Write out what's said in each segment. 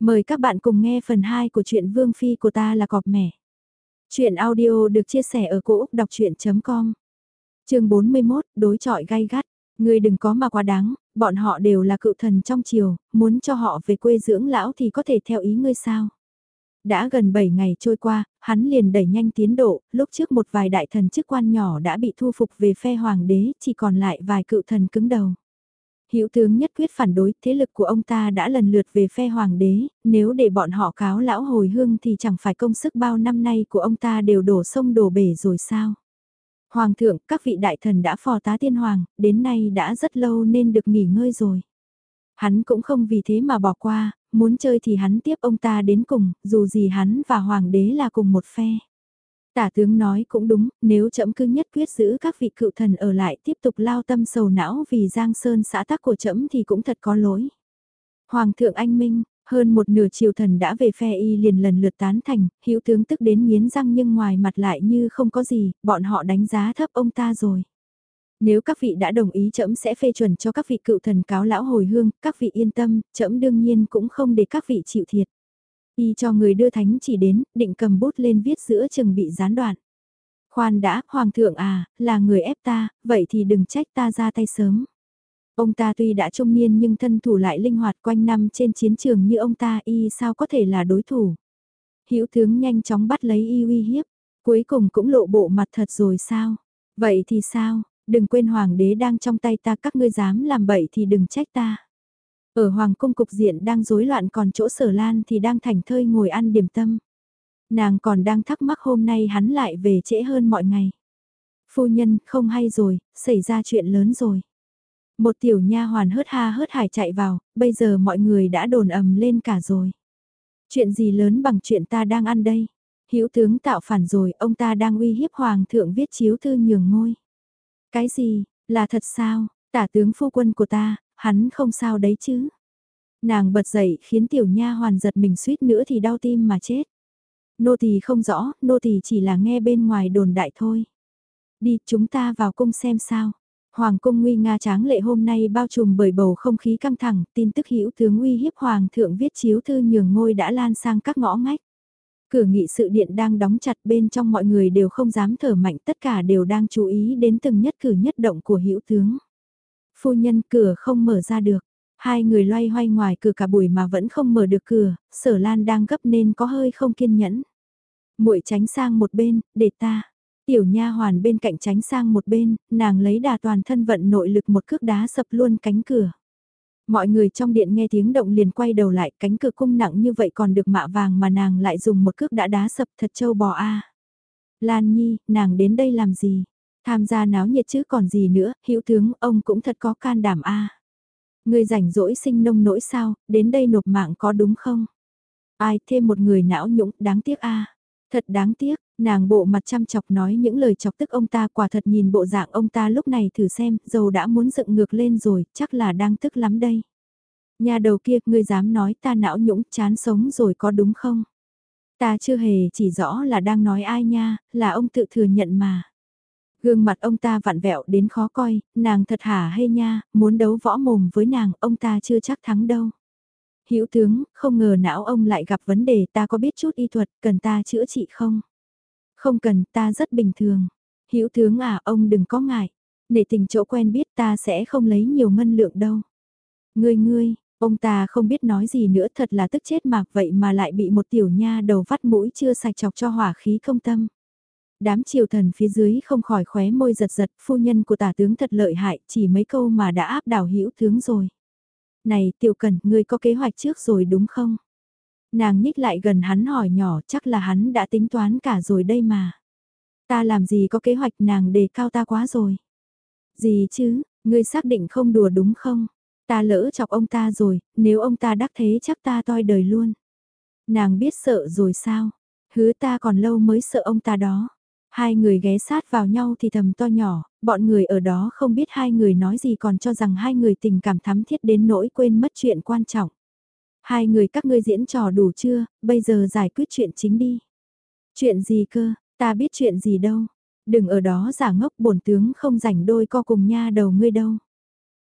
Mời các bạn cùng nghe phần 2 của truyện Vương Phi của ta là cọp mẻ. Chuyện audio được chia sẻ ở cỗ đọc chuyện.com Trường 41, đối trọi gai gắt. Người đừng có mà quá đáng, bọn họ đều là cựu thần trong triều, muốn cho họ về quê dưỡng lão thì có thể theo ý ngươi sao. Đã gần 7 ngày trôi qua, hắn liền đẩy nhanh tiến độ, lúc trước một vài đại thần chức quan nhỏ đã bị thu phục về phe hoàng đế, chỉ còn lại vài cựu thần cứng đầu. Hữu tướng nhất quyết phản đối, thế lực của ông ta đã lần lượt về phe hoàng đế, nếu để bọn họ cáo lão hồi hương thì chẳng phải công sức bao năm nay của ông ta đều đổ sông đổ bể rồi sao? Hoàng thượng, các vị đại thần đã phò tá tiên hoàng, đến nay đã rất lâu nên được nghỉ ngơi rồi. Hắn cũng không vì thế mà bỏ qua, muốn chơi thì hắn tiếp ông ta đến cùng, dù gì hắn và hoàng đế là cùng một phe. Tả tướng nói cũng đúng, nếu trẫm cứ nhất quyết giữ các vị cựu thần ở lại tiếp tục lao tâm sầu não vì Giang Sơn xã tắc của trẫm thì cũng thật có lỗi. Hoàng thượng anh Minh, hơn một nửa triều thần đã về phe y liền lần lượt tán thành, hữu tướng tức đến miến răng nhưng ngoài mặt lại như không có gì, bọn họ đánh giá thấp ông ta rồi. Nếu các vị đã đồng ý trẫm sẽ phê chuẩn cho các vị cựu thần cáo lão hồi hương, các vị yên tâm, trẫm đương nhiên cũng không để các vị chịu thiệt. Y cho người đưa thánh chỉ đến, định cầm bút lên viết giữa chừng bị gián đoạn. Khoan đã, Hoàng thượng à, là người ép ta, vậy thì đừng trách ta ra tay sớm. Ông ta tuy đã trung niên nhưng thân thủ lại linh hoạt quanh năm trên chiến trường như ông ta y sao có thể là đối thủ. Hữu tướng nhanh chóng bắt lấy y uy hiếp, cuối cùng cũng lộ bộ mặt thật rồi sao? Vậy thì sao, đừng quên hoàng đế đang trong tay ta các ngươi dám làm bậy thì đừng trách ta. Ở Hoàng cung cục diện đang rối loạn còn chỗ sở lan thì đang thành thơi ngồi ăn điểm tâm. Nàng còn đang thắc mắc hôm nay hắn lại về trễ hơn mọi ngày. Phu nhân, không hay rồi, xảy ra chuyện lớn rồi. Một tiểu nha hoàn hớt ha hớt hải chạy vào, bây giờ mọi người đã đồn ầm lên cả rồi. Chuyện gì lớn bằng chuyện ta đang ăn đây? Hữu tướng tạo phản rồi, ông ta đang uy hiếp hoàng thượng viết chiếu thư nhường ngôi. Cái gì, là thật sao? Tả tướng phu quân của ta, hắn không sao đấy chứ. Nàng bật dậy khiến tiểu nha hoàn giật mình suýt nữa thì đau tim mà chết. Nô tỳ không rõ, nô tỳ chỉ là nghe bên ngoài đồn đại thôi. Đi, chúng ta vào cung xem sao. Hoàng cung nguy nga tráng lệ hôm nay bao trùm bởi bầu không khí căng thẳng, tin tức hữu tướng uy hiếp hoàng thượng viết chiếu thư nhường ngôi đã lan sang các ngõ ngách. Cửa nghị sự điện đang đóng chặt bên trong mọi người đều không dám thở mạnh tất cả đều đang chú ý đến từng nhất cử nhất động của hữu tướng phu nhân cửa không mở ra được. Hai người loay hoay ngoài cửa cả buổi mà vẫn không mở được cửa, sở lan đang gấp nên có hơi không kiên nhẫn. muội tránh sang một bên, để ta. Tiểu nha hoàn bên cạnh tránh sang một bên, nàng lấy đà toàn thân vận nội lực một cước đá sập luôn cánh cửa. Mọi người trong điện nghe tiếng động liền quay đầu lại cánh cửa cung nặng như vậy còn được mạ vàng mà nàng lại dùng một cước đã đá sập thật châu bò a Lan Nhi, nàng đến đây làm gì? Tham gia náo nhiệt chứ còn gì nữa, hữu tướng ông cũng thật có can đảm a. Người rảnh rỗi sinh nông nỗi sao, đến đây nộp mạng có đúng không? Ai thêm một người não nhũng, đáng tiếc a. Thật đáng tiếc, nàng bộ mặt chăm chọc nói những lời chọc tức ông ta quả thật nhìn bộ dạng ông ta lúc này thử xem, dầu đã muốn dựng ngược lên rồi, chắc là đang tức lắm đây. Nhà đầu kia, ngươi dám nói ta não nhũng chán sống rồi có đúng không? Ta chưa hề chỉ rõ là đang nói ai nha, là ông tự thừa nhận mà. Gương mặt ông ta vặn vẹo đến khó coi, nàng thật hả hay nha, muốn đấu võ mồm với nàng, ông ta chưa chắc thắng đâu. Hữu tướng, không ngờ não ông lại gặp vấn đề ta có biết chút y thuật, cần ta chữa trị không? Không cần, ta rất bình thường. Hữu tướng à, ông đừng có ngại. Để tình chỗ quen biết ta sẽ không lấy nhiều ngân lượng đâu. Ngươi ngươi, ông ta không biết nói gì nữa thật là tức chết mạc vậy mà lại bị một tiểu nha đầu vắt mũi chưa sạch chọc cho hỏa khí không tâm đám triều thần phía dưới không khỏi khóe môi giật giật, phu nhân của tả tướng thật lợi hại, chỉ mấy câu mà đã áp đảo hữu tướng rồi. Này tiểu cần, ngươi có kế hoạch trước rồi đúng không? Nàng nhích lại gần hắn hỏi nhỏ chắc là hắn đã tính toán cả rồi đây mà. Ta làm gì có kế hoạch nàng đề cao ta quá rồi. Gì chứ, ngươi xác định không đùa đúng không? Ta lỡ chọc ông ta rồi, nếu ông ta đắc thế chắc ta toi đời luôn. Nàng biết sợ rồi sao? Hứa ta còn lâu mới sợ ông ta đó. Hai người ghé sát vào nhau thì thầm to nhỏ, bọn người ở đó không biết hai người nói gì còn cho rằng hai người tình cảm thắm thiết đến nỗi quên mất chuyện quan trọng. Hai người các ngươi diễn trò đủ chưa, bây giờ giải quyết chuyện chính đi. Chuyện gì cơ, ta biết chuyện gì đâu. Đừng ở đó giả ngốc bổn tướng không rảnh đôi co cùng nha đầu ngươi đâu.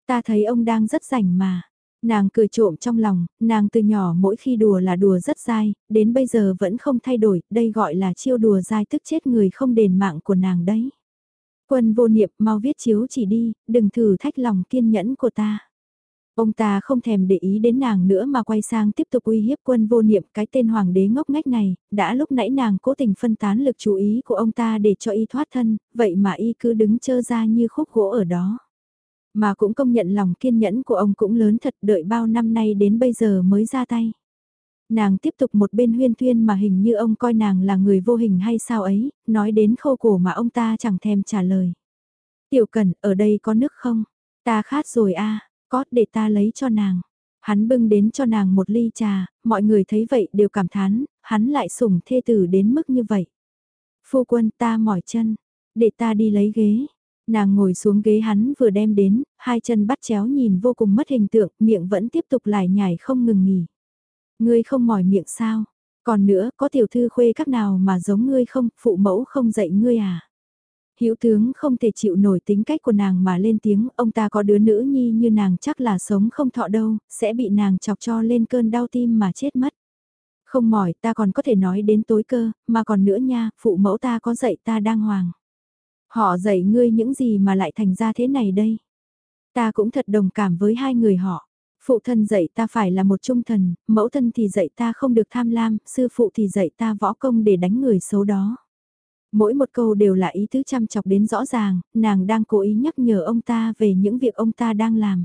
Ta thấy ông đang rất rảnh mà. Nàng cười trộm trong lòng, nàng từ nhỏ mỗi khi đùa là đùa rất dai, đến bây giờ vẫn không thay đổi, đây gọi là chiêu đùa dai tức chết người không đền mạng của nàng đấy. Quân vô niệm mau viết chiếu chỉ đi, đừng thử thách lòng kiên nhẫn của ta. Ông ta không thèm để ý đến nàng nữa mà quay sang tiếp tục uy hiếp quân vô niệm cái tên hoàng đế ngốc ngách này, đã lúc nãy nàng cố tình phân tán lực chú ý của ông ta để cho y thoát thân, vậy mà y cứ đứng chơ ra như khúc gỗ ở đó. Mà cũng công nhận lòng kiên nhẫn của ông cũng lớn thật đợi bao năm nay đến bây giờ mới ra tay. Nàng tiếp tục một bên huyên thuyên mà hình như ông coi nàng là người vô hình hay sao ấy, nói đến khô cổ mà ông ta chẳng thèm trả lời. Tiểu Cẩn, ở đây có nước không? Ta khát rồi a có để ta lấy cho nàng. Hắn bưng đến cho nàng một ly trà, mọi người thấy vậy đều cảm thán, hắn lại sủng thê tử đến mức như vậy. Phu quân ta mỏi chân, để ta đi lấy ghế. Nàng ngồi xuống ghế hắn vừa đem đến, hai chân bắt chéo nhìn vô cùng mất hình tượng, miệng vẫn tiếp tục lải nhải không ngừng nghỉ. Ngươi không mỏi miệng sao? Còn nữa, có tiểu thư khuê các nào mà giống ngươi không, phụ mẫu không dạy ngươi à? Hữu tướng không thể chịu nổi tính cách của nàng mà lên tiếng, ông ta có đứa nữ nhi như nàng chắc là sống không thọ đâu, sẽ bị nàng chọc cho lên cơn đau tim mà chết mất. Không mỏi ta còn có thể nói đến tối cơ, mà còn nữa nha, phụ mẫu ta có dạy ta đang hoàng. Họ dạy ngươi những gì mà lại thành ra thế này đây. Ta cũng thật đồng cảm với hai người họ. Phụ thân dạy ta phải là một trung thần, mẫu thân thì dạy ta không được tham lam, sư phụ thì dạy ta võ công để đánh người xấu đó. Mỗi một câu đều là ý tứ chăm chọc đến rõ ràng, nàng đang cố ý nhắc nhở ông ta về những việc ông ta đang làm.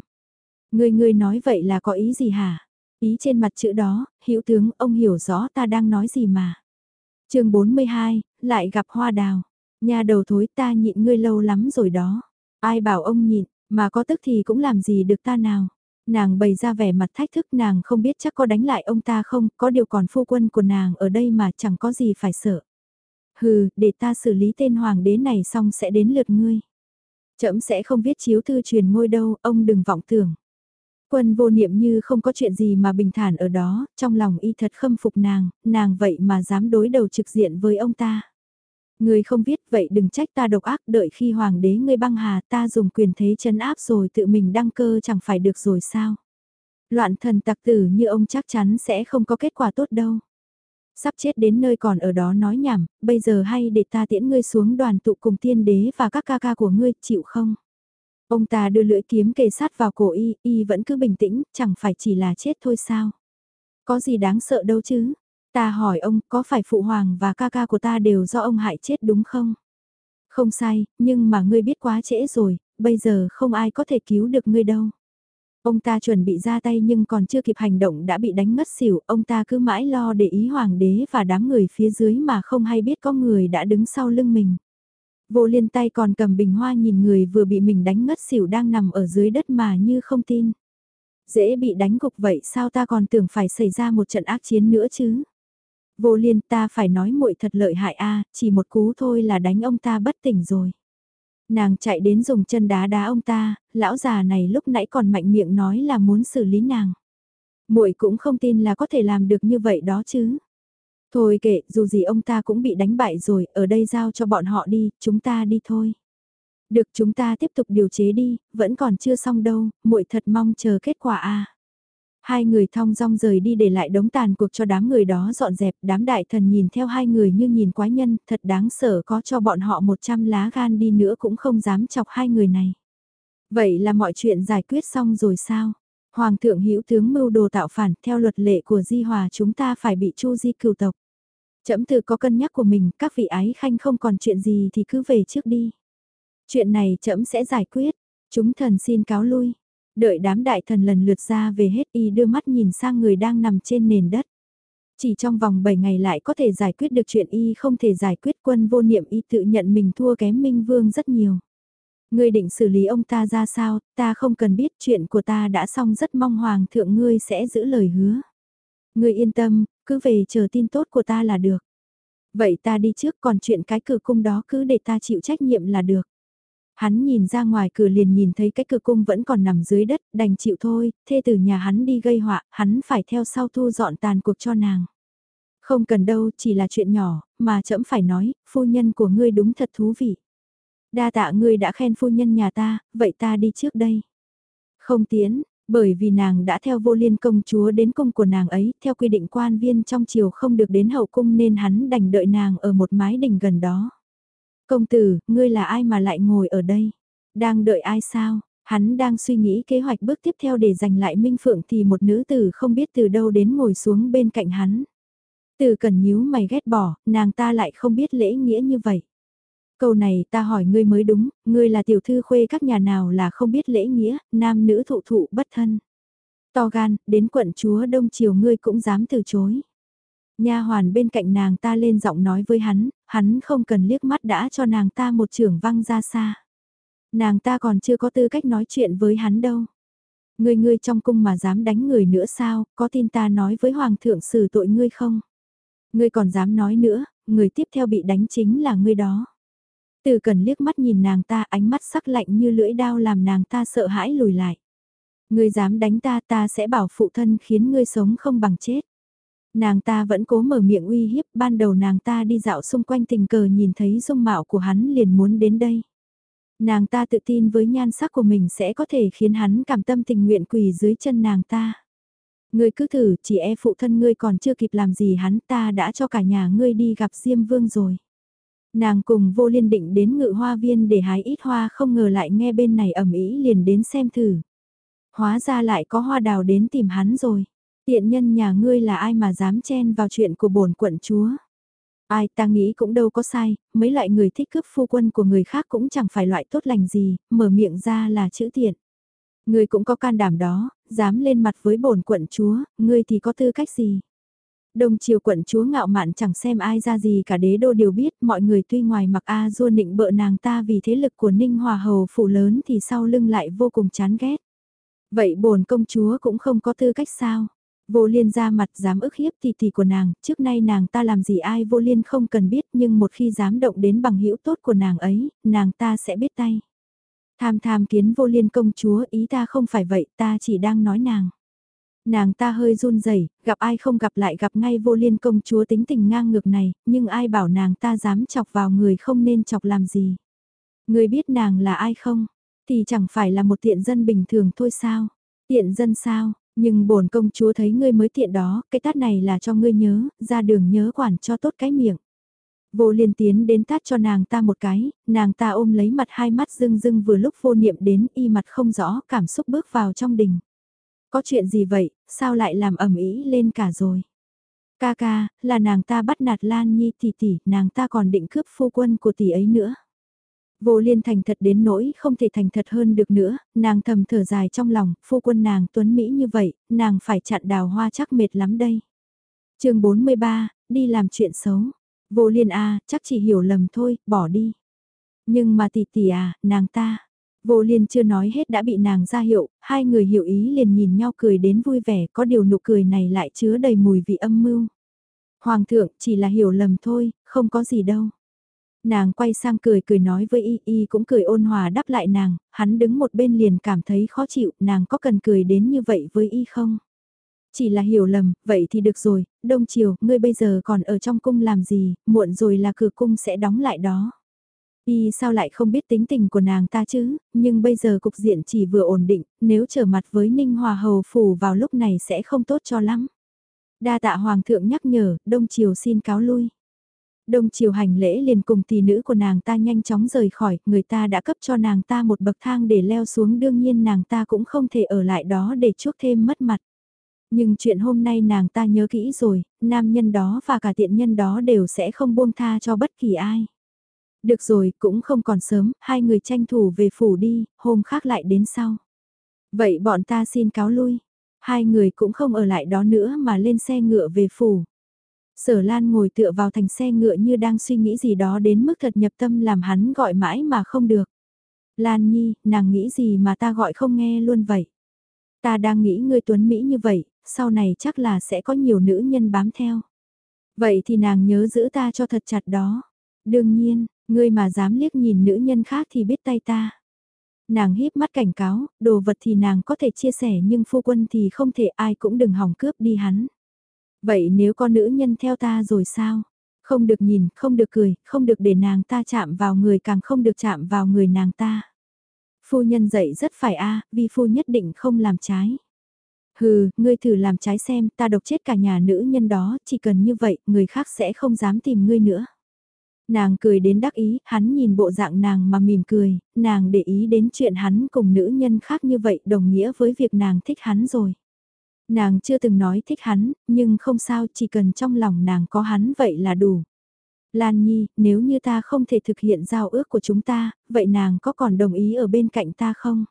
Người người nói vậy là có ý gì hả? Ý trên mặt chữ đó, hữu tướng, ông hiểu rõ ta đang nói gì mà. chương 42, lại gặp hoa đào. Nhà đầu thối ta nhịn ngươi lâu lắm rồi đó. Ai bảo ông nhịn, mà có tức thì cũng làm gì được ta nào. Nàng bày ra vẻ mặt thách thức nàng không biết chắc có đánh lại ông ta không, có điều còn phu quân của nàng ở đây mà chẳng có gì phải sợ. Hừ, để ta xử lý tên hoàng đế này xong sẽ đến lượt ngươi. Chậm sẽ không viết chiếu thư truyền ngôi đâu, ông đừng vọng tưởng. Quân vô niệm như không có chuyện gì mà bình thản ở đó, trong lòng y thật khâm phục nàng, nàng vậy mà dám đối đầu trực diện với ông ta. Ngươi không biết vậy đừng trách ta độc ác đợi khi hoàng đế ngươi băng hà ta dùng quyền thế chấn áp rồi tự mình đăng cơ chẳng phải được rồi sao. Loạn thần tặc tử như ông chắc chắn sẽ không có kết quả tốt đâu. Sắp chết đến nơi còn ở đó nói nhảm, bây giờ hay để ta tiễn ngươi xuống đoàn tụ cùng tiên đế và các ca ca của ngươi, chịu không? Ông ta đưa lưỡi kiếm kề sát vào cổ y, y vẫn cứ bình tĩnh, chẳng phải chỉ là chết thôi sao? Có gì đáng sợ đâu chứ? Ta hỏi ông, có phải phụ hoàng và ca ca của ta đều do ông hại chết đúng không? Không sai, nhưng mà ngươi biết quá trễ rồi, bây giờ không ai có thể cứu được ngươi đâu. Ông ta chuẩn bị ra tay nhưng còn chưa kịp hành động đã bị đánh mất xỉu, ông ta cứ mãi lo để ý hoàng đế và đám người phía dưới mà không hay biết có người đã đứng sau lưng mình. Vô liên tay còn cầm bình hoa nhìn người vừa bị mình đánh ngất xỉu đang nằm ở dưới đất mà như không tin. Dễ bị đánh gục vậy sao ta còn tưởng phải xảy ra một trận ác chiến nữa chứ? Vô liên ta phải nói muội thật lợi hại a chỉ một cú thôi là đánh ông ta bất tỉnh rồi. Nàng chạy đến dùng chân đá đá ông ta, lão già này lúc nãy còn mạnh miệng nói là muốn xử lý nàng. muội cũng không tin là có thể làm được như vậy đó chứ. Thôi kệ, dù gì ông ta cũng bị đánh bại rồi, ở đây giao cho bọn họ đi, chúng ta đi thôi. Được chúng ta tiếp tục điều chế đi, vẫn còn chưa xong đâu, muội thật mong chờ kết quả a. Hai người thong dong rời đi để lại đống tàn cuộc cho đám người đó dọn dẹp, đám đại thần nhìn theo hai người như nhìn quái nhân, thật đáng sợ có cho bọn họ 100 lá gan đi nữa cũng không dám chọc hai người này. Vậy là mọi chuyện giải quyết xong rồi sao? Hoàng thượng hữu tướng mưu đồ tạo phản, theo luật lệ của Di Hòa chúng ta phải bị chu di cửu tộc. Chấm từ có cân nhắc của mình, các vị ái khanh không còn chuyện gì thì cứ về trước đi. Chuyện này chấm sẽ giải quyết, chúng thần xin cáo lui. Đợi đám đại thần lần lượt ra về hết y đưa mắt nhìn sang người đang nằm trên nền đất. Chỉ trong vòng 7 ngày lại có thể giải quyết được chuyện y không thể giải quyết quân vô niệm y tự nhận mình thua kém Minh Vương rất nhiều. Ngươi định xử lý ông ta ra sao, ta không cần biết chuyện của ta đã xong rất mong Hoàng thượng ngươi sẽ giữ lời hứa. Ngươi yên tâm, cứ về chờ tin tốt của ta là được. Vậy ta đi trước còn chuyện cái cửa cung đó cứ để ta chịu trách nhiệm là được. Hắn nhìn ra ngoài cửa liền nhìn thấy cái cửa cung vẫn còn nằm dưới đất, đành chịu thôi, thê từ nhà hắn đi gây họa, hắn phải theo sau thu dọn tàn cuộc cho nàng. Không cần đâu, chỉ là chuyện nhỏ, mà chậm phải nói, phu nhân của ngươi đúng thật thú vị. Đa tạ ngươi đã khen phu nhân nhà ta, vậy ta đi trước đây. Không tiến, Bởi vì nàng đã theo vô liên công chúa đến cung của nàng ấy, theo quy định quan viên trong triều không được đến hậu cung nên hắn đành đợi nàng ở một mái đình gần đó. Công tử, ngươi là ai mà lại ngồi ở đây? Đang đợi ai sao? Hắn đang suy nghĩ kế hoạch bước tiếp theo để giành lại Minh Phượng thì một nữ tử không biết từ đâu đến ngồi xuống bên cạnh hắn. Từ cần nhíu mày ghét bỏ, nàng ta lại không biết lễ nghĩa như vậy. Câu này ta hỏi ngươi mới đúng, ngươi là tiểu thư khuê các nhà nào là không biết lễ nghĩa, nam nữ thụ thụ bất thân. To gan, đến quận chúa đông triều ngươi cũng dám từ chối. Nha hoàn bên cạnh nàng ta lên giọng nói với hắn, hắn không cần liếc mắt đã cho nàng ta một trường văng ra xa. Nàng ta còn chưa có tư cách nói chuyện với hắn đâu. Ngươi ngươi trong cung mà dám đánh người nữa sao, có tin ta nói với hoàng thượng xử tội ngươi không? Ngươi còn dám nói nữa, người tiếp theo bị đánh chính là ngươi đó. Từ cần liếc mắt nhìn nàng ta ánh mắt sắc lạnh như lưỡi đao làm nàng ta sợ hãi lùi lại. Ngươi dám đánh ta ta sẽ bảo phụ thân khiến ngươi sống không bằng chết. Nàng ta vẫn cố mở miệng uy hiếp ban đầu nàng ta đi dạo xung quanh tình cờ nhìn thấy dung mạo của hắn liền muốn đến đây. Nàng ta tự tin với nhan sắc của mình sẽ có thể khiến hắn cảm tâm tình nguyện quỳ dưới chân nàng ta. Ngươi cứ thử, chỉ e phụ thân ngươi còn chưa kịp làm gì hắn ta đã cho cả nhà ngươi đi gặp Diêm Vương rồi. Nàng cùng vô liên định đến ngự hoa viên để hái ít hoa không ngờ lại nghe bên này ẩm ý liền đến xem thử. Hóa ra lại có hoa đào đến tìm hắn rồi. Tiện nhân nhà ngươi là ai mà dám chen vào chuyện của bổn quận chúa. Ai ta nghĩ cũng đâu có sai, mấy loại người thích cướp phu quân của người khác cũng chẳng phải loại tốt lành gì, mở miệng ra là chữ tiện. Ngươi cũng có can đảm đó, dám lên mặt với bổn quận chúa, ngươi thì có tư cách gì? Đông triều quận chúa ngạo mạn chẳng xem ai ra gì cả đế đô đều biết, mọi người tuy ngoài mặc A du nịnh bợ nàng ta vì thế lực của Ninh Hòa Hầu phủ lớn thì sau lưng lại vô cùng chán ghét. Vậy bổn công chúa cũng không có tư cách sao? Vô liên ra mặt dám ức hiếp tỷ tỷ của nàng, trước nay nàng ta làm gì ai vô liên không cần biết nhưng một khi dám động đến bằng hữu tốt của nàng ấy, nàng ta sẽ biết tay. Tham tham kiến vô liên công chúa ý ta không phải vậy ta chỉ đang nói nàng. Nàng ta hơi run rẩy gặp ai không gặp lại gặp ngay vô liên công chúa tính tình ngang ngược này, nhưng ai bảo nàng ta dám chọc vào người không nên chọc làm gì. Người biết nàng là ai không? Thì chẳng phải là một tiện dân bình thường thôi sao? Tiện dân sao? Nhưng bổn công chúa thấy ngươi mới tiện đó, cái tát này là cho ngươi nhớ, ra đường nhớ quản cho tốt cái miệng. Vô liên tiến đến tát cho nàng ta một cái, nàng ta ôm lấy mặt hai mắt rưng rưng vừa lúc vô niệm đến y mặt không rõ, cảm xúc bước vào trong đình. Có chuyện gì vậy, sao lại làm ẩm ý lên cả rồi? Ca ca, là nàng ta bắt nạt Lan Nhi tỷ tỷ, nàng ta còn định cướp phu quân của tỷ ấy nữa. Vô liên thành thật đến nỗi không thể thành thật hơn được nữa, nàng thầm thở dài trong lòng, phu quân nàng tuấn Mỹ như vậy, nàng phải chặn đào hoa chắc mệt lắm đây. chương 43, đi làm chuyện xấu. Vô liên a chắc chỉ hiểu lầm thôi, bỏ đi. Nhưng mà tỷ tỷ à, nàng ta. Vô liên chưa nói hết đã bị nàng ra hiệu, hai người hiểu ý liền nhìn nhau cười đến vui vẻ, có điều nụ cười này lại chứa đầy mùi vị âm mưu. Hoàng thượng chỉ là hiểu lầm thôi, không có gì đâu. Nàng quay sang cười cười nói với y, y cũng cười ôn hòa đáp lại nàng, hắn đứng một bên liền cảm thấy khó chịu, nàng có cần cười đến như vậy với y không? Chỉ là hiểu lầm, vậy thì được rồi, đông chiều, ngươi bây giờ còn ở trong cung làm gì, muộn rồi là cửa cung sẽ đóng lại đó. Y sao lại không biết tính tình của nàng ta chứ, nhưng bây giờ cục diện chỉ vừa ổn định, nếu trở mặt với Ninh Hòa Hầu Phủ vào lúc này sẽ không tốt cho lắm. Đa tạ Hoàng thượng nhắc nhở, đông chiều xin cáo lui. Đông chiều hành lễ liền cùng tỷ nữ của nàng ta nhanh chóng rời khỏi, người ta đã cấp cho nàng ta một bậc thang để leo xuống đương nhiên nàng ta cũng không thể ở lại đó để chuốc thêm mất mặt. Nhưng chuyện hôm nay nàng ta nhớ kỹ rồi, nam nhân đó và cả tiện nhân đó đều sẽ không buông tha cho bất kỳ ai. Được rồi, cũng không còn sớm, hai người tranh thủ về phủ đi, hôm khác lại đến sau. Vậy bọn ta xin cáo lui. Hai người cũng không ở lại đó nữa mà lên xe ngựa về phủ. Sở Lan ngồi tựa vào thành xe ngựa như đang suy nghĩ gì đó đến mức thật nhập tâm làm hắn gọi mãi mà không được. Lan Nhi, nàng nghĩ gì mà ta gọi không nghe luôn vậy? Ta đang nghĩ ngươi tuấn Mỹ như vậy, sau này chắc là sẽ có nhiều nữ nhân bám theo. Vậy thì nàng nhớ giữ ta cho thật chặt đó. Đương nhiên, ngươi mà dám liếc nhìn nữ nhân khác thì biết tay ta. Nàng híp mắt cảnh cáo, đồ vật thì nàng có thể chia sẻ nhưng phu quân thì không thể ai cũng đừng hỏng cướp đi hắn. Vậy nếu có nữ nhân theo ta rồi sao? Không được nhìn, không được cười, không được để nàng ta chạm vào người càng không được chạm vào người nàng ta. Phu nhân dạy rất phải a vi phu nhất định không làm trái. Hừ, ngươi thử làm trái xem, ta độc chết cả nhà nữ nhân đó, chỉ cần như vậy, người khác sẽ không dám tìm ngươi nữa. Nàng cười đến đắc ý, hắn nhìn bộ dạng nàng mà mỉm cười, nàng để ý đến chuyện hắn cùng nữ nhân khác như vậy đồng nghĩa với việc nàng thích hắn rồi. Nàng chưa từng nói thích hắn, nhưng không sao, chỉ cần trong lòng nàng có hắn vậy là đủ. Lan Nhi, nếu như ta không thể thực hiện giao ước của chúng ta, vậy nàng có còn đồng ý ở bên cạnh ta không?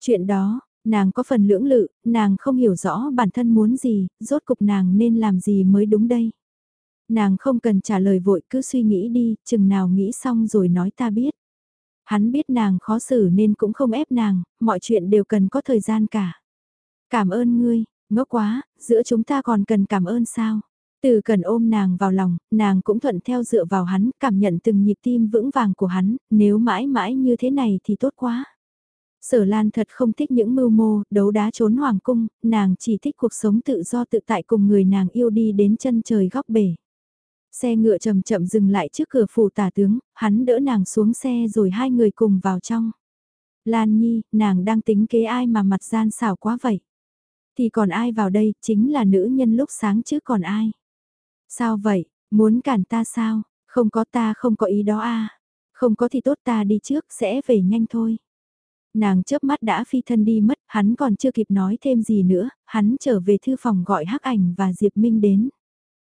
Chuyện đó, nàng có phần lưỡng lự, nàng không hiểu rõ bản thân muốn gì, rốt cục nàng nên làm gì mới đúng đây. Nàng không cần trả lời vội cứ suy nghĩ đi, chừng nào nghĩ xong rồi nói ta biết. Hắn biết nàng khó xử nên cũng không ép nàng, mọi chuyện đều cần có thời gian cả. Cảm ơn ngươi, ngốc quá, giữa chúng ta còn cần cảm ơn sao? Từ cần ôm nàng vào lòng, nàng cũng thuận theo dựa vào hắn, cảm nhận từng nhịp tim vững vàng của hắn, nếu mãi mãi như thế này thì tốt quá. Sở Lan thật không thích những mưu mô, đấu đá trốn hoàng cung, nàng chỉ thích cuộc sống tự do tự tại cùng người nàng yêu đi đến chân trời góc bể. Xe ngựa chậm chậm dừng lại trước cửa phủ tả tướng, hắn đỡ nàng xuống xe rồi hai người cùng vào trong. Lan Nhi, nàng đang tính kế ai mà mặt gian xảo quá vậy? Thì còn ai vào đây, chính là nữ nhân lúc sáng chứ còn ai? Sao vậy, muốn cản ta sao? Không có ta không có ý đó à? Không có thì tốt ta đi trước, sẽ về nhanh thôi. Nàng chớp mắt đã phi thân đi mất, hắn còn chưa kịp nói thêm gì nữa, hắn trở về thư phòng gọi hắc ảnh và Diệp Minh đến.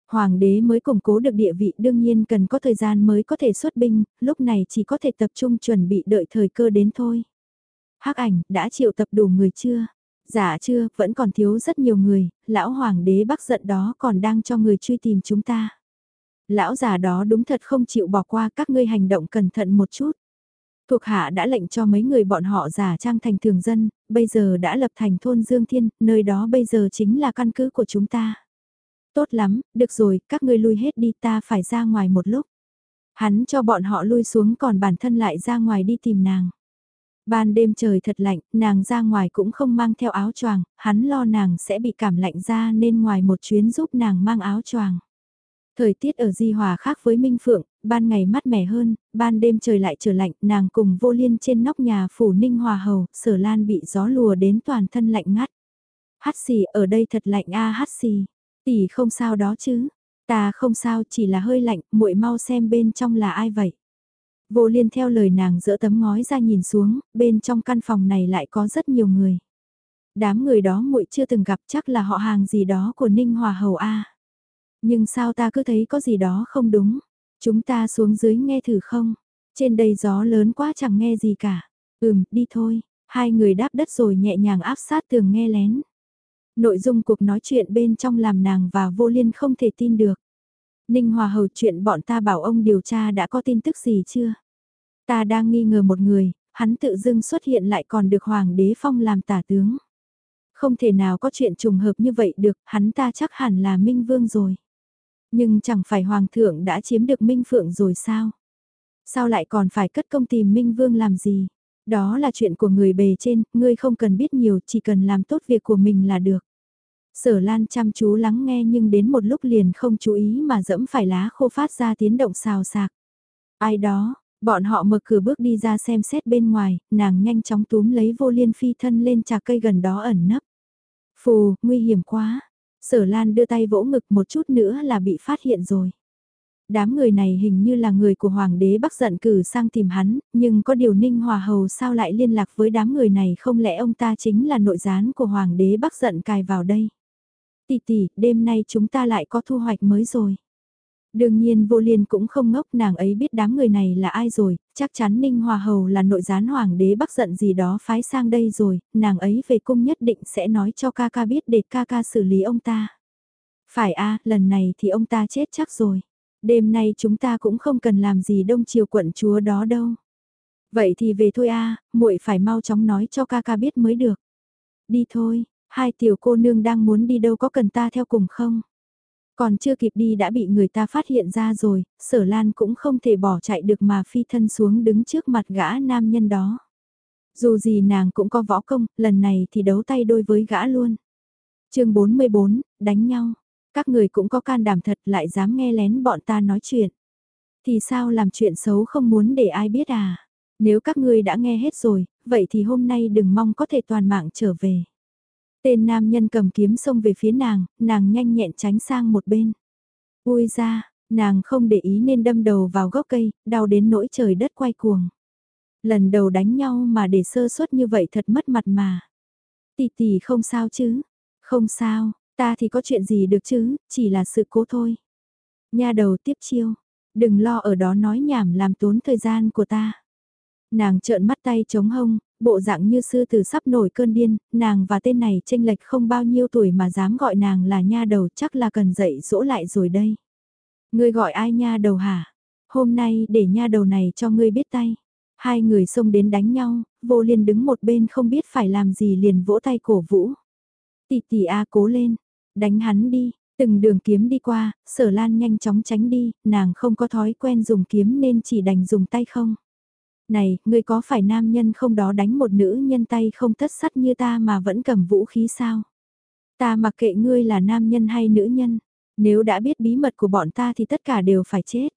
Hoàng đế mới củng cố được địa vị đương nhiên cần có thời gian mới có thể xuất binh, lúc này chỉ có thể tập trung chuẩn bị đợi thời cơ đến thôi. hắc ảnh, đã triệu tập đủ người chưa? Dạ chưa, vẫn còn thiếu rất nhiều người, lão hoàng đế bắc giận đó còn đang cho người truy tìm chúng ta. Lão già đó đúng thật không chịu bỏ qua các ngươi hành động cẩn thận một chút. Thuộc hạ đã lệnh cho mấy người bọn họ giả trang thành thường dân, bây giờ đã lập thành thôn Dương Thiên, nơi đó bây giờ chính là căn cứ của chúng ta. Tốt lắm, được rồi, các ngươi lui hết đi ta phải ra ngoài một lúc. Hắn cho bọn họ lui xuống còn bản thân lại ra ngoài đi tìm nàng. Ban đêm trời thật lạnh, nàng ra ngoài cũng không mang theo áo choàng, hắn lo nàng sẽ bị cảm lạnh ra nên ngoài một chuyến giúp nàng mang áo choàng. Thời tiết ở Di Hòa khác với Minh Phượng, ban ngày mát mẻ hơn, ban đêm trời lại trở lạnh, nàng cùng vô liên trên nóc nhà phủ Ninh Hòa Hầu, sở lan bị gió lùa đến toàn thân lạnh ngắt. Hát xì ở đây thật lạnh a hát xì, tỷ không sao đó chứ, ta không sao chỉ là hơi lạnh, muội mau xem bên trong là ai vậy. Vô liên theo lời nàng dỡ tấm ngói ra nhìn xuống, bên trong căn phòng này lại có rất nhiều người. Đám người đó muội chưa từng gặp chắc là họ hàng gì đó của Ninh Hòa Hầu A. Nhưng sao ta cứ thấy có gì đó không đúng? Chúng ta xuống dưới nghe thử không? Trên đây gió lớn quá chẳng nghe gì cả. Ừm, đi thôi. Hai người đáp đất rồi nhẹ nhàng áp sát tường nghe lén. Nội dung cuộc nói chuyện bên trong làm nàng và vô liên không thể tin được. Ninh Hòa Hầu chuyện bọn ta bảo ông điều tra đã có tin tức gì chưa? Ta đang nghi ngờ một người, hắn tự dưng xuất hiện lại còn được Hoàng đế Phong làm tả tướng. Không thể nào có chuyện trùng hợp như vậy được, hắn ta chắc hẳn là Minh Vương rồi. Nhưng chẳng phải Hoàng thượng đã chiếm được Minh Phượng rồi sao? Sao lại còn phải cất công tìm Minh Vương làm gì? Đó là chuyện của người bề trên, ngươi không cần biết nhiều, chỉ cần làm tốt việc của mình là được. Sở Lan chăm chú lắng nghe nhưng đến một lúc liền không chú ý mà dẫm phải lá khô phát ra tiếng động xào xạc. Ai đó, bọn họ mở cửa bước đi ra xem xét bên ngoài, nàng nhanh chóng túm lấy vô liên phi thân lên trà cây gần đó ẩn nấp. Phù, nguy hiểm quá. Sở Lan đưa tay vỗ ngực một chút nữa là bị phát hiện rồi. Đám người này hình như là người của Hoàng đế Bắc giận cử sang tìm hắn, nhưng có điều Ninh Hòa Hầu sao lại liên lạc với đám người này không lẽ ông ta chính là nội gián của Hoàng đế Bắc giận cài vào đây. Tỷ tỷ, đêm nay chúng ta lại có thu hoạch mới rồi. Đương nhiên vô liên cũng không ngốc nàng ấy biết đám người này là ai rồi, chắc chắn Ninh Hòa Hầu là nội gián hoàng đế bắc giận gì đó phái sang đây rồi, nàng ấy về cung nhất định sẽ nói cho ca ca biết để ca ca xử lý ông ta. Phải a lần này thì ông ta chết chắc rồi. Đêm nay chúng ta cũng không cần làm gì đông chiều quận chúa đó đâu. Vậy thì về thôi a muội phải mau chóng nói cho ca ca biết mới được. Đi thôi, hai tiểu cô nương đang muốn đi đâu có cần ta theo cùng không? Còn chưa kịp đi đã bị người ta phát hiện ra rồi, sở lan cũng không thể bỏ chạy được mà phi thân xuống đứng trước mặt gã nam nhân đó. Dù gì nàng cũng có võ công, lần này thì đấu tay đôi với gã luôn. chương 44, đánh nhau. Các người cũng có can đảm thật lại dám nghe lén bọn ta nói chuyện. Thì sao làm chuyện xấu không muốn để ai biết à? Nếu các ngươi đã nghe hết rồi, vậy thì hôm nay đừng mong có thể toàn mạng trở về. Tên nam nhân cầm kiếm xông về phía nàng, nàng nhanh nhẹn tránh sang một bên. Ui ra, nàng không để ý nên đâm đầu vào gốc cây, đau đến nỗi trời đất quay cuồng. Lần đầu đánh nhau mà để sơ suất như vậy thật mất mặt mà. Tỷ tỷ không sao chứ? Không sao, ta thì có chuyện gì được chứ, chỉ là sự cố thôi. Nha đầu tiếp chiêu, đừng lo ở đó nói nhảm làm tốn thời gian của ta. Nàng trợn mắt tay chống hông, bộ dạng như sư tử sắp nổi cơn điên, nàng và tên này tranh lệch không bao nhiêu tuổi mà dám gọi nàng là nha đầu chắc là cần dậy dỗ lại rồi đây. Ngươi gọi ai nha đầu hả? Hôm nay để nha đầu này cho ngươi biết tay. Hai người xông đến đánh nhau, vô liên đứng một bên không biết phải làm gì liền vỗ tay cổ vũ. Tỷ tỷ A cố lên, đánh hắn đi, từng đường kiếm đi qua, sở lan nhanh chóng tránh đi, nàng không có thói quen dùng kiếm nên chỉ đành dùng tay không. Này, ngươi có phải nam nhân không đó đánh một nữ nhân tay không tất sắt như ta mà vẫn cầm vũ khí sao? Ta mặc kệ ngươi là nam nhân hay nữ nhân, nếu đã biết bí mật của bọn ta thì tất cả đều phải chết.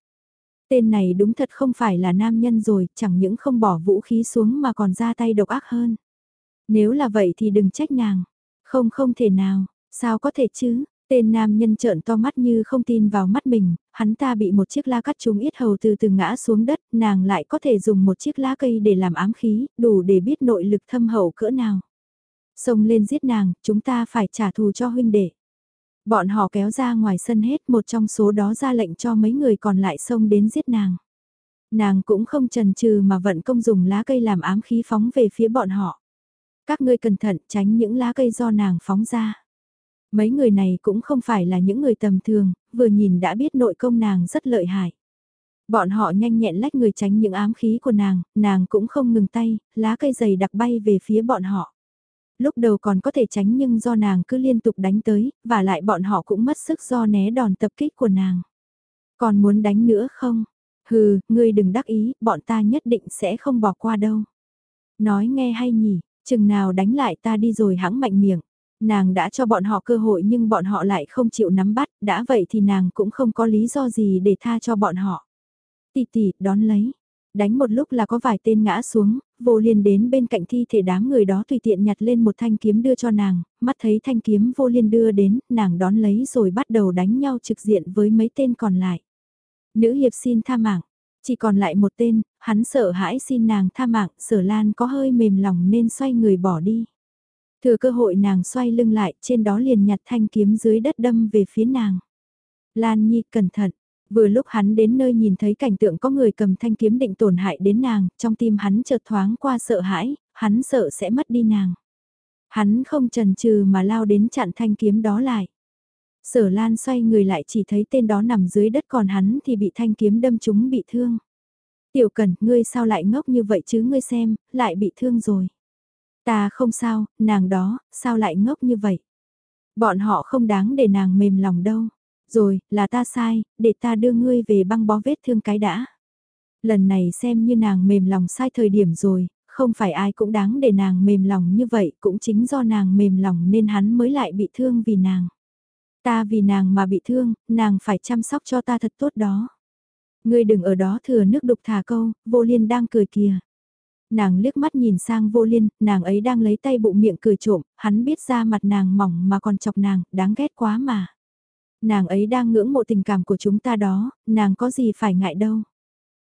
Tên này đúng thật không phải là nam nhân rồi, chẳng những không bỏ vũ khí xuống mà còn ra tay độc ác hơn. Nếu là vậy thì đừng trách nàng. Không không thể nào, sao có thể chứ, Tên nam nhân trợn to mắt như không tin vào mắt mình, hắn ta bị một chiếc lá cắt trúng yết hầu từ từ ngã xuống đất, nàng lại có thể dùng một chiếc lá cây để làm ám khí, đủ để biết nội lực thâm hậu cỡ nào. Xông lên giết nàng, chúng ta phải trả thù cho huynh đệ. Bọn họ kéo ra ngoài sân hết một trong số đó ra lệnh cho mấy người còn lại xông đến giết nàng. Nàng cũng không chần chừ mà vận công dùng lá cây làm ám khí phóng về phía bọn họ. Các ngươi cẩn thận tránh những lá cây do nàng phóng ra. Mấy người này cũng không phải là những người tầm thường, vừa nhìn đã biết nội công nàng rất lợi hại. Bọn họ nhanh nhẹn lách người tránh những ám khí của nàng, nàng cũng không ngừng tay, lá cây dày đặc bay về phía bọn họ. Lúc đầu còn có thể tránh nhưng do nàng cứ liên tục đánh tới, và lại bọn họ cũng mất sức do né đòn tập kích của nàng. Còn muốn đánh nữa không? Hừ, ngươi đừng đắc ý, bọn ta nhất định sẽ không bỏ qua đâu. Nói nghe hay nhỉ, chừng nào đánh lại ta đi rồi hãng mạnh miệng. Nàng đã cho bọn họ cơ hội nhưng bọn họ lại không chịu nắm bắt, đã vậy thì nàng cũng không có lý do gì để tha cho bọn họ. Tì tì, đón lấy. Đánh một lúc là có vài tên ngã xuống, vô liên đến bên cạnh thi thể đám người đó tùy tiện nhặt lên một thanh kiếm đưa cho nàng, mắt thấy thanh kiếm vô liên đưa đến, nàng đón lấy rồi bắt đầu đánh nhau trực diện với mấy tên còn lại. Nữ hiệp xin tha mạng, chỉ còn lại một tên, hắn sợ hãi xin nàng tha mạng, sở lan có hơi mềm lòng nên xoay người bỏ đi. Thừa cơ hội nàng xoay lưng lại, trên đó liền nhặt thanh kiếm dưới đất đâm về phía nàng. Lan Nhi cẩn thận, vừa lúc hắn đến nơi nhìn thấy cảnh tượng có người cầm thanh kiếm định tổn hại đến nàng, trong tim hắn chợt thoáng qua sợ hãi, hắn sợ sẽ mất đi nàng. Hắn không chần chừ mà lao đến chặn thanh kiếm đó lại. Sở Lan xoay người lại chỉ thấy tên đó nằm dưới đất còn hắn thì bị thanh kiếm đâm trúng bị thương. Tiểu Cẩn, ngươi sao lại ngốc như vậy chứ ngươi xem, lại bị thương rồi. Ta không sao, nàng đó, sao lại ngốc như vậy? Bọn họ không đáng để nàng mềm lòng đâu. Rồi, là ta sai, để ta đưa ngươi về băng bó vết thương cái đã. Lần này xem như nàng mềm lòng sai thời điểm rồi, không phải ai cũng đáng để nàng mềm lòng như vậy, cũng chính do nàng mềm lòng nên hắn mới lại bị thương vì nàng. Ta vì nàng mà bị thương, nàng phải chăm sóc cho ta thật tốt đó. Ngươi đừng ở đó thừa nước đục thả câu, vô liên đang cười kìa. Nàng liếc mắt nhìn sang vô liên, nàng ấy đang lấy tay bụng miệng cười trộm, hắn biết ra mặt nàng mỏng mà còn chọc nàng, đáng ghét quá mà. Nàng ấy đang ngưỡng mộ tình cảm của chúng ta đó, nàng có gì phải ngại đâu.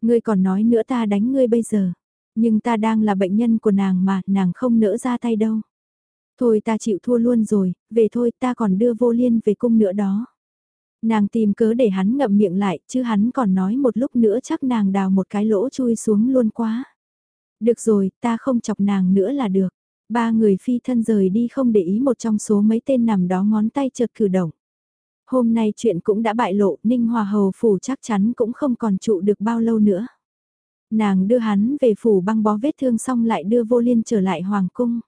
Ngươi còn nói nữa ta đánh ngươi bây giờ, nhưng ta đang là bệnh nhân của nàng mà, nàng không nỡ ra tay đâu. Thôi ta chịu thua luôn rồi, về thôi ta còn đưa vô liên về cung nữa đó. Nàng tìm cớ để hắn ngậm miệng lại, chứ hắn còn nói một lúc nữa chắc nàng đào một cái lỗ chui xuống luôn quá. Được rồi, ta không chọc nàng nữa là được. Ba người phi thân rời đi không để ý một trong số mấy tên nằm đó ngón tay chợt cử động. Hôm nay chuyện cũng đã bại lộ, Ninh Hòa Hầu Phủ chắc chắn cũng không còn trụ được bao lâu nữa. Nàng đưa hắn về phủ băng bó vết thương xong lại đưa vô liên trở lại Hoàng Cung.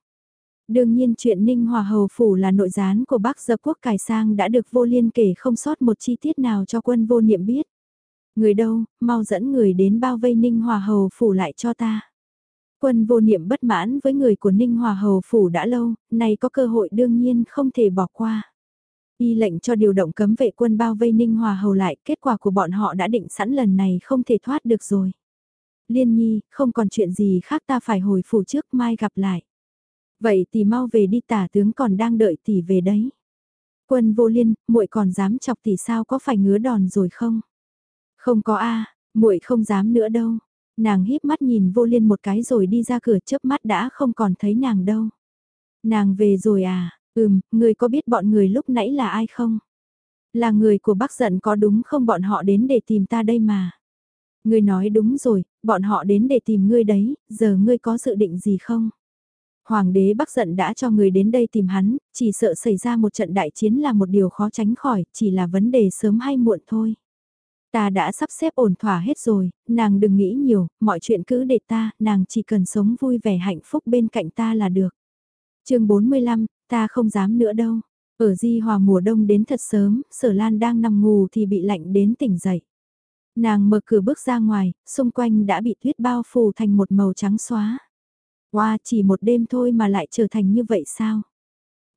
Đương nhiên chuyện Ninh Hòa Hầu Phủ là nội gián của bác Dập Quốc Cải Sang đã được vô liên kể không sót một chi tiết nào cho quân vô niệm biết. Người đâu, mau dẫn người đến bao vây Ninh Hòa Hầu Phủ lại cho ta quân vô niệm bất mãn với người của Ninh Hòa Hầu Phủ đã lâu, nay có cơ hội đương nhiên không thể bỏ qua. Y lệnh cho điều động cấm vệ quân bao vây Ninh Hòa Hầu lại, kết quả của bọn họ đã định sẵn lần này không thể thoát được rồi. Liên Nhi, không còn chuyện gì khác ta phải hồi phủ trước mai gặp lại. Vậy thì mau về đi tả tướng còn đang đợi tỷ về đấy. Quân vô liên, muội còn dám chọc tỷ sao có phải ngứa đòn rồi không? Không có a, muội không dám nữa đâu. Nàng híp mắt nhìn vô liên một cái rồi đi ra cửa chớp mắt đã không còn thấy nàng đâu. Nàng về rồi à, ừm, người có biết bọn người lúc nãy là ai không? Là người của bác giận có đúng không bọn họ đến để tìm ta đây mà. Ngươi nói đúng rồi, bọn họ đến để tìm ngươi đấy, giờ ngươi có dự định gì không? Hoàng đế Bắc giận đã cho người đến đây tìm hắn, chỉ sợ xảy ra một trận đại chiến là một điều khó tránh khỏi, chỉ là vấn đề sớm hay muộn thôi. Ta đã sắp xếp ổn thỏa hết rồi, nàng đừng nghĩ nhiều, mọi chuyện cứ để ta, nàng chỉ cần sống vui vẻ hạnh phúc bên cạnh ta là được. chương 45, ta không dám nữa đâu. Ở Di Hòa mùa đông đến thật sớm, Sở Lan đang nằm ngủ thì bị lạnh đến tỉnh dậy. Nàng mở cửa bước ra ngoài, xung quanh đã bị tuyết bao phủ thành một màu trắng xóa. Wow, chỉ một đêm thôi mà lại trở thành như vậy sao?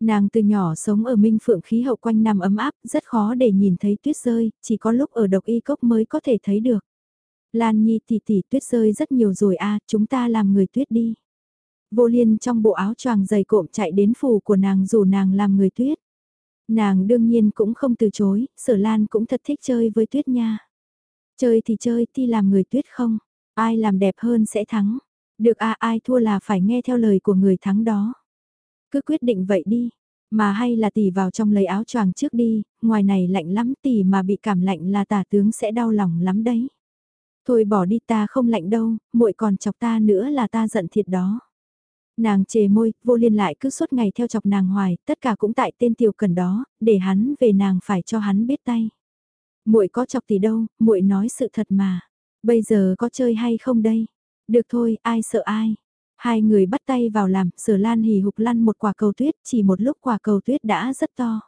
Nàng từ nhỏ sống ở minh phượng khí hậu quanh năm ấm áp, rất khó để nhìn thấy tuyết rơi, chỉ có lúc ở độc y cốc mới có thể thấy được. Lan Nhi tỷ tỷ tuyết rơi rất nhiều rồi a, chúng ta làm người tuyết đi. Vô liên trong bộ áo choàng dày cộm chạy đến phủ của nàng dù nàng làm người tuyết. Nàng đương nhiên cũng không từ chối, sở lan cũng thật thích chơi với tuyết nha. Chơi thì chơi, ti làm người tuyết không? Ai làm đẹp hơn sẽ thắng. Được a ai thua là phải nghe theo lời của người thắng đó. Cứ quyết định vậy đi. Mà hay là tỷ vào trong lấy áo choàng trước đi, ngoài này lạnh lắm tỷ mà bị cảm lạnh là tả tướng sẽ đau lòng lắm đấy. Thôi bỏ đi ta không lạnh đâu, muội còn chọc ta nữa là ta giận thiệt đó. Nàng chề môi, vô liên lại cứ suốt ngày theo chọc nàng hoài, tất cả cũng tại tên tiểu cần đó, để hắn về nàng phải cho hắn biết tay. muội có chọc tỷ đâu, muội nói sự thật mà. Bây giờ có chơi hay không đây? Được thôi, ai sợ ai? Hai người bắt tay vào làm, sở lan hì hục lăn một quả cầu tuyết, chỉ một lúc quả cầu tuyết đã rất to.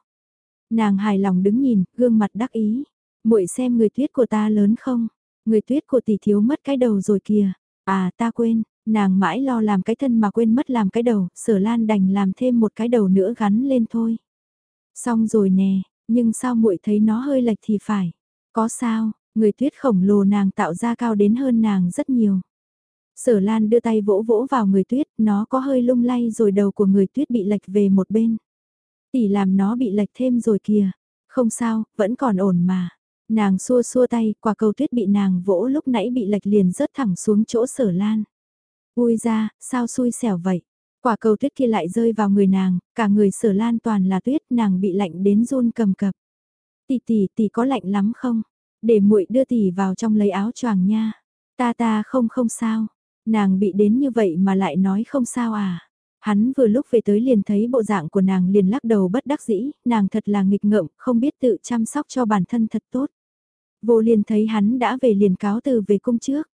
Nàng hài lòng đứng nhìn, gương mặt đắc ý. muội xem người tuyết của ta lớn không? Người tuyết của tỷ thiếu mất cái đầu rồi kìa. À ta quên, nàng mãi lo làm cái thân mà quên mất làm cái đầu, sở lan đành làm thêm một cái đầu nữa gắn lên thôi. Xong rồi nè, nhưng sao muội thấy nó hơi lệch thì phải. Có sao, người tuyết khổng lồ nàng tạo ra cao đến hơn nàng rất nhiều. Sở Lan đưa tay vỗ vỗ vào người tuyết, nó có hơi lung lay rồi đầu của người tuyết bị lệch về một bên. Tỷ làm nó bị lệch thêm rồi kìa. Không sao, vẫn còn ổn mà. Nàng xua xua tay, quả cầu tuyết bị nàng vỗ lúc nãy bị lệch liền rớt thẳng xuống chỗ sở lan. Ui ra, sao xui xẻo vậy? Quả cầu tuyết kia lại rơi vào người nàng, cả người sở lan toàn là tuyết, nàng bị lạnh đến run cầm cập. Tỷ tỷ, tỷ có lạnh lắm không? Để muội đưa tỷ vào trong lấy áo choàng nha. Ta ta không không sao. Nàng bị đến như vậy mà lại nói không sao à. Hắn vừa lúc về tới liền thấy bộ dạng của nàng liền lắc đầu bất đắc dĩ, nàng thật là nghịch ngợm, không biết tự chăm sóc cho bản thân thật tốt. Vô liền thấy hắn đã về liền cáo từ về cung trước.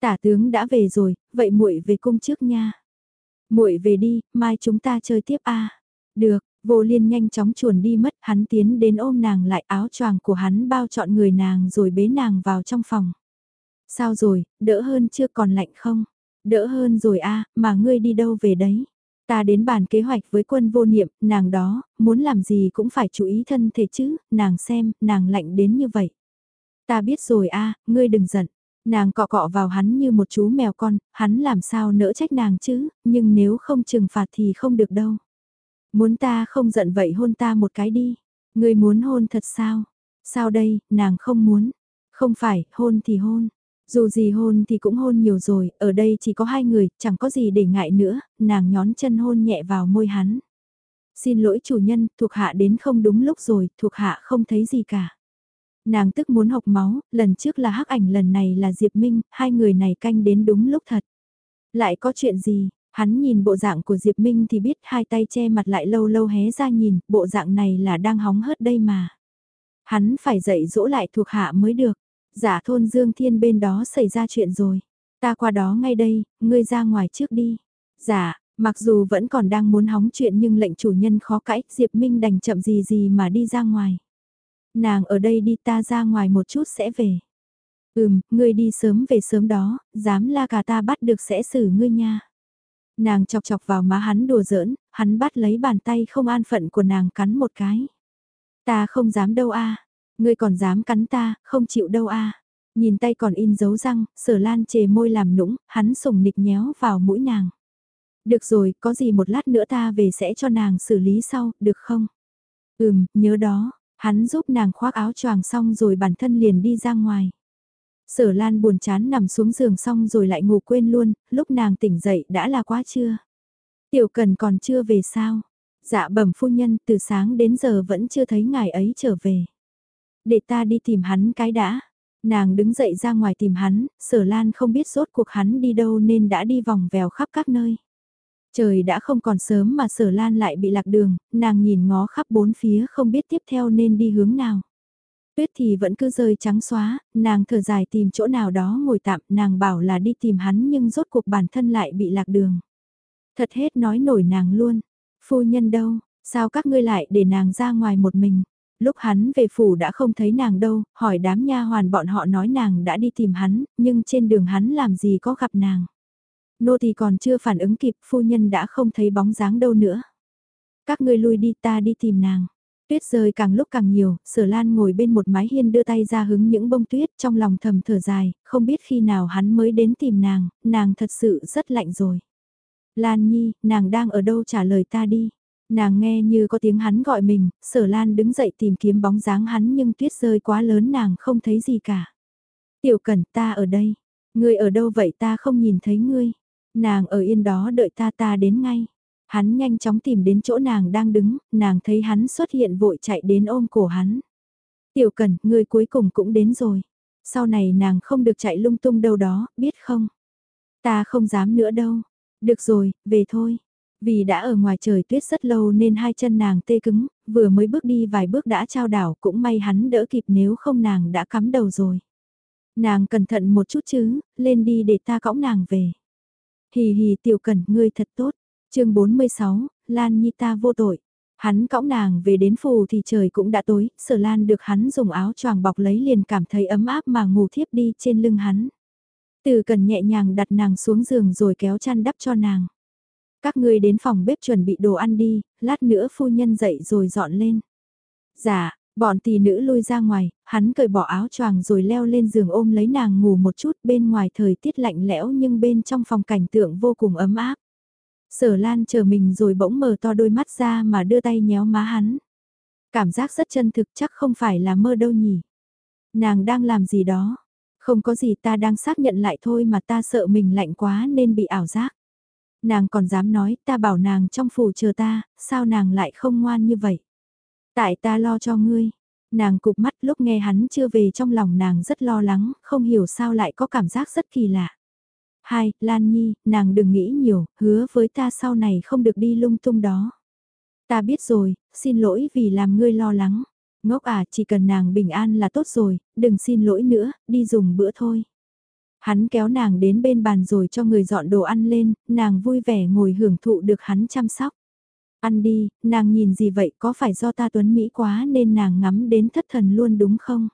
Tả tướng đã về rồi, vậy muội về cung trước nha. Muội về đi, mai chúng ta chơi tiếp a. Được, vô liên nhanh chóng chuồn đi mất, hắn tiến đến ôm nàng lại áo choàng của hắn bao trọn người nàng rồi bế nàng vào trong phòng. Sao rồi, đỡ hơn chưa còn lạnh không? Đỡ hơn rồi a mà ngươi đi đâu về đấy? Ta đến bàn kế hoạch với quân vô niệm, nàng đó, muốn làm gì cũng phải chú ý thân thể chứ, nàng xem, nàng lạnh đến như vậy. Ta biết rồi a ngươi đừng giận. Nàng cọ cọ vào hắn như một chú mèo con, hắn làm sao nỡ trách nàng chứ, nhưng nếu không trừng phạt thì không được đâu. Muốn ta không giận vậy hôn ta một cái đi. Ngươi muốn hôn thật sao? Sao đây, nàng không muốn. Không phải, hôn thì hôn. Dù gì hôn thì cũng hôn nhiều rồi, ở đây chỉ có hai người, chẳng có gì để ngại nữa, nàng nhón chân hôn nhẹ vào môi hắn. Xin lỗi chủ nhân, thuộc hạ đến không đúng lúc rồi, thuộc hạ không thấy gì cả. Nàng tức muốn học máu, lần trước là hắc ảnh lần này là Diệp Minh, hai người này canh đến đúng lúc thật. Lại có chuyện gì, hắn nhìn bộ dạng của Diệp Minh thì biết hai tay che mặt lại lâu lâu hé ra nhìn, bộ dạng này là đang hóng hớt đây mà. Hắn phải dạy dỗ lại thuộc hạ mới được. Giả thôn Dương Thiên bên đó xảy ra chuyện rồi. Ta qua đó ngay đây, ngươi ra ngoài trước đi. Giả, mặc dù vẫn còn đang muốn hóng chuyện nhưng lệnh chủ nhân khó cãi, Diệp Minh đành chậm gì gì mà đi ra ngoài. Nàng ở đây đi ta ra ngoài một chút sẽ về. Ừm, ngươi đi sớm về sớm đó, dám la cả ta bắt được sẽ xử ngươi nha. Nàng chọc chọc vào má hắn đùa giỡn, hắn bắt lấy bàn tay không an phận của nàng cắn một cái. Ta không dám đâu a Ngươi còn dám cắn ta, không chịu đâu a Nhìn tay còn in dấu răng, sở lan chề môi làm nũng, hắn sùng nịch nhéo vào mũi nàng. Được rồi, có gì một lát nữa ta về sẽ cho nàng xử lý sau, được không? Ừm, nhớ đó, hắn giúp nàng khoác áo choàng xong rồi bản thân liền đi ra ngoài. Sở Lan buồn chán nằm xuống giường xong rồi lại ngủ quên luôn, lúc nàng tỉnh dậy đã là quá trưa. Tiểu Cần còn chưa về sao? Dạ bẩm phu nhân từ sáng đến giờ vẫn chưa thấy ngài ấy trở về. Để ta đi tìm hắn cái đã. Nàng đứng dậy ra ngoài tìm hắn, sở lan không biết rốt cuộc hắn đi đâu nên đã đi vòng vèo khắp các nơi. Trời đã không còn sớm mà sở lan lại bị lạc đường, nàng nhìn ngó khắp bốn phía không biết tiếp theo nên đi hướng nào. Tuyết thì vẫn cứ rơi trắng xóa, nàng thở dài tìm chỗ nào đó ngồi tạm, nàng bảo là đi tìm hắn nhưng rốt cuộc bản thân lại bị lạc đường. Thật hết nói nổi nàng luôn, phu nhân đâu, sao các ngươi lại để nàng ra ngoài một mình. Lúc hắn về phủ đã không thấy nàng đâu, hỏi đám nha hoàn bọn họ nói nàng đã đi tìm hắn, nhưng trên đường hắn làm gì có gặp nàng. Nô thì còn chưa phản ứng kịp, phu nhân đã không thấy bóng dáng đâu nữa. Các ngươi lui đi ta đi tìm nàng. Tuyết rơi càng lúc càng nhiều, sở lan ngồi bên một mái hiên đưa tay ra hứng những bông tuyết trong lòng thầm thở dài, không biết khi nào hắn mới đến tìm nàng, nàng thật sự rất lạnh rồi. Lan Nhi, nàng đang ở đâu trả lời ta đi. Nàng nghe như có tiếng hắn gọi mình, sở lan đứng dậy tìm kiếm bóng dáng hắn nhưng tuyết rơi quá lớn nàng không thấy gì cả. Tiểu cẩn ta ở đây, ngươi ở đâu vậy ta không nhìn thấy ngươi. Nàng ở yên đó đợi ta ta đến ngay. Hắn nhanh chóng tìm đến chỗ nàng đang đứng, nàng thấy hắn xuất hiện vội chạy đến ôm cổ hắn. Tiểu Cẩn ngươi cuối cùng cũng đến rồi. Sau này nàng không được chạy lung tung đâu đó, biết không? Ta không dám nữa đâu. Được rồi, về thôi. Vì đã ở ngoài trời tuyết rất lâu nên hai chân nàng tê cứng, vừa mới bước đi vài bước đã trao đảo cũng may hắn đỡ kịp nếu không nàng đã cắm đầu rồi. Nàng cẩn thận một chút chứ, lên đi để ta cõng nàng về. Hì hì tiểu cẩn ngươi thật tốt chương 46, Lan Nhi ta vô tội. Hắn cõng nàng về đến phù thì trời cũng đã tối, sở lan được hắn dùng áo choàng bọc lấy liền cảm thấy ấm áp mà ngủ thiếp đi trên lưng hắn. Từ cần nhẹ nhàng đặt nàng xuống giường rồi kéo chăn đắp cho nàng. Các ngươi đến phòng bếp chuẩn bị đồ ăn đi, lát nữa phu nhân dậy rồi dọn lên. Dạ, bọn tỷ nữ lui ra ngoài, hắn cởi bỏ áo choàng rồi leo lên giường ôm lấy nàng ngủ một chút bên ngoài thời tiết lạnh lẽo nhưng bên trong phòng cảnh tượng vô cùng ấm áp. Sở Lan chờ mình rồi bỗng mở to đôi mắt ra mà đưa tay nhéo má hắn. Cảm giác rất chân thực chắc không phải là mơ đâu nhỉ. Nàng đang làm gì đó. Không có gì ta đang xác nhận lại thôi mà ta sợ mình lạnh quá nên bị ảo giác. Nàng còn dám nói ta bảo nàng trong phủ chờ ta, sao nàng lại không ngoan như vậy. Tại ta lo cho ngươi. Nàng cụp mắt lúc nghe hắn chưa về trong lòng nàng rất lo lắng, không hiểu sao lại có cảm giác rất kỳ lạ. Hai, Lan Nhi, nàng đừng nghĩ nhiều, hứa với ta sau này không được đi lung tung đó. Ta biết rồi, xin lỗi vì làm ngươi lo lắng. Ngốc à, chỉ cần nàng bình an là tốt rồi, đừng xin lỗi nữa, đi dùng bữa thôi. Hắn kéo nàng đến bên bàn rồi cho người dọn đồ ăn lên, nàng vui vẻ ngồi hưởng thụ được hắn chăm sóc. Ăn đi, nàng nhìn gì vậy có phải do ta tuấn Mỹ quá nên nàng ngắm đến thất thần luôn đúng không?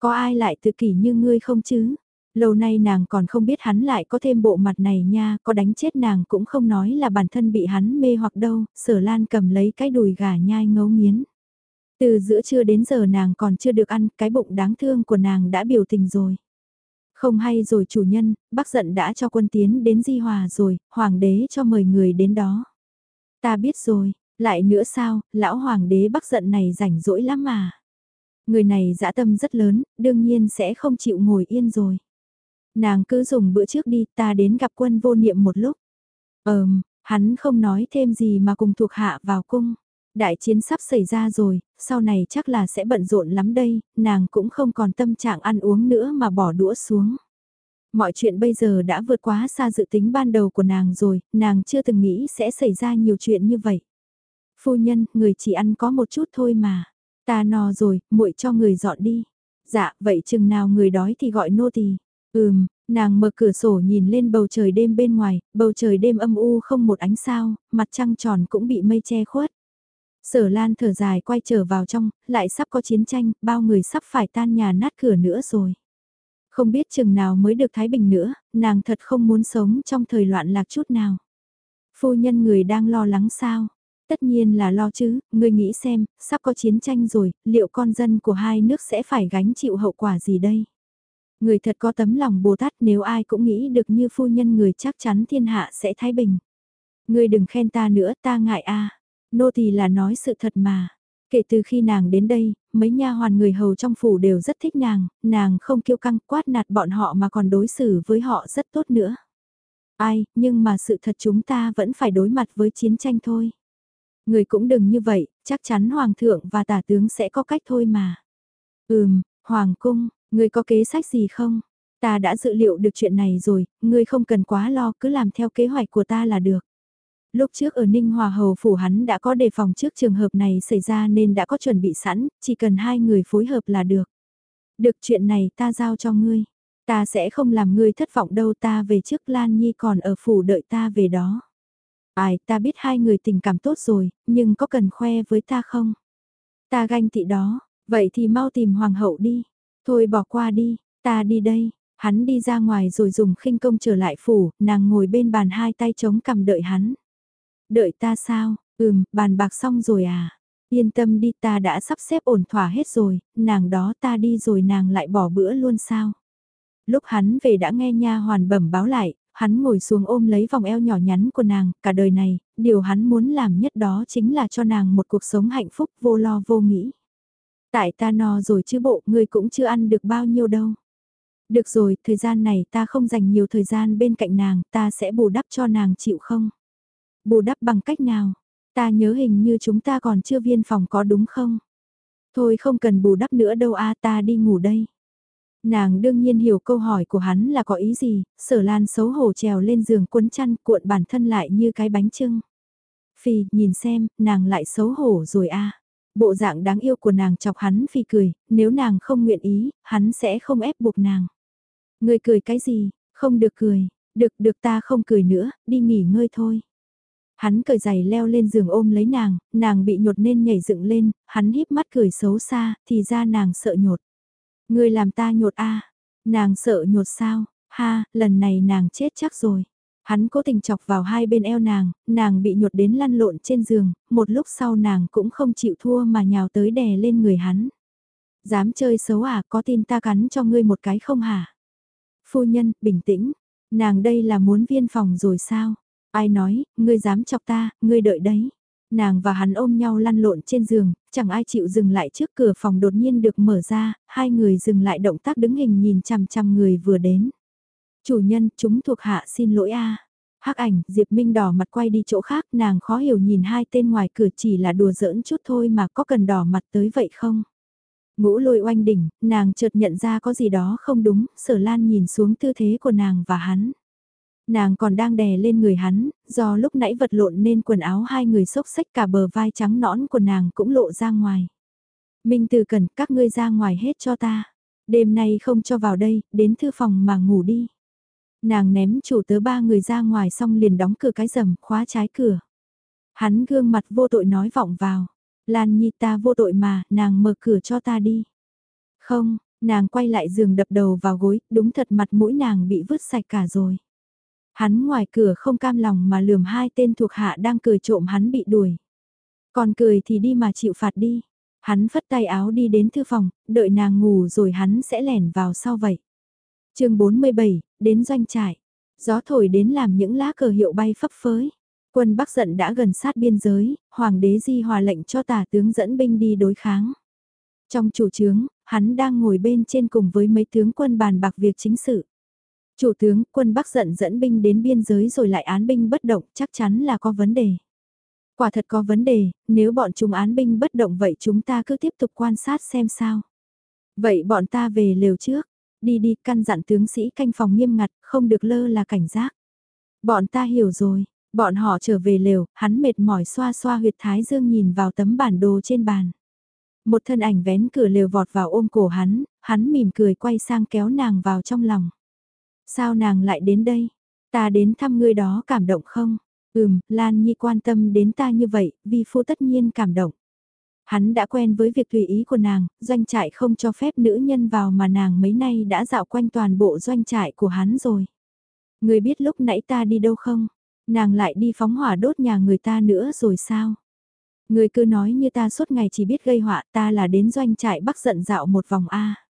Có ai lại tự kỷ như ngươi không chứ? Lâu nay nàng còn không biết hắn lại có thêm bộ mặt này nha, có đánh chết nàng cũng không nói là bản thân bị hắn mê hoặc đâu, sở lan cầm lấy cái đùi gà nhai ngấu nghiến. Từ giữa trưa đến giờ nàng còn chưa được ăn, cái bụng đáng thương của nàng đã biểu tình rồi. Không hay rồi chủ nhân, bác giận đã cho quân tiến đến Di Hòa rồi, hoàng đế cho mời người đến đó. Ta biết rồi, lại nữa sao, lão hoàng đế bác giận này rảnh rỗi lắm mà. Người này dã tâm rất lớn, đương nhiên sẽ không chịu ngồi yên rồi. Nàng cứ dùng bữa trước đi, ta đến gặp quân vô niệm một lúc. Ờm, hắn không nói thêm gì mà cùng thuộc hạ vào cung. Đại chiến sắp xảy ra rồi, sau này chắc là sẽ bận rộn lắm đây, nàng cũng không còn tâm trạng ăn uống nữa mà bỏ đũa xuống. Mọi chuyện bây giờ đã vượt quá xa dự tính ban đầu của nàng rồi, nàng chưa từng nghĩ sẽ xảy ra nhiều chuyện như vậy. Phu nhân, người chỉ ăn có một chút thôi mà. Ta no rồi, muội cho người dọn đi. Dạ, vậy chừng nào người đói thì gọi nô tỳ. Ừm, nàng mở cửa sổ nhìn lên bầu trời đêm bên ngoài, bầu trời đêm âm u không một ánh sao, mặt trăng tròn cũng bị mây che khuất. Sở Lan thở dài quay trở vào trong, lại sắp có chiến tranh, bao người sắp phải tan nhà nát cửa nữa rồi. Không biết chừng nào mới được Thái Bình nữa, nàng thật không muốn sống trong thời loạn lạc chút nào. Phu nhân người đang lo lắng sao? Tất nhiên là lo chứ, người nghĩ xem, sắp có chiến tranh rồi, liệu con dân của hai nước sẽ phải gánh chịu hậu quả gì đây? Người thật có tấm lòng Bồ Tát nếu ai cũng nghĩ được như phu nhân người chắc chắn thiên hạ sẽ thái bình. Người đừng khen ta nữa ta ngại a Nô thì là nói sự thật mà. Kể từ khi nàng đến đây, mấy nha hoàn người hầu trong phủ đều rất thích nàng, nàng không kiêu căng quát nạt bọn họ mà còn đối xử với họ rất tốt nữa. Ai, nhưng mà sự thật chúng ta vẫn phải đối mặt với chiến tranh thôi. Người cũng đừng như vậy, chắc chắn hoàng thượng và tả tướng sẽ có cách thôi mà. Ừm, hoàng cung, người có kế sách gì không? Ta đã dự liệu được chuyện này rồi, ngươi không cần quá lo cứ làm theo kế hoạch của ta là được. Lúc trước ở Ninh Hòa Hầu Phủ hắn đã có đề phòng trước trường hợp này xảy ra nên đã có chuẩn bị sẵn, chỉ cần hai người phối hợp là được. Được chuyện này ta giao cho ngươi. Ta sẽ không làm ngươi thất vọng đâu ta về trước Lan Nhi còn ở phủ đợi ta về đó. Ai, ta biết hai người tình cảm tốt rồi, nhưng có cần khoe với ta không? Ta ganh tị đó, vậy thì mau tìm hoàng hậu đi. Thôi bỏ qua đi, ta đi đây. Hắn đi ra ngoài rồi dùng khinh công trở lại phủ, nàng ngồi bên bàn hai tay chống cầm đợi hắn. Đợi ta sao? Ừm, bàn bạc xong rồi à? Yên tâm đi ta đã sắp xếp ổn thỏa hết rồi, nàng đó ta đi rồi nàng lại bỏ bữa luôn sao? Lúc hắn về đã nghe nha hoàn bẩm báo lại, hắn ngồi xuống ôm lấy vòng eo nhỏ nhắn của nàng, cả đời này, điều hắn muốn làm nhất đó chính là cho nàng một cuộc sống hạnh phúc vô lo vô nghĩ. Tại ta no rồi chứ bộ, ngươi cũng chưa ăn được bao nhiêu đâu. Được rồi, thời gian này ta không dành nhiều thời gian bên cạnh nàng, ta sẽ bù đắp cho nàng chịu không? Bù đắp bằng cách nào? Ta nhớ hình như chúng ta còn chưa viên phòng có đúng không? Thôi không cần bù đắp nữa đâu a ta đi ngủ đây. Nàng đương nhiên hiểu câu hỏi của hắn là có ý gì, sở lan xấu hổ trèo lên giường cuốn chăn cuộn bản thân lại như cái bánh trưng. Phi, nhìn xem, nàng lại xấu hổ rồi a Bộ dạng đáng yêu của nàng chọc hắn phi cười, nếu nàng không nguyện ý, hắn sẽ không ép buộc nàng. Người cười cái gì, không được cười, được được ta không cười nữa, đi nghỉ ngơi thôi. Hắn cởi giày leo lên giường ôm lấy nàng, nàng bị nhột nên nhảy dựng lên, hắn híp mắt cười xấu xa, thì ra nàng sợ nhột. Người làm ta nhột a nàng sợ nhột sao, ha, lần này nàng chết chắc rồi. Hắn cố tình chọc vào hai bên eo nàng, nàng bị nhột đến lăn lộn trên giường, một lúc sau nàng cũng không chịu thua mà nhào tới đè lên người hắn. Dám chơi xấu à, có tin ta cắn cho ngươi một cái không hả? Phu nhân, bình tĩnh, nàng đây là muốn viên phòng rồi sao? Ai nói, ngươi dám chọc ta, ngươi đợi đấy. Nàng và hắn ôm nhau lăn lộn trên giường, chẳng ai chịu dừng lại trước cửa phòng đột nhiên được mở ra, hai người dừng lại động tác đứng hình nhìn chằm chằm người vừa đến. Chủ nhân, chúng thuộc hạ xin lỗi a. Hắc ảnh, Diệp Minh đỏ mặt quay đi chỗ khác, nàng khó hiểu nhìn hai tên ngoài cửa chỉ là đùa giỡn chút thôi mà có cần đỏ mặt tới vậy không? Ngũ lôi oanh đỉnh, nàng chợt nhận ra có gì đó không đúng, sở lan nhìn xuống tư thế của nàng và hắn. Nàng còn đang đè lên người hắn, do lúc nãy vật lộn nên quần áo hai người xốc xách cả bờ vai trắng nõn của nàng cũng lộ ra ngoài. Minh từ cần các ngươi ra ngoài hết cho ta. Đêm nay không cho vào đây, đến thư phòng mà ngủ đi. Nàng ném chủ tớ ba người ra ngoài xong liền đóng cửa cái rầm, khóa trái cửa. Hắn gương mặt vô tội nói vọng vào. Lan Nhi ta vô tội mà, nàng mở cửa cho ta đi. Không, nàng quay lại giường đập đầu vào gối, đúng thật mặt mũi nàng bị vứt sạch cả rồi. Hắn ngoài cửa không cam lòng mà lườm hai tên thuộc hạ đang cười trộm hắn bị đuổi. Còn cười thì đi mà chịu phạt đi. Hắn phất tay áo đi đến thư phòng, đợi nàng ngủ rồi hắn sẽ lẻn vào sau vậy. chương 47, đến doanh trại. Gió thổi đến làm những lá cờ hiệu bay phấp phới. Quân Bắc giận đã gần sát biên giới, Hoàng đế Di hòa lệnh cho tả tướng dẫn binh đi đối kháng. Trong chủ trướng, hắn đang ngồi bên trên cùng với mấy tướng quân bàn bạc việc chính sự. Chủ tướng, quân Bắc giận dẫn binh đến biên giới rồi lại án binh bất động, chắc chắn là có vấn đề. Quả thật có vấn đề, nếu bọn chúng án binh bất động vậy chúng ta cứ tiếp tục quan sát xem sao. Vậy bọn ta về lều trước, đi đi căn dặn tướng sĩ canh phòng nghiêm ngặt, không được lơ là cảnh giác. Bọn ta hiểu rồi, bọn họ trở về lều, hắn mệt mỏi xoa xoa huyệt thái dương nhìn vào tấm bản đồ trên bàn. Một thân ảnh vén cửa lều vọt vào ôm cổ hắn, hắn mỉm cười quay sang kéo nàng vào trong lòng. Sao nàng lại đến đây? Ta đến thăm ngươi đó cảm động không? Ừm, Lan Nhi quan tâm đến ta như vậy, vi phu tất nhiên cảm động. Hắn đã quen với việc tùy ý của nàng, doanh trại không cho phép nữ nhân vào mà nàng mấy nay đã dạo quanh toàn bộ doanh trại của hắn rồi. Người biết lúc nãy ta đi đâu không? Nàng lại đi phóng hỏa đốt nhà người ta nữa rồi sao? Người cứ nói như ta suốt ngày chỉ biết gây họa ta là đến doanh trại bắc giận dạo một vòng A.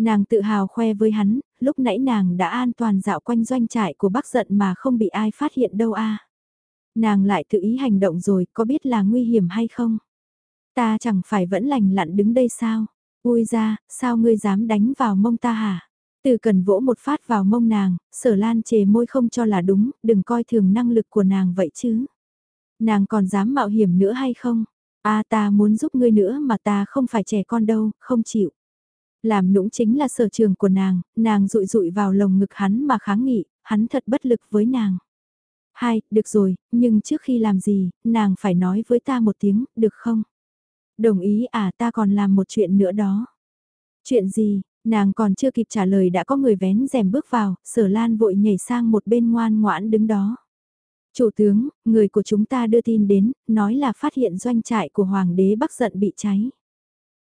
Nàng tự hào khoe với hắn, lúc nãy nàng đã an toàn dạo quanh doanh trại của bác giận mà không bị ai phát hiện đâu a. Nàng lại tự ý hành động rồi, có biết là nguy hiểm hay không? Ta chẳng phải vẫn lành lặn đứng đây sao? Ui ra, sao ngươi dám đánh vào mông ta hả? Từ cần vỗ một phát vào mông nàng, sở lan chề môi không cho là đúng, đừng coi thường năng lực của nàng vậy chứ. Nàng còn dám mạo hiểm nữa hay không? a ta muốn giúp ngươi nữa mà ta không phải trẻ con đâu, không chịu. Làm nũng chính là sở trường của nàng, nàng rụi rụi vào lồng ngực hắn mà kháng nghị, hắn thật bất lực với nàng. Hai, được rồi, nhưng trước khi làm gì, nàng phải nói với ta một tiếng, được không? Đồng ý à ta còn làm một chuyện nữa đó. Chuyện gì, nàng còn chưa kịp trả lời đã có người vén rèm bước vào, sở lan vội nhảy sang một bên ngoan ngoãn đứng đó. Chủ tướng, người của chúng ta đưa tin đến, nói là phát hiện doanh trại của Hoàng đế Bắc giận bị cháy.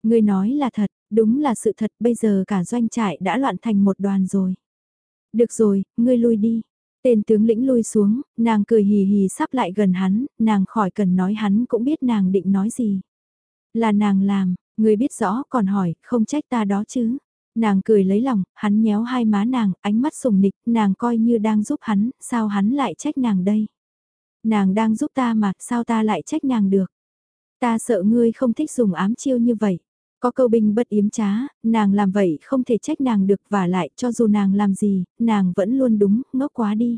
Người nói là thật, đúng là sự thật, bây giờ cả doanh trại đã loạn thành một đoàn rồi. Được rồi, ngươi lui đi. Tên tướng lĩnh lui xuống, nàng cười hì hì sắp lại gần hắn, nàng khỏi cần nói hắn cũng biết nàng định nói gì. Là nàng làm, người biết rõ còn hỏi, không trách ta đó chứ. Nàng cười lấy lòng, hắn nhéo hai má nàng, ánh mắt sùng nịch, nàng coi như đang giúp hắn, sao hắn lại trách nàng đây? Nàng đang giúp ta mà, sao ta lại trách nàng được? Ta sợ ngươi không thích dùng ám chiêu như vậy. Có câu binh bất yếm trá, nàng làm vậy không thể trách nàng được và lại cho dù nàng làm gì, nàng vẫn luôn đúng, ngốc quá đi.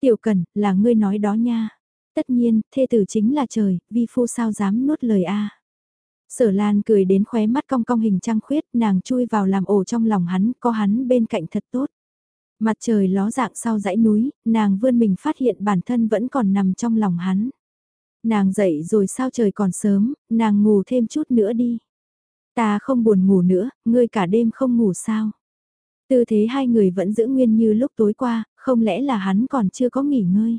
Tiểu Cần, là ngươi nói đó nha. Tất nhiên, thê tử chính là trời, vi phu sao dám nuốt lời a. Sở Lan cười đến khóe mắt cong cong hình trăng khuyết, nàng chui vào làm ổ trong lòng hắn, có hắn bên cạnh thật tốt. Mặt trời ló dạng sau dãy núi, nàng vươn mình phát hiện bản thân vẫn còn nằm trong lòng hắn. Nàng dậy rồi sao trời còn sớm, nàng ngủ thêm chút nữa đi. Ta không buồn ngủ nữa, ngươi cả đêm không ngủ sao. Tư thế hai người vẫn giữ nguyên như lúc tối qua, không lẽ là hắn còn chưa có nghỉ ngơi.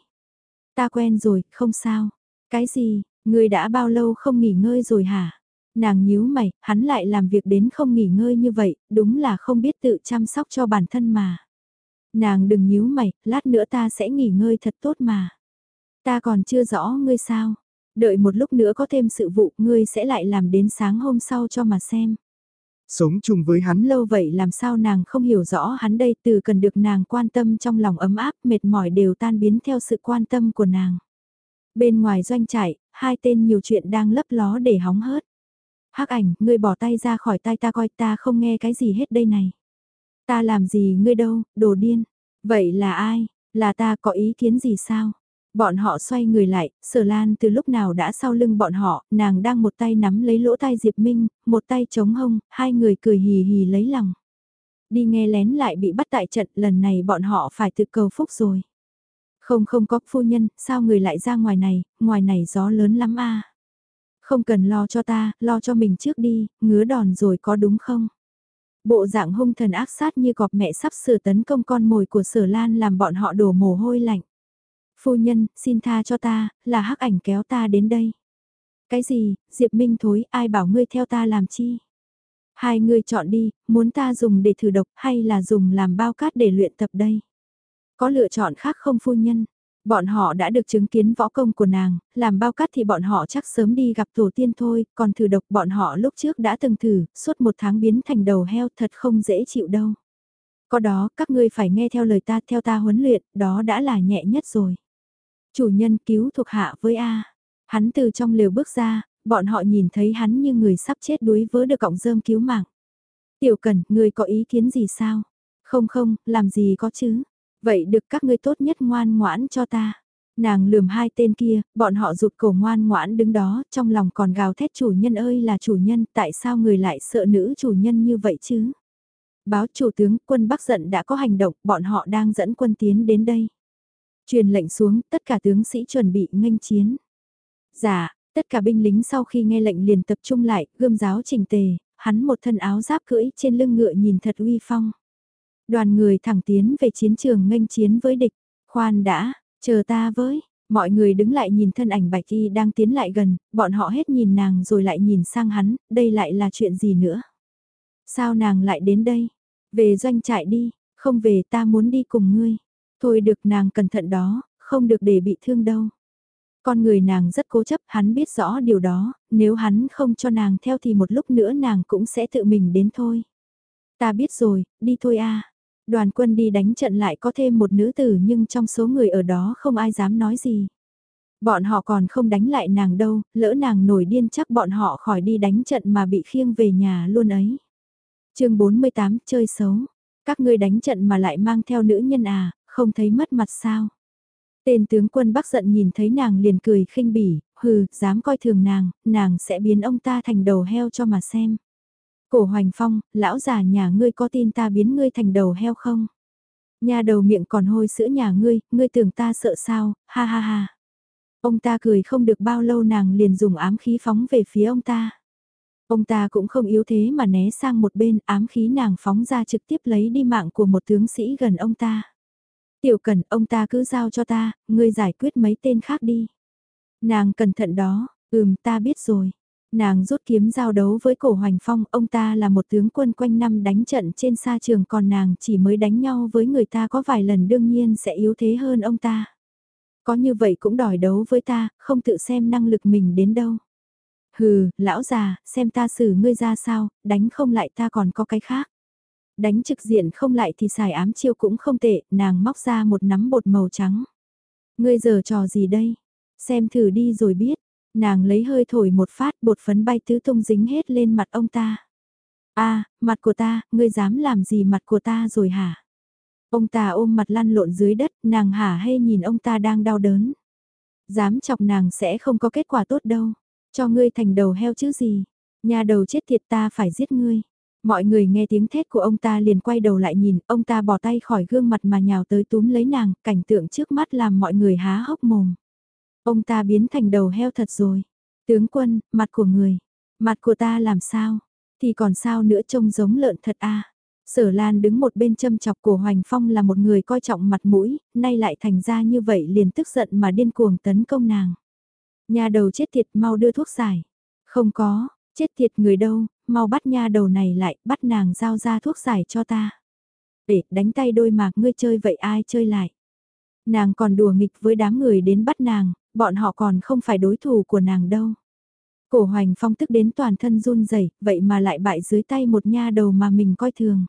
Ta quen rồi, không sao. Cái gì, ngươi đã bao lâu không nghỉ ngơi rồi hả? Nàng nhíu mày, hắn lại làm việc đến không nghỉ ngơi như vậy, đúng là không biết tự chăm sóc cho bản thân mà. Nàng đừng nhíu mày, lát nữa ta sẽ nghỉ ngơi thật tốt mà. Ta còn chưa rõ ngươi sao. Đợi một lúc nữa có thêm sự vụ ngươi sẽ lại làm đến sáng hôm sau cho mà xem. Sống chung với hắn lâu vậy làm sao nàng không hiểu rõ hắn đây từ cần được nàng quan tâm trong lòng ấm áp mệt mỏi đều tan biến theo sự quan tâm của nàng. Bên ngoài doanh trại, hai tên nhiều chuyện đang lấp ló để hóng hớt. Hắc ảnh, ngươi bỏ tay ra khỏi tay ta coi ta không nghe cái gì hết đây này. Ta làm gì ngươi đâu, đồ điên. Vậy là ai? Là ta có ý kiến gì sao? Bọn họ xoay người lại, sở lan từ lúc nào đã sau lưng bọn họ, nàng đang một tay nắm lấy lỗ tai Diệp Minh, một tay chống hông, hai người cười hì hì lấy lòng. Đi nghe lén lại bị bắt tại trận, lần này bọn họ phải tự cầu phúc rồi. Không không có phu nhân, sao người lại ra ngoài này, ngoài này gió lớn lắm a. Không cần lo cho ta, lo cho mình trước đi, ngứa đòn rồi có đúng không? Bộ dạng hung thần ác sát như cọp mẹ sắp sửa tấn công con mồi của sở lan làm bọn họ đổ mồ hôi lạnh. Phu nhân, xin tha cho ta, là hắc ảnh kéo ta đến đây. Cái gì, Diệp Minh thối, ai bảo ngươi theo ta làm chi? Hai ngươi chọn đi, muốn ta dùng để thử độc hay là dùng làm bao cát để luyện tập đây? Có lựa chọn khác không phu nhân? Bọn họ đã được chứng kiến võ công của nàng, làm bao cát thì bọn họ chắc sớm đi gặp tổ tiên thôi, còn thử độc bọn họ lúc trước đã từng thử, suốt một tháng biến thành đầu heo thật không dễ chịu đâu. Có đó, các ngươi phải nghe theo lời ta, theo ta huấn luyện, đó đã là nhẹ nhất rồi. Chủ nhân cứu thuộc hạ với A. Hắn từ trong lều bước ra, bọn họ nhìn thấy hắn như người sắp chết đuối vớ được cọng rơm cứu mạng. Tiểu Cần, ngươi có ý kiến gì sao? Không không, làm gì có chứ? Vậy được các ngươi tốt nhất ngoan ngoãn cho ta. Nàng lườm hai tên kia, bọn họ rụt cổ ngoan ngoãn đứng đó, trong lòng còn gào thét chủ nhân ơi là chủ nhân, tại sao người lại sợ nữ chủ nhân như vậy chứ? Báo chủ tướng, quân Bắc giận đã có hành động, bọn họ đang dẫn quân tiến đến đây. Truyền lệnh xuống, tất cả tướng sĩ chuẩn bị nghênh chiến. Dạ, tất cả binh lính sau khi nghe lệnh liền tập trung lại, gươm giáo chỉnh tề, hắn một thân áo giáp cưỡi trên lưng ngựa nhìn thật uy phong. Đoàn người thẳng tiến về chiến trường nghênh chiến với địch. Khoan đã, chờ ta với. Mọi người đứng lại nhìn thân ảnh bạch y đang tiến lại gần, bọn họ hết nhìn nàng rồi lại nhìn sang hắn, đây lại là chuyện gì nữa? Sao nàng lại đến đây? Về doanh trại đi, không về ta muốn đi cùng ngươi. Thôi được nàng cẩn thận đó, không được để bị thương đâu. Con người nàng rất cố chấp, hắn biết rõ điều đó, nếu hắn không cho nàng theo thì một lúc nữa nàng cũng sẽ tự mình đến thôi. Ta biết rồi, đi thôi a. Đoàn quân đi đánh trận lại có thêm một nữ tử nhưng trong số người ở đó không ai dám nói gì. Bọn họ còn không đánh lại nàng đâu, lỡ nàng nổi điên chắc bọn họ khỏi đi đánh trận mà bị khiêng về nhà luôn ấy. chương 48 chơi xấu. Các ngươi đánh trận mà lại mang theo nữ nhân à, không thấy mất mặt sao. Tên tướng quân bắc giận nhìn thấy nàng liền cười khinh bỉ, hừ, dám coi thường nàng, nàng sẽ biến ông ta thành đầu heo cho mà xem. Cổ hoành phong, lão già nhà ngươi có tin ta biến ngươi thành đầu heo không? Nhà đầu miệng còn hôi sữa nhà ngươi, ngươi tưởng ta sợ sao, ha ha ha. Ông ta cười không được bao lâu nàng liền dùng ám khí phóng về phía ông ta. Ông ta cũng không yếu thế mà né sang một bên ám khí nàng phóng ra trực tiếp lấy đi mạng của một tướng sĩ gần ông ta. Tiểu cần ông ta cứ giao cho ta, ngươi giải quyết mấy tên khác đi. Nàng cẩn thận đó, ừm ta biết rồi. Nàng rút kiếm giao đấu với cổ hoành phong, ông ta là một tướng quân quanh năm đánh trận trên sa trường còn nàng chỉ mới đánh nhau với người ta có vài lần đương nhiên sẽ yếu thế hơn ông ta. Có như vậy cũng đòi đấu với ta, không tự xem năng lực mình đến đâu. Hừ, lão già, xem ta xử ngươi ra sao, đánh không lại ta còn có cái khác. Đánh trực diện không lại thì xài ám chiêu cũng không tệ, nàng móc ra một nắm bột màu trắng. Ngươi giờ trò gì đây? Xem thử đi rồi biết. Nàng lấy hơi thổi một phát bột phấn bay tứ tung dính hết lên mặt ông ta. a mặt của ta, ngươi dám làm gì mặt của ta rồi hả? Ông ta ôm mặt lăn lộn dưới đất, nàng hả hay nhìn ông ta đang đau đớn. Dám chọc nàng sẽ không có kết quả tốt đâu. Cho ngươi thành đầu heo chứ gì. Nhà đầu chết thiệt ta phải giết ngươi. Mọi người nghe tiếng thét của ông ta liền quay đầu lại nhìn, ông ta bỏ tay khỏi gương mặt mà nhào tới túm lấy nàng, cảnh tượng trước mắt làm mọi người há hốc mồm. Ông ta biến thành đầu heo thật rồi. Tướng quân, mặt của người, mặt của ta làm sao? Thì còn sao nữa trông giống lợn thật à Sở Lan đứng một bên châm chọc của Hoành Phong là một người coi trọng mặt mũi, nay lại thành ra như vậy liền tức giận mà điên cuồng tấn công nàng. Nhà đầu chết thiệt mau đưa thuốc giải. Không có, chết thiệt người đâu, mau bắt nha đầu này lại, bắt nàng giao ra thuốc giải cho ta. Để đánh tay đôi mạc ngươi chơi vậy ai chơi lại. Nàng còn đùa nghịch với đám người đến bắt nàng, bọn họ còn không phải đối thủ của nàng đâu. Cổ hoành phong tức đến toàn thân run rẩy vậy mà lại bại dưới tay một nha đầu mà mình coi thường.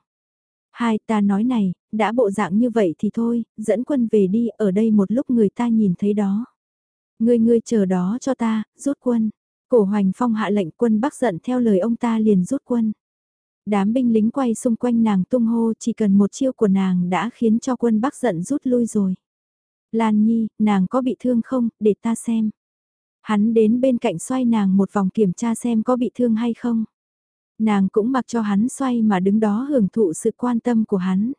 Hai ta nói này, đã bộ dạng như vậy thì thôi, dẫn quân về đi, ở đây một lúc người ta nhìn thấy đó. Ngươi ngươi chờ đó cho ta, rút quân. Cổ hoành phong hạ lệnh quân bắc giận theo lời ông ta liền rút quân. Đám binh lính quay xung quanh nàng tung hô chỉ cần một chiêu của nàng đã khiến cho quân bắc giận rút lui rồi. Lan Nhi, nàng có bị thương không, để ta xem. Hắn đến bên cạnh xoay nàng một vòng kiểm tra xem có bị thương hay không. Nàng cũng mặc cho hắn xoay mà đứng đó hưởng thụ sự quan tâm của hắn.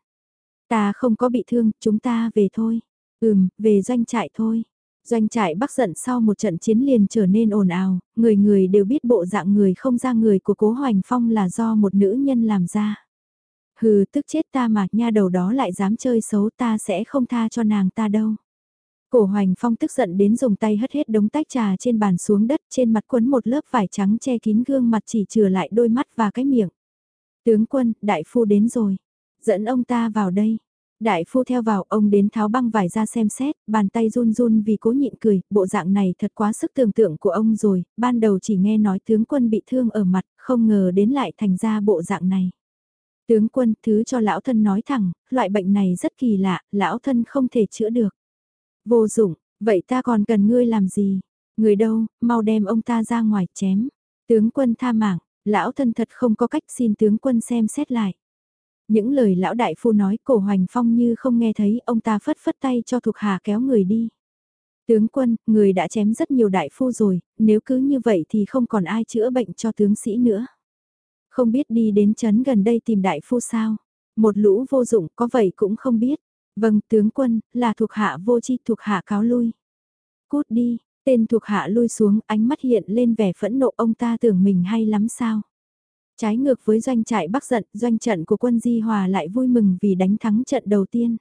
Ta không có bị thương, chúng ta về thôi. Ừm, về doanh trại thôi. Doanh trại bắc giận sau một trận chiến liền trở nên ồn ào, người người đều biết bộ dạng người không ra người của cố Hoành Phong là do một nữ nhân làm ra. Hừ tức chết ta mà nha đầu đó lại dám chơi xấu ta sẽ không tha cho nàng ta đâu. Cổ hoành phong tức giận đến dùng tay hất hết đống tách trà trên bàn xuống đất trên mặt quấn một lớp vải trắng che kín gương mặt chỉ trừ lại đôi mắt và cái miệng. Tướng quân, đại phu đến rồi. Dẫn ông ta vào đây. Đại phu theo vào ông đến tháo băng vải ra xem xét, bàn tay run run vì cố nhịn cười, bộ dạng này thật quá sức tưởng tượng của ông rồi, ban đầu chỉ nghe nói tướng quân bị thương ở mặt, không ngờ đến lại thành ra bộ dạng này. Tướng quân, thứ cho lão thân nói thẳng, loại bệnh này rất kỳ lạ, lão thân không thể chữa được. Vô dụng, vậy ta còn cần ngươi làm gì? Người đâu, mau đem ông ta ra ngoài chém. Tướng quân tha mạng, lão thân thật không có cách xin tướng quân xem xét lại. Những lời lão đại phu nói cổ hoành phong như không nghe thấy ông ta phất phất tay cho thuộc hạ kéo người đi. Tướng quân, người đã chém rất nhiều đại phu rồi, nếu cứ như vậy thì không còn ai chữa bệnh cho tướng sĩ nữa. Không biết đi đến chấn gần đây tìm đại phu sao? Một lũ vô dụng có vậy cũng không biết. Vâng, tướng quân, là thuộc hạ vô chi thuộc hạ cáo lui. Cút đi, tên thuộc hạ lui xuống, ánh mắt hiện lên vẻ phẫn nộ ông ta tưởng mình hay lắm sao. Trái ngược với doanh trại bắc giận, doanh trận của quân Di Hòa lại vui mừng vì đánh thắng trận đầu tiên.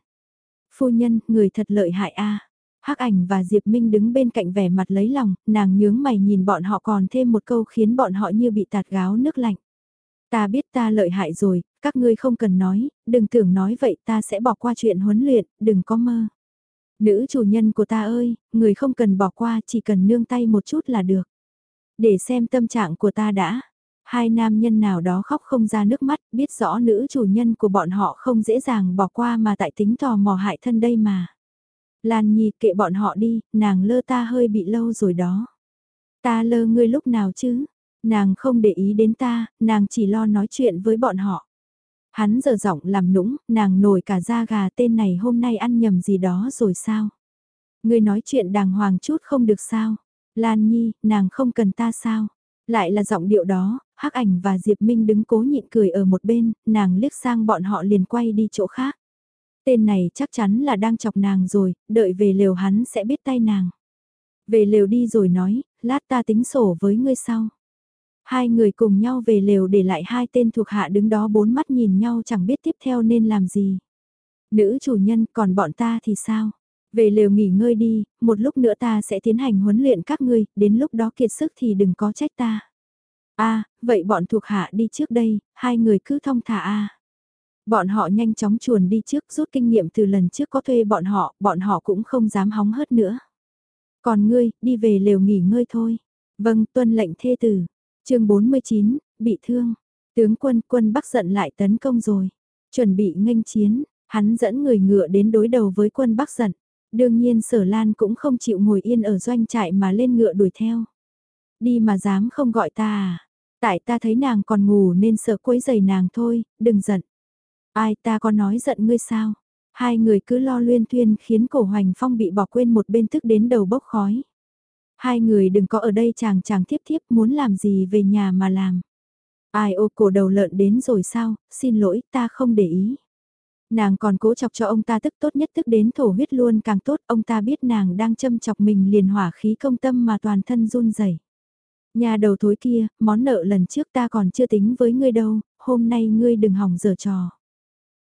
Phu nhân, người thật lợi hại a. Hắc ảnh và Diệp Minh đứng bên cạnh vẻ mặt lấy lòng, nàng nhướng mày nhìn bọn họ còn thêm một câu khiến bọn họ như bị tạt gáo nước lạnh. Ta biết ta lợi hại rồi, các ngươi không cần nói, đừng tưởng nói vậy ta sẽ bỏ qua chuyện huấn luyện, đừng có mơ. Nữ chủ nhân của ta ơi, người không cần bỏ qua chỉ cần nương tay một chút là được. Để xem tâm trạng của ta đã. Hai nam nhân nào đó khóc không ra nước mắt, biết rõ nữ chủ nhân của bọn họ không dễ dàng bỏ qua mà tại tính tò mò hại thân đây mà. Lan Nhi kệ bọn họ đi, nàng lơ ta hơi bị lâu rồi đó. Ta lơ ngươi lúc nào chứ? Nàng không để ý đến ta, nàng chỉ lo nói chuyện với bọn họ. Hắn giờ giọng làm nũng, nàng nổi cả da gà tên này hôm nay ăn nhầm gì đó rồi sao? Ngươi nói chuyện đàng hoàng chút không được sao? Lan Nhi, nàng không cần ta sao? Lại là giọng điệu đó, Hắc Ảnh và Diệp Minh đứng cố nhịn cười ở một bên, nàng liếc sang bọn họ liền quay đi chỗ khác. Tên này chắc chắn là đang chọc nàng rồi, đợi về lều hắn sẽ biết tay nàng. Về lều đi rồi nói, lát ta tính sổ với ngươi sau. Hai người cùng nhau về lều để lại hai tên thuộc hạ đứng đó bốn mắt nhìn nhau chẳng biết tiếp theo nên làm gì. Nữ chủ nhân còn bọn ta thì sao? Về lều nghỉ ngơi đi, một lúc nữa ta sẽ tiến hành huấn luyện các ngươi, đến lúc đó kiệt sức thì đừng có trách ta. a vậy bọn thuộc hạ đi trước đây, hai người cứ thông thả a Bọn họ nhanh chóng chuồn đi trước rút kinh nghiệm từ lần trước có thuê bọn họ, bọn họ cũng không dám hóng hớt nữa. Còn ngươi, đi về lều nghỉ ngơi thôi. Vâng, tuân lệnh thê tử. chương 49, bị thương. Tướng quân quân Bắc giận lại tấn công rồi. Chuẩn bị nghênh chiến, hắn dẫn người ngựa đến đối đầu với quân Bắc giận. Đương nhiên sở lan cũng không chịu ngồi yên ở doanh trại mà lên ngựa đuổi theo. Đi mà dám không gọi ta à. Tại ta thấy nàng còn ngủ nên sợ quấy giày nàng thôi, đừng giận. Ai ta có nói giận ngươi sao? Hai người cứ lo luyên tuyên khiến cổ hoành phong bị bỏ quên một bên tức đến đầu bốc khói. Hai người đừng có ở đây chàng chàng thiếp thiếp muốn làm gì về nhà mà làm. Ai ô cổ đầu lợn đến rồi sao, xin lỗi ta không để ý. Nàng còn cố chọc cho ông ta tức tốt nhất tức đến thổ huyết luôn càng tốt, ông ta biết nàng đang châm chọc mình liền hỏa khí công tâm mà toàn thân run rẩy. Nhà đầu thối kia, món nợ lần trước ta còn chưa tính với ngươi đâu, hôm nay ngươi đừng hỏng giở trò.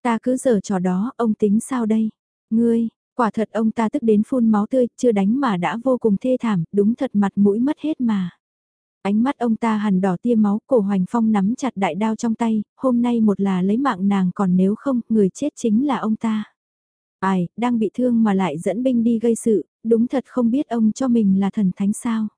Ta cứ giở trò đó, ông tính sao đây? Ngươi, quả thật ông ta tức đến phun máu tươi, chưa đánh mà đã vô cùng thê thảm, đúng thật mặt mũi mất hết mà. Ánh mắt ông ta hằn đỏ tia máu, cổ hoành phong nắm chặt đại đao trong tay, hôm nay một là lấy mạng nàng còn nếu không, người chết chính là ông ta. Ai, đang bị thương mà lại dẫn binh đi gây sự, đúng thật không biết ông cho mình là thần thánh sao.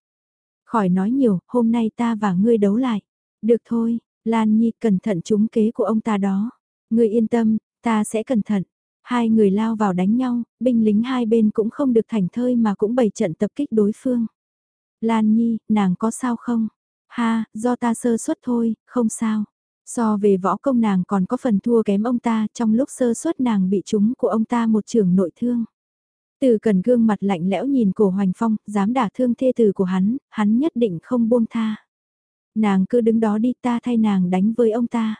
Khỏi nói nhiều, hôm nay ta và ngươi đấu lại. Được thôi, Lan Nhi cẩn thận trúng kế của ông ta đó. Ngươi yên tâm, ta sẽ cẩn thận. Hai người lao vào đánh nhau, binh lính hai bên cũng không được thành thơi mà cũng bày trận tập kích đối phương. Lan Nhi, nàng có sao không? Ha, do ta sơ suất thôi, không sao. So về võ công nàng còn có phần thua kém ông ta trong lúc sơ suất nàng bị trúng của ông ta một trường nội thương. Từ cần gương mặt lạnh lẽo nhìn cổ hoành phong, dám đả thương thê tử của hắn, hắn nhất định không buông tha. Nàng cứ đứng đó đi ta thay nàng đánh với ông ta.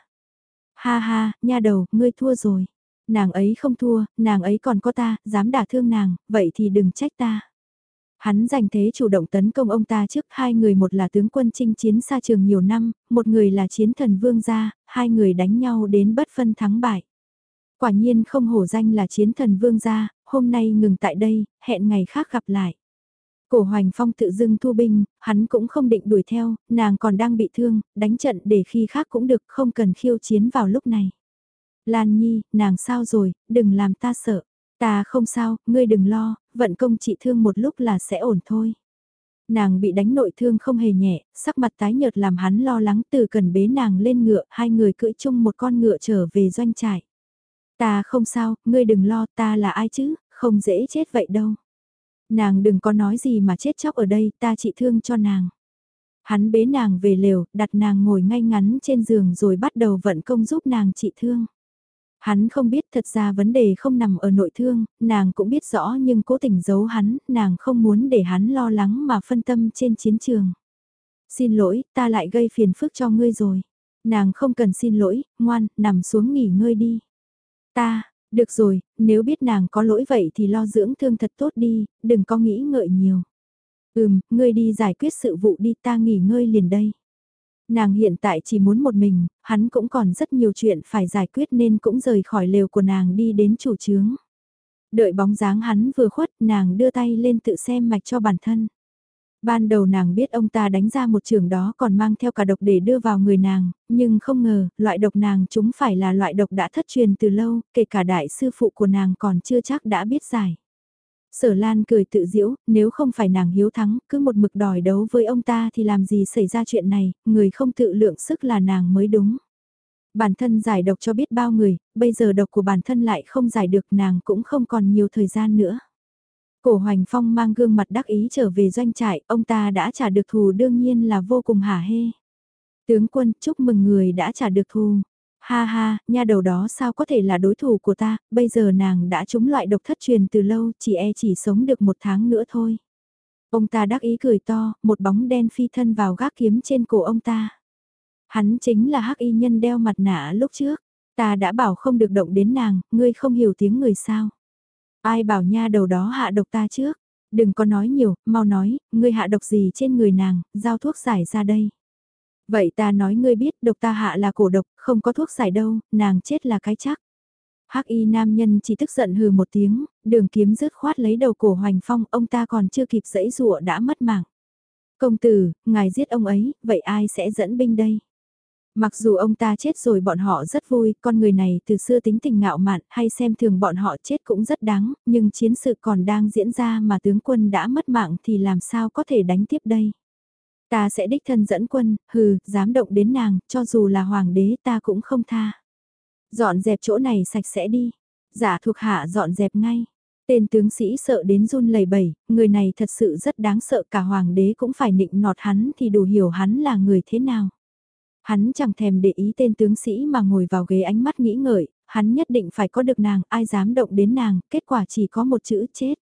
Ha ha, nha đầu, ngươi thua rồi. Nàng ấy không thua, nàng ấy còn có ta, dám đả thương nàng, vậy thì đừng trách ta. Hắn giành thế chủ động tấn công ông ta trước hai người một là tướng quân chinh chiến xa trường nhiều năm, một người là chiến thần vương gia, hai người đánh nhau đến bất phân thắng bại. Quả nhiên không hổ danh là chiến thần vương gia, hôm nay ngừng tại đây, hẹn ngày khác gặp lại. Cổ hoành phong tự dưng thu binh, hắn cũng không định đuổi theo, nàng còn đang bị thương, đánh trận để khi khác cũng được, không cần khiêu chiến vào lúc này. Lan Nhi, nàng sao rồi, đừng làm ta sợ. Ta không sao, ngươi đừng lo, vận công trị thương một lúc là sẽ ổn thôi. Nàng bị đánh nội thương không hề nhẹ, sắc mặt tái nhợt làm hắn lo lắng từ cần bế nàng lên ngựa, hai người cưỡi chung một con ngựa trở về doanh trại. Ta không sao, ngươi đừng lo, ta là ai chứ, không dễ chết vậy đâu. Nàng đừng có nói gì mà chết chóc ở đây, ta trị thương cho nàng. Hắn bế nàng về lều, đặt nàng ngồi ngay ngắn trên giường rồi bắt đầu vận công giúp nàng trị thương. Hắn không biết thật ra vấn đề không nằm ở nội thương, nàng cũng biết rõ nhưng cố tình giấu hắn, nàng không muốn để hắn lo lắng mà phân tâm trên chiến trường. Xin lỗi, ta lại gây phiền phức cho ngươi rồi. Nàng không cần xin lỗi, ngoan, nằm xuống nghỉ ngơi đi. Ta, được rồi, nếu biết nàng có lỗi vậy thì lo dưỡng thương thật tốt đi, đừng có nghĩ ngợi nhiều. Ừm, ngươi đi giải quyết sự vụ đi ta nghỉ ngơi liền đây. Nàng hiện tại chỉ muốn một mình, hắn cũng còn rất nhiều chuyện phải giải quyết nên cũng rời khỏi lều của nàng đi đến chủ trướng. Đợi bóng dáng hắn vừa khuất nàng đưa tay lên tự xem mạch cho bản thân. Ban đầu nàng biết ông ta đánh ra một trường đó còn mang theo cả độc để đưa vào người nàng, nhưng không ngờ, loại độc nàng chúng phải là loại độc đã thất truyền từ lâu, kể cả đại sư phụ của nàng còn chưa chắc đã biết giải. Sở Lan cười tự diễu, nếu không phải nàng hiếu thắng, cứ một mực đòi đấu với ông ta thì làm gì xảy ra chuyện này, người không tự lượng sức là nàng mới đúng. Bản thân giải độc cho biết bao người, bây giờ độc của bản thân lại không giải được nàng cũng không còn nhiều thời gian nữa. Cổ Hoành Phong mang gương mặt đắc ý trở về doanh trại, ông ta đã trả được thù đương nhiên là vô cùng hả hê. Tướng quân, chúc mừng người đã trả được thù. Ha ha, nha đầu đó sao có thể là đối thủ của ta, bây giờ nàng đã trúng loại độc thất truyền từ lâu, chỉ e chỉ sống được một tháng nữa thôi. Ông ta đắc ý cười to, một bóng đen phi thân vào gác kiếm trên cổ ông ta. Hắn chính là hắc y nhân đeo mặt nạ lúc trước, ta đã bảo không được động đến nàng, ngươi không hiểu tiếng người sao. Ai bảo nha đầu đó hạ độc ta trước, đừng có nói nhiều, mau nói, ngươi hạ độc gì trên người nàng, giao thuốc giải ra đây. Vậy ta nói ngươi biết độc ta hạ là cổ độc, không có thuốc giải đâu, nàng chết là cái chắc. Hắc y nam nhân chỉ tức giận hừ một tiếng, đường kiếm rứt khoát lấy đầu cổ hoành phong, ông ta còn chưa kịp dẫy rụa đã mất mạng. Công tử, ngài giết ông ấy, vậy ai sẽ dẫn binh đây? Mặc dù ông ta chết rồi bọn họ rất vui, con người này từ xưa tính tình ngạo mạn hay xem thường bọn họ chết cũng rất đáng, nhưng chiến sự còn đang diễn ra mà tướng quân đã mất mạng thì làm sao có thể đánh tiếp đây? Ta sẽ đích thân dẫn quân, hừ, dám động đến nàng, cho dù là hoàng đế ta cũng không tha. Dọn dẹp chỗ này sạch sẽ đi. Giả thuộc hạ dọn dẹp ngay. Tên tướng sĩ sợ đến run lẩy bẩy, người này thật sự rất đáng sợ cả hoàng đế cũng phải nịnh nọt hắn thì đủ hiểu hắn là người thế nào. Hắn chẳng thèm để ý tên tướng sĩ mà ngồi vào ghế ánh mắt nghĩ ngợi, hắn nhất định phải có được nàng, ai dám động đến nàng, kết quả chỉ có một chữ chết.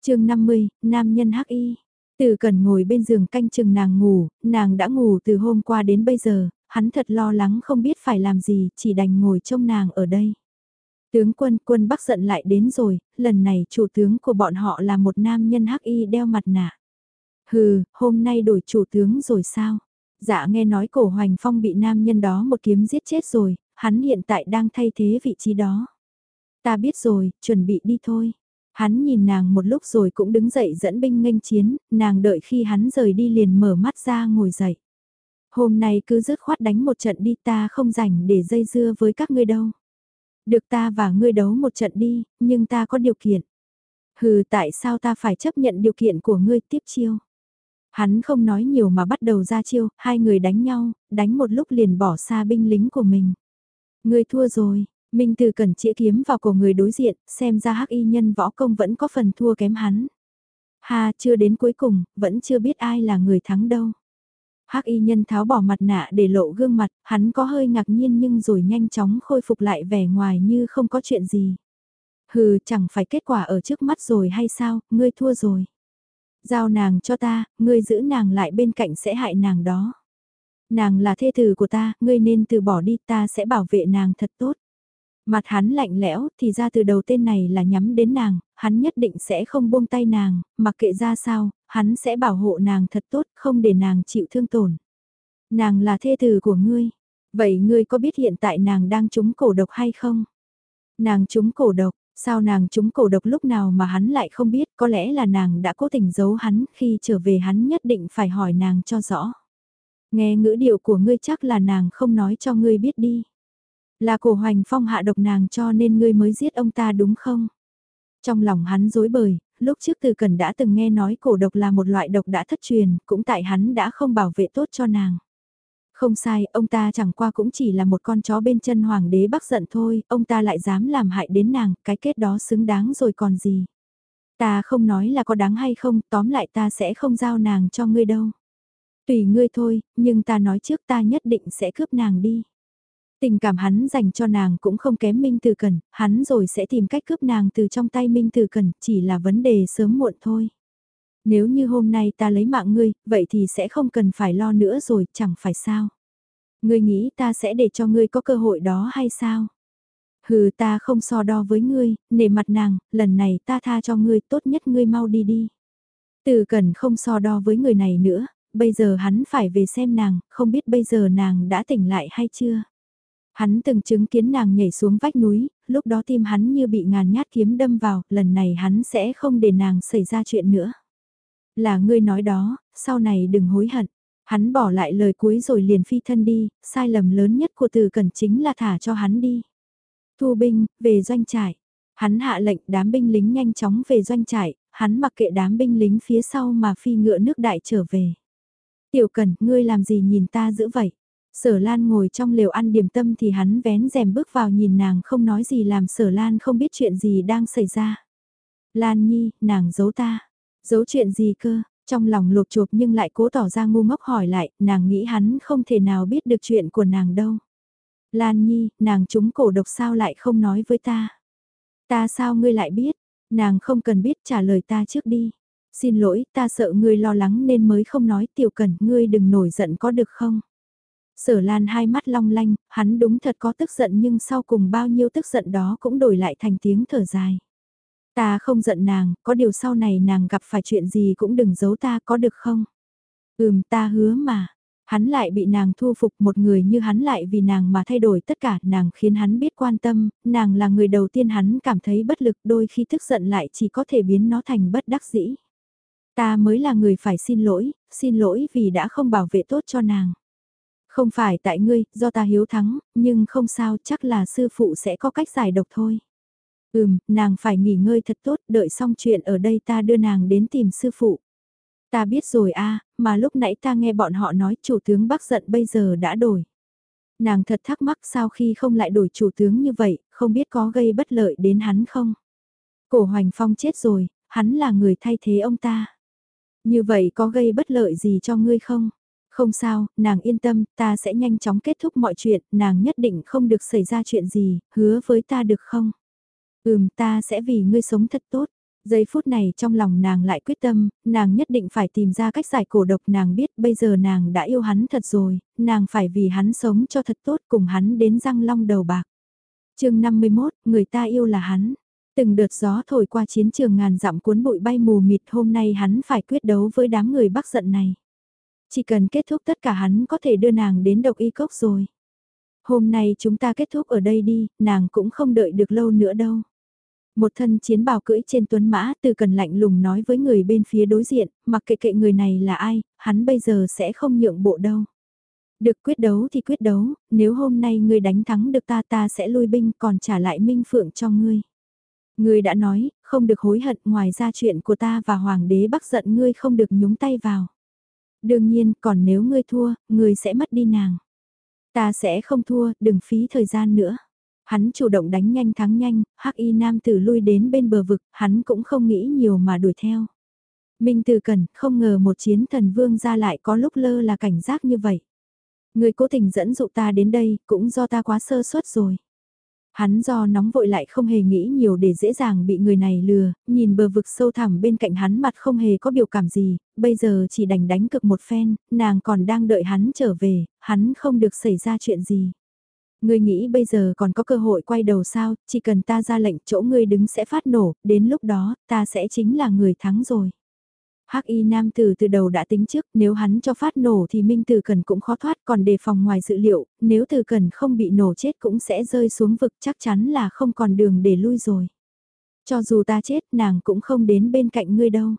chương 50, Nam nhân hắc y. Từ cần ngồi bên giường canh chừng nàng ngủ, nàng đã ngủ từ hôm qua đến bây giờ, hắn thật lo lắng không biết phải làm gì, chỉ đành ngồi trông nàng ở đây. Tướng quân, quân Bắc giận lại đến rồi, lần này chủ tướng của bọn họ là một nam nhân hắc y đeo mặt nạ. Hừ, hôm nay đổi chủ tướng rồi sao? Dạ nghe nói cổ hoành phong bị nam nhân đó một kiếm giết chết rồi, hắn hiện tại đang thay thế vị trí đó. Ta biết rồi, chuẩn bị đi thôi. Hắn nhìn nàng một lúc rồi cũng đứng dậy dẫn binh nghênh chiến, nàng đợi khi hắn rời đi liền mở mắt ra ngồi dậy. Hôm nay cứ dứt khoát đánh một trận đi ta không rảnh để dây dưa với các ngươi đâu. Được ta và ngươi đấu một trận đi, nhưng ta có điều kiện. Hừ tại sao ta phải chấp nhận điều kiện của ngươi tiếp chiêu. Hắn không nói nhiều mà bắt đầu ra chiêu, hai người đánh nhau, đánh một lúc liền bỏ xa binh lính của mình. Ngươi thua rồi, Minh Từ cần chĩa kiếm vào cổ người đối diện, xem ra hắc y nhân võ công vẫn có phần thua kém hắn. Ha, chưa đến cuối cùng, vẫn chưa biết ai là người thắng đâu. Hắc y nhân tháo bỏ mặt nạ để lộ gương mặt, hắn có hơi ngạc nhiên nhưng rồi nhanh chóng khôi phục lại vẻ ngoài như không có chuyện gì. Hừ, chẳng phải kết quả ở trước mắt rồi hay sao, ngươi thua rồi. Giao nàng cho ta, ngươi giữ nàng lại bên cạnh sẽ hại nàng đó. Nàng là thê tử của ta, ngươi nên từ bỏ đi ta sẽ bảo vệ nàng thật tốt. Mặt hắn lạnh lẽo thì ra từ đầu tên này là nhắm đến nàng, hắn nhất định sẽ không buông tay nàng, mặc kệ ra sao, hắn sẽ bảo hộ nàng thật tốt, không để nàng chịu thương tổn. Nàng là thê tử của ngươi, vậy ngươi có biết hiện tại nàng đang trúng cổ độc hay không? Nàng trúng cổ độc, sao nàng trúng cổ độc lúc nào mà hắn lại không biết, có lẽ là nàng đã cố tình giấu hắn, khi trở về hắn nhất định phải hỏi nàng cho rõ. Nghe ngữ điệu của ngươi chắc là nàng không nói cho ngươi biết đi. Là cổ hoành phong hạ độc nàng cho nên ngươi mới giết ông ta đúng không? Trong lòng hắn dối bời, lúc trước từ cần đã từng nghe nói cổ độc là một loại độc đã thất truyền, cũng tại hắn đã không bảo vệ tốt cho nàng. Không sai, ông ta chẳng qua cũng chỉ là một con chó bên chân hoàng đế bắc giận thôi, ông ta lại dám làm hại đến nàng, cái kết đó xứng đáng rồi còn gì. Ta không nói là có đáng hay không, tóm lại ta sẽ không giao nàng cho ngươi đâu. Tùy ngươi thôi, nhưng ta nói trước ta nhất định sẽ cướp nàng đi. Tình cảm hắn dành cho nàng cũng không kém Minh Từ Cần, hắn rồi sẽ tìm cách cướp nàng từ trong tay Minh Từ Cần, chỉ là vấn đề sớm muộn thôi. Nếu như hôm nay ta lấy mạng ngươi, vậy thì sẽ không cần phải lo nữa rồi, chẳng phải sao. Ngươi nghĩ ta sẽ để cho ngươi có cơ hội đó hay sao? Hừ ta không so đo với ngươi, nể mặt nàng, lần này ta tha cho ngươi, tốt nhất ngươi mau đi đi. Từ cần không so đo với người này nữa, bây giờ hắn phải về xem nàng, không biết bây giờ nàng đã tỉnh lại hay chưa. Hắn từng chứng kiến nàng nhảy xuống vách núi, lúc đó tim hắn như bị ngàn nhát kiếm đâm vào, lần này hắn sẽ không để nàng xảy ra chuyện nữa. Là ngươi nói đó, sau này đừng hối hận. Hắn bỏ lại lời cuối rồi liền phi thân đi, sai lầm lớn nhất của từ cẩn chính là thả cho hắn đi. Thu binh, về doanh trại. Hắn hạ lệnh đám binh lính nhanh chóng về doanh trại, hắn mặc kệ đám binh lính phía sau mà phi ngựa nước đại trở về. Tiểu Cần, ngươi làm gì nhìn ta dữ vậy? Sở Lan ngồi trong lều ăn điểm tâm thì hắn vén rèm bước vào nhìn nàng không nói gì làm Sở Lan không biết chuyện gì đang xảy ra. Lan Nhi, nàng giấu ta. Giấu chuyện gì cơ? Trong lòng lột chuột nhưng lại cố tỏ ra ngu ngốc hỏi lại, nàng nghĩ hắn không thể nào biết được chuyện của nàng đâu. Lan Nhi, nàng chúng cổ độc sao lại không nói với ta? Ta sao ngươi lại biết? Nàng không cần biết trả lời ta trước đi. Xin lỗi, ta sợ ngươi lo lắng nên mới không nói tiểu cần, ngươi đừng nổi giận có được không? Sở Lan hai mắt long lanh, hắn đúng thật có tức giận nhưng sau cùng bao nhiêu tức giận đó cũng đổi lại thành tiếng thở dài. Ta không giận nàng, có điều sau này nàng gặp phải chuyện gì cũng đừng giấu ta có được không? Ừm ta hứa mà. Hắn lại bị nàng thu phục một người như hắn lại vì nàng mà thay đổi tất cả nàng khiến hắn biết quan tâm, nàng là người đầu tiên hắn cảm thấy bất lực đôi khi tức giận lại chỉ có thể biến nó thành bất đắc dĩ. Ta mới là người phải xin lỗi, xin lỗi vì đã không bảo vệ tốt cho nàng. Không phải tại ngươi, do ta hiếu thắng, nhưng không sao, chắc là sư phụ sẽ có cách giải độc thôi. Ừm, nàng phải nghỉ ngơi thật tốt, đợi xong chuyện ở đây ta đưa nàng đến tìm sư phụ. Ta biết rồi a, mà lúc nãy ta nghe bọn họ nói chủ tướng Bắc giận bây giờ đã đổi. Nàng thật thắc mắc sao khi không lại đổi chủ tướng như vậy, không biết có gây bất lợi đến hắn không? Cổ Hoành Phong chết rồi, hắn là người thay thế ông ta. Như vậy có gây bất lợi gì cho ngươi không? Không sao, nàng yên tâm, ta sẽ nhanh chóng kết thúc mọi chuyện, nàng nhất định không được xảy ra chuyện gì, hứa với ta được không? Ừm, ta sẽ vì ngươi sống thật tốt. Giây phút này trong lòng nàng lại quyết tâm, nàng nhất định phải tìm ra cách giải cổ độc nàng biết bây giờ nàng đã yêu hắn thật rồi, nàng phải vì hắn sống cho thật tốt cùng hắn đến răng long đầu bạc. chương 51, người ta yêu là hắn. Từng đợt gió thổi qua chiến trường ngàn dặm cuốn bụi bay mù mịt hôm nay hắn phải quyết đấu với đám người bắc giận này. Chỉ cần kết thúc tất cả hắn có thể đưa nàng đến độc y cốc rồi. Hôm nay chúng ta kết thúc ở đây đi, nàng cũng không đợi được lâu nữa đâu. Một thân chiến bào cưỡi trên tuấn mã từ cần lạnh lùng nói với người bên phía đối diện, mặc kệ kệ người này là ai, hắn bây giờ sẽ không nhượng bộ đâu. Được quyết đấu thì quyết đấu, nếu hôm nay ngươi đánh thắng được ta ta sẽ lui binh còn trả lại minh phượng cho ngươi. Ngươi đã nói, không được hối hận ngoài ra chuyện của ta và hoàng đế bắc giận ngươi không được nhúng tay vào. Đương nhiên, còn nếu ngươi thua, ngươi sẽ mất đi nàng. Ta sẽ không thua, đừng phí thời gian nữa. Hắn chủ động đánh nhanh thắng nhanh, hắc y nam tử lui đến bên bờ vực, hắn cũng không nghĩ nhiều mà đuổi theo. Minh Từ Cần, không ngờ một chiến thần vương ra lại có lúc lơ là cảnh giác như vậy. Người cố tình dẫn dụ ta đến đây, cũng do ta quá sơ suất rồi. Hắn do nóng vội lại không hề nghĩ nhiều để dễ dàng bị người này lừa, nhìn bờ vực sâu thẳm bên cạnh hắn mặt không hề có biểu cảm gì, bây giờ chỉ đành đánh cực một phen, nàng còn đang đợi hắn trở về, hắn không được xảy ra chuyện gì. Ngươi nghĩ bây giờ còn có cơ hội quay đầu sao, chỉ cần ta ra lệnh chỗ ngươi đứng sẽ phát nổ, đến lúc đó, ta sẽ chính là người thắng rồi. Hắc y nam tử từ đầu đã tính trước, nếu hắn cho phát nổ thì Minh Tử Cần cũng khó thoát còn đề phòng ngoài dự liệu, nếu Tử Cần không bị nổ chết cũng sẽ rơi xuống vực chắc chắn là không còn đường để lui rồi. Cho dù ta chết nàng cũng không đến bên cạnh ngươi đâu.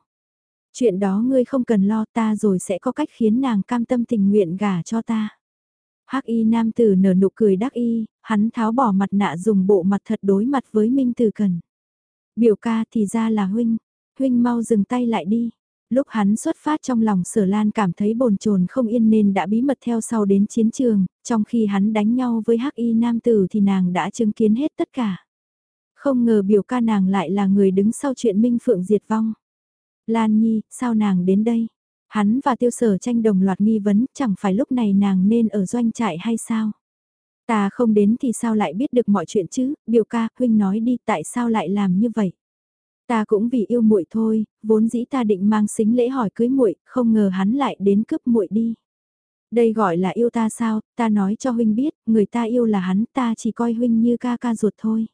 Chuyện đó ngươi không cần lo ta rồi sẽ có cách khiến nàng cam tâm tình nguyện gả cho ta. Hắc y nam tử nở nụ cười đắc y, hắn tháo bỏ mặt nạ dùng bộ mặt thật đối mặt với Minh Tử Cần. Biểu ca thì ra là huynh, huynh mau dừng tay lại đi. Lúc hắn xuất phát trong lòng sở lan cảm thấy bồn chồn không yên nên đã bí mật theo sau đến chiến trường, trong khi hắn đánh nhau với hắc y nam tử thì nàng đã chứng kiến hết tất cả. Không ngờ biểu ca nàng lại là người đứng sau chuyện Minh Phượng diệt vong. Lan Nhi, sao nàng đến đây? Hắn và tiêu sở tranh đồng loạt nghi vấn, chẳng phải lúc này nàng nên ở doanh trại hay sao? Ta không đến thì sao lại biết được mọi chuyện chứ, biểu ca, huynh nói đi tại sao lại làm như vậy? Ta cũng vì yêu muội thôi, vốn dĩ ta định mang xính lễ hỏi cưới muội, không ngờ hắn lại đến cướp muội đi. Đây gọi là yêu ta sao, ta nói cho huynh biết, người ta yêu là hắn, ta chỉ coi huynh như ca ca ruột thôi.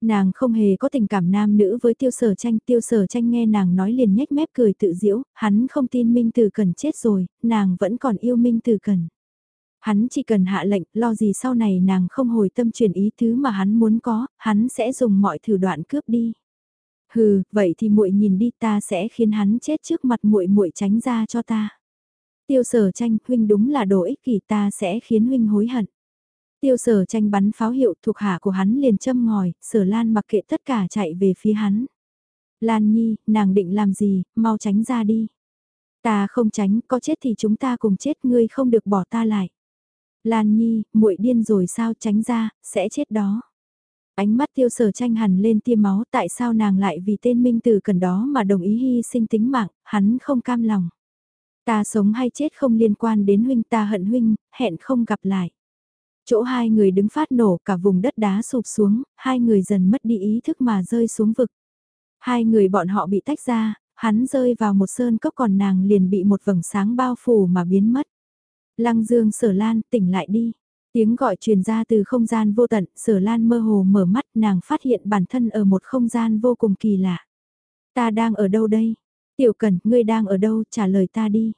Nàng không hề có tình cảm nam nữ với tiêu sở tranh, tiêu sở tranh nghe nàng nói liền nhếch mép cười tự diễu, hắn không tin Minh Từ Cần chết rồi, nàng vẫn còn yêu Minh Từ Cần. Hắn chỉ cần hạ lệnh, lo gì sau này nàng không hồi tâm chuyển ý thứ mà hắn muốn có, hắn sẽ dùng mọi thủ đoạn cướp đi. Hừ, vậy thì muội nhìn đi ta sẽ khiến hắn chết trước mặt muội muội tránh ra cho ta. Tiêu sở tranh, huynh đúng là đồ ích kỷ ta sẽ khiến huynh hối hận. Tiêu sở tranh bắn pháo hiệu thuộc hạ của hắn liền châm ngòi, sở lan mặc kệ tất cả chạy về phía hắn. Lan Nhi, nàng định làm gì, mau tránh ra đi. Ta không tránh, có chết thì chúng ta cùng chết, ngươi không được bỏ ta lại. Lan Nhi, muội điên rồi sao tránh ra, sẽ chết đó. Ánh mắt tiêu sở tranh hẳn lên tia máu tại sao nàng lại vì tên minh tử cần đó mà đồng ý hy sinh tính mạng, hắn không cam lòng. Ta sống hay chết không liên quan đến huynh ta hận huynh, hẹn không gặp lại. Chỗ hai người đứng phát nổ cả vùng đất đá sụp xuống, hai người dần mất đi ý thức mà rơi xuống vực. Hai người bọn họ bị tách ra, hắn rơi vào một sơn cốc còn nàng liền bị một vầng sáng bao phủ mà biến mất. Lăng dương sở lan tỉnh lại đi. Tiếng gọi truyền ra từ không gian vô tận, sở lan mơ hồ mở mắt nàng phát hiện bản thân ở một không gian vô cùng kỳ lạ. Ta đang ở đâu đây? Tiểu cần ngươi đang ở đâu, trả lời ta đi.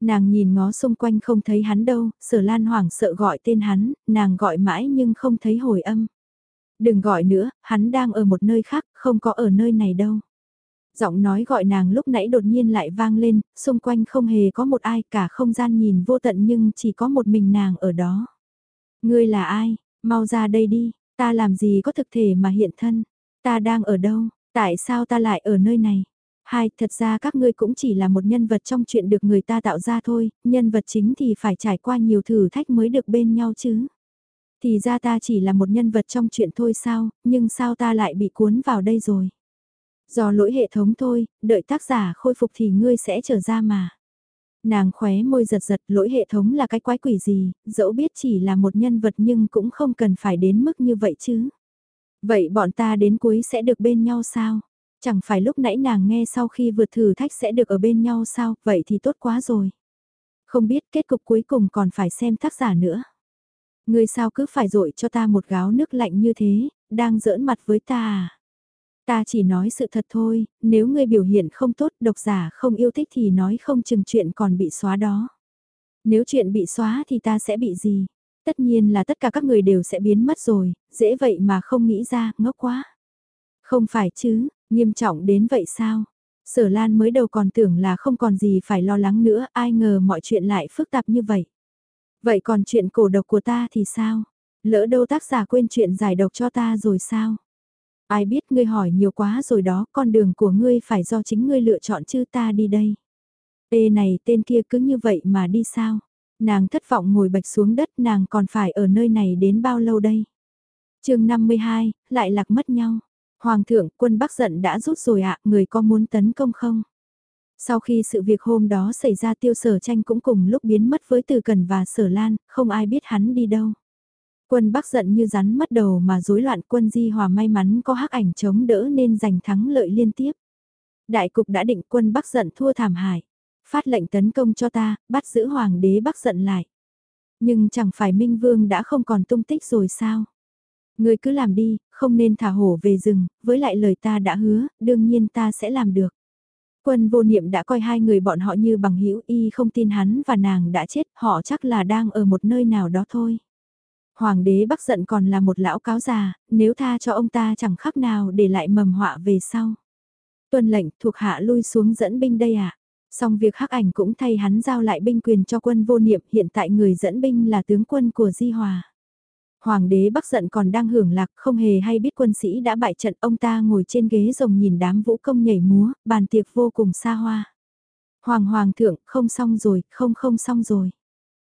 Nàng nhìn ngó xung quanh không thấy hắn đâu, sở lan hoảng sợ gọi tên hắn, nàng gọi mãi nhưng không thấy hồi âm. Đừng gọi nữa, hắn đang ở một nơi khác, không có ở nơi này đâu. Giọng nói gọi nàng lúc nãy đột nhiên lại vang lên, xung quanh không hề có một ai cả không gian nhìn vô tận nhưng chỉ có một mình nàng ở đó. Ngươi là ai? Mau ra đây đi, ta làm gì có thực thể mà hiện thân? Ta đang ở đâu? Tại sao ta lại ở nơi này? Hai, thật ra các ngươi cũng chỉ là một nhân vật trong chuyện được người ta tạo ra thôi, nhân vật chính thì phải trải qua nhiều thử thách mới được bên nhau chứ. Thì ra ta chỉ là một nhân vật trong chuyện thôi sao, nhưng sao ta lại bị cuốn vào đây rồi? Do lỗi hệ thống thôi, đợi tác giả khôi phục thì ngươi sẽ trở ra mà. Nàng khóe môi giật giật lỗi hệ thống là cái quái quỷ gì, dẫu biết chỉ là một nhân vật nhưng cũng không cần phải đến mức như vậy chứ. Vậy bọn ta đến cuối sẽ được bên nhau sao? Chẳng phải lúc nãy nàng nghe sau khi vượt thử thách sẽ được ở bên nhau sao, vậy thì tốt quá rồi. Không biết kết cục cuối cùng còn phải xem tác giả nữa. Ngươi sao cứ phải dội cho ta một gáo nước lạnh như thế, đang giỡn mặt với ta à? Ta chỉ nói sự thật thôi, nếu ngươi biểu hiện không tốt độc giả không yêu thích thì nói không chừng chuyện còn bị xóa đó. Nếu chuyện bị xóa thì ta sẽ bị gì? Tất nhiên là tất cả các người đều sẽ biến mất rồi, dễ vậy mà không nghĩ ra, ngốc quá. Không phải chứ, nghiêm trọng đến vậy sao? Sở Lan mới đầu còn tưởng là không còn gì phải lo lắng nữa, ai ngờ mọi chuyện lại phức tạp như vậy. Vậy còn chuyện cổ độc của ta thì sao? Lỡ đâu tác giả quên chuyện giải độc cho ta rồi sao? Ai biết ngươi hỏi nhiều quá rồi đó, con đường của ngươi phải do chính ngươi lựa chọn chứ ta đi đây. Ê này tên kia cứ như vậy mà đi sao? Nàng thất vọng ngồi bạch xuống đất nàng còn phải ở nơi này đến bao lâu đây? chương 52, lại lạc mất nhau. Hoàng thượng, quân Bắc giận đã rút rồi ạ, người có muốn tấn công không? Sau khi sự việc hôm đó xảy ra tiêu sở tranh cũng cùng lúc biến mất với Từ Cần và Sở Lan, không ai biết hắn đi đâu. Quân Bắc giận như rắn mất đầu mà rối loạn quân Di Hòa may mắn có hắc ảnh chống đỡ nên giành thắng lợi liên tiếp. Đại cục đã định quân Bắc giận thua thảm hại. Phát lệnh tấn công cho ta, bắt giữ hoàng đế Bắc giận lại. Nhưng chẳng phải Minh Vương đã không còn tung tích rồi sao? Người cứ làm đi, không nên thả hổ về rừng, với lại lời ta đã hứa, đương nhiên ta sẽ làm được. Quân vô niệm đã coi hai người bọn họ như bằng hữu y không tin hắn và nàng đã chết, họ chắc là đang ở một nơi nào đó thôi. Hoàng đế Bắc giận còn là một lão cáo già, nếu tha cho ông ta chẳng khác nào để lại mầm họa về sau. Tuân lệnh thuộc hạ lui xuống dẫn binh đây ạ. À? Xong việc hắc ảnh cũng thay hắn giao lại binh quyền cho quân vô niệm hiện tại người dẫn binh là tướng quân của Di Hòa. Hoàng đế Bắc giận còn đang hưởng lạc không hề hay biết quân sĩ đã bại trận ông ta ngồi trên ghế rồng nhìn đám vũ công nhảy múa, bàn tiệc vô cùng xa hoa. Hoàng hoàng thượng không xong rồi, không không xong rồi.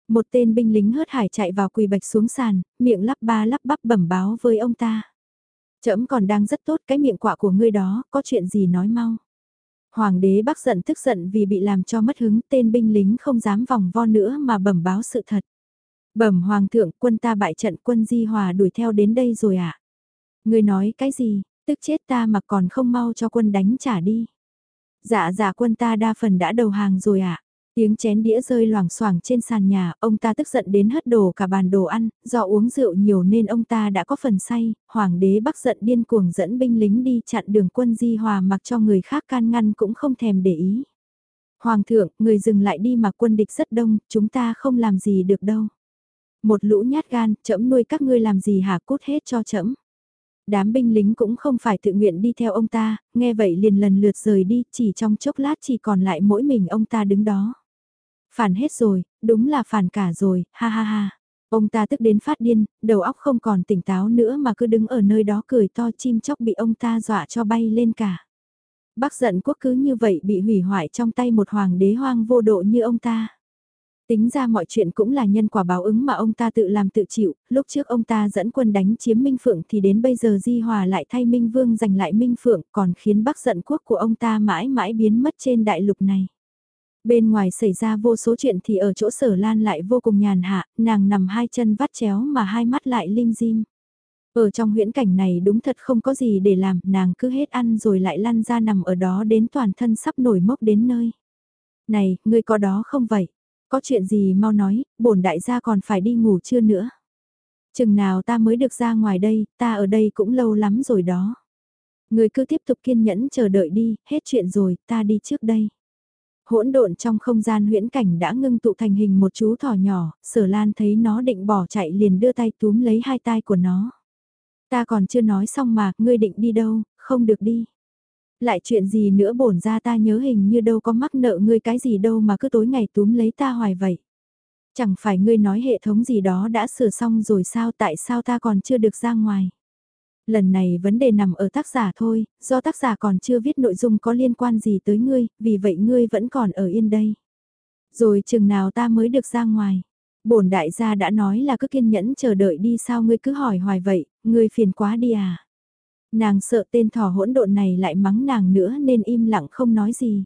Một tên binh lính hớt hải chạy vào quỳ bạch xuống sàn, miệng lắp ba lắp bắp bẩm báo với ông ta. Chấm còn đang rất tốt cái miệng quạ của ngươi đó, có chuyện gì nói mau. Hoàng đế bắc giận tức giận vì bị làm cho mất hứng, tên binh lính không dám vòng vo nữa mà bẩm báo sự thật. Bẩm hoàng thượng, quân ta bại trận quân di hòa đuổi theo đến đây rồi ạ. À? Ngươi nói cái gì, tức chết ta mà còn không mau cho quân đánh trả đi. Dạ dạ quân ta đa phần đã đầu hàng rồi ạ. À? Tiếng chén đĩa rơi loảng xoảng trên sàn nhà, ông ta tức giận đến hất đổ cả bàn đồ ăn, do uống rượu nhiều nên ông ta đã có phần say, hoàng đế bắc giận điên cuồng dẫn binh lính đi chặn đường quân di hòa mặc cho người khác can ngăn cũng không thèm để ý. Hoàng thượng, người dừng lại đi mà quân địch rất đông, chúng ta không làm gì được đâu. Một lũ nhát gan, chậm nuôi các ngươi làm gì hả cút hết cho chậm. Đám binh lính cũng không phải tự nguyện đi theo ông ta, nghe vậy liền lần lượt rời đi, chỉ trong chốc lát chỉ còn lại mỗi mình ông ta đứng đó. Phản hết rồi, đúng là phản cả rồi, ha ha ha. Ông ta tức đến phát điên, đầu óc không còn tỉnh táo nữa mà cứ đứng ở nơi đó cười to chim chóc bị ông ta dọa cho bay lên cả. Bắc giận quốc cứ như vậy bị hủy hoại trong tay một hoàng đế hoang vô độ như ông ta. Tính ra mọi chuyện cũng là nhân quả báo ứng mà ông ta tự làm tự chịu, lúc trước ông ta dẫn quân đánh chiếm Minh Phượng thì đến bây giờ Di Hòa lại thay Minh Vương giành lại Minh Phượng còn khiến Bắc giận quốc của ông ta mãi mãi biến mất trên đại lục này. Bên ngoài xảy ra vô số chuyện thì ở chỗ sở lan lại vô cùng nhàn hạ, nàng nằm hai chân vắt chéo mà hai mắt lại lim dim. Ở trong huyễn cảnh này đúng thật không có gì để làm, nàng cứ hết ăn rồi lại lăn ra nằm ở đó đến toàn thân sắp nổi mốc đến nơi. Này, ngươi có đó không vậy? Có chuyện gì mau nói, bổn đại gia còn phải đi ngủ chưa nữa? Chừng nào ta mới được ra ngoài đây, ta ở đây cũng lâu lắm rồi đó. Ngươi cứ tiếp tục kiên nhẫn chờ đợi đi, hết chuyện rồi, ta đi trước đây hỗn độn trong không gian huyễn cảnh đã ngưng tụ thành hình một chú thỏ nhỏ, sở lan thấy nó định bỏ chạy liền đưa tay túm lấy hai tay của nó. Ta còn chưa nói xong mà, ngươi định đi đâu, không được đi. Lại chuyện gì nữa bổn ra ta nhớ hình như đâu có mắc nợ ngươi cái gì đâu mà cứ tối ngày túm lấy ta hoài vậy. Chẳng phải ngươi nói hệ thống gì đó đã sửa xong rồi sao tại sao ta còn chưa được ra ngoài. Lần này vấn đề nằm ở tác giả thôi, do tác giả còn chưa viết nội dung có liên quan gì tới ngươi, vì vậy ngươi vẫn còn ở yên đây. Rồi chừng nào ta mới được ra ngoài. bổn đại gia đã nói là cứ kiên nhẫn chờ đợi đi sao ngươi cứ hỏi hoài vậy, ngươi phiền quá đi à. Nàng sợ tên thỏ hỗn độn này lại mắng nàng nữa nên im lặng không nói gì.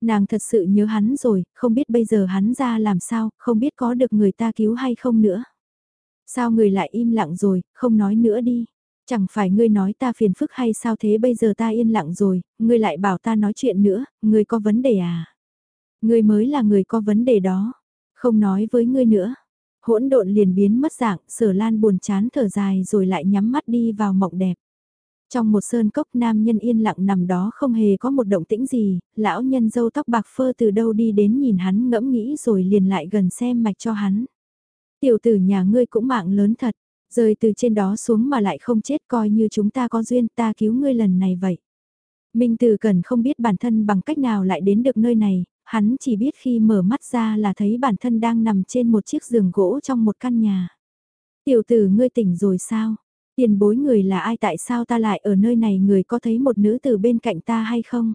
Nàng thật sự nhớ hắn rồi, không biết bây giờ hắn ra làm sao, không biết có được người ta cứu hay không nữa. Sao người lại im lặng rồi, không nói nữa đi. Chẳng phải ngươi nói ta phiền phức hay sao thế bây giờ ta yên lặng rồi, ngươi lại bảo ta nói chuyện nữa, ngươi có vấn đề à? Ngươi mới là người có vấn đề đó. Không nói với ngươi nữa. Hỗn độn liền biến mất dạng, sở lan buồn chán thở dài rồi lại nhắm mắt đi vào mộng đẹp. Trong một sơn cốc nam nhân yên lặng nằm đó không hề có một động tĩnh gì, lão nhân dâu tóc bạc phơ từ đâu đi đến nhìn hắn ngẫm nghĩ rồi liền lại gần xem mạch cho hắn. Tiểu tử nhà ngươi cũng mạng lớn thật, Rơi từ trên đó xuống mà lại không chết coi như chúng ta có duyên ta cứu ngươi lần này vậy. Minh Tử Cần không biết bản thân bằng cách nào lại đến được nơi này, hắn chỉ biết khi mở mắt ra là thấy bản thân đang nằm trên một chiếc giường gỗ trong một căn nhà. Tiểu tử ngươi tỉnh rồi sao? Tiền bối người là ai tại sao ta lại ở nơi này người có thấy một nữ tử bên cạnh ta hay không?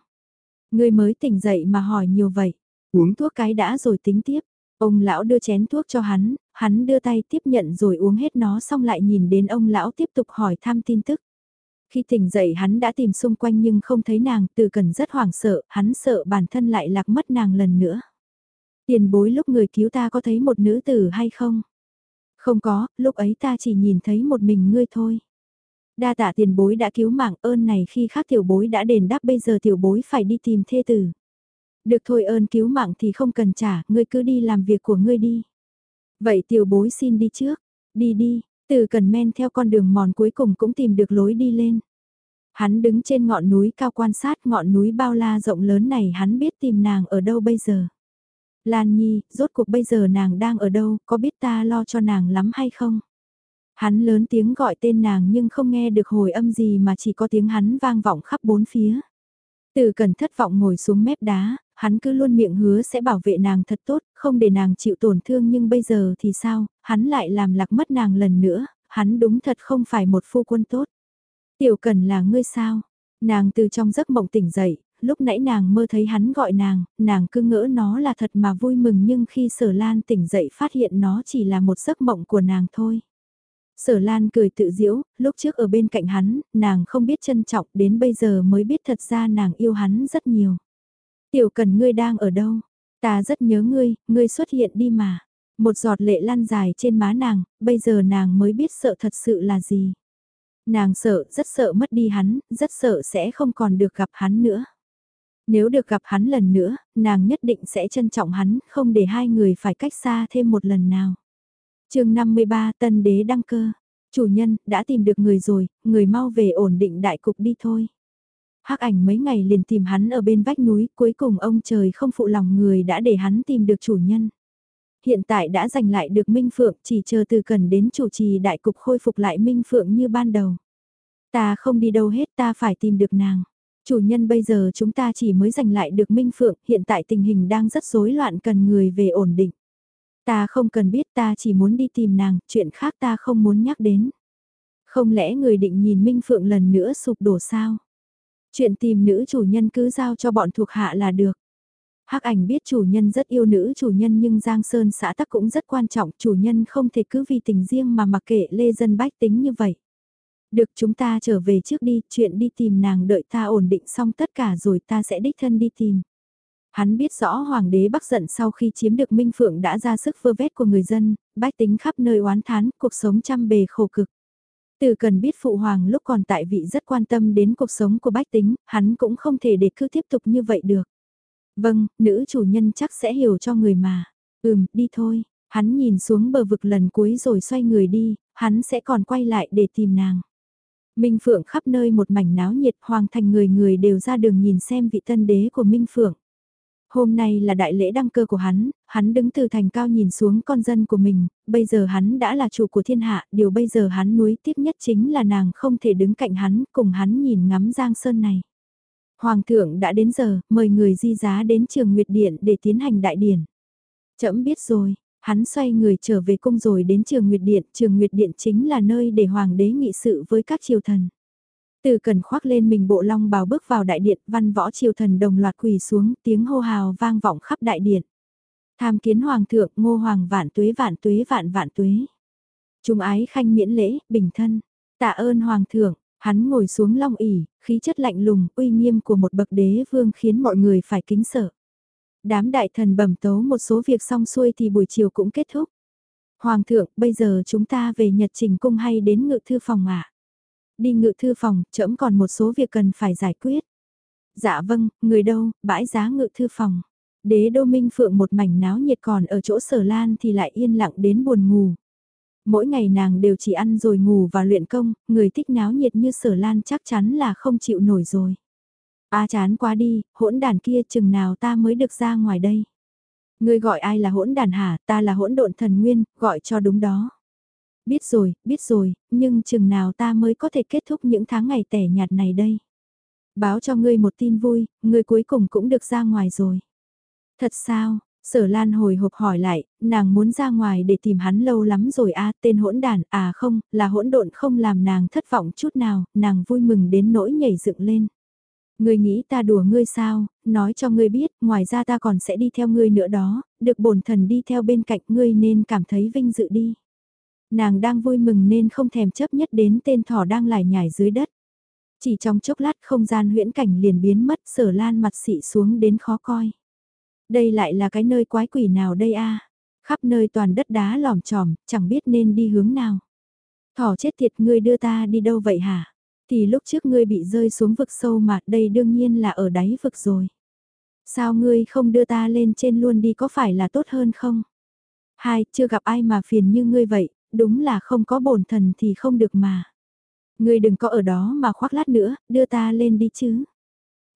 Ngươi mới tỉnh dậy mà hỏi nhiều vậy. Uống thuốc cái đã rồi tính tiếp. Ông lão đưa chén thuốc cho hắn, hắn đưa tay tiếp nhận rồi uống hết nó xong lại nhìn đến ông lão tiếp tục hỏi thăm tin tức. Khi tỉnh dậy hắn đã tìm xung quanh nhưng không thấy nàng, từ cần rất hoảng sợ, hắn sợ bản thân lại lạc mất nàng lần nữa. Tiền bối lúc người cứu ta có thấy một nữ tử hay không? Không có, lúc ấy ta chỉ nhìn thấy một mình ngươi thôi. Đa tạ tiền bối đã cứu mạng ơn này khi khác tiểu bối đã đền đáp bây giờ tiểu bối phải đi tìm thê tử. Được thôi ơn cứu mạng thì không cần trả, ngươi cứ đi làm việc của ngươi đi. Vậy tiểu bối xin đi trước, đi đi, từ cần men theo con đường mòn cuối cùng cũng tìm được lối đi lên. Hắn đứng trên ngọn núi cao quan sát ngọn núi bao la rộng lớn này hắn biết tìm nàng ở đâu bây giờ. Lan Nhi, rốt cuộc bây giờ nàng đang ở đâu, có biết ta lo cho nàng lắm hay không? Hắn lớn tiếng gọi tên nàng nhưng không nghe được hồi âm gì mà chỉ có tiếng hắn vang vọng khắp bốn phía. Từ cần thất vọng ngồi xuống mép đá, hắn cứ luôn miệng hứa sẽ bảo vệ nàng thật tốt, không để nàng chịu tổn thương nhưng bây giờ thì sao, hắn lại làm lạc mất nàng lần nữa, hắn đúng thật không phải một phu quân tốt. Tiểu cần là ngươi sao? Nàng từ trong giấc mộng tỉnh dậy, lúc nãy nàng mơ thấy hắn gọi nàng, nàng cứ ngỡ nó là thật mà vui mừng nhưng khi sở lan tỉnh dậy phát hiện nó chỉ là một giấc mộng của nàng thôi. Sở Lan cười tự diễu, lúc trước ở bên cạnh hắn, nàng không biết trân trọng đến bây giờ mới biết thật ra nàng yêu hắn rất nhiều. Tiểu cần ngươi đang ở đâu? Ta rất nhớ ngươi, ngươi xuất hiện đi mà. Một giọt lệ lan dài trên má nàng, bây giờ nàng mới biết sợ thật sự là gì. Nàng sợ, rất sợ mất đi hắn, rất sợ sẽ không còn được gặp hắn nữa. Nếu được gặp hắn lần nữa, nàng nhất định sẽ trân trọng hắn, không để hai người phải cách xa thêm một lần nào. chương 53 Tân Đế đăng cơ. Chủ nhân, đã tìm được người rồi, người mau về ổn định đại cục đi thôi hắc ảnh mấy ngày liền tìm hắn ở bên vách núi, cuối cùng ông trời không phụ lòng người đã để hắn tìm được chủ nhân. Hiện tại đã giành lại được Minh Phượng, chỉ chờ từ cần đến chủ trì đại cục khôi phục lại Minh Phượng như ban đầu. Ta không đi đâu hết ta phải tìm được nàng. Chủ nhân bây giờ chúng ta chỉ mới giành lại được Minh Phượng, hiện tại tình hình đang rất rối loạn cần người về ổn định. Ta không cần biết ta chỉ muốn đi tìm nàng, chuyện khác ta không muốn nhắc đến. Không lẽ người định nhìn Minh Phượng lần nữa sụp đổ sao? Chuyện tìm nữ chủ nhân cứ giao cho bọn thuộc hạ là được. Hắc ảnh biết chủ nhân rất yêu nữ chủ nhân nhưng Giang Sơn xã tắc cũng rất quan trọng, chủ nhân không thể cứ vì tình riêng mà mặc kệ lê dân bách tính như vậy. Được chúng ta trở về trước đi, chuyện đi tìm nàng đợi ta ổn định xong tất cả rồi ta sẽ đích thân đi tìm. Hắn biết rõ hoàng đế bắc giận sau khi chiếm được Minh Phượng đã ra sức vơ vét của người dân, bách tính khắp nơi oán thán, cuộc sống trăm bề khổ cực. Từ cần biết phụ hoàng lúc còn tại vị rất quan tâm đến cuộc sống của bách tính, hắn cũng không thể để cứ tiếp tục như vậy được. Vâng, nữ chủ nhân chắc sẽ hiểu cho người mà. Ừm, đi thôi. Hắn nhìn xuống bờ vực lần cuối rồi xoay người đi, hắn sẽ còn quay lại để tìm nàng. Minh Phượng khắp nơi một mảnh náo nhiệt hoàng thành người người đều ra đường nhìn xem vị tân đế của Minh Phượng. Hôm nay là đại lễ đăng cơ của hắn, hắn đứng từ thành cao nhìn xuống con dân của mình, bây giờ hắn đã là chủ của thiên hạ, điều bây giờ hắn nuối tiếc nhất chính là nàng không thể đứng cạnh hắn, cùng hắn nhìn ngắm giang sơn này. Hoàng thượng đã đến giờ, mời người di giá đến trường Nguyệt Điện để tiến hành đại điển. Chậm biết rồi, hắn xoay người trở về cung rồi đến trường Nguyệt Điện, trường Nguyệt Điện chính là nơi để Hoàng đế nghị sự với các triều thần. Từ cần khoác lên mình bộ long bào bước vào đại điện, văn võ triều thần đồng loạt quỳ xuống, tiếng hô hào vang vọng khắp đại điện. Tham kiến hoàng thượng, ngô hoàng vạn tuế vạn tuế vạn vạn tuế. Trung ái khanh miễn lễ, bình thân. Tạ ơn hoàng thượng, hắn ngồi xuống long ỉ, khí chất lạnh lùng, uy nghiêm của một bậc đế vương khiến mọi người phải kính sợ. Đám đại thần bẩm tấu một số việc xong xuôi thì buổi chiều cũng kết thúc. Hoàng thượng, bây giờ chúng ta về Nhật Trình Cung hay đến ngự thư phòng ạ? Đi ngự thư phòng, trẫm còn một số việc cần phải giải quyết. Dạ vâng, người đâu, bãi giá ngự thư phòng. Đế đô minh phượng một mảnh náo nhiệt còn ở chỗ sở lan thì lại yên lặng đến buồn ngủ. Mỗi ngày nàng đều chỉ ăn rồi ngủ và luyện công, người thích náo nhiệt như sở lan chắc chắn là không chịu nổi rồi. A chán quá đi, hỗn đàn kia chừng nào ta mới được ra ngoài đây. Ngươi gọi ai là hỗn đàn hả, ta là hỗn độn thần nguyên, gọi cho đúng đó. Biết rồi, biết rồi, nhưng chừng nào ta mới có thể kết thúc những tháng ngày tẻ nhạt này đây. Báo cho ngươi một tin vui, ngươi cuối cùng cũng được ra ngoài rồi. Thật sao, Sở Lan hồi hộp hỏi lại, nàng muốn ra ngoài để tìm hắn lâu lắm rồi a tên hỗn đàn, à không, là hỗn độn không làm nàng thất vọng chút nào, nàng vui mừng đến nỗi nhảy dựng lên. Ngươi nghĩ ta đùa ngươi sao, nói cho ngươi biết, ngoài ra ta còn sẽ đi theo ngươi nữa đó, được bổn thần đi theo bên cạnh ngươi nên cảm thấy vinh dự đi. Nàng đang vui mừng nên không thèm chấp nhất đến tên thỏ đang lải nhải dưới đất. Chỉ trong chốc lát không gian huyễn cảnh liền biến mất sở lan mặt xị xuống đến khó coi. Đây lại là cái nơi quái quỷ nào đây a Khắp nơi toàn đất đá lòm tròm, chẳng biết nên đi hướng nào. Thỏ chết tiệt ngươi đưa ta đi đâu vậy hả? Thì lúc trước ngươi bị rơi xuống vực sâu mà đây đương nhiên là ở đáy vực rồi. Sao ngươi không đưa ta lên trên luôn đi có phải là tốt hơn không? Hai, chưa gặp ai mà phiền như ngươi vậy, đúng là không có bổn thần thì không được mà. Ngươi đừng có ở đó mà khoác lát nữa, đưa ta lên đi chứ.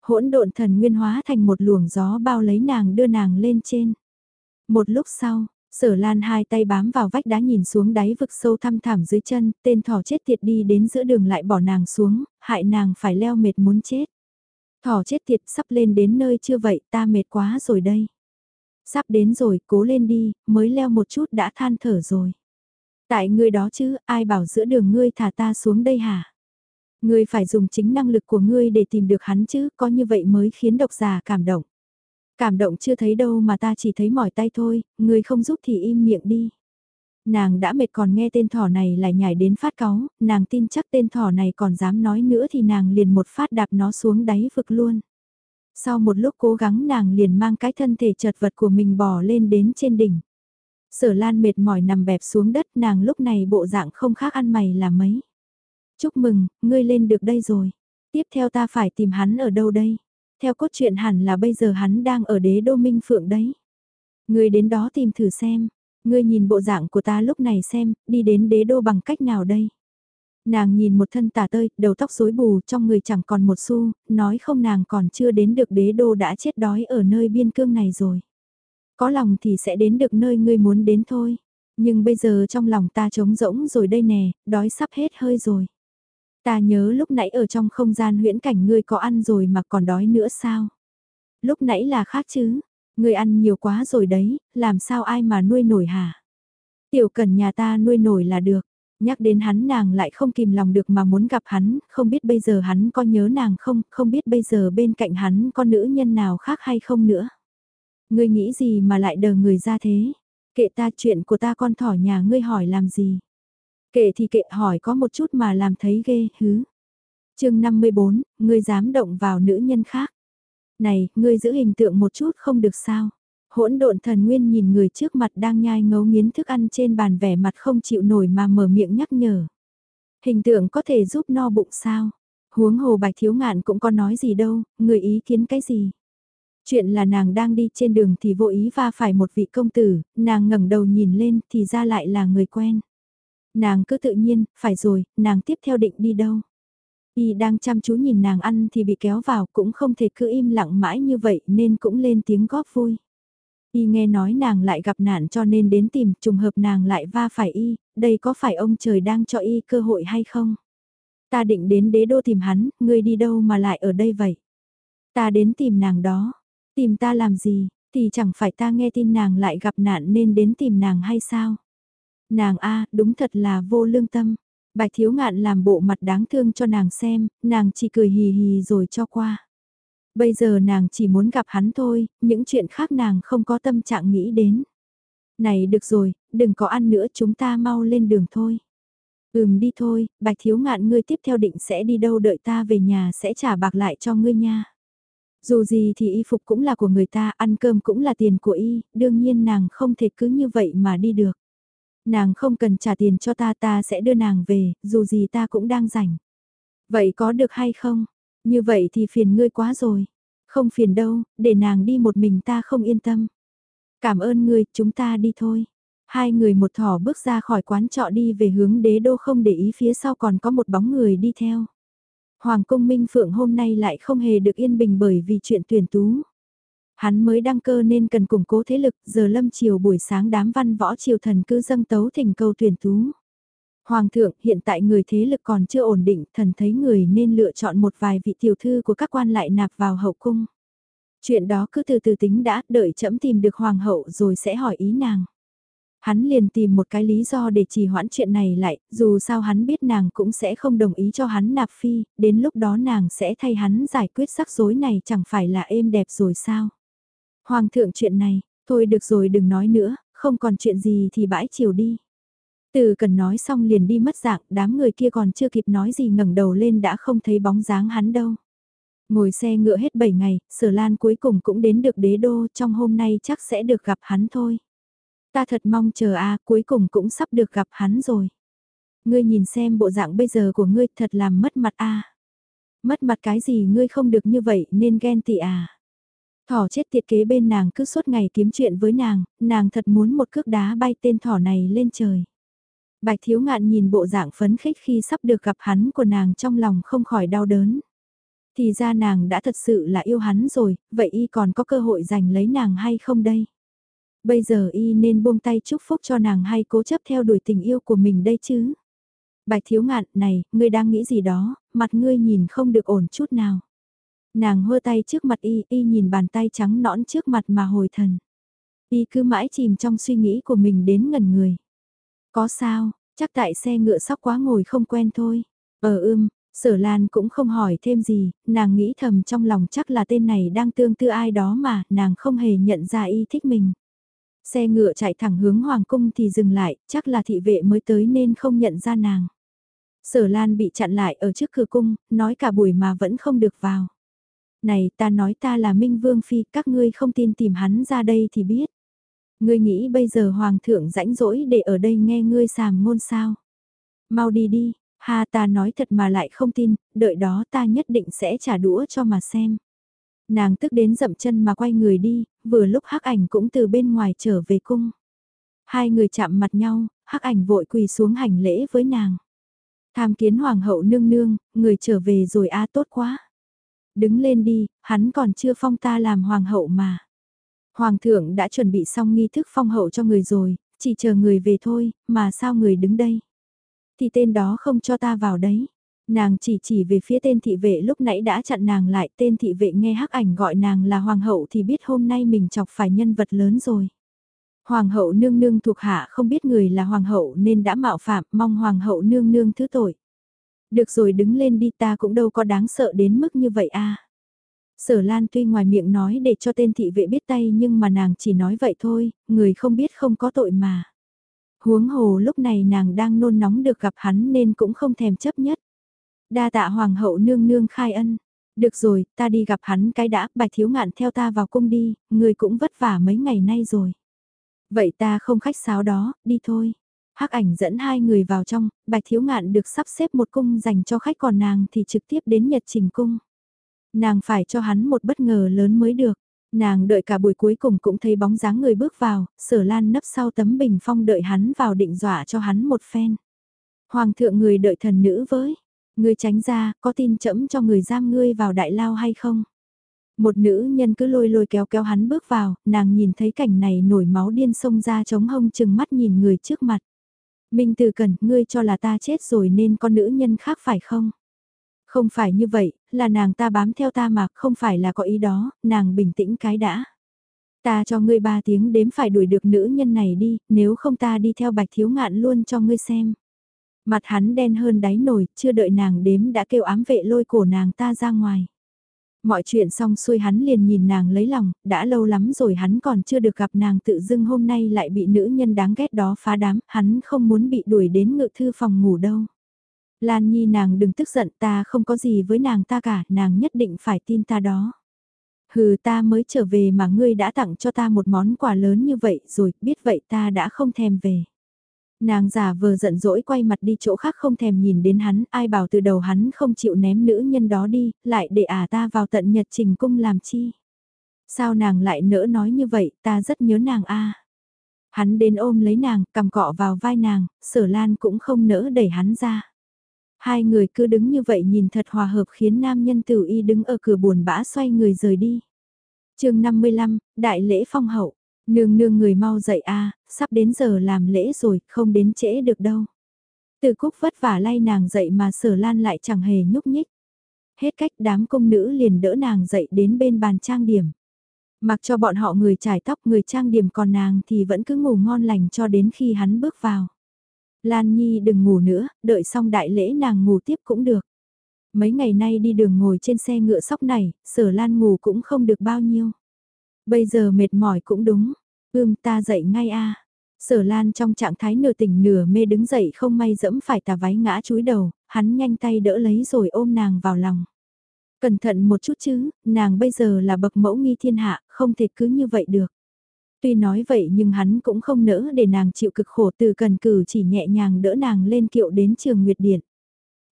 Hỗn độn thần nguyên hóa thành một luồng gió bao lấy nàng đưa nàng lên trên. Một lúc sau, sở lan hai tay bám vào vách đá nhìn xuống đáy vực sâu thăm thẳm dưới chân, tên thỏ chết tiệt đi đến giữa đường lại bỏ nàng xuống, hại nàng phải leo mệt muốn chết. Thỏ chết tiệt sắp lên đến nơi chưa vậy ta mệt quá rồi đây. Sắp đến rồi, cố lên đi, mới leo một chút đã than thở rồi. Tại ngươi đó chứ, ai bảo giữa đường ngươi thả ta xuống đây hả? Ngươi phải dùng chính năng lực của ngươi để tìm được hắn chứ, có như vậy mới khiến độc giả cảm động. Cảm động chưa thấy đâu mà ta chỉ thấy mỏi tay thôi, ngươi không giúp thì im miệng đi. Nàng đã mệt còn nghe tên thỏ này lại nhảy đến phát cáu, nàng tin chắc tên thỏ này còn dám nói nữa thì nàng liền một phát đạp nó xuống đáy vực luôn. Sau một lúc cố gắng nàng liền mang cái thân thể chật vật của mình bò lên đến trên đỉnh. Sở Lan mệt mỏi nằm bẹp xuống đất nàng lúc này bộ dạng không khác ăn mày là mấy. Chúc mừng, ngươi lên được đây rồi. Tiếp theo ta phải tìm hắn ở đâu đây? Theo cốt truyện hẳn là bây giờ hắn đang ở đế đô minh phượng đấy. Ngươi đến đó tìm thử xem. Ngươi nhìn bộ dạng của ta lúc này xem, đi đến đế đô bằng cách nào đây? Nàng nhìn một thân tả tơi, đầu tóc rối bù, trong người chẳng còn một xu, nói không nàng còn chưa đến được đế đô đã chết đói ở nơi biên cương này rồi. Có lòng thì sẽ đến được nơi ngươi muốn đến thôi. Nhưng bây giờ trong lòng ta trống rỗng rồi đây nè, đói sắp hết hơi rồi. Ta nhớ lúc nãy ở trong không gian huyễn cảnh ngươi có ăn rồi mà còn đói nữa sao? Lúc nãy là khác chứ, ngươi ăn nhiều quá rồi đấy, làm sao ai mà nuôi nổi hả? Tiểu cần nhà ta nuôi nổi là được, Nhắc đến hắn nàng lại không kìm lòng được mà muốn gặp hắn, không biết bây giờ hắn có nhớ nàng không, không biết bây giờ bên cạnh hắn có nữ nhân nào khác hay không nữa. Ngươi nghĩ gì mà lại đờ người ra thế? Kệ ta chuyện của ta con thỏ nhà ngươi hỏi làm gì? Kệ thì kệ hỏi có một chút mà làm thấy ghê, hứ. chương 54, ngươi dám động vào nữ nhân khác. Này, ngươi giữ hình tượng một chút không được sao? Hỗn độn thần nguyên nhìn người trước mặt đang nhai ngấu nghiến thức ăn trên bàn vẻ mặt không chịu nổi mà mở miệng nhắc nhở. Hình tượng có thể giúp no bụng sao? Huống hồ bạch thiếu ngạn cũng có nói gì đâu, người ý kiến cái gì? Chuyện là nàng đang đi trên đường thì vô ý va phải một vị công tử, nàng ngẩng đầu nhìn lên thì ra lại là người quen. Nàng cứ tự nhiên, phải rồi, nàng tiếp theo định đi đâu? Y đang chăm chú nhìn nàng ăn thì bị kéo vào cũng không thể cứ im lặng mãi như vậy nên cũng lên tiếng góp vui. Y nghe nói nàng lại gặp nạn cho nên đến tìm trùng hợp nàng lại va phải Y, đây có phải ông trời đang cho Y cơ hội hay không? Ta định đến đế đô tìm hắn, ngươi đi đâu mà lại ở đây vậy? Ta đến tìm nàng đó, tìm ta làm gì, thì chẳng phải ta nghe tin nàng lại gặp nạn nên đến tìm nàng hay sao? Nàng a đúng thật là vô lương tâm. Bạch thiếu ngạn làm bộ mặt đáng thương cho nàng xem, nàng chỉ cười hì hì rồi cho qua. Bây giờ nàng chỉ muốn gặp hắn thôi, những chuyện khác nàng không có tâm trạng nghĩ đến. Này được rồi, đừng có ăn nữa chúng ta mau lên đường thôi. Ừm đi thôi, bạch thiếu ngạn ngươi tiếp theo định sẽ đi đâu đợi ta về nhà sẽ trả bạc lại cho ngươi nha. Dù gì thì y phục cũng là của người ta, ăn cơm cũng là tiền của y, đương nhiên nàng không thể cứ như vậy mà đi được. Nàng không cần trả tiền cho ta ta sẽ đưa nàng về, dù gì ta cũng đang rảnh. Vậy có được hay không? Như vậy thì phiền ngươi quá rồi. Không phiền đâu, để nàng đi một mình ta không yên tâm. Cảm ơn ngươi, chúng ta đi thôi. Hai người một thỏ bước ra khỏi quán trọ đi về hướng đế đô không để ý phía sau còn có một bóng người đi theo. Hoàng cung Minh Phượng hôm nay lại không hề được yên bình bởi vì chuyện tuyển tú. Hắn mới đăng cơ nên cần củng cố thế lực, giờ lâm chiều buổi sáng đám văn võ triều thần cứ dâng tấu thỉnh cầu tuyển tú. Hoàng thượng, hiện tại người thế lực còn chưa ổn định, thần thấy người nên lựa chọn một vài vị tiểu thư của các quan lại nạp vào hậu cung. Chuyện đó cứ từ từ tính đã, đợi chậm tìm được hoàng hậu rồi sẽ hỏi ý nàng. Hắn liền tìm một cái lý do để trì hoãn chuyện này lại, dù sao hắn biết nàng cũng sẽ không đồng ý cho hắn nạp phi, đến lúc đó nàng sẽ thay hắn giải quyết rắc rối này chẳng phải là êm đẹp rồi sao. Hoàng thượng chuyện này, thôi được rồi đừng nói nữa, không còn chuyện gì thì bãi chiều đi. Từ cần nói xong liền đi mất dạng, đám người kia còn chưa kịp nói gì ngẩng đầu lên đã không thấy bóng dáng hắn đâu. Ngồi xe ngựa hết 7 ngày, sở lan cuối cùng cũng đến được đế đô trong hôm nay chắc sẽ được gặp hắn thôi. Ta thật mong chờ a cuối cùng cũng sắp được gặp hắn rồi. Ngươi nhìn xem bộ dạng bây giờ của ngươi thật làm mất mặt a Mất mặt cái gì ngươi không được như vậy nên ghen tị à. Thỏ chết tiệt kế bên nàng cứ suốt ngày kiếm chuyện với nàng, nàng thật muốn một cước đá bay tên thỏ này lên trời. Bạch thiếu ngạn nhìn bộ dạng phấn khích khi sắp được gặp hắn của nàng trong lòng không khỏi đau đớn. Thì ra nàng đã thật sự là yêu hắn rồi, vậy y còn có cơ hội giành lấy nàng hay không đây? Bây giờ y nên buông tay chúc phúc cho nàng hay cố chấp theo đuổi tình yêu của mình đây chứ? Bạch thiếu ngạn, này, ngươi đang nghĩ gì đó, mặt ngươi nhìn không được ổn chút nào. Nàng hơ tay trước mặt y, y nhìn bàn tay trắng nõn trước mặt mà hồi thần. Y cứ mãi chìm trong suy nghĩ của mình đến ngần người. Có sao, chắc tại xe ngựa sóc quá ngồi không quen thôi. Ờ ưm, sở lan cũng không hỏi thêm gì, nàng nghĩ thầm trong lòng chắc là tên này đang tương tư ai đó mà, nàng không hề nhận ra y thích mình. Xe ngựa chạy thẳng hướng hoàng cung thì dừng lại, chắc là thị vệ mới tới nên không nhận ra nàng. Sở Lan bị chặn lại ở trước cửa cung, nói cả buổi mà vẫn không được vào. Này ta nói ta là Minh Vương Phi, các ngươi không tin tìm hắn ra đây thì biết. Ngươi nghĩ bây giờ Hoàng thượng rãnh rỗi để ở đây nghe ngươi sàm ngôn sao? Mau đi đi, ha ta nói thật mà lại không tin, đợi đó ta nhất định sẽ trả đũa cho mà xem. Nàng tức đến dậm chân mà quay người đi, vừa lúc hắc ảnh cũng từ bên ngoài trở về cung. Hai người chạm mặt nhau, hắc ảnh vội quỳ xuống hành lễ với nàng. Tham kiến hoàng hậu nương nương, người trở về rồi a tốt quá. Đứng lên đi, hắn còn chưa phong ta làm hoàng hậu mà. Hoàng thượng đã chuẩn bị xong nghi thức phong hậu cho người rồi, chỉ chờ người về thôi, mà sao người đứng đây? Thì tên đó không cho ta vào đấy. Nàng chỉ chỉ về phía tên thị vệ lúc nãy đã chặn nàng lại, tên thị vệ nghe hắc ảnh gọi nàng là hoàng hậu thì biết hôm nay mình chọc phải nhân vật lớn rồi. Hoàng hậu nương nương thuộc hạ không biết người là hoàng hậu nên đã mạo phạm, mong hoàng hậu nương nương thứ tội. Được rồi đứng lên đi ta cũng đâu có đáng sợ đến mức như vậy a. Sở Lan tuy ngoài miệng nói để cho tên thị vệ biết tay nhưng mà nàng chỉ nói vậy thôi, người không biết không có tội mà. Huống hồ lúc này nàng đang nôn nóng được gặp hắn nên cũng không thèm chấp nhất. Đa tạ hoàng hậu nương nương khai ân. Được rồi, ta đi gặp hắn cái đã, bạch thiếu ngạn theo ta vào cung đi, người cũng vất vả mấy ngày nay rồi. Vậy ta không khách sáo đó, đi thôi. Hắc ảnh dẫn hai người vào trong, bạch thiếu ngạn được sắp xếp một cung dành cho khách còn nàng thì trực tiếp đến nhật trình cung. Nàng phải cho hắn một bất ngờ lớn mới được. Nàng đợi cả buổi cuối cùng cũng thấy bóng dáng người bước vào, sở lan nấp sau tấm bình phong đợi hắn vào định dọa cho hắn một phen. Hoàng thượng người đợi thần nữ với, ngươi tránh ra, có tin chẫm cho người giam ngươi vào đại lao hay không? Một nữ nhân cứ lôi lôi kéo kéo hắn bước vào, nàng nhìn thấy cảnh này nổi máu điên sông ra chống hông chừng mắt nhìn người trước mặt. Minh Từ Cần, ngươi cho là ta chết rồi nên con nữ nhân khác phải không? Không phải như vậy, là nàng ta bám theo ta mà, không phải là có ý đó, nàng bình tĩnh cái đã. Ta cho ngươi ba tiếng đếm phải đuổi được nữ nhân này đi, nếu không ta đi theo bạch thiếu ngạn luôn cho ngươi xem. Mặt hắn đen hơn đáy nổi, chưa đợi nàng đếm đã kêu ám vệ lôi cổ nàng ta ra ngoài. Mọi chuyện xong xuôi hắn liền nhìn nàng lấy lòng, đã lâu lắm rồi hắn còn chưa được gặp nàng tự dưng hôm nay lại bị nữ nhân đáng ghét đó phá đám, hắn không muốn bị đuổi đến ngự thư phòng ngủ đâu. Lan Nhi nàng đừng tức giận ta không có gì với nàng ta cả, nàng nhất định phải tin ta đó. Hừ ta mới trở về mà ngươi đã tặng cho ta một món quà lớn như vậy rồi, biết vậy ta đã không thèm về. Nàng giả vờ giận dỗi quay mặt đi chỗ khác không thèm nhìn đến hắn, ai bảo từ đầu hắn không chịu ném nữ nhân đó đi, lại để ả à ta vào tận nhật trình cung làm chi. Sao nàng lại nỡ nói như vậy, ta rất nhớ nàng a. Hắn đến ôm lấy nàng, cầm cọ vào vai nàng, sở lan cũng không nỡ đẩy hắn ra. Hai người cứ đứng như vậy nhìn thật hòa hợp khiến nam nhân tử y đứng ở cửa buồn bã xoay người rời đi. chương 55, Đại lễ phong hậu. Nương nương người mau dậy a sắp đến giờ làm lễ rồi, không đến trễ được đâu. Từ cúc vất vả lay nàng dậy mà sở lan lại chẳng hề nhúc nhích. Hết cách đám công nữ liền đỡ nàng dậy đến bên bàn trang điểm. Mặc cho bọn họ người trải tóc người trang điểm còn nàng thì vẫn cứ ngủ ngon lành cho đến khi hắn bước vào. Lan Nhi đừng ngủ nữa, đợi xong đại lễ nàng ngủ tiếp cũng được. Mấy ngày nay đi đường ngồi trên xe ngựa sóc này, sở Lan ngủ cũng không được bao nhiêu. Bây giờ mệt mỏi cũng đúng, ưm ta dậy ngay a Sở Lan trong trạng thái nửa tỉnh nửa mê đứng dậy không may dẫm phải tà váy ngã chúi đầu, hắn nhanh tay đỡ lấy rồi ôm nàng vào lòng. Cẩn thận một chút chứ, nàng bây giờ là bậc mẫu nghi thiên hạ, không thể cứ như vậy được. Tuy nói vậy nhưng hắn cũng không nỡ để nàng chịu cực khổ từ cần cử chỉ nhẹ nhàng đỡ nàng lên kiệu đến trường Nguyệt Điện.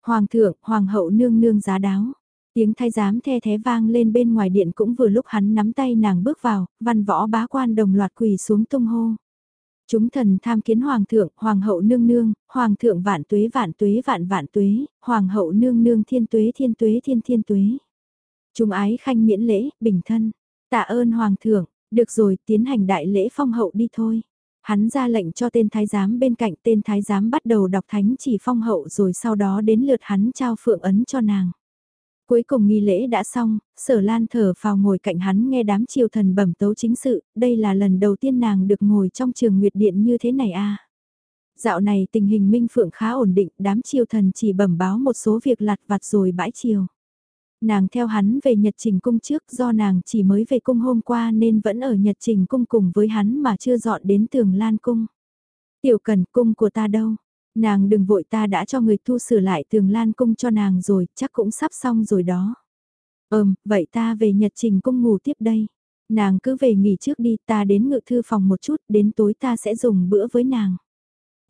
Hoàng thượng, hoàng hậu nương nương giá đáo. Tiếng thay giám the thế vang lên bên ngoài điện cũng vừa lúc hắn nắm tay nàng bước vào, văn võ bá quan đồng loạt quỳ xuống tung hô. Chúng thần tham kiến hoàng thượng, hoàng hậu nương nương, hoàng thượng vạn tuế vạn tuế vạn vạn tuế, hoàng hậu nương nương thiên tuế thiên tuế thiên thiên tuế. Chúng ái khanh miễn lễ, bình thân. Tạ ơn hoàng thượng, được rồi, tiến hành đại lễ phong hậu đi thôi. Hắn ra lệnh cho tên thái giám bên cạnh tên thái giám bắt đầu đọc thánh chỉ phong hậu rồi sau đó đến lượt hắn trao phượng ấn cho nàng. Cuối cùng nghi lễ đã xong, sở lan thở vào ngồi cạnh hắn nghe đám triều thần bẩm tấu chính sự, đây là lần đầu tiên nàng được ngồi trong trường nguyệt điện như thế này à. Dạo này tình hình minh phượng khá ổn định, đám triều thần chỉ bẩm báo một số việc lặt vặt rồi bãi triều. Nàng theo hắn về Nhật Trình Cung trước do nàng chỉ mới về cung hôm qua nên vẫn ở Nhật Trình Cung cùng với hắn mà chưa dọn đến tường Lan Cung. Tiểu cần cung của ta đâu? Nàng đừng vội ta đã cho người thu sửa lại tường Lan Cung cho nàng rồi, chắc cũng sắp xong rồi đó. Ừm, vậy ta về Nhật Trình Cung ngủ tiếp đây. Nàng cứ về nghỉ trước đi, ta đến ngự thư phòng một chút, đến tối ta sẽ dùng bữa với nàng.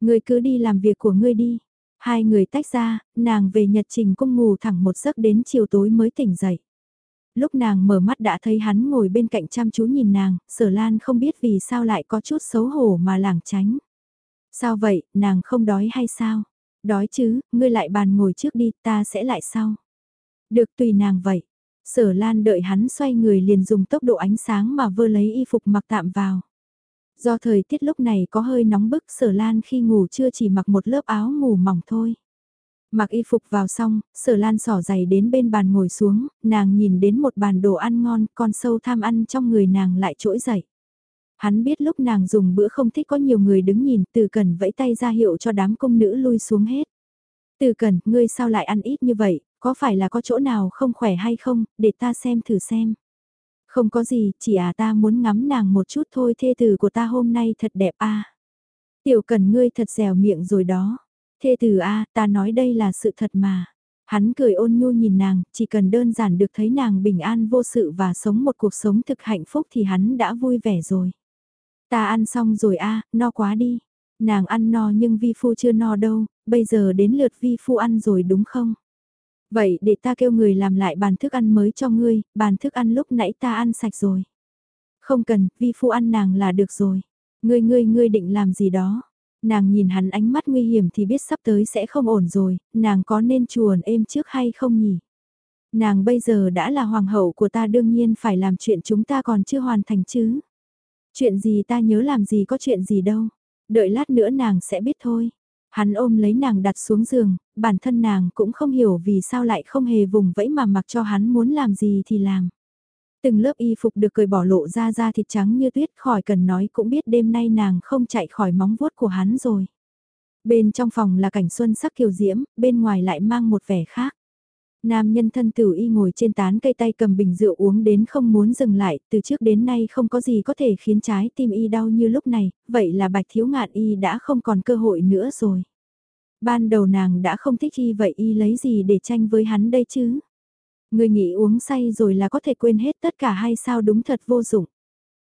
Ngươi cứ đi làm việc của ngươi đi. Hai người tách ra, nàng về nhật trình cung ngủ thẳng một giấc đến chiều tối mới tỉnh dậy. Lúc nàng mở mắt đã thấy hắn ngồi bên cạnh chăm chú nhìn nàng, sở lan không biết vì sao lại có chút xấu hổ mà lảng tránh. Sao vậy, nàng không đói hay sao? Đói chứ, ngươi lại bàn ngồi trước đi, ta sẽ lại sau. Được tùy nàng vậy. Sở Lan đợi hắn xoay người liền dùng tốc độ ánh sáng mà vơ lấy y phục mặc tạm vào. Do thời tiết lúc này có hơi nóng bức sở lan khi ngủ chưa chỉ mặc một lớp áo ngủ mỏng thôi. Mặc y phục vào xong, sở lan sỏ giày đến bên bàn ngồi xuống, nàng nhìn đến một bàn đồ ăn ngon, con sâu tham ăn trong người nàng lại trỗi dậy. Hắn biết lúc nàng dùng bữa không thích có nhiều người đứng nhìn, từ cần vẫy tay ra hiệu cho đám công nữ lui xuống hết. Từ cần, ngươi sao lại ăn ít như vậy, có phải là có chỗ nào không khỏe hay không, để ta xem thử xem. Không có gì, chỉ à ta muốn ngắm nàng một chút thôi thê tử của ta hôm nay thật đẹp a Tiểu cần ngươi thật dẻo miệng rồi đó. Thê tử a ta nói đây là sự thật mà. Hắn cười ôn nhu nhìn nàng, chỉ cần đơn giản được thấy nàng bình an vô sự và sống một cuộc sống thực hạnh phúc thì hắn đã vui vẻ rồi. Ta ăn xong rồi a no quá đi. Nàng ăn no nhưng vi phu chưa no đâu, bây giờ đến lượt vi phu ăn rồi đúng không? Vậy để ta kêu người làm lại bàn thức ăn mới cho ngươi, bàn thức ăn lúc nãy ta ăn sạch rồi. Không cần, vi phu ăn nàng là được rồi. Ngươi ngươi ngươi định làm gì đó. Nàng nhìn hắn ánh mắt nguy hiểm thì biết sắp tới sẽ không ổn rồi, nàng có nên chuồn êm trước hay không nhỉ? Nàng bây giờ đã là hoàng hậu của ta đương nhiên phải làm chuyện chúng ta còn chưa hoàn thành chứ. Chuyện gì ta nhớ làm gì có chuyện gì đâu. Đợi lát nữa nàng sẽ biết thôi. Hắn ôm lấy nàng đặt xuống giường, bản thân nàng cũng không hiểu vì sao lại không hề vùng vẫy mà mặc cho hắn muốn làm gì thì làm. Từng lớp y phục được cởi bỏ lộ ra da thịt trắng như tuyết khỏi cần nói cũng biết đêm nay nàng không chạy khỏi móng vuốt của hắn rồi. Bên trong phòng là cảnh xuân sắc kiều diễm, bên ngoài lại mang một vẻ khác. Nam nhân thân tử y ngồi trên tán cây tay cầm bình rượu uống đến không muốn dừng lại, từ trước đến nay không có gì có thể khiến trái tim y đau như lúc này, vậy là bạch thiếu ngạn y đã không còn cơ hội nữa rồi. Ban đầu nàng đã không thích y vậy y lấy gì để tranh với hắn đây chứ? Người nghĩ uống say rồi là có thể quên hết tất cả hay sao đúng thật vô dụng?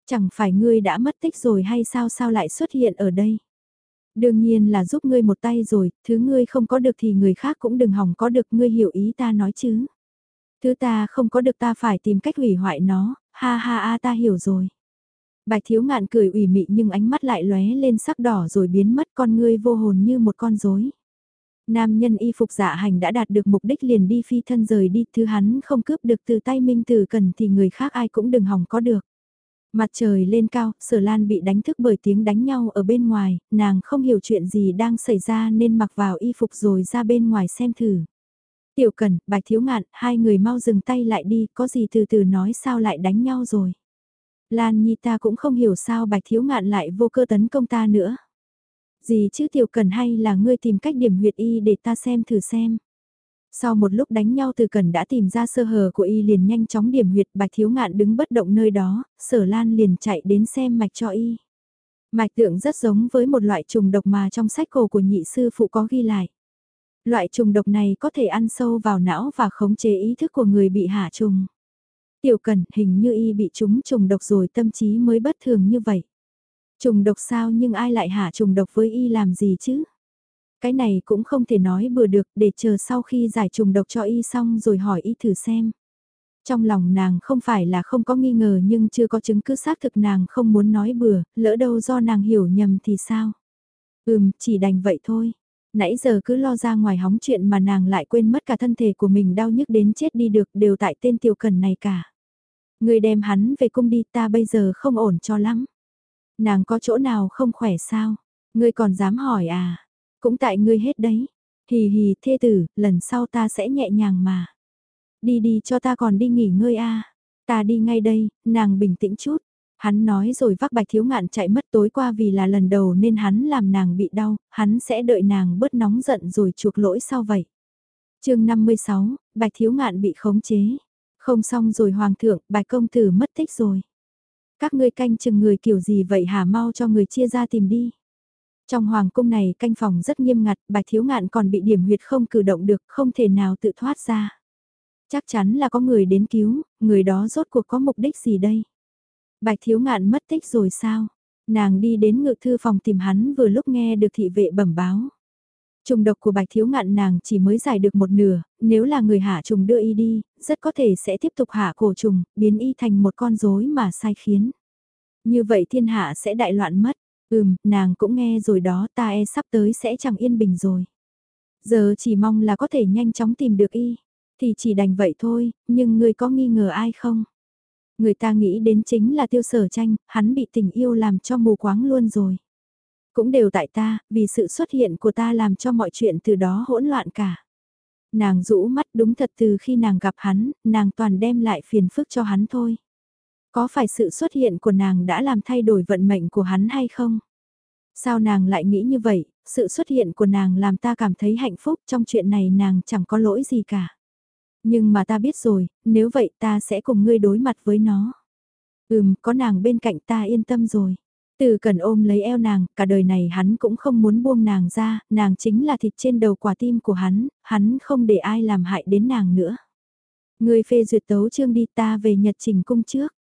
Chẳng phải ngươi đã mất tích rồi hay sao sao lại xuất hiện ở đây? Đương nhiên là giúp ngươi một tay rồi, thứ ngươi không có được thì người khác cũng đừng hỏng có được ngươi hiểu ý ta nói chứ. Thứ ta không có được ta phải tìm cách hủy hoại nó, ha ha a ta hiểu rồi. Bạch thiếu ngạn cười ủy mị nhưng ánh mắt lại lóe lên sắc đỏ rồi biến mất con ngươi vô hồn như một con rối. Nam nhân y phục dạ hành đã đạt được mục đích liền đi phi thân rời đi, thứ hắn không cướp được từ tay Minh Tử Cần thì người khác ai cũng đừng hỏng có được. Mặt trời lên cao, sở lan bị đánh thức bởi tiếng đánh nhau ở bên ngoài, nàng không hiểu chuyện gì đang xảy ra nên mặc vào y phục rồi ra bên ngoài xem thử. Tiểu cần, bạch thiếu ngạn, hai người mau dừng tay lại đi, có gì từ từ nói sao lại đánh nhau rồi. Lan Nhi ta cũng không hiểu sao bạch thiếu ngạn lại vô cơ tấn công ta nữa. Gì chứ tiểu cần hay là ngươi tìm cách điểm huyệt y để ta xem thử xem. Sau một lúc đánh nhau từ cần đã tìm ra sơ hở của y liền nhanh chóng điểm huyệt bạch thiếu ngạn đứng bất động nơi đó, sở lan liền chạy đến xem mạch cho y. Mạch tượng rất giống với một loại trùng độc mà trong sách cổ của nhị sư phụ có ghi lại. Loại trùng độc này có thể ăn sâu vào não và khống chế ý thức của người bị hạ trùng. Tiểu cần hình như y bị chúng trùng độc rồi tâm trí mới bất thường như vậy. Trùng độc sao nhưng ai lại hạ trùng độc với y làm gì chứ? Cái này cũng không thể nói bừa được để chờ sau khi giải trùng độc cho y xong rồi hỏi y thử xem. Trong lòng nàng không phải là không có nghi ngờ nhưng chưa có chứng cứ xác thực nàng không muốn nói bừa, lỡ đâu do nàng hiểu nhầm thì sao? Ừm, chỉ đành vậy thôi. Nãy giờ cứ lo ra ngoài hóng chuyện mà nàng lại quên mất cả thân thể của mình đau nhức đến chết đi được đều tại tên tiểu cần này cả. Người đem hắn về cung đi ta bây giờ không ổn cho lắm. Nàng có chỗ nào không khỏe sao? Ngươi còn dám hỏi à? Cũng tại ngươi hết đấy. Hì hì thê tử, lần sau ta sẽ nhẹ nhàng mà. Đi đi cho ta còn đi nghỉ ngơi a Ta đi ngay đây, nàng bình tĩnh chút. Hắn nói rồi vác bạch thiếu ngạn chạy mất tối qua vì là lần đầu nên hắn làm nàng bị đau, hắn sẽ đợi nàng bớt nóng giận rồi chuộc lỗi sau vậy. chương 56, bạch thiếu ngạn bị khống chế. Không xong rồi hoàng thượng, bạch công tử mất tích rồi. Các ngươi canh chừng người kiểu gì vậy hả mau cho người chia ra tìm đi. Trong hoàng cung này canh phòng rất nghiêm ngặt, bạch thiếu ngạn còn bị điểm huyệt không cử động được, không thể nào tự thoát ra. Chắc chắn là có người đến cứu, người đó rốt cuộc có mục đích gì đây? Bạch thiếu ngạn mất tích rồi sao? Nàng đi đến ngự thư phòng tìm hắn vừa lúc nghe được thị vệ bẩm báo. Trùng độc của bạch thiếu ngạn nàng chỉ mới giải được một nửa, nếu là người hạ trùng đưa y đi, rất có thể sẽ tiếp tục hạ cổ trùng, biến y thành một con rối mà sai khiến. Như vậy thiên hạ sẽ đại loạn mất. Ừm, nàng cũng nghe rồi đó ta e sắp tới sẽ chẳng yên bình rồi. Giờ chỉ mong là có thể nhanh chóng tìm được y. Thì chỉ đành vậy thôi, nhưng người có nghi ngờ ai không? Người ta nghĩ đến chính là tiêu sở tranh, hắn bị tình yêu làm cho mù quáng luôn rồi. Cũng đều tại ta, vì sự xuất hiện của ta làm cho mọi chuyện từ đó hỗn loạn cả. Nàng rũ mắt đúng thật từ khi nàng gặp hắn, nàng toàn đem lại phiền phức cho hắn thôi. Có phải sự xuất hiện của nàng đã làm thay đổi vận mệnh của hắn hay không? Sao nàng lại nghĩ như vậy, sự xuất hiện của nàng làm ta cảm thấy hạnh phúc trong chuyện này nàng chẳng có lỗi gì cả. Nhưng mà ta biết rồi, nếu vậy ta sẽ cùng ngươi đối mặt với nó. Ừm, có nàng bên cạnh ta yên tâm rồi. Từ cần ôm lấy eo nàng, cả đời này hắn cũng không muốn buông nàng ra, nàng chính là thịt trên đầu quả tim của hắn, hắn không để ai làm hại đến nàng nữa. Người phê duyệt tấu chương đi ta về nhật trình cung trước.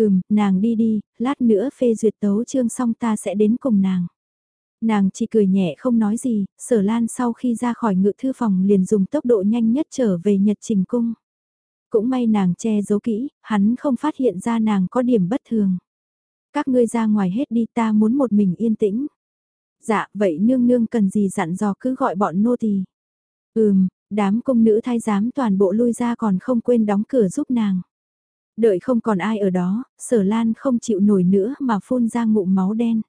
Ừm, nàng đi đi, lát nữa phê duyệt tấu chương xong ta sẽ đến cùng nàng. Nàng chỉ cười nhẹ không nói gì, sở lan sau khi ra khỏi ngự thư phòng liền dùng tốc độ nhanh nhất trở về nhật trình cung. Cũng may nàng che giấu kỹ, hắn không phát hiện ra nàng có điểm bất thường. Các ngươi ra ngoài hết đi ta muốn một mình yên tĩnh. Dạ, vậy nương nương cần gì dặn dò cứ gọi bọn nô tỳ. Ừm, đám công nữ thay giám toàn bộ lui ra còn không quên đóng cửa giúp nàng. Đợi không còn ai ở đó, sở lan không chịu nổi nữa mà phun ra ngụm máu đen.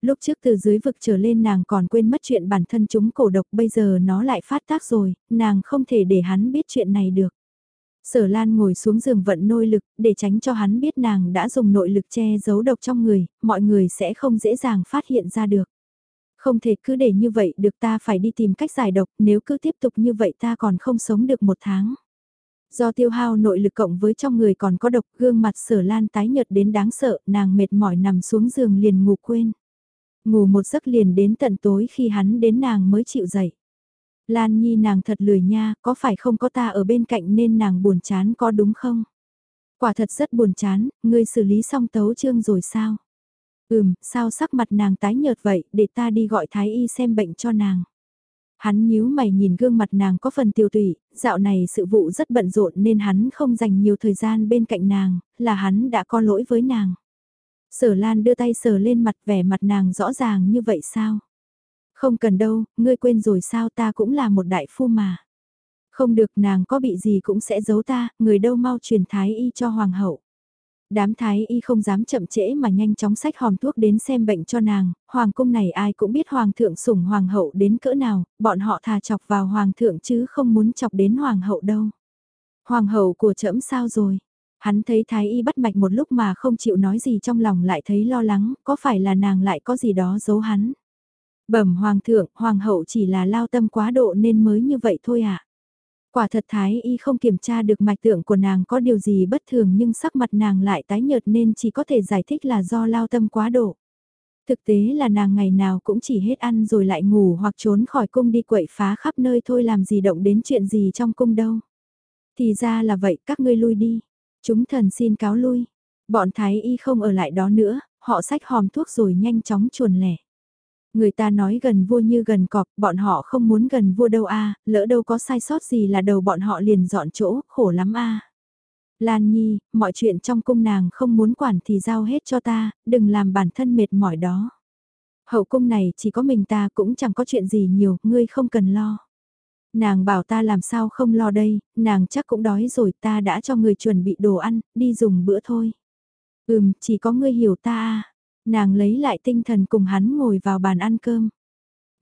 Lúc trước từ dưới vực trở lên nàng còn quên mất chuyện bản thân chúng cổ độc bây giờ nó lại phát tác rồi, nàng không thể để hắn biết chuyện này được. Sở Lan ngồi xuống giường vận nôi lực, để tránh cho hắn biết nàng đã dùng nội lực che giấu độc trong người, mọi người sẽ không dễ dàng phát hiện ra được. Không thể cứ để như vậy được ta phải đi tìm cách giải độc, nếu cứ tiếp tục như vậy ta còn không sống được một tháng. Do tiêu hao nội lực cộng với trong người còn có độc gương mặt sở lan tái nhợt đến đáng sợ, nàng mệt mỏi nằm xuống giường liền ngủ quên. Ngủ một giấc liền đến tận tối khi hắn đến nàng mới chịu dậy. Lan Nhi nàng thật lười nha, có phải không có ta ở bên cạnh nên nàng buồn chán có đúng không? Quả thật rất buồn chán, ngươi xử lý xong tấu chương rồi sao? Ừm, sao sắc mặt nàng tái nhợt vậy, để ta đi gọi thái y xem bệnh cho nàng. Hắn nhíu mày nhìn gương mặt nàng có phần tiêu tụy, dạo này sự vụ rất bận rộn nên hắn không dành nhiều thời gian bên cạnh nàng, là hắn đã có lỗi với nàng. Sở Lan đưa tay sờ lên mặt vẻ mặt nàng rõ ràng như vậy sao? Không cần đâu, ngươi quên rồi sao ta cũng là một đại phu mà. Không được nàng có bị gì cũng sẽ giấu ta, người đâu mau truyền thái y cho hoàng hậu. Đám thái y không dám chậm trễ mà nhanh chóng sách hòm thuốc đến xem bệnh cho nàng, hoàng cung này ai cũng biết hoàng thượng sủng hoàng hậu đến cỡ nào, bọn họ thà chọc vào hoàng thượng chứ không muốn chọc đến hoàng hậu đâu. Hoàng hậu của trẫm sao rồi? Hắn thấy thái y bắt mạch một lúc mà không chịu nói gì trong lòng lại thấy lo lắng, có phải là nàng lại có gì đó giấu hắn? Bẩm hoàng thượng, hoàng hậu chỉ là lao tâm quá độ nên mới như vậy thôi ạ. À? Quả thật thái y không kiểm tra được mạch tượng của nàng có điều gì bất thường nhưng sắc mặt nàng lại tái nhợt nên chỉ có thể giải thích là do lao tâm quá độ. Thực tế là nàng ngày nào cũng chỉ hết ăn rồi lại ngủ hoặc trốn khỏi cung đi quậy phá khắp nơi thôi làm gì động đến chuyện gì trong cung đâu. Thì ra là vậy các ngươi lui đi. Chúng thần xin cáo lui. Bọn thái y không ở lại đó nữa, họ xách hòm thuốc rồi nhanh chóng chuồn lẻ. Người ta nói gần vua như gần cọp, bọn họ không muốn gần vua đâu a, lỡ đâu có sai sót gì là đầu bọn họ liền dọn chỗ, khổ lắm a. Lan Nhi, mọi chuyện trong cung nàng không muốn quản thì giao hết cho ta, đừng làm bản thân mệt mỏi đó. Hậu cung này chỉ có mình ta cũng chẳng có chuyện gì nhiều, ngươi không cần lo. Nàng bảo ta làm sao không lo đây, nàng chắc cũng đói rồi ta đã cho người chuẩn bị đồ ăn, đi dùng bữa thôi. Ừm, chỉ có ngươi hiểu ta à. Nàng lấy lại tinh thần cùng hắn ngồi vào bàn ăn cơm.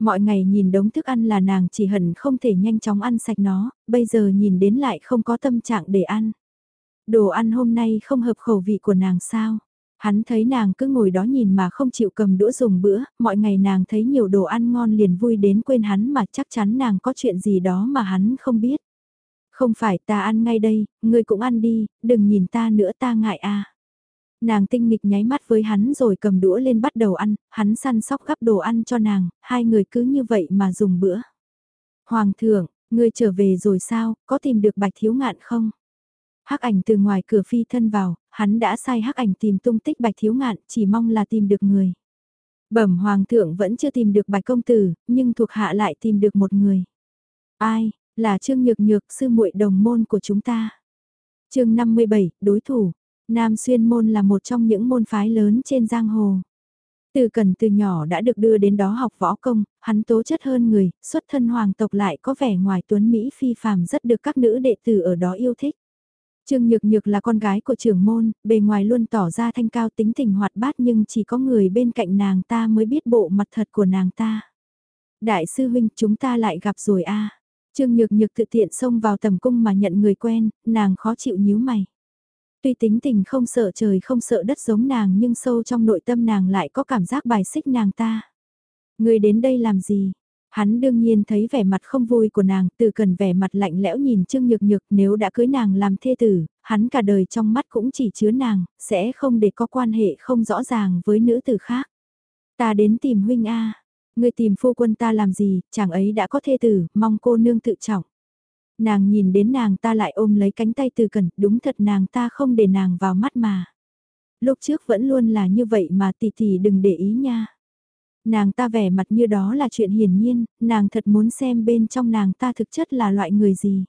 Mọi ngày nhìn đống thức ăn là nàng chỉ hận không thể nhanh chóng ăn sạch nó, bây giờ nhìn đến lại không có tâm trạng để ăn. Đồ ăn hôm nay không hợp khẩu vị của nàng sao? Hắn thấy nàng cứ ngồi đó nhìn mà không chịu cầm đũa dùng bữa, mọi ngày nàng thấy nhiều đồ ăn ngon liền vui đến quên hắn mà chắc chắn nàng có chuyện gì đó mà hắn không biết. Không phải ta ăn ngay đây, ngươi cũng ăn đi, đừng nhìn ta nữa ta ngại à. Nàng tinh nghịch nháy mắt với hắn rồi cầm đũa lên bắt đầu ăn, hắn săn sóc gắp đồ ăn cho nàng, hai người cứ như vậy mà dùng bữa. Hoàng thượng, ngươi trở về rồi sao, có tìm được bạch thiếu ngạn không? Hắc ảnh từ ngoài cửa phi thân vào, hắn đã sai hắc ảnh tìm tung tích bạch thiếu ngạn, chỉ mong là tìm được người. Bẩm hoàng thượng vẫn chưa tìm được bạch công tử, nhưng thuộc hạ lại tìm được một người. Ai, là Trương Nhược Nhược sư muội đồng môn của chúng ta. chương 57, đối thủ, Nam Xuyên Môn là một trong những môn phái lớn trên giang hồ. Từ cần từ nhỏ đã được đưa đến đó học võ công, hắn tố chất hơn người, xuất thân hoàng tộc lại có vẻ ngoài tuấn Mỹ phi phàm rất được các nữ đệ tử ở đó yêu thích. Trương Nhược Nhược là con gái của trưởng môn, bề ngoài luôn tỏ ra thanh cao tính tình hoạt bát nhưng chỉ có người bên cạnh nàng ta mới biết bộ mặt thật của nàng ta. Đại sư huynh chúng ta lại gặp rồi a Trương Nhược Nhược tự tiện xông vào tầm cung mà nhận người quen, nàng khó chịu nhíu mày. Tuy tính tình không sợ trời không sợ đất giống nàng nhưng sâu trong nội tâm nàng lại có cảm giác bài xích nàng ta. Người đến đây làm gì? Hắn đương nhiên thấy vẻ mặt không vui của nàng, từ cần vẻ mặt lạnh lẽo nhìn Trương Nhược Nhược nếu đã cưới nàng làm thê tử, hắn cả đời trong mắt cũng chỉ chứa nàng, sẽ không để có quan hệ không rõ ràng với nữ tử khác. Ta đến tìm huynh A, người tìm phu quân ta làm gì, chàng ấy đã có thê tử, mong cô nương tự trọng. Nàng nhìn đến nàng ta lại ôm lấy cánh tay từ cần, đúng thật nàng ta không để nàng vào mắt mà. Lúc trước vẫn luôn là như vậy mà tỷ tỷ đừng để ý nha. Nàng ta vẻ mặt như đó là chuyện hiển nhiên, nàng thật muốn xem bên trong nàng ta thực chất là loại người gì.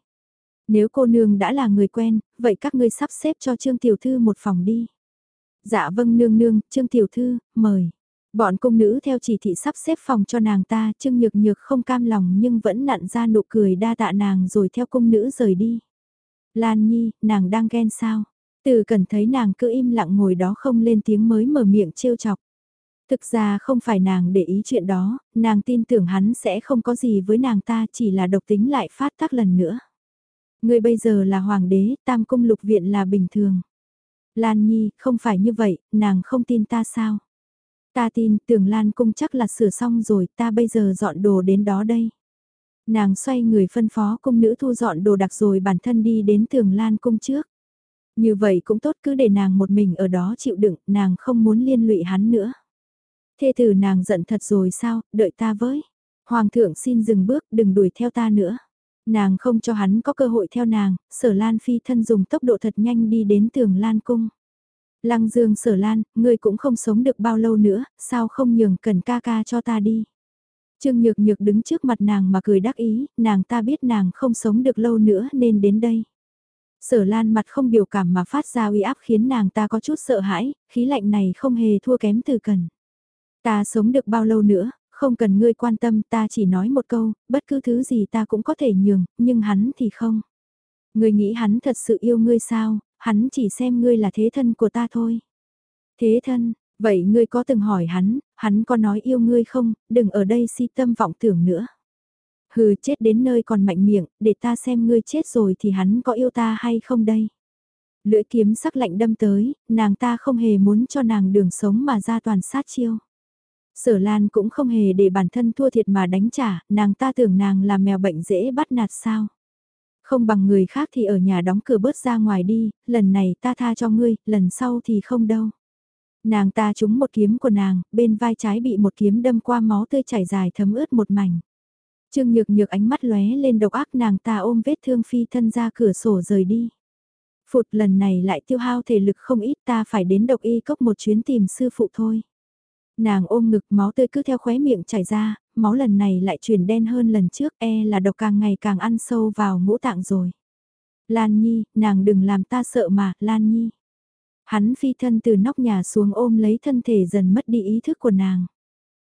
Nếu cô nương đã là người quen, vậy các ngươi sắp xếp cho Trương Tiểu Thư một phòng đi. Dạ vâng nương nương, Trương Tiểu Thư, mời. Bọn công nữ theo chỉ thị sắp xếp phòng cho nàng ta, Trương Nhược Nhược không cam lòng nhưng vẫn nặn ra nụ cười đa tạ nàng rồi theo công nữ rời đi. Lan Nhi, nàng đang ghen sao? Từ cần thấy nàng cứ im lặng ngồi đó không lên tiếng mới mở miệng trêu chọc. Thực ra không phải nàng để ý chuyện đó, nàng tin tưởng hắn sẽ không có gì với nàng ta chỉ là độc tính lại phát tác lần nữa. Người bây giờ là hoàng đế, tam cung lục viện là bình thường. Lan Nhi, không phải như vậy, nàng không tin ta sao? Ta tin tưởng Lan cung chắc là sửa xong rồi, ta bây giờ dọn đồ đến đó đây. Nàng xoay người phân phó cung nữ thu dọn đồ đặc rồi bản thân đi đến tường Lan cung trước. Như vậy cũng tốt cứ để nàng một mình ở đó chịu đựng, nàng không muốn liên lụy hắn nữa. Thê tử nàng giận thật rồi sao, đợi ta với. Hoàng thượng xin dừng bước, đừng đuổi theo ta nữa. Nàng không cho hắn có cơ hội theo nàng, sở lan phi thân dùng tốc độ thật nhanh đi đến tường lan cung. Lăng dương sở lan, ngươi cũng không sống được bao lâu nữa, sao không nhường cần ca ca cho ta đi. Trương Nhược Nhược đứng trước mặt nàng mà cười đắc ý, nàng ta biết nàng không sống được lâu nữa nên đến đây. Sở Lan mặt không biểu cảm mà phát ra uy áp khiến nàng ta có chút sợ hãi, khí lạnh này không hề thua kém từ cần. Ta sống được bao lâu nữa, không cần ngươi quan tâm ta chỉ nói một câu, bất cứ thứ gì ta cũng có thể nhường, nhưng hắn thì không. Ngươi nghĩ hắn thật sự yêu ngươi sao, hắn chỉ xem ngươi là thế thân của ta thôi. Thế thân, vậy ngươi có từng hỏi hắn, hắn có nói yêu ngươi không, đừng ở đây si tâm vọng tưởng nữa. Hừ chết đến nơi còn mạnh miệng, để ta xem ngươi chết rồi thì hắn có yêu ta hay không đây. Lưỡi kiếm sắc lạnh đâm tới, nàng ta không hề muốn cho nàng đường sống mà ra toàn sát chiêu. Sở Lan cũng không hề để bản thân thua thiệt mà đánh trả, nàng ta tưởng nàng là mèo bệnh dễ bắt nạt sao. Không bằng người khác thì ở nhà đóng cửa bớt ra ngoài đi, lần này ta tha cho ngươi, lần sau thì không đâu. Nàng ta trúng một kiếm của nàng, bên vai trái bị một kiếm đâm qua máu tươi chảy dài thấm ướt một mảnh. Trương Nhược Nhược ánh mắt lóe lên độc ác nàng ta ôm vết thương phi thân ra cửa sổ rời đi. Phụt lần này lại tiêu hao thể lực không ít ta phải đến độc y cốc một chuyến tìm sư phụ thôi. Nàng ôm ngực máu tươi cứ theo khóe miệng chảy ra, máu lần này lại chuyển đen hơn lần trước e là độc càng ngày càng ăn sâu vào ngũ tạng rồi. Lan Nhi, nàng đừng làm ta sợ mà, Lan Nhi. Hắn phi thân từ nóc nhà xuống ôm lấy thân thể dần mất đi ý thức của nàng.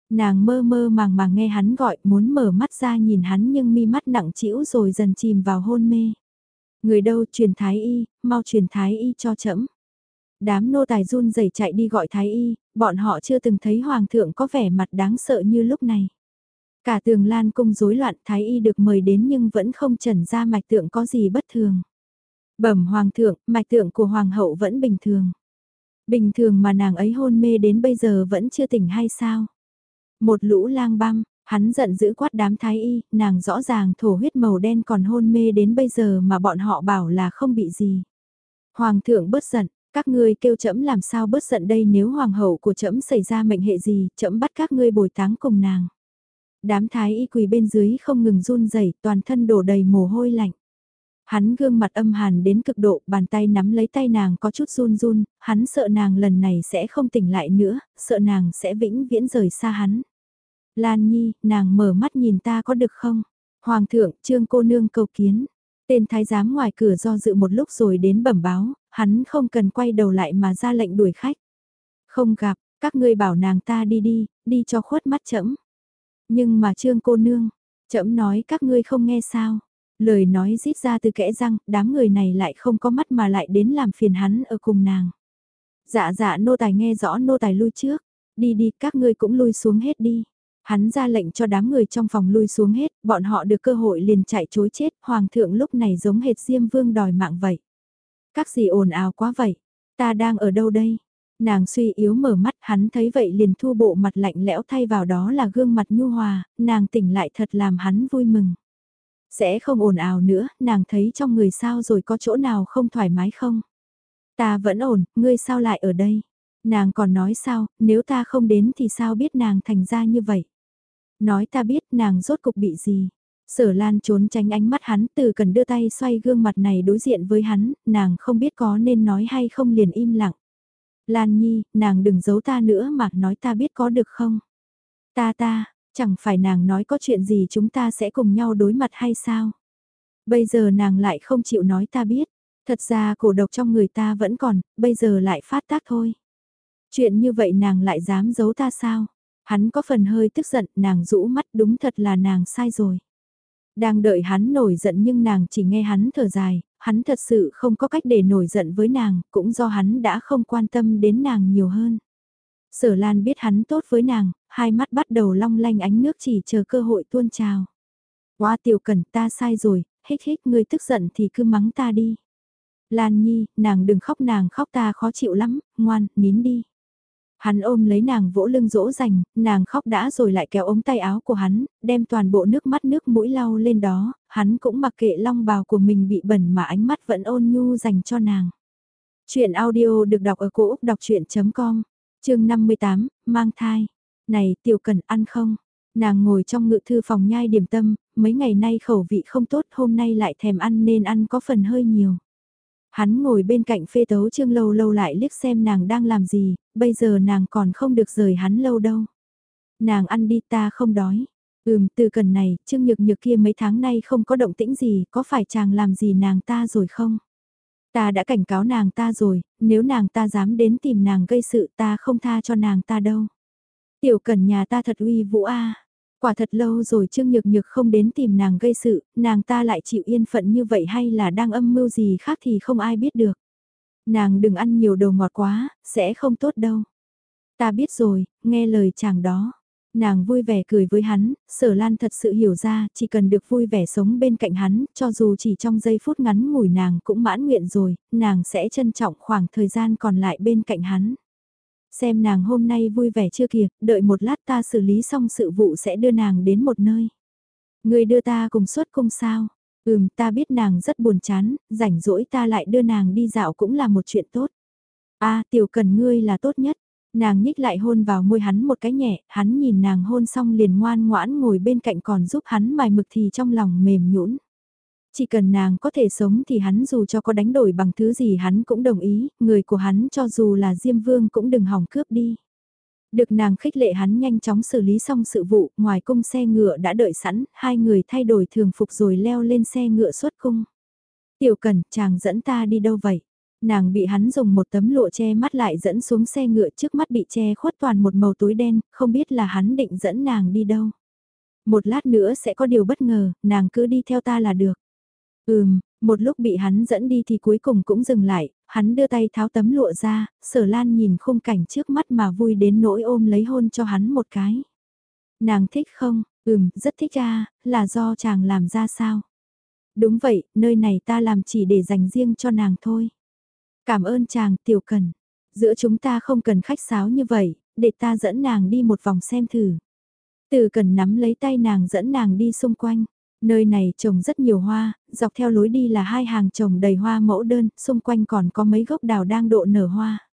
Nàng mơ mơ màng màng nghe hắn gọi muốn mở mắt ra nhìn hắn nhưng mi mắt nặng trĩu rồi dần chìm vào hôn mê. Người đâu truyền thái y, mau truyền thái y cho chậm Đám nô tài run rẩy chạy đi gọi thái y, bọn họ chưa từng thấy hoàng thượng có vẻ mặt đáng sợ như lúc này. Cả tường lan cung rối loạn thái y được mời đến nhưng vẫn không trần ra mạch tượng có gì bất thường. Bẩm hoàng thượng, mạch tượng của hoàng hậu vẫn bình thường. Bình thường mà nàng ấy hôn mê đến bây giờ vẫn chưa tỉnh hay sao? Một lũ lang băm, hắn giận dữ quát đám thái y, nàng rõ ràng thổ huyết màu đen còn hôn mê đến bây giờ mà bọn họ bảo là không bị gì. Hoàng thượng bớt giận, các ngươi kêu trẫm làm sao bớt giận đây nếu hoàng hậu của trẫm xảy ra mệnh hệ gì, trẫm bắt các ngươi bồi táng cùng nàng. Đám thái y quỳ bên dưới không ngừng run rẩy, toàn thân đổ đầy mồ hôi lạnh. Hắn gương mặt âm hàn đến cực độ, bàn tay nắm lấy tay nàng có chút run run, hắn sợ nàng lần này sẽ không tỉnh lại nữa, sợ nàng sẽ vĩnh viễn rời xa hắn. Lan Nhi, nàng mở mắt nhìn ta có được không? Hoàng thượng, trương cô nương cầu kiến. Tên thái giám ngoài cửa do dự một lúc rồi đến bẩm báo, hắn không cần quay đầu lại mà ra lệnh đuổi khách. Không gặp, các ngươi bảo nàng ta đi đi, đi cho khuất mắt chậm. Nhưng mà trương cô nương, chậm nói các ngươi không nghe sao. Lời nói rít ra từ kẽ răng, đám người này lại không có mắt mà lại đến làm phiền hắn ở cùng nàng. Dạ dạ nô tài nghe rõ nô tài lui trước, đi đi các ngươi cũng lui xuống hết đi. Hắn ra lệnh cho đám người trong phòng lui xuống hết, bọn họ được cơ hội liền chạy chối chết, hoàng thượng lúc này giống hệt Diêm Vương đòi mạng vậy. Các gì ồn ào quá vậy? Ta đang ở đâu đây? Nàng suy yếu mở mắt hắn thấy vậy liền thu bộ mặt lạnh lẽo thay vào đó là gương mặt nhu hòa, nàng tỉnh lại thật làm hắn vui mừng. Sẽ không ồn ào nữa, nàng thấy trong người sao rồi có chỗ nào không thoải mái không? Ta vẫn ổn, ngươi sao lại ở đây? Nàng còn nói sao, nếu ta không đến thì sao biết nàng thành ra như vậy? Nói ta biết nàng rốt cục bị gì? Sở Lan trốn tránh ánh mắt hắn từ cần đưa tay xoay gương mặt này đối diện với hắn, nàng không biết có nên nói hay không liền im lặng. Lan Nhi, nàng đừng giấu ta nữa mà nói ta biết có được không? Ta ta, chẳng phải nàng nói có chuyện gì chúng ta sẽ cùng nhau đối mặt hay sao? Bây giờ nàng lại không chịu nói ta biết, thật ra cổ độc trong người ta vẫn còn, bây giờ lại phát tác thôi. Chuyện như vậy nàng lại dám giấu ta sao? Hắn có phần hơi tức giận, nàng rũ mắt đúng thật là nàng sai rồi. Đang đợi hắn nổi giận nhưng nàng chỉ nghe hắn thở dài, hắn thật sự không có cách để nổi giận với nàng, cũng do hắn đã không quan tâm đến nàng nhiều hơn. Sở Lan biết hắn tốt với nàng, hai mắt bắt đầu long lanh ánh nước chỉ chờ cơ hội tuôn trào. Quá tiểu cẩn ta sai rồi, hích hích ngươi tức giận thì cứ mắng ta đi. Lan Nhi, nàng đừng khóc nàng khóc ta khó chịu lắm, ngoan, nín đi. Hắn ôm lấy nàng vỗ lưng dỗ dành, nàng khóc đã rồi lại kéo ống tay áo của hắn, đem toàn bộ nước mắt nước mũi lau lên đó, hắn cũng mặc kệ long bào của mình bị bẩn mà ánh mắt vẫn ôn nhu dành cho nàng. Chuyện audio được đọc ở cổ Úc đọc chuyện.com, chương 58, mang thai. Này tiểu cần ăn không? Nàng ngồi trong ngự thư phòng nhai điểm tâm, mấy ngày nay khẩu vị không tốt hôm nay lại thèm ăn nên ăn có phần hơi nhiều. Hắn ngồi bên cạnh phê tấu trương lâu lâu lại liếc xem nàng đang làm gì, bây giờ nàng còn không được rời hắn lâu đâu. Nàng ăn đi ta không đói. Ừm, từ cần này, Trương Nhược Nhược kia mấy tháng nay không có động tĩnh gì, có phải chàng làm gì nàng ta rồi không? Ta đã cảnh cáo nàng ta rồi, nếu nàng ta dám đến tìm nàng gây sự ta không tha cho nàng ta đâu. Tiểu cần nhà ta thật uy vũ a. Quả thật lâu rồi Trương Nhược Nhược không đến tìm nàng gây sự, nàng ta lại chịu yên phận như vậy hay là đang âm mưu gì khác thì không ai biết được. Nàng đừng ăn nhiều đồ ngọt quá, sẽ không tốt đâu. Ta biết rồi, nghe lời chàng đó. Nàng vui vẻ cười với hắn, sở lan thật sự hiểu ra, chỉ cần được vui vẻ sống bên cạnh hắn, cho dù chỉ trong giây phút ngắn ngủi nàng cũng mãn nguyện rồi, nàng sẽ trân trọng khoảng thời gian còn lại bên cạnh hắn. Xem nàng hôm nay vui vẻ chưa kìa, đợi một lát ta xử lý xong sự vụ sẽ đưa nàng đến một nơi. Người đưa ta cùng xuất cung sao? Ừm, ta biết nàng rất buồn chán, rảnh rỗi ta lại đưa nàng đi dạo cũng là một chuyện tốt. a tiểu cần ngươi là tốt nhất. Nàng nhích lại hôn vào môi hắn một cái nhẹ, hắn nhìn nàng hôn xong liền ngoan ngoãn ngồi bên cạnh còn giúp hắn mài mực thì trong lòng mềm nhũn. Chỉ cần nàng có thể sống thì hắn dù cho có đánh đổi bằng thứ gì hắn cũng đồng ý, người của hắn cho dù là Diêm Vương cũng đừng hỏng cướp đi. Được nàng khích lệ hắn nhanh chóng xử lý xong sự vụ, ngoài cung xe ngựa đã đợi sẵn, hai người thay đổi thường phục rồi leo lên xe ngựa xuất cung. Tiểu Cần, chàng dẫn ta đi đâu vậy? Nàng bị hắn dùng một tấm lụa che mắt lại dẫn xuống xe ngựa trước mắt bị che khuất toàn một màu tối đen, không biết là hắn định dẫn nàng đi đâu. Một lát nữa sẽ có điều bất ngờ, nàng cứ đi theo ta là được. Ừm, một lúc bị hắn dẫn đi thì cuối cùng cũng dừng lại, hắn đưa tay tháo tấm lụa ra, sở lan nhìn khung cảnh trước mắt mà vui đến nỗi ôm lấy hôn cho hắn một cái. Nàng thích không? Ừm, rất thích ra, là do chàng làm ra sao? Đúng vậy, nơi này ta làm chỉ để dành riêng cho nàng thôi. Cảm ơn chàng, tiểu cần. Giữa chúng ta không cần khách sáo như vậy, để ta dẫn nàng đi một vòng xem thử. Từ cần nắm lấy tay nàng dẫn nàng đi xung quanh. Nơi này trồng rất nhiều hoa, dọc theo lối đi là hai hàng trồng đầy hoa mẫu đơn, xung quanh còn có mấy gốc đào đang độ nở hoa.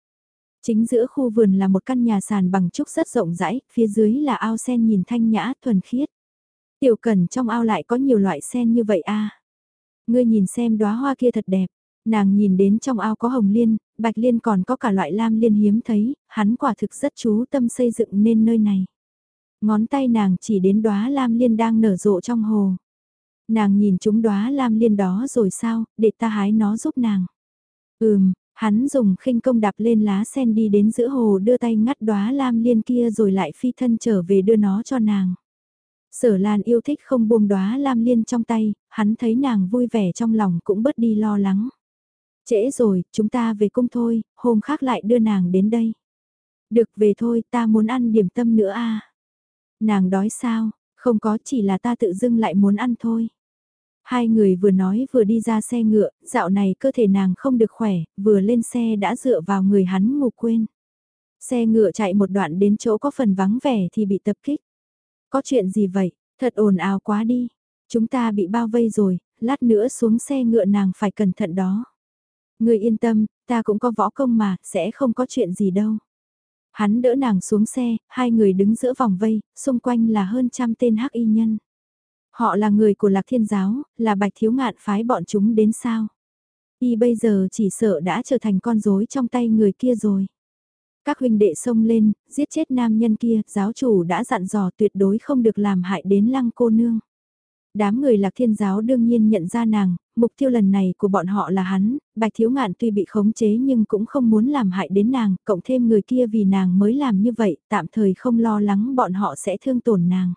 Chính giữa khu vườn là một căn nhà sàn bằng trúc rất rộng rãi, phía dưới là ao sen nhìn thanh nhã, thuần khiết. Tiểu cần trong ao lại có nhiều loại sen như vậy a à. Ngươi nhìn xem đóa hoa kia thật đẹp. Nàng nhìn đến trong ao có hồng liên, bạch liên còn có cả loại lam liên hiếm thấy, hắn quả thực rất chú tâm xây dựng nên nơi này. Ngón tay nàng chỉ đến đóa lam liên đang nở rộ trong hồ. Nàng nhìn chúng đóa lam liên đó rồi sao, để ta hái nó giúp nàng. Ừm, hắn dùng khinh công đạp lên lá sen đi đến giữa hồ đưa tay ngắt đóa lam liên kia rồi lại phi thân trở về đưa nó cho nàng. Sở Lan yêu thích không buông đóa lam liên trong tay, hắn thấy nàng vui vẻ trong lòng cũng bớt đi lo lắng. Trễ rồi, chúng ta về cung thôi, hôm khác lại đưa nàng đến đây. Được về thôi, ta muốn ăn điểm tâm nữa a. Nàng đói sao, không có chỉ là ta tự dưng lại muốn ăn thôi. Hai người vừa nói vừa đi ra xe ngựa, dạo này cơ thể nàng không được khỏe, vừa lên xe đã dựa vào người hắn ngủ quên. Xe ngựa chạy một đoạn đến chỗ có phần vắng vẻ thì bị tập kích. Có chuyện gì vậy, thật ồn ào quá đi. Chúng ta bị bao vây rồi, lát nữa xuống xe ngựa nàng phải cẩn thận đó. Người yên tâm, ta cũng có võ công mà, sẽ không có chuyện gì đâu. Hắn đỡ nàng xuống xe, hai người đứng giữa vòng vây, xung quanh là hơn trăm tên hắc y nhân. Họ là người của Lạc Thiên Giáo, là bạch thiếu ngạn phái bọn chúng đến sao. Y bây giờ chỉ sợ đã trở thành con rối trong tay người kia rồi. Các huynh đệ xông lên, giết chết nam nhân kia, giáo chủ đã dặn dò tuyệt đối không được làm hại đến lăng cô nương. Đám người lạc thiên giáo đương nhiên nhận ra nàng, mục tiêu lần này của bọn họ là hắn, bạch thiếu ngạn tuy bị khống chế nhưng cũng không muốn làm hại đến nàng, cộng thêm người kia vì nàng mới làm như vậy, tạm thời không lo lắng bọn họ sẽ thương tổn nàng.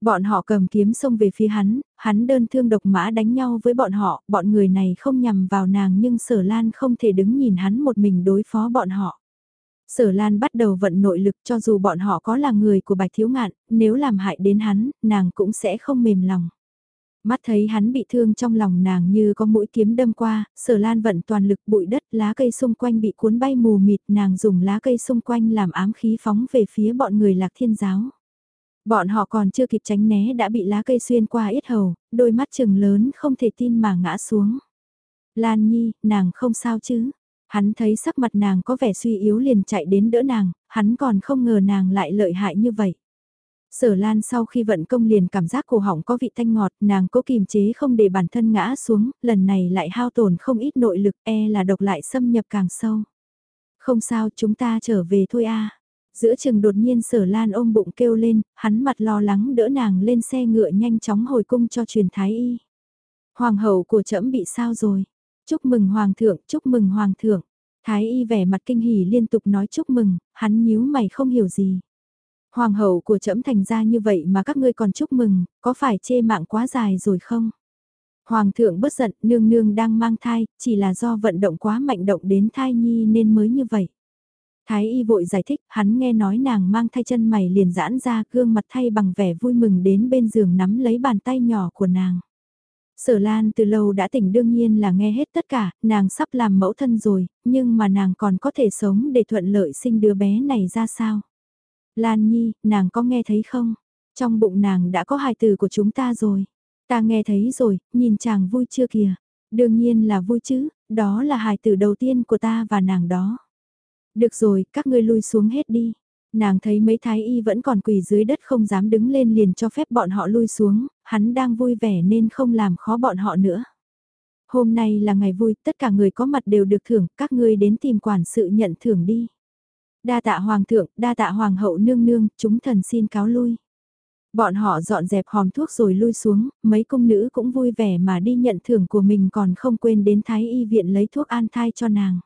Bọn họ cầm kiếm xông về phía hắn, hắn đơn thương độc mã đánh nhau với bọn họ, bọn người này không nhằm vào nàng nhưng sở lan không thể đứng nhìn hắn một mình đối phó bọn họ. Sở Lan bắt đầu vận nội lực cho dù bọn họ có là người của Bạch Thiếu Ngạn, nếu làm hại đến hắn, nàng cũng sẽ không mềm lòng. Mắt thấy hắn bị thương trong lòng nàng như có mũi kiếm đâm qua, sở lan vận toàn lực bụi đất lá cây xung quanh bị cuốn bay mù mịt nàng dùng lá cây xung quanh làm ám khí phóng về phía bọn người lạc thiên giáo. Bọn họ còn chưa kịp tránh né đã bị lá cây xuyên qua ít hầu, đôi mắt trừng lớn không thể tin mà ngã xuống. Lan Nhi, nàng không sao chứ? Hắn thấy sắc mặt nàng có vẻ suy yếu liền chạy đến đỡ nàng, hắn còn không ngờ nàng lại lợi hại như vậy. Sở Lan sau khi vận công liền cảm giác cổ họng có vị thanh ngọt, nàng cố kìm chế không để bản thân ngã xuống, lần này lại hao tổn không ít nội lực e là độc lại xâm nhập càng sâu. Không sao chúng ta trở về thôi a. Giữa chừng đột nhiên sở Lan ôm bụng kêu lên, hắn mặt lo lắng đỡ nàng lên xe ngựa nhanh chóng hồi cung cho truyền thái y. Hoàng hậu của trẫm bị sao rồi? Chúc mừng hoàng thượng, chúc mừng hoàng thượng. Thái y vẻ mặt kinh hỉ liên tục nói chúc mừng, hắn nhíu mày không hiểu gì. Hoàng hậu của trẫm thành ra như vậy mà các ngươi còn chúc mừng, có phải chê mạng quá dài rồi không? Hoàng thượng bất giận, nương nương đang mang thai, chỉ là do vận động quá mạnh động đến thai nhi nên mới như vậy. Thái y vội giải thích, hắn nghe nói nàng mang thai chân mày liền giãn ra, gương mặt thay bằng vẻ vui mừng đến bên giường nắm lấy bàn tay nhỏ của nàng. Sở Lan từ lâu đã tỉnh đương nhiên là nghe hết tất cả, nàng sắp làm mẫu thân rồi, nhưng mà nàng còn có thể sống để thuận lợi sinh đứa bé này ra sao? Lan Nhi, nàng có nghe thấy không? Trong bụng nàng đã có hài tử của chúng ta rồi. Ta nghe thấy rồi, nhìn chàng vui chưa kìa? Đương nhiên là vui chứ, đó là hài tử đầu tiên của ta và nàng đó. Được rồi, các ngươi lui xuống hết đi. Nàng thấy mấy thái y vẫn còn quỳ dưới đất không dám đứng lên liền cho phép bọn họ lui xuống, hắn đang vui vẻ nên không làm khó bọn họ nữa. Hôm nay là ngày vui, tất cả người có mặt đều được thưởng, các ngươi đến tìm quản sự nhận thưởng đi. Đa tạ hoàng thượng, đa tạ hoàng hậu nương nương, chúng thần xin cáo lui. Bọn họ dọn dẹp hòm thuốc rồi lui xuống, mấy công nữ cũng vui vẻ mà đi nhận thưởng của mình còn không quên đến thái y viện lấy thuốc an thai cho nàng.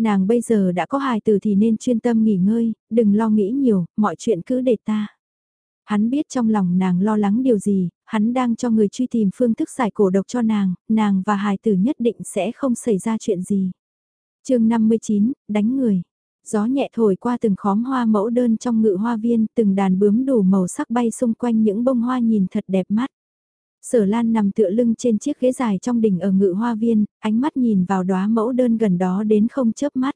Nàng bây giờ đã có hài tử thì nên chuyên tâm nghỉ ngơi, đừng lo nghĩ nhiều, mọi chuyện cứ để ta. Hắn biết trong lòng nàng lo lắng điều gì, hắn đang cho người truy tìm phương thức giải cổ độc cho nàng, nàng và hài tử nhất định sẽ không xảy ra chuyện gì. chương 59, đánh người. Gió nhẹ thổi qua từng khóm hoa mẫu đơn trong ngự hoa viên, từng đàn bướm đủ màu sắc bay xung quanh những bông hoa nhìn thật đẹp mắt. Sở Lan nằm tựa lưng trên chiếc ghế dài trong đỉnh ở ngự hoa viên, ánh mắt nhìn vào đóa mẫu đơn gần đó đến không chớp mắt.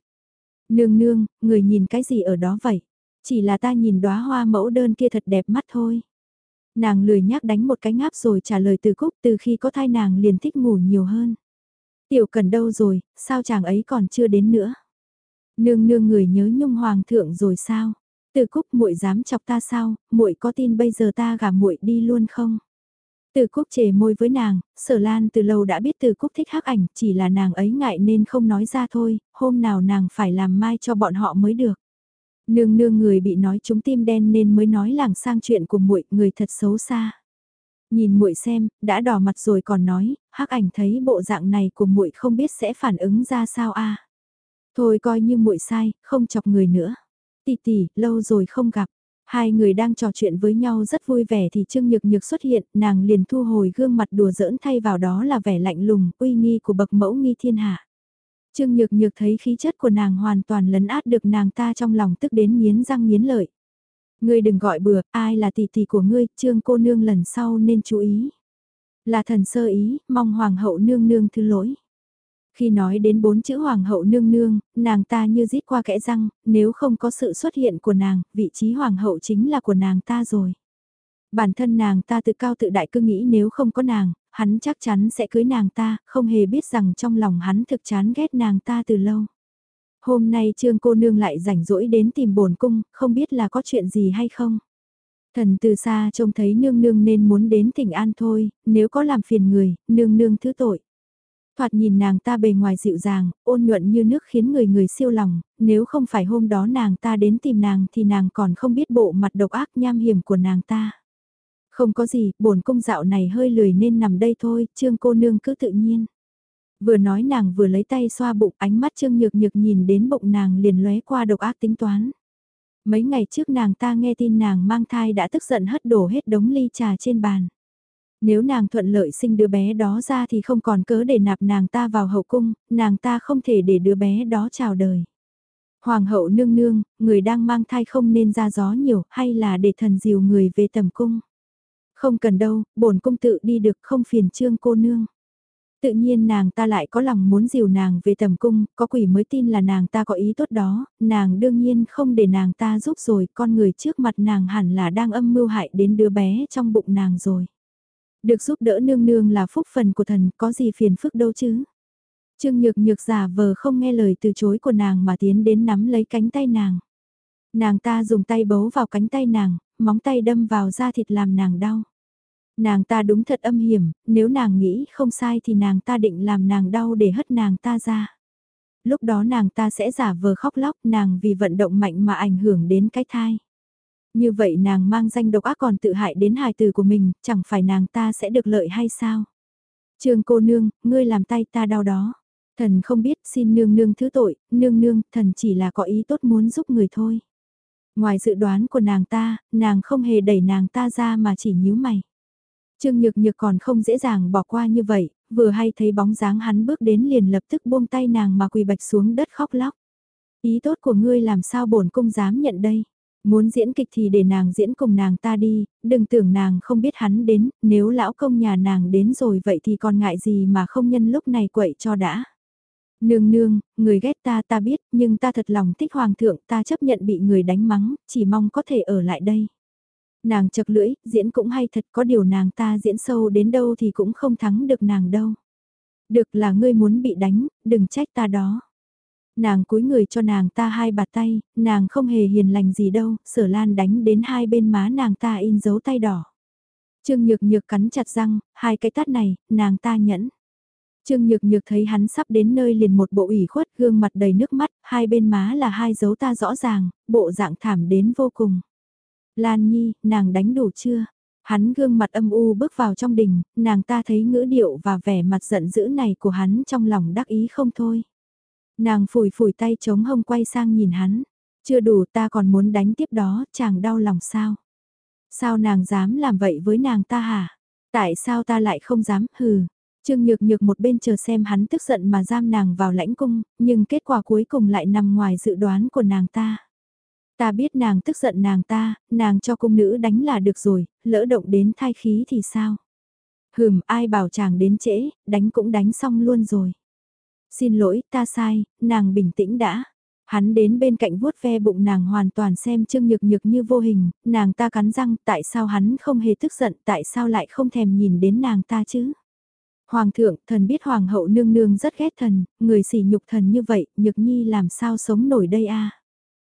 Nương nương, người nhìn cái gì ở đó vậy? Chỉ là ta nhìn đóa hoa mẫu đơn kia thật đẹp mắt thôi. Nàng lười nhác đánh một cái ngáp rồi trả lời từ cúc từ khi có thai nàng liền thích ngủ nhiều hơn. Tiểu cần đâu rồi, sao chàng ấy còn chưa đến nữa? Nương nương người nhớ nhung hoàng thượng rồi sao? Từ cúc muội dám chọc ta sao, muội có tin bây giờ ta gả muội đi luôn không? Từ Cúc chề môi với nàng, Sở Lan từ lâu đã biết Từ Cúc thích hắc ảnh, chỉ là nàng ấy ngại nên không nói ra thôi, hôm nào nàng phải làm mai cho bọn họ mới được. Nương nương người bị nói trúng tim đen nên mới nói làng sang chuyện của muội, người thật xấu xa. Nhìn muội xem, đã đỏ mặt rồi còn nói, hắc ảnh thấy bộ dạng này của muội không biết sẽ phản ứng ra sao a. Thôi coi như muội sai, không chọc người nữa. Tỷ tỷ, lâu rồi không gặp. Hai người đang trò chuyện với nhau rất vui vẻ thì Trương Nhược Nhược xuất hiện, nàng liền thu hồi gương mặt đùa giỡn thay vào đó là vẻ lạnh lùng, uy nghi của bậc mẫu nghi thiên hạ. Trương Nhược Nhược thấy khí chất của nàng hoàn toàn lấn át được nàng ta trong lòng tức đến nghiến răng nghiến lợi. Ngươi đừng gọi bừa, ai là tỷ tỷ của ngươi, Trương cô nương lần sau nên chú ý. Là thần sơ ý, mong hoàng hậu nương nương thứ lỗi. Khi nói đến bốn chữ hoàng hậu nương nương, nàng ta như rít qua kẽ răng, nếu không có sự xuất hiện của nàng, vị trí hoàng hậu chính là của nàng ta rồi. Bản thân nàng ta tự cao tự đại cứ nghĩ nếu không có nàng, hắn chắc chắn sẽ cưới nàng ta, không hề biết rằng trong lòng hắn thực chán ghét nàng ta từ lâu. Hôm nay trương cô nương lại rảnh rỗi đến tìm bổn cung, không biết là có chuyện gì hay không. Thần từ xa trông thấy nương nương nên muốn đến tỉnh an thôi, nếu có làm phiền người, nương nương thứ tội. Thoạt nhìn nàng ta bề ngoài dịu dàng, ôn nhuận như nước khiến người người siêu lòng, nếu không phải hôm đó nàng ta đến tìm nàng thì nàng còn không biết bộ mặt độc ác nham hiểm của nàng ta. Không có gì, bổn cung dạo này hơi lười nên nằm đây thôi, trương cô nương cứ tự nhiên. Vừa nói nàng vừa lấy tay xoa bụng ánh mắt trương nhược nhược nhìn đến bụng nàng liền lóe qua độc ác tính toán. Mấy ngày trước nàng ta nghe tin nàng mang thai đã tức giận hất đổ hết đống ly trà trên bàn. Nếu nàng thuận lợi sinh đứa bé đó ra thì không còn cớ để nạp nàng ta vào hậu cung, nàng ta không thể để đứa bé đó chào đời. Hoàng hậu nương nương, người đang mang thai không nên ra gió nhiều hay là để thần dìu người về tầm cung. Không cần đâu, bổn cung tự đi được không phiền trương cô nương. Tự nhiên nàng ta lại có lòng muốn dìu nàng về tầm cung, có quỷ mới tin là nàng ta có ý tốt đó, nàng đương nhiên không để nàng ta giúp rồi, con người trước mặt nàng hẳn là đang âm mưu hại đến đứa bé trong bụng nàng rồi. Được giúp đỡ nương nương là phúc phần của thần, có gì phiền phức đâu chứ. Trương Nhược Nhược giả vờ không nghe lời từ chối của nàng mà tiến đến nắm lấy cánh tay nàng. Nàng ta dùng tay bấu vào cánh tay nàng, móng tay đâm vào da thịt làm nàng đau. Nàng ta đúng thật âm hiểm, nếu nàng nghĩ không sai thì nàng ta định làm nàng đau để hất nàng ta ra. Lúc đó nàng ta sẽ giả vờ khóc lóc nàng vì vận động mạnh mà ảnh hưởng đến cái thai. Như vậy nàng mang danh độc ác còn tự hại đến hài từ của mình, chẳng phải nàng ta sẽ được lợi hay sao? Trương cô nương, ngươi làm tay ta đau đó. Thần không biết, xin nương nương thứ tội, nương nương, thần chỉ là có ý tốt muốn giúp người thôi. Ngoài dự đoán của nàng ta, nàng không hề đẩy nàng ta ra mà chỉ nhíu mày. Trương Nhược Nhược còn không dễ dàng bỏ qua như vậy, vừa hay thấy bóng dáng hắn bước đến liền lập tức buông tay nàng mà quỳ bạch xuống đất khóc lóc. Ý tốt của ngươi làm sao bổn cung dám nhận đây? Muốn diễn kịch thì để nàng diễn cùng nàng ta đi, đừng tưởng nàng không biết hắn đến, nếu lão công nhà nàng đến rồi vậy thì còn ngại gì mà không nhân lúc này quậy cho đã. Nương nương, người ghét ta ta biết, nhưng ta thật lòng thích hoàng thượng, ta chấp nhận bị người đánh mắng, chỉ mong có thể ở lại đây. Nàng chật lưỡi, diễn cũng hay thật có điều nàng ta diễn sâu đến đâu thì cũng không thắng được nàng đâu. Được là ngươi muốn bị đánh, đừng trách ta đó. Nàng cúi người cho nàng ta hai bạt tay, nàng không hề hiền lành gì đâu, sở lan đánh đến hai bên má nàng ta in dấu tay đỏ. Trương Nhược Nhược cắn chặt răng, hai cái tát này, nàng ta nhẫn. Trương Nhược Nhược thấy hắn sắp đến nơi liền một bộ ủy khuất gương mặt đầy nước mắt, hai bên má là hai dấu ta rõ ràng, bộ dạng thảm đến vô cùng. Lan Nhi, nàng đánh đủ chưa? Hắn gương mặt âm u bước vào trong đình, nàng ta thấy ngữ điệu và vẻ mặt giận dữ này của hắn trong lòng đắc ý không thôi. Nàng phủi phủi tay chống hông quay sang nhìn hắn. Chưa đủ ta còn muốn đánh tiếp đó, chàng đau lòng sao? Sao nàng dám làm vậy với nàng ta hả? Tại sao ta lại không dám, hừ. Trương Nhược Nhược một bên chờ xem hắn tức giận mà giam nàng vào lãnh cung, nhưng kết quả cuối cùng lại nằm ngoài dự đoán của nàng ta. Ta biết nàng tức giận nàng ta, nàng cho cung nữ đánh là được rồi, lỡ động đến thai khí thì sao? Hừm, ai bảo chàng đến trễ, đánh cũng đánh xong luôn rồi. Xin lỗi, ta sai, nàng bình tĩnh đã. Hắn đến bên cạnh vuốt ve bụng nàng hoàn toàn xem trương nhược nhược như vô hình, nàng ta cắn răng, tại sao hắn không hề tức giận, tại sao lại không thèm nhìn đến nàng ta chứ? Hoàng thượng, thần biết hoàng hậu nương nương rất ghét thần, người sỉ nhục thần như vậy, nhược nhi làm sao sống nổi đây a?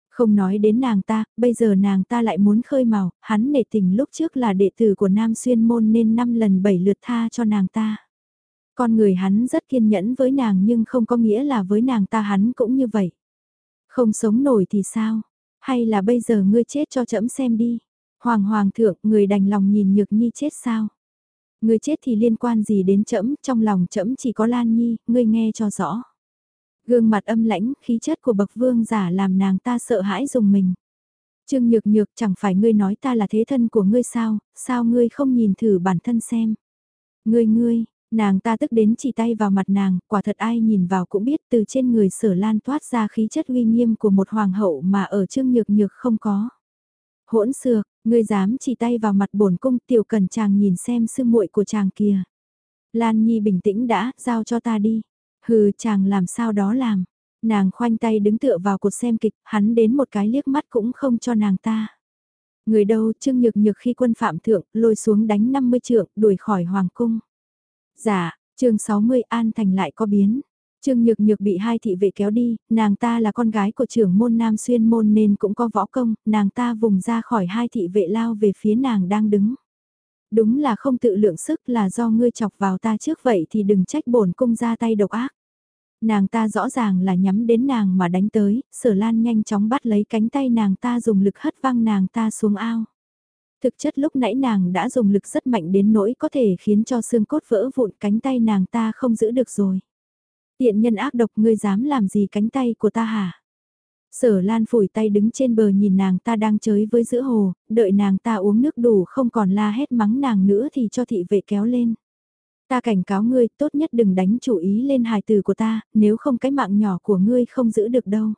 Không nói đến nàng ta, bây giờ nàng ta lại muốn khơi màu, hắn nể tình lúc trước là đệ tử của Nam Xuyên Môn nên năm lần bảy lượt tha cho nàng ta. Con người hắn rất kiên nhẫn với nàng nhưng không có nghĩa là với nàng ta hắn cũng như vậy. Không sống nổi thì sao? Hay là bây giờ ngươi chết cho trẫm xem đi? Hoàng hoàng thượng, người đành lòng nhìn nhược nhi chết sao? Ngươi chết thì liên quan gì đến trẫm, trong lòng trẫm chỉ có Lan Nhi, ngươi nghe cho rõ. Gương mặt âm lãnh, khí chất của bậc vương giả làm nàng ta sợ hãi dùng mình. Trương Nhược Nhược chẳng phải ngươi nói ta là thế thân của ngươi sao, sao ngươi không nhìn thử bản thân xem. Ngươi ngươi, nàng ta tức đến chỉ tay vào mặt nàng, quả thật ai nhìn vào cũng biết từ trên người sở lan toát ra khí chất uy nghiêm của một hoàng hậu mà ở Trương Nhược Nhược không có. Hỗn xược, ngươi dám chỉ tay vào mặt bổn cung tiểu cần chàng nhìn xem sư muội của chàng kìa. Lan Nhi bình tĩnh đã, giao cho ta đi. Hừ, chàng làm sao đó làm. Nàng khoanh tay đứng tựa vào cột xem kịch, hắn đến một cái liếc mắt cũng không cho nàng ta. Người đâu, Trương Nhược Nhược khi quân phạm thượng, lôi xuống đánh 50 trượng, đuổi khỏi hoàng cung. Dạ, chương 60 An Thành lại có biến. Trương Nhược Nhược bị hai thị vệ kéo đi, nàng ta là con gái của trưởng môn Nam Xuyên môn nên cũng có võ công, nàng ta vùng ra khỏi hai thị vệ lao về phía nàng đang đứng. Đúng là không tự lượng sức là do ngươi chọc vào ta trước vậy thì đừng trách bổn cung ra tay độc ác. Nàng ta rõ ràng là nhắm đến nàng mà đánh tới, sở lan nhanh chóng bắt lấy cánh tay nàng ta dùng lực hất văng nàng ta xuống ao. Thực chất lúc nãy nàng đã dùng lực rất mạnh đến nỗi có thể khiến cho xương cốt vỡ vụn cánh tay nàng ta không giữ được rồi. Tiện nhân ác độc ngươi dám làm gì cánh tay của ta hả? Sở Lan phủi tay đứng trên bờ nhìn nàng ta đang chới với giữa hồ, đợi nàng ta uống nước đủ không còn la hét mắng nàng nữa thì cho thị vệ kéo lên. Ta cảnh cáo ngươi tốt nhất đừng đánh chủ ý lên hài từ của ta, nếu không cái mạng nhỏ của ngươi không giữ được đâu.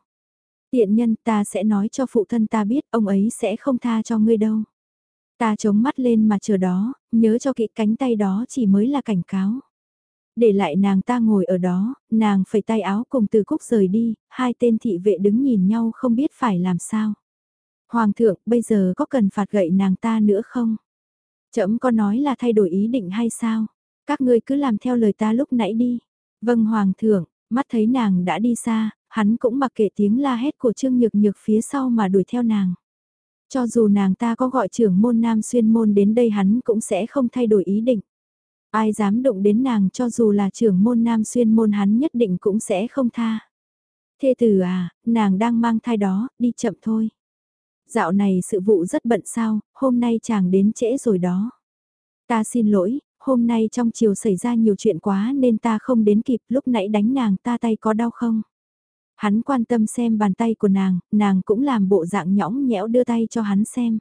Tiện nhân ta sẽ nói cho phụ thân ta biết ông ấy sẽ không tha cho ngươi đâu. Ta chống mắt lên mà chờ đó, nhớ cho kỹ cánh tay đó chỉ mới là cảnh cáo. Để lại nàng ta ngồi ở đó, nàng phẩy tay áo cùng từ cúc rời đi, hai tên thị vệ đứng nhìn nhau không biết phải làm sao. Hoàng thượng, bây giờ có cần phạt gậy nàng ta nữa không? Chậm có nói là thay đổi ý định hay sao? Các ngươi cứ làm theo lời ta lúc nãy đi. Vâng Hoàng thượng, mắt thấy nàng đã đi xa, hắn cũng mặc kệ tiếng la hét của Trương Nhược Nhược phía sau mà đuổi theo nàng. Cho dù nàng ta có gọi trưởng môn nam xuyên môn đến đây hắn cũng sẽ không thay đổi ý định. Ai dám động đến nàng cho dù là trưởng môn nam xuyên môn hắn nhất định cũng sẽ không tha. Thê tử à, nàng đang mang thai đó, đi chậm thôi. Dạo này sự vụ rất bận sao, hôm nay chàng đến trễ rồi đó. Ta xin lỗi, hôm nay trong chiều xảy ra nhiều chuyện quá nên ta không đến kịp lúc nãy đánh nàng ta tay có đau không? Hắn quan tâm xem bàn tay của nàng, nàng cũng làm bộ dạng nhõng nhẽo đưa tay cho hắn xem.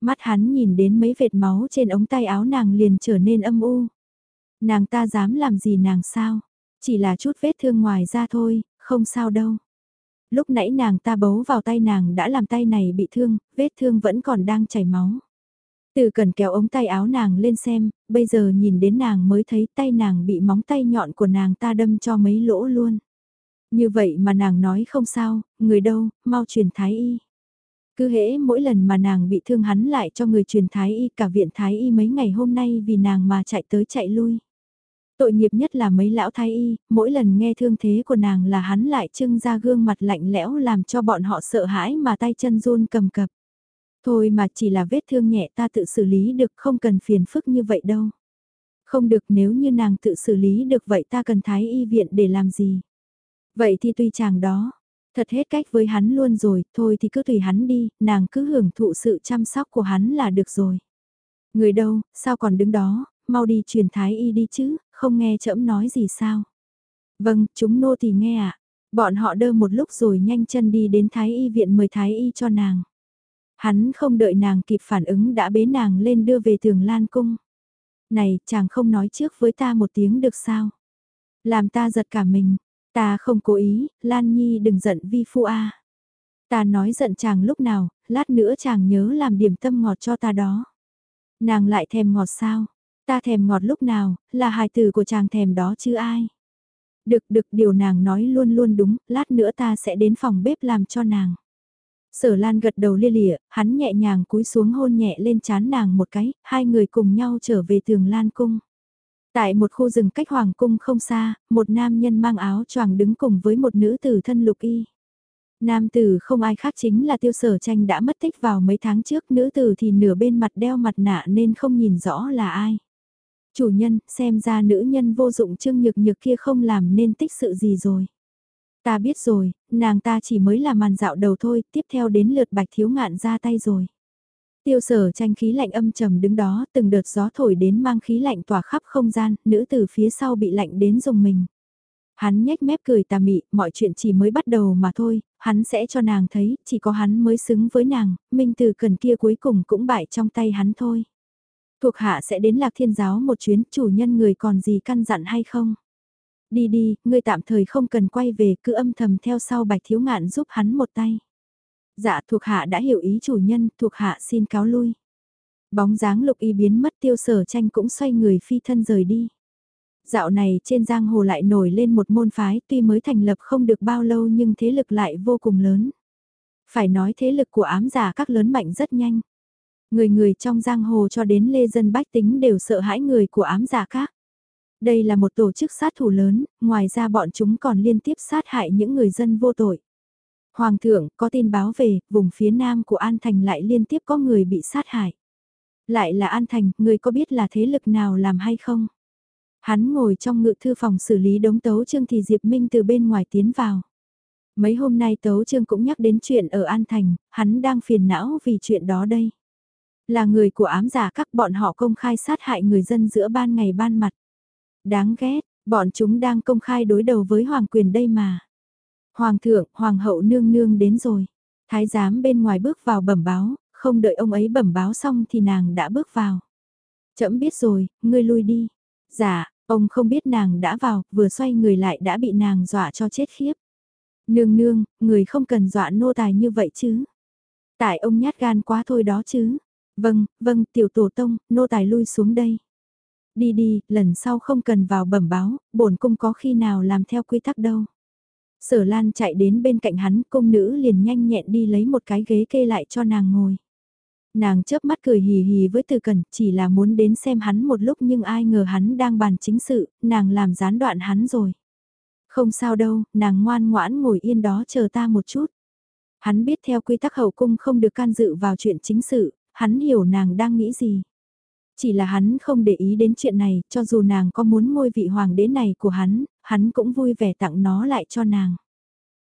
Mắt hắn nhìn đến mấy vệt máu trên ống tay áo nàng liền trở nên âm u. Nàng ta dám làm gì nàng sao? Chỉ là chút vết thương ngoài ra thôi, không sao đâu. Lúc nãy nàng ta bấu vào tay nàng đã làm tay này bị thương, vết thương vẫn còn đang chảy máu. Từ cần kéo ống tay áo nàng lên xem, bây giờ nhìn đến nàng mới thấy tay nàng bị móng tay nhọn của nàng ta đâm cho mấy lỗ luôn. Như vậy mà nàng nói không sao, người đâu, mau truyền thái y. Cứ hễ mỗi lần mà nàng bị thương hắn lại cho người truyền thái y cả viện thái y mấy ngày hôm nay vì nàng mà chạy tới chạy lui. Tội nghiệp nhất là mấy lão thái y, mỗi lần nghe thương thế của nàng là hắn lại trưng ra gương mặt lạnh lẽo làm cho bọn họ sợ hãi mà tay chân run cầm cập. Thôi mà chỉ là vết thương nhẹ ta tự xử lý được không cần phiền phức như vậy đâu. Không được nếu như nàng tự xử lý được vậy ta cần thái y viện để làm gì. Vậy thì tùy chàng đó, thật hết cách với hắn luôn rồi, thôi thì cứ tùy hắn đi, nàng cứ hưởng thụ sự chăm sóc của hắn là được rồi. Người đâu, sao còn đứng đó, mau đi truyền thái y đi chứ, không nghe trẫm nói gì sao. Vâng, chúng nô thì nghe ạ. Bọn họ đơ một lúc rồi nhanh chân đi đến thái y viện mời thái y cho nàng. Hắn không đợi nàng kịp phản ứng đã bế nàng lên đưa về tường lan cung. Này, chàng không nói trước với ta một tiếng được sao? Làm ta giật cả mình. Ta không cố ý, Lan Nhi đừng giận vi phu a. Ta nói giận chàng lúc nào, lát nữa chàng nhớ làm điểm tâm ngọt cho ta đó. Nàng lại thèm ngọt sao? Ta thèm ngọt lúc nào, là hài tử của chàng thèm đó chứ ai? Được được điều nàng nói luôn luôn đúng, lát nữa ta sẽ đến phòng bếp làm cho nàng. Sở Lan gật đầu lia lịa, hắn nhẹ nhàng cúi xuống hôn nhẹ lên chán nàng một cái, hai người cùng nhau trở về tường Lan cung. Tại một khu rừng cách hoàng cung không xa, một nam nhân mang áo choàng đứng cùng với một nữ tử thân lục y. Nam tử không ai khác chính là tiêu sở tranh đã mất tích vào mấy tháng trước, nữ tử thì nửa bên mặt đeo mặt nạ nên không nhìn rõ là ai. Chủ nhân, xem ra nữ nhân vô dụng trương nhược nhược kia không làm nên tích sự gì rồi. Ta biết rồi, nàng ta chỉ mới là màn dạo đầu thôi, tiếp theo đến lượt bạch thiếu ngạn ra tay rồi. Tiêu sở tranh khí lạnh âm trầm đứng đó, từng đợt gió thổi đến mang khí lạnh tỏa khắp không gian, nữ từ phía sau bị lạnh đến dùng mình. Hắn nhếch mép cười tà mị, mọi chuyện chỉ mới bắt đầu mà thôi, hắn sẽ cho nàng thấy, chỉ có hắn mới xứng với nàng, minh từ cần kia cuối cùng cũng bại trong tay hắn thôi. Thuộc hạ sẽ đến lạc thiên giáo một chuyến, chủ nhân người còn gì căn dặn hay không? Đi đi, ngươi tạm thời không cần quay về, cứ âm thầm theo sau bạch thiếu ngạn giúp hắn một tay. Dạ thuộc hạ đã hiểu ý chủ nhân, thuộc hạ xin cáo lui. Bóng dáng lục y biến mất tiêu sở tranh cũng xoay người phi thân rời đi. Dạo này trên giang hồ lại nổi lên một môn phái tuy mới thành lập không được bao lâu nhưng thế lực lại vô cùng lớn. Phải nói thế lực của ám giả các lớn mạnh rất nhanh. Người người trong giang hồ cho đến lê dân bách tính đều sợ hãi người của ám giả các. Đây là một tổ chức sát thủ lớn, ngoài ra bọn chúng còn liên tiếp sát hại những người dân vô tội. Hoàng thượng có tin báo về, vùng phía nam của An Thành lại liên tiếp có người bị sát hại. Lại là An Thành, người có biết là thế lực nào làm hay không? Hắn ngồi trong ngự thư phòng xử lý đống tấu chương thì Diệp Minh từ bên ngoài tiến vào. Mấy hôm nay tấu chương cũng nhắc đến chuyện ở An Thành, hắn đang phiền não vì chuyện đó đây. Là người của ám giả các bọn họ công khai sát hại người dân giữa ban ngày ban mặt. Đáng ghét, bọn chúng đang công khai đối đầu với hoàng quyền đây mà. Hoàng thượng, hoàng hậu nương nương đến rồi. Thái giám bên ngoài bước vào bẩm báo, không đợi ông ấy bẩm báo xong thì nàng đã bước vào. Chậm biết rồi, ngươi lui đi. Dạ, ông không biết nàng đã vào, vừa xoay người lại đã bị nàng dọa cho chết khiếp. Nương nương, người không cần dọa nô tài như vậy chứ. Tại ông nhát gan quá thôi đó chứ. Vâng, vâng, tiểu tổ tông, nô tài lui xuống đây. Đi đi, lần sau không cần vào bẩm báo, bổn cung có khi nào làm theo quy tắc đâu. Sở Lan chạy đến bên cạnh hắn, cung nữ liền nhanh nhẹn đi lấy một cái ghế kê lại cho nàng ngồi. Nàng chớp mắt cười hì hì với Từ Cẩn, chỉ là muốn đến xem hắn một lúc nhưng ai ngờ hắn đang bàn chính sự, nàng làm gián đoạn hắn rồi. Không sao đâu, nàng ngoan ngoãn ngồi yên đó chờ ta một chút. Hắn biết theo quy tắc hậu cung không được can dự vào chuyện chính sự, hắn hiểu nàng đang nghĩ gì. Chỉ là hắn không để ý đến chuyện này, cho dù nàng có muốn ngôi vị hoàng đế này của hắn, hắn cũng vui vẻ tặng nó lại cho nàng.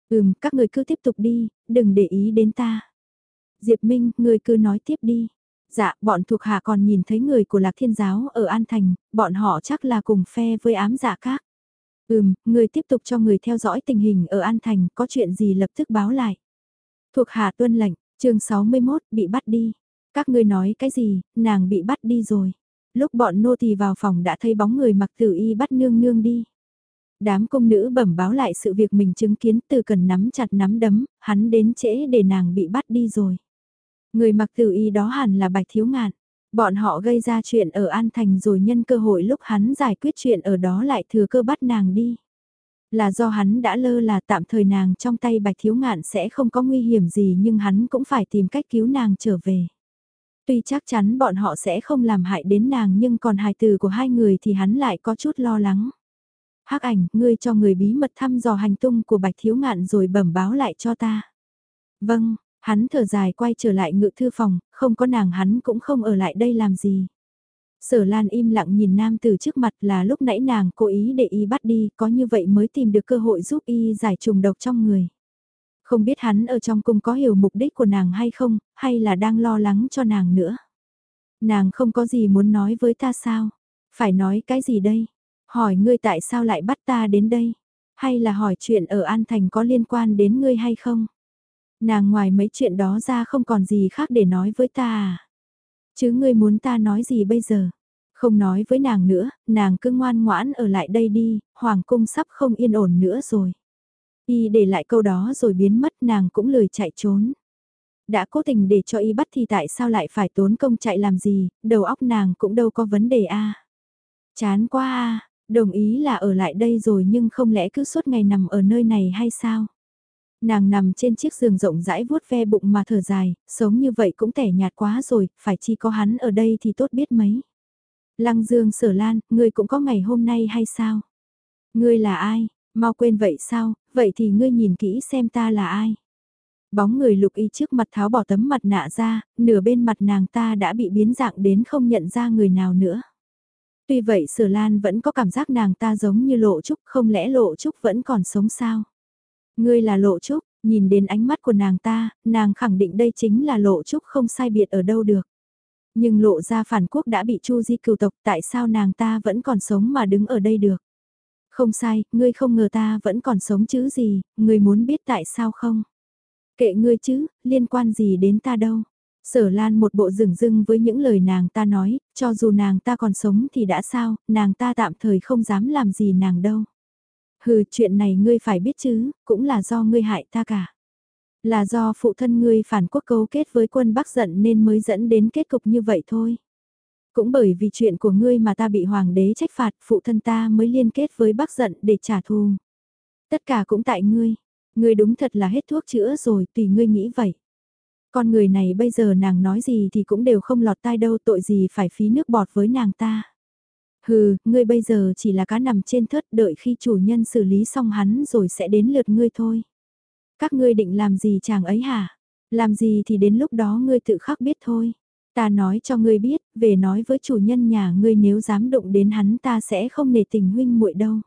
Ừm, các người cứ tiếp tục đi, đừng để ý đến ta. Diệp Minh, người cứ nói tiếp đi. Dạ, bọn thuộc hạ còn nhìn thấy người của Lạc Thiên Giáo ở An Thành, bọn họ chắc là cùng phe với ám dạ các. Ừm, người tiếp tục cho người theo dõi tình hình ở An Thành, có chuyện gì lập tức báo lại. Thuộc hạ tuân lệnh, chương 61, bị bắt đi. Các ngươi nói cái gì, nàng bị bắt đi rồi. Lúc bọn nô tỳ vào phòng đã thấy bóng người mặc tử y bắt nương nương đi. Đám công nữ bẩm báo lại sự việc mình chứng kiến từ cần nắm chặt nắm đấm, hắn đến trễ để nàng bị bắt đi rồi. Người mặc tử y đó hẳn là bạch thiếu ngạn. Bọn họ gây ra chuyện ở An Thành rồi nhân cơ hội lúc hắn giải quyết chuyện ở đó lại thừa cơ bắt nàng đi. Là do hắn đã lơ là tạm thời nàng trong tay bạch thiếu ngạn sẽ không có nguy hiểm gì nhưng hắn cũng phải tìm cách cứu nàng trở về. Tuy chắc chắn bọn họ sẽ không làm hại đến nàng nhưng còn hài từ của hai người thì hắn lại có chút lo lắng. hắc ảnh, ngươi cho người bí mật thăm dò hành tung của bạch thiếu ngạn rồi bẩm báo lại cho ta. Vâng, hắn thở dài quay trở lại ngự thư phòng, không có nàng hắn cũng không ở lại đây làm gì. Sở Lan im lặng nhìn nam từ trước mặt là lúc nãy nàng cố ý để y bắt đi, có như vậy mới tìm được cơ hội giúp y giải trùng độc trong người. Không biết hắn ở trong cung có hiểu mục đích của nàng hay không, hay là đang lo lắng cho nàng nữa. Nàng không có gì muốn nói với ta sao? Phải nói cái gì đây? Hỏi ngươi tại sao lại bắt ta đến đây? Hay là hỏi chuyện ở An Thành có liên quan đến ngươi hay không? Nàng ngoài mấy chuyện đó ra không còn gì khác để nói với ta à? Chứ ngươi muốn ta nói gì bây giờ? Không nói với nàng nữa, nàng cứ ngoan ngoãn ở lại đây đi, hoàng cung sắp không yên ổn nữa rồi. Y để lại câu đó rồi biến mất nàng cũng lười chạy trốn. Đã cố tình để cho y bắt thì tại sao lại phải tốn công chạy làm gì, đầu óc nàng cũng đâu có vấn đề a Chán quá a đồng ý là ở lại đây rồi nhưng không lẽ cứ suốt ngày nằm ở nơi này hay sao? Nàng nằm trên chiếc giường rộng rãi vuốt ve bụng mà thở dài, sống như vậy cũng tẻ nhạt quá rồi, phải chi có hắn ở đây thì tốt biết mấy. Lăng Dương Sở Lan, ngươi cũng có ngày hôm nay hay sao? Ngươi là ai? Mau quên vậy sao, vậy thì ngươi nhìn kỹ xem ta là ai. Bóng người lục y trước mặt tháo bỏ tấm mặt nạ ra, nửa bên mặt nàng ta đã bị biến dạng đến không nhận ra người nào nữa. Tuy vậy sở lan vẫn có cảm giác nàng ta giống như lộ trúc, không lẽ lộ trúc vẫn còn sống sao? Ngươi là lộ trúc, nhìn đến ánh mắt của nàng ta, nàng khẳng định đây chính là lộ trúc không sai biệt ở đâu được. Nhưng lộ ra phản quốc đã bị chu di cừu tộc tại sao nàng ta vẫn còn sống mà đứng ở đây được? Không sai, ngươi không ngờ ta vẫn còn sống chứ gì, ngươi muốn biết tại sao không? Kệ ngươi chứ, liên quan gì đến ta đâu? Sở Lan một bộ rừng rưng với những lời nàng ta nói, cho dù nàng ta còn sống thì đã sao, nàng ta tạm thời không dám làm gì nàng đâu. Hừ, chuyện này ngươi phải biết chứ, cũng là do ngươi hại ta cả. Là do phụ thân ngươi phản quốc cấu kết với quân Bắc giận nên mới dẫn đến kết cục như vậy thôi. Cũng bởi vì chuyện của ngươi mà ta bị hoàng đế trách phạt, phụ thân ta mới liên kết với bác giận để trả thù. Tất cả cũng tại ngươi. Ngươi đúng thật là hết thuốc chữa rồi, tùy ngươi nghĩ vậy. Con người này bây giờ nàng nói gì thì cũng đều không lọt tai đâu tội gì phải phí nước bọt với nàng ta. Hừ, ngươi bây giờ chỉ là cá nằm trên thớt đợi khi chủ nhân xử lý xong hắn rồi sẽ đến lượt ngươi thôi. Các ngươi định làm gì chàng ấy hả? Làm gì thì đến lúc đó ngươi tự khắc biết thôi. Ta nói cho ngươi biết, về nói với chủ nhân nhà ngươi nếu dám động đến hắn ta sẽ không nể tình huynh muội đâu.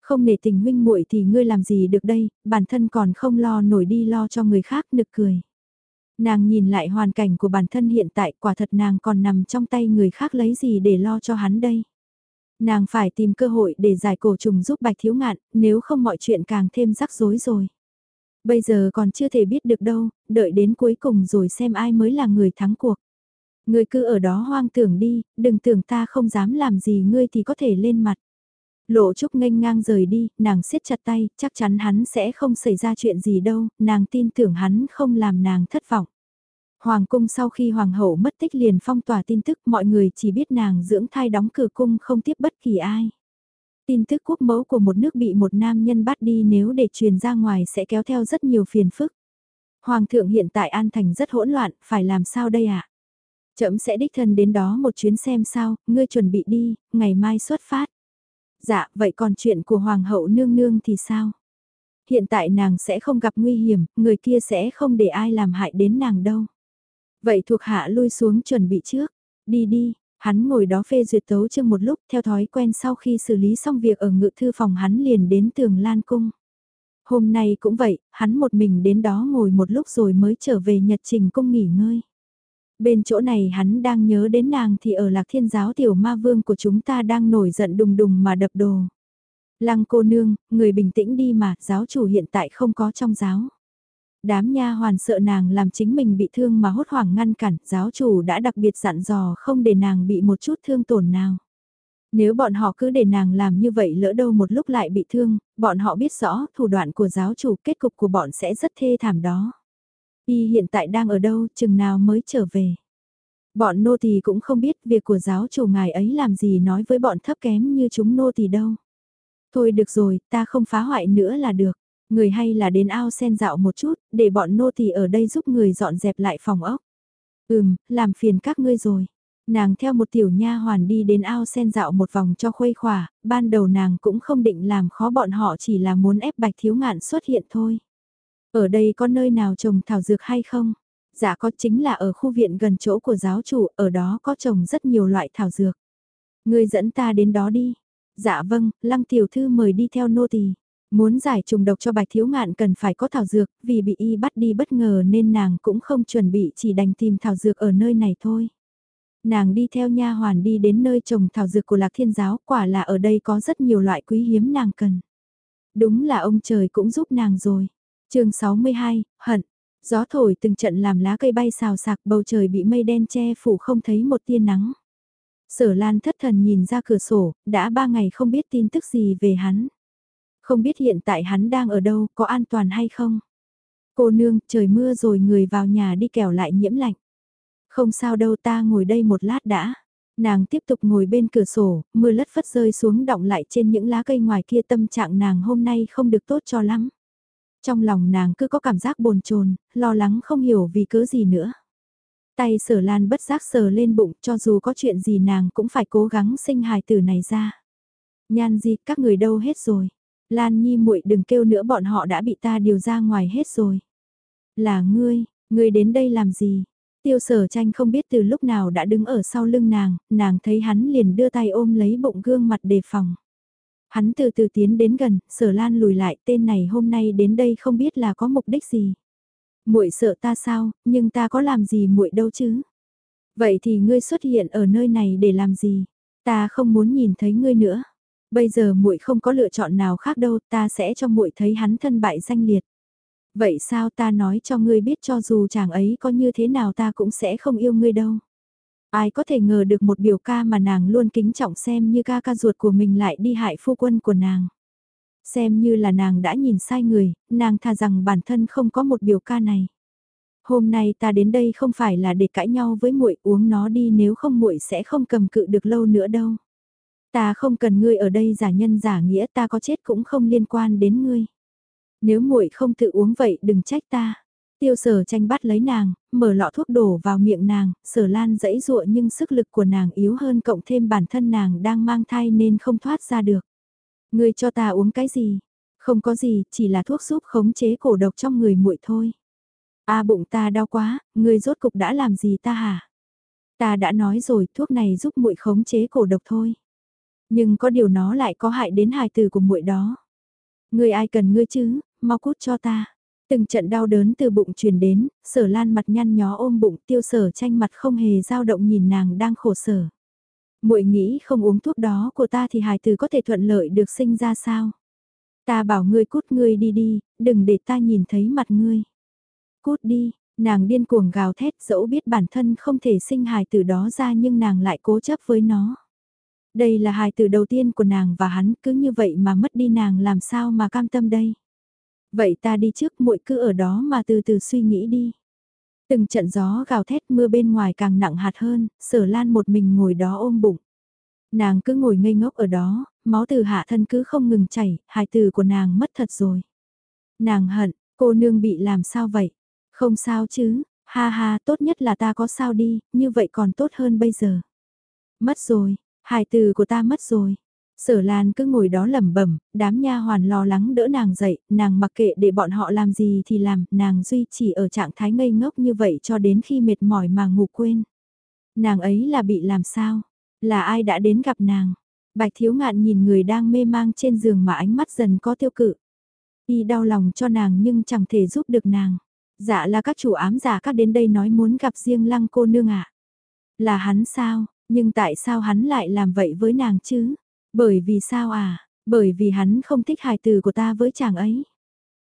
Không nể tình huynh muội thì ngươi làm gì được đây, bản thân còn không lo nổi đi lo cho người khác nực cười. Nàng nhìn lại hoàn cảnh của bản thân hiện tại quả thật nàng còn nằm trong tay người khác lấy gì để lo cho hắn đây. Nàng phải tìm cơ hội để giải cổ trùng giúp bạch thiếu ngạn, nếu không mọi chuyện càng thêm rắc rối rồi. Bây giờ còn chưa thể biết được đâu, đợi đến cuối cùng rồi xem ai mới là người thắng cuộc. Ngươi cứ ở đó hoang tưởng đi, đừng tưởng ta không dám làm gì ngươi thì có thể lên mặt. Lộ Trúc nghênh ngang rời đi, nàng siết chặt tay, chắc chắn hắn sẽ không xảy ra chuyện gì đâu, nàng tin tưởng hắn không làm nàng thất vọng. Hoàng cung sau khi hoàng hậu mất tích liền phong tỏa tin tức mọi người chỉ biết nàng dưỡng thai đóng cửa cung không tiếp bất kỳ ai. Tin tức quốc mẫu của một nước bị một nam nhân bắt đi nếu để truyền ra ngoài sẽ kéo theo rất nhiều phiền phức. Hoàng thượng hiện tại An Thành rất hỗn loạn, phải làm sao đây ạ? À? Chậm sẽ đích thân đến đó một chuyến xem sao, ngươi chuẩn bị đi, ngày mai xuất phát. Dạ, vậy còn chuyện của Hoàng hậu nương nương thì sao? Hiện tại nàng sẽ không gặp nguy hiểm, người kia sẽ không để ai làm hại đến nàng đâu. Vậy thuộc hạ lui xuống chuẩn bị trước, đi đi, hắn ngồi đó phê duyệt tấu chương một lúc theo thói quen sau khi xử lý xong việc ở ngự thư phòng hắn liền đến tường lan cung. Hôm nay cũng vậy, hắn một mình đến đó ngồi một lúc rồi mới trở về nhật trình cung nghỉ ngơi. Bên chỗ này hắn đang nhớ đến nàng thì ở lạc thiên giáo tiểu ma vương của chúng ta đang nổi giận đùng đùng mà đập đồ. Lăng cô nương, người bình tĩnh đi mà, giáo chủ hiện tại không có trong giáo. Đám nha hoàn sợ nàng làm chính mình bị thương mà hốt hoảng ngăn cản, giáo chủ đã đặc biệt dặn dò không để nàng bị một chút thương tổn nào. Nếu bọn họ cứ để nàng làm như vậy lỡ đâu một lúc lại bị thương, bọn họ biết rõ thủ đoạn của giáo chủ kết cục của bọn sẽ rất thê thảm đó. Y hiện tại đang ở đâu, chừng nào mới trở về. Bọn nô tỳ cũng không biết việc của giáo chủ ngài ấy làm gì nói với bọn thấp kém như chúng nô tỳ đâu. Thôi được rồi, ta không phá hoại nữa là được. Người hay là đến ao sen dạo một chút, để bọn nô tỳ ở đây giúp người dọn dẹp lại phòng ốc. Ừm, làm phiền các ngươi rồi. Nàng theo một tiểu nha hoàn đi đến ao sen dạo một vòng cho khuây khỏa, ban đầu nàng cũng không định làm khó bọn họ chỉ là muốn ép bạch thiếu ngạn xuất hiện thôi. Ở đây có nơi nào trồng thảo dược hay không? Dạ có chính là ở khu viện gần chỗ của giáo chủ, ở đó có trồng rất nhiều loại thảo dược. Người dẫn ta đến đó đi. Dạ vâng, lăng tiểu thư mời đi theo nô tỳ. Muốn giải trùng độc cho bạch thiếu ngạn cần phải có thảo dược, vì bị y bắt đi bất ngờ nên nàng cũng không chuẩn bị chỉ đành tìm thảo dược ở nơi này thôi. Nàng đi theo nha hoàn đi đến nơi trồng thảo dược của lạc thiên giáo, quả là ở đây có rất nhiều loại quý hiếm nàng cần. Đúng là ông trời cũng giúp nàng rồi chương 62, hận. Gió thổi từng trận làm lá cây bay xào sạc bầu trời bị mây đen che phủ không thấy một tia nắng. Sở Lan thất thần nhìn ra cửa sổ, đã ba ngày không biết tin tức gì về hắn. Không biết hiện tại hắn đang ở đâu, có an toàn hay không? Cô nương, trời mưa rồi người vào nhà đi kẻo lại nhiễm lạnh. Không sao đâu ta ngồi đây một lát đã. Nàng tiếp tục ngồi bên cửa sổ, mưa lất phất rơi xuống động lại trên những lá cây ngoài kia tâm trạng nàng hôm nay không được tốt cho lắm. Trong lòng nàng cứ có cảm giác bồn chồn, lo lắng không hiểu vì cớ gì nữa. Tay sở lan bất giác sờ lên bụng cho dù có chuyện gì nàng cũng phải cố gắng sinh hài tử này ra. Nhan gì các người đâu hết rồi. Lan Nhi muội đừng kêu nữa bọn họ đã bị ta điều ra ngoài hết rồi. Là ngươi, ngươi đến đây làm gì? Tiêu sở tranh không biết từ lúc nào đã đứng ở sau lưng nàng, nàng thấy hắn liền đưa tay ôm lấy bụng gương mặt đề phòng. Hắn từ từ tiến đến gần, sở lan lùi lại tên này hôm nay đến đây không biết là có mục đích gì. muội sợ ta sao, nhưng ta có làm gì muội đâu chứ. Vậy thì ngươi xuất hiện ở nơi này để làm gì? Ta không muốn nhìn thấy ngươi nữa. Bây giờ muội không có lựa chọn nào khác đâu, ta sẽ cho muội thấy hắn thân bại danh liệt. Vậy sao ta nói cho ngươi biết cho dù chàng ấy có như thế nào ta cũng sẽ không yêu ngươi đâu. Ai có thể ngờ được một biểu ca mà nàng luôn kính trọng xem như ca ca ruột của mình lại đi hại phu quân của nàng. Xem như là nàng đã nhìn sai người, nàng thà rằng bản thân không có một biểu ca này. Hôm nay ta đến đây không phải là để cãi nhau với muội, uống nó đi nếu không muội sẽ không cầm cự được lâu nữa đâu. Ta không cần ngươi ở đây giả nhân giả nghĩa, ta có chết cũng không liên quan đến ngươi. Nếu muội không tự uống vậy đừng trách ta. Tiêu sở tranh bắt lấy nàng, mở lọ thuốc đổ vào miệng nàng, sở lan dẫy dụa nhưng sức lực của nàng yếu hơn cộng thêm bản thân nàng đang mang thai nên không thoát ra được. Ngươi cho ta uống cái gì? Không có gì, chỉ là thuốc giúp khống chế cổ độc trong người muội thôi. A bụng ta đau quá, ngươi rốt cục đã làm gì ta hả? Ta đã nói rồi, thuốc này giúp muội khống chế cổ độc thôi. Nhưng có điều nó lại có hại đến hài tử của muội đó. Ngươi ai cần ngươi chứ, mau cút cho ta. Từng trận đau đớn từ bụng truyền đến, sở lan mặt nhăn nhó ôm bụng tiêu sở tranh mặt không hề dao động nhìn nàng đang khổ sở. muội nghĩ không uống thuốc đó của ta thì hài tử có thể thuận lợi được sinh ra sao? Ta bảo ngươi cút ngươi đi đi, đừng để ta nhìn thấy mặt ngươi. Cút đi, nàng điên cuồng gào thét dẫu biết bản thân không thể sinh hài tử đó ra nhưng nàng lại cố chấp với nó. Đây là hài tử đầu tiên của nàng và hắn cứ như vậy mà mất đi nàng làm sao mà cam tâm đây. Vậy ta đi trước muội cứ ở đó mà từ từ suy nghĩ đi. Từng trận gió gào thét mưa bên ngoài càng nặng hạt hơn, sở lan một mình ngồi đó ôm bụng. Nàng cứ ngồi ngây ngốc ở đó, máu từ hạ thân cứ không ngừng chảy, hài từ của nàng mất thật rồi. Nàng hận, cô nương bị làm sao vậy? Không sao chứ, ha ha tốt nhất là ta có sao đi, như vậy còn tốt hơn bây giờ. Mất rồi, hài từ của ta mất rồi. Sở Lan cứ ngồi đó lẩm bẩm, đám nha hoàn lo lắng đỡ nàng dậy, nàng mặc kệ để bọn họ làm gì thì làm, nàng duy chỉ ở trạng thái ngây ngốc như vậy cho đến khi mệt mỏi mà ngủ quên. Nàng ấy là bị làm sao? Là ai đã đến gặp nàng? Bạch thiếu ngạn nhìn người đang mê mang trên giường mà ánh mắt dần có tiêu cự. Y đau lòng cho nàng nhưng chẳng thể giúp được nàng. Dạ là các chủ ám giả các đến đây nói muốn gặp riêng lăng cô nương ạ. À? Là hắn sao, nhưng tại sao hắn lại làm vậy với nàng chứ? Bởi vì sao à? Bởi vì hắn không thích hài từ của ta với chàng ấy.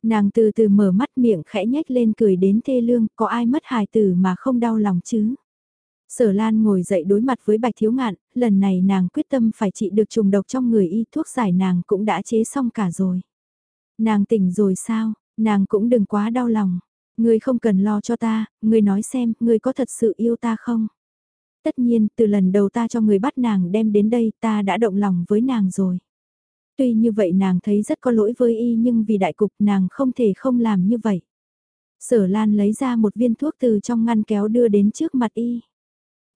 Nàng từ từ mở mắt miệng khẽ nhếch lên cười đến thê lương, có ai mất hài tử mà không đau lòng chứ? Sở Lan ngồi dậy đối mặt với Bạch Thiếu Ngạn, lần này nàng quyết tâm phải trị được trùng độc trong người y thuốc giải nàng cũng đã chế xong cả rồi. Nàng tỉnh rồi sao, nàng cũng đừng quá đau lòng. Ngươi không cần lo cho ta, ngươi nói xem, ngươi có thật sự yêu ta không? Tất nhiên, từ lần đầu ta cho người bắt nàng đem đến đây ta đã động lòng với nàng rồi. Tuy như vậy nàng thấy rất có lỗi với y nhưng vì đại cục nàng không thể không làm như vậy. Sở Lan lấy ra một viên thuốc từ trong ngăn kéo đưa đến trước mặt y.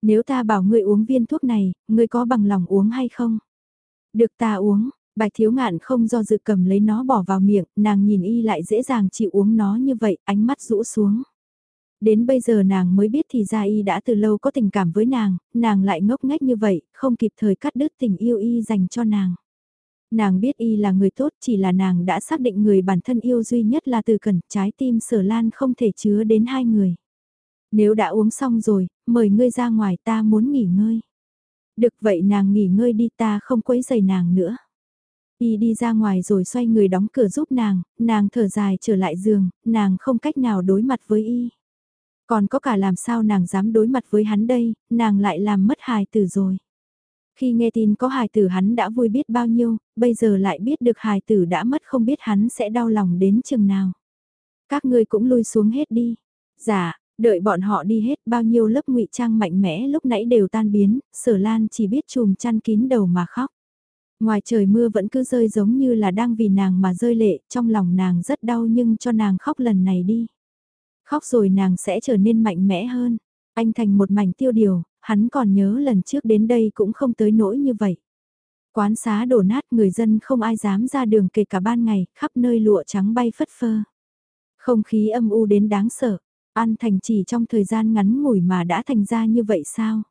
Nếu ta bảo ngươi uống viên thuốc này, ngươi có bằng lòng uống hay không? Được ta uống, bạch thiếu ngạn không do dự cầm lấy nó bỏ vào miệng, nàng nhìn y lại dễ dàng chịu uống nó như vậy, ánh mắt rũ xuống. Đến bây giờ nàng mới biết thì ra y đã từ lâu có tình cảm với nàng, nàng lại ngốc nghếch như vậy, không kịp thời cắt đứt tình yêu y dành cho nàng. Nàng biết y là người tốt chỉ là nàng đã xác định người bản thân yêu duy nhất là từ cẩn trái tim sở lan không thể chứa đến hai người. Nếu đã uống xong rồi, mời ngươi ra ngoài ta muốn nghỉ ngơi. Được vậy nàng nghỉ ngơi đi ta không quấy giày nàng nữa. Y đi ra ngoài rồi xoay người đóng cửa giúp nàng, nàng thở dài trở lại giường, nàng không cách nào đối mặt với y. Còn có cả làm sao nàng dám đối mặt với hắn đây, nàng lại làm mất hài tử rồi. Khi nghe tin có hài tử hắn đã vui biết bao nhiêu, bây giờ lại biết được hài tử đã mất không biết hắn sẽ đau lòng đến chừng nào. Các ngươi cũng lui xuống hết đi. Dạ, đợi bọn họ đi hết bao nhiêu lớp ngụy trang mạnh mẽ lúc nãy đều tan biến, sở lan chỉ biết chùm chăn kín đầu mà khóc. Ngoài trời mưa vẫn cứ rơi giống như là đang vì nàng mà rơi lệ, trong lòng nàng rất đau nhưng cho nàng khóc lần này đi. Khóc rồi nàng sẽ trở nên mạnh mẽ hơn. Anh thành một mảnh tiêu điều, hắn còn nhớ lần trước đến đây cũng không tới nỗi như vậy. Quán xá đổ nát người dân không ai dám ra đường kể cả ban ngày, khắp nơi lụa trắng bay phất phơ. Không khí âm u đến đáng sợ, An Thành chỉ trong thời gian ngắn ngủi mà đã thành ra như vậy sao?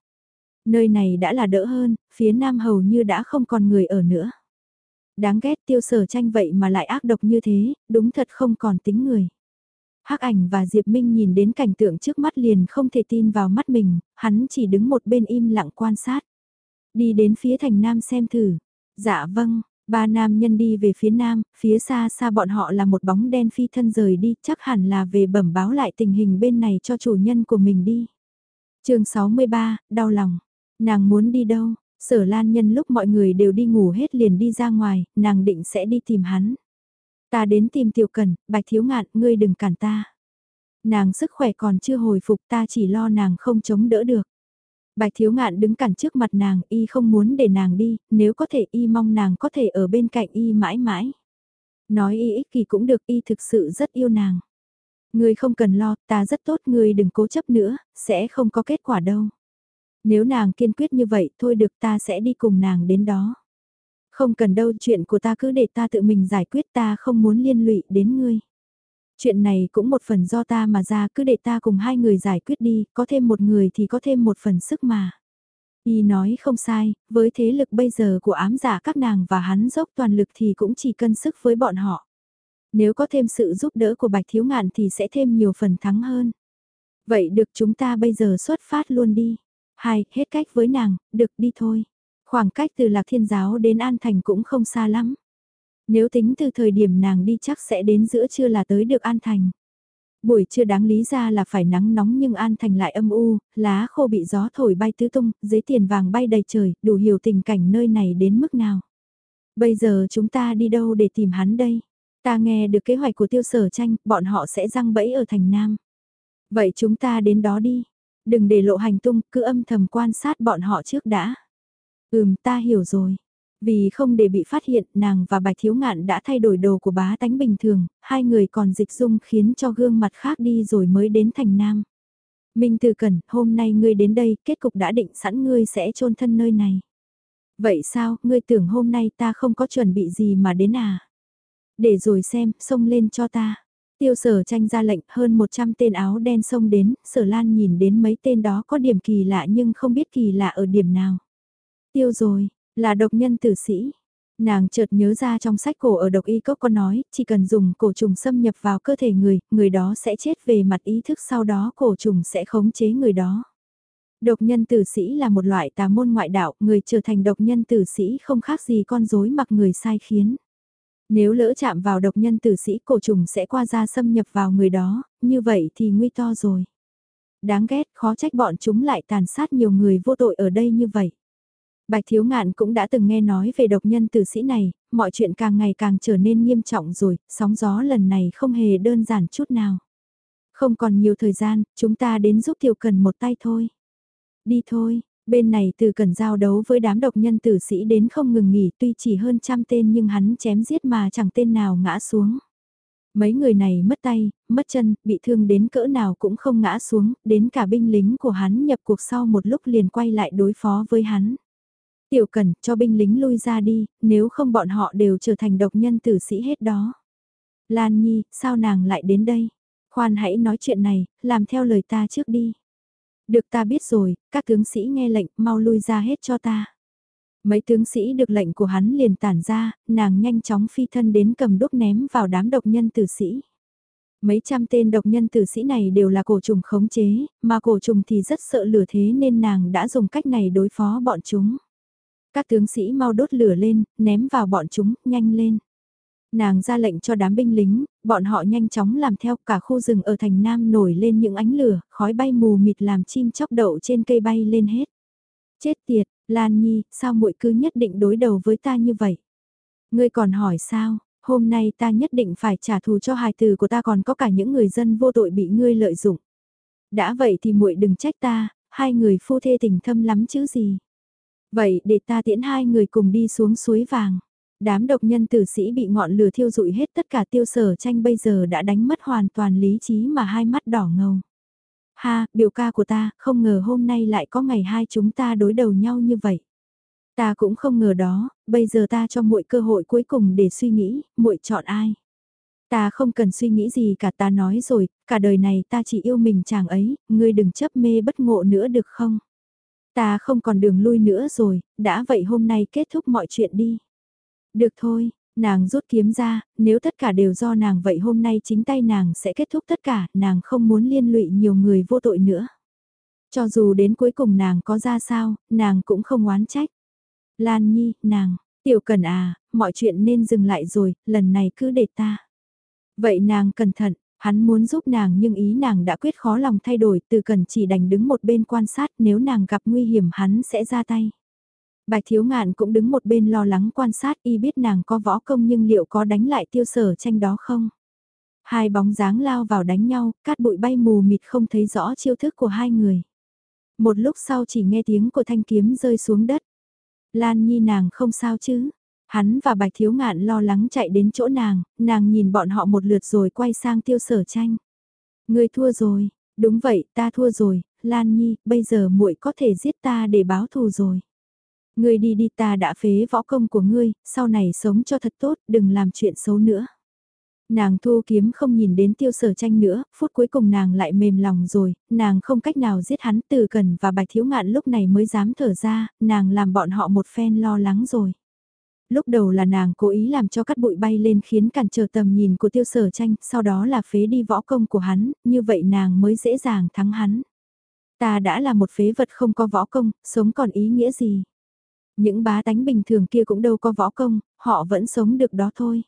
Nơi này đã là đỡ hơn, phía nam hầu như đã không còn người ở nữa. Đáng ghét tiêu sở tranh vậy mà lại ác độc như thế, đúng thật không còn tính người. Hắc ảnh và Diệp Minh nhìn đến cảnh tượng trước mắt liền không thể tin vào mắt mình, hắn chỉ đứng một bên im lặng quan sát. Đi đến phía thành nam xem thử. Dạ vâng, ba nam nhân đi về phía nam, phía xa xa bọn họ là một bóng đen phi thân rời đi, chắc hẳn là về bẩm báo lại tình hình bên này cho chủ nhân của mình đi. chương 63, đau lòng. Nàng muốn đi đâu? Sở Lan nhân lúc mọi người đều đi ngủ hết liền đi ra ngoài, nàng định sẽ đi tìm hắn. Ta đến tìm tiểu cần, bạch thiếu ngạn, ngươi đừng cản ta. Nàng sức khỏe còn chưa hồi phục ta chỉ lo nàng không chống đỡ được. Bạch thiếu ngạn đứng cản trước mặt nàng, y không muốn để nàng đi, nếu có thể y mong nàng có thể ở bên cạnh y mãi mãi. Nói y ích kỷ cũng được, y thực sự rất yêu nàng. Ngươi không cần lo, ta rất tốt, ngươi đừng cố chấp nữa, sẽ không có kết quả đâu. Nếu nàng kiên quyết như vậy, thôi được ta sẽ đi cùng nàng đến đó. Không cần đâu, chuyện của ta cứ để ta tự mình giải quyết ta không muốn liên lụy đến ngươi. Chuyện này cũng một phần do ta mà ra cứ để ta cùng hai người giải quyết đi, có thêm một người thì có thêm một phần sức mà. Y nói không sai, với thế lực bây giờ của ám giả các nàng và hắn dốc toàn lực thì cũng chỉ cân sức với bọn họ. Nếu có thêm sự giúp đỡ của Bạch Thiếu Ngạn thì sẽ thêm nhiều phần thắng hơn. Vậy được chúng ta bây giờ xuất phát luôn đi. Hai, hết cách với nàng, được đi thôi. Khoảng cách từ Lạc Thiên Giáo đến An Thành cũng không xa lắm. Nếu tính từ thời điểm nàng đi chắc sẽ đến giữa trưa là tới được An Thành. Buổi trưa đáng lý ra là phải nắng nóng nhưng An Thành lại âm u, lá khô bị gió thổi bay tứ tung, giấy tiền vàng bay đầy trời, đủ hiểu tình cảnh nơi này đến mức nào. Bây giờ chúng ta đi đâu để tìm hắn đây? Ta nghe được kế hoạch của tiêu sở tranh, bọn họ sẽ răng bẫy ở thành Nam. Vậy chúng ta đến đó đi. Đừng để lộ hành tung, cứ âm thầm quan sát bọn họ trước đã. Ừm, ta hiểu rồi. Vì không để bị phát hiện, nàng và Bạch Thiếu Ngạn đã thay đổi đồ của bá tánh bình thường, hai người còn dịch dung khiến cho gương mặt khác đi rồi mới đến thành Nam. Minh Từ Cẩn, hôm nay ngươi đến đây, kết cục đã định sẵn ngươi sẽ chôn thân nơi này. Vậy sao, ngươi tưởng hôm nay ta không có chuẩn bị gì mà đến à? Để rồi xem, xông lên cho ta. Tiêu sở tranh ra lệnh hơn 100 tên áo đen xông đến, sở lan nhìn đến mấy tên đó có điểm kỳ lạ nhưng không biết kỳ lạ ở điểm nào. Tiêu rồi, là độc nhân tử sĩ. Nàng chợt nhớ ra trong sách cổ ở độc y cốc có nói, chỉ cần dùng cổ trùng xâm nhập vào cơ thể người, người đó sẽ chết về mặt ý thức sau đó cổ trùng sẽ khống chế người đó. Độc nhân tử sĩ là một loại tà môn ngoại đạo, người trở thành độc nhân tử sĩ không khác gì con rối mặc người sai khiến. Nếu lỡ chạm vào độc nhân tử sĩ cổ trùng sẽ qua ra xâm nhập vào người đó, như vậy thì nguy to rồi. Đáng ghét, khó trách bọn chúng lại tàn sát nhiều người vô tội ở đây như vậy. Bạch Thiếu Ngạn cũng đã từng nghe nói về độc nhân tử sĩ này, mọi chuyện càng ngày càng trở nên nghiêm trọng rồi, sóng gió lần này không hề đơn giản chút nào. Không còn nhiều thời gian, chúng ta đến giúp Tiểu Cần một tay thôi. Đi thôi, bên này từ Cần giao đấu với đám độc nhân tử sĩ đến không ngừng nghỉ tuy chỉ hơn trăm tên nhưng hắn chém giết mà chẳng tên nào ngã xuống. Mấy người này mất tay, mất chân, bị thương đến cỡ nào cũng không ngã xuống, đến cả binh lính của hắn nhập cuộc sau một lúc liền quay lại đối phó với hắn. Tiểu Cần, cho binh lính lui ra đi, nếu không bọn họ đều trở thành độc nhân tử sĩ hết đó. Lan Nhi, sao nàng lại đến đây? Khoan hãy nói chuyện này, làm theo lời ta trước đi. Được ta biết rồi, các tướng sĩ nghe lệnh, mau lui ra hết cho ta. Mấy tướng sĩ được lệnh của hắn liền tản ra, nàng nhanh chóng phi thân đến cầm đúc ném vào đám độc nhân tử sĩ. Mấy trăm tên độc nhân tử sĩ này đều là cổ trùng khống chế, mà cổ trùng thì rất sợ lửa thế nên nàng đã dùng cách này đối phó bọn chúng. Các tướng sĩ mau đốt lửa lên, ném vào bọn chúng, nhanh lên. Nàng ra lệnh cho đám binh lính, bọn họ nhanh chóng làm theo cả khu rừng ở thành Nam nổi lên những ánh lửa, khói bay mù mịt làm chim chóc đậu trên cây bay lên hết. Chết tiệt, Lan Nhi, sao muội cứ nhất định đối đầu với ta như vậy? Ngươi còn hỏi sao, hôm nay ta nhất định phải trả thù cho hài tử của ta còn có cả những người dân vô tội bị ngươi lợi dụng. Đã vậy thì muội đừng trách ta, hai người phu thê tình thâm lắm chứ gì. Vậy để ta tiễn hai người cùng đi xuống suối vàng. Đám độc nhân tử sĩ bị ngọn lửa thiêu rụi hết tất cả tiêu sở tranh bây giờ đã đánh mất hoàn toàn lý trí mà hai mắt đỏ ngầu. Ha, biểu ca của ta, không ngờ hôm nay lại có ngày hai chúng ta đối đầu nhau như vậy. Ta cũng không ngờ đó, bây giờ ta cho muội cơ hội cuối cùng để suy nghĩ, muội chọn ai. Ta không cần suy nghĩ gì cả ta nói rồi, cả đời này ta chỉ yêu mình chàng ấy, ngươi đừng chấp mê bất ngộ nữa được không? Ta không còn đường lui nữa rồi, đã vậy hôm nay kết thúc mọi chuyện đi. Được thôi, nàng rút kiếm ra, nếu tất cả đều do nàng vậy hôm nay chính tay nàng sẽ kết thúc tất cả, nàng không muốn liên lụy nhiều người vô tội nữa. Cho dù đến cuối cùng nàng có ra sao, nàng cũng không oán trách. Lan Nhi, nàng, tiểu cần à, mọi chuyện nên dừng lại rồi, lần này cứ để ta. Vậy nàng cẩn thận, Hắn muốn giúp nàng nhưng ý nàng đã quyết khó lòng thay đổi từ cần chỉ đành đứng một bên quan sát nếu nàng gặp nguy hiểm hắn sẽ ra tay. Bạch thiếu ngạn cũng đứng một bên lo lắng quan sát y biết nàng có võ công nhưng liệu có đánh lại tiêu sở tranh đó không? Hai bóng dáng lao vào đánh nhau, cát bụi bay mù mịt không thấy rõ chiêu thức của hai người. Một lúc sau chỉ nghe tiếng của thanh kiếm rơi xuống đất. Lan Nhi nàng không sao chứ. Hắn và bạch thiếu ngạn lo lắng chạy đến chỗ nàng, nàng nhìn bọn họ một lượt rồi quay sang tiêu sở tranh. Người thua rồi, đúng vậy ta thua rồi, Lan Nhi, bây giờ muội có thể giết ta để báo thù rồi. Ngươi đi đi ta đã phế võ công của ngươi, sau này sống cho thật tốt, đừng làm chuyện xấu nữa. Nàng thu kiếm không nhìn đến tiêu sở tranh nữa, phút cuối cùng nàng lại mềm lòng rồi, nàng không cách nào giết hắn từ cần và bạch thiếu ngạn lúc này mới dám thở ra, nàng làm bọn họ một phen lo lắng rồi. Lúc đầu là nàng cố ý làm cho cắt bụi bay lên khiến cản trở tầm nhìn của tiêu sở tranh, sau đó là phế đi võ công của hắn, như vậy nàng mới dễ dàng thắng hắn. Ta đã là một phế vật không có võ công, sống còn ý nghĩa gì? Những bá tánh bình thường kia cũng đâu có võ công, họ vẫn sống được đó thôi.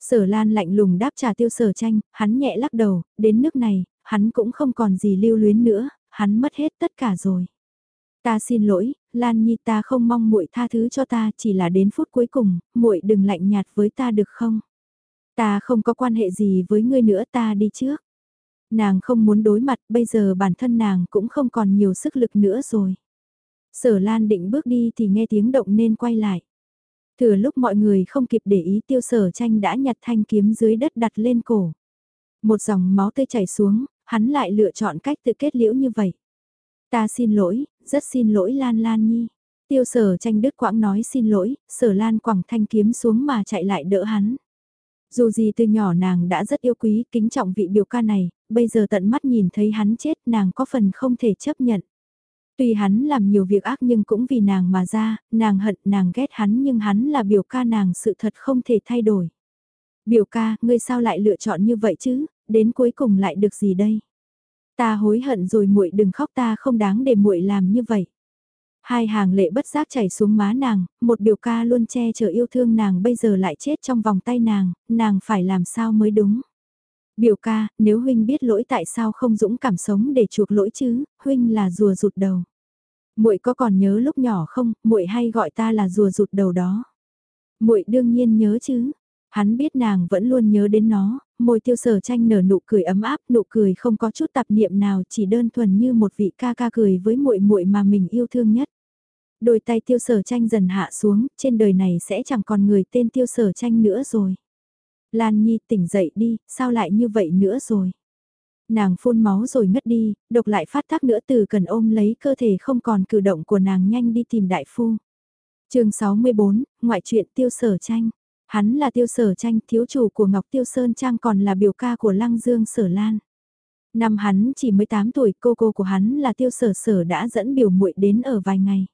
Sở Lan lạnh lùng đáp trả tiêu sở tranh, hắn nhẹ lắc đầu, đến nước này, hắn cũng không còn gì lưu luyến nữa, hắn mất hết tất cả rồi. Ta xin lỗi, Lan Nhi ta không mong muội tha thứ cho ta, chỉ là đến phút cuối cùng, muội đừng lạnh nhạt với ta được không? Ta không có quan hệ gì với ngươi nữa ta đi trước. Nàng không muốn đối mặt, bây giờ bản thân nàng cũng không còn nhiều sức lực nữa rồi. Sở Lan định bước đi thì nghe tiếng động nên quay lại. Thừa lúc mọi người không kịp để ý tiêu sở tranh đã nhặt thanh kiếm dưới đất đặt lên cổ. Một dòng máu tươi chảy xuống, hắn lại lựa chọn cách tự kết liễu như vậy. Ta xin lỗi, rất xin lỗi Lan Lan Nhi. Tiêu sở tranh đứt quãng nói xin lỗi, sở Lan quẳng thanh kiếm xuống mà chạy lại đỡ hắn. Dù gì từ nhỏ nàng đã rất yêu quý, kính trọng vị biểu ca này, bây giờ tận mắt nhìn thấy hắn chết nàng có phần không thể chấp nhận. Tuy hắn làm nhiều việc ác nhưng cũng vì nàng mà ra, nàng hận nàng ghét hắn nhưng hắn là biểu ca nàng sự thật không thể thay đổi. Biểu ca, ngươi sao lại lựa chọn như vậy chứ, đến cuối cùng lại được gì đây? Ta hối hận rồi muội đừng khóc ta không đáng để muội làm như vậy. Hai hàng lệ bất giác chảy xuống má nàng, một biểu ca luôn che chở yêu thương nàng bây giờ lại chết trong vòng tay nàng, nàng phải làm sao mới đúng. Biểu ca, nếu huynh biết lỗi tại sao không dũng cảm sống để chuộc lỗi chứ, huynh là rùa rụt đầu. Muội có còn nhớ lúc nhỏ không, muội hay gọi ta là rùa rụt đầu đó. Muội đương nhiên nhớ chứ. Hắn biết nàng vẫn luôn nhớ đến nó, môi tiêu sở tranh nở nụ cười ấm áp, nụ cười không có chút tạp niệm nào, chỉ đơn thuần như một vị ca ca cười với muội muội mà mình yêu thương nhất. Đôi tay tiêu sở tranh dần hạ xuống, trên đời này sẽ chẳng còn người tên tiêu sở tranh nữa rồi. Lan Nhi tỉnh dậy đi, sao lại như vậy nữa rồi? Nàng phun máu rồi ngất đi, độc lại phát tác nữa từ cần ôm lấy cơ thể không còn cử động của nàng nhanh đi tìm đại phu. chương 64, ngoại truyện tiêu sở tranh. Hắn là tiêu sở tranh thiếu chủ của Ngọc Tiêu Sơn Trang còn là biểu ca của Lăng Dương Sở Lan. Năm hắn chỉ 18 tuổi cô cô của hắn là tiêu sở sở đã dẫn biểu muội đến ở vài ngày.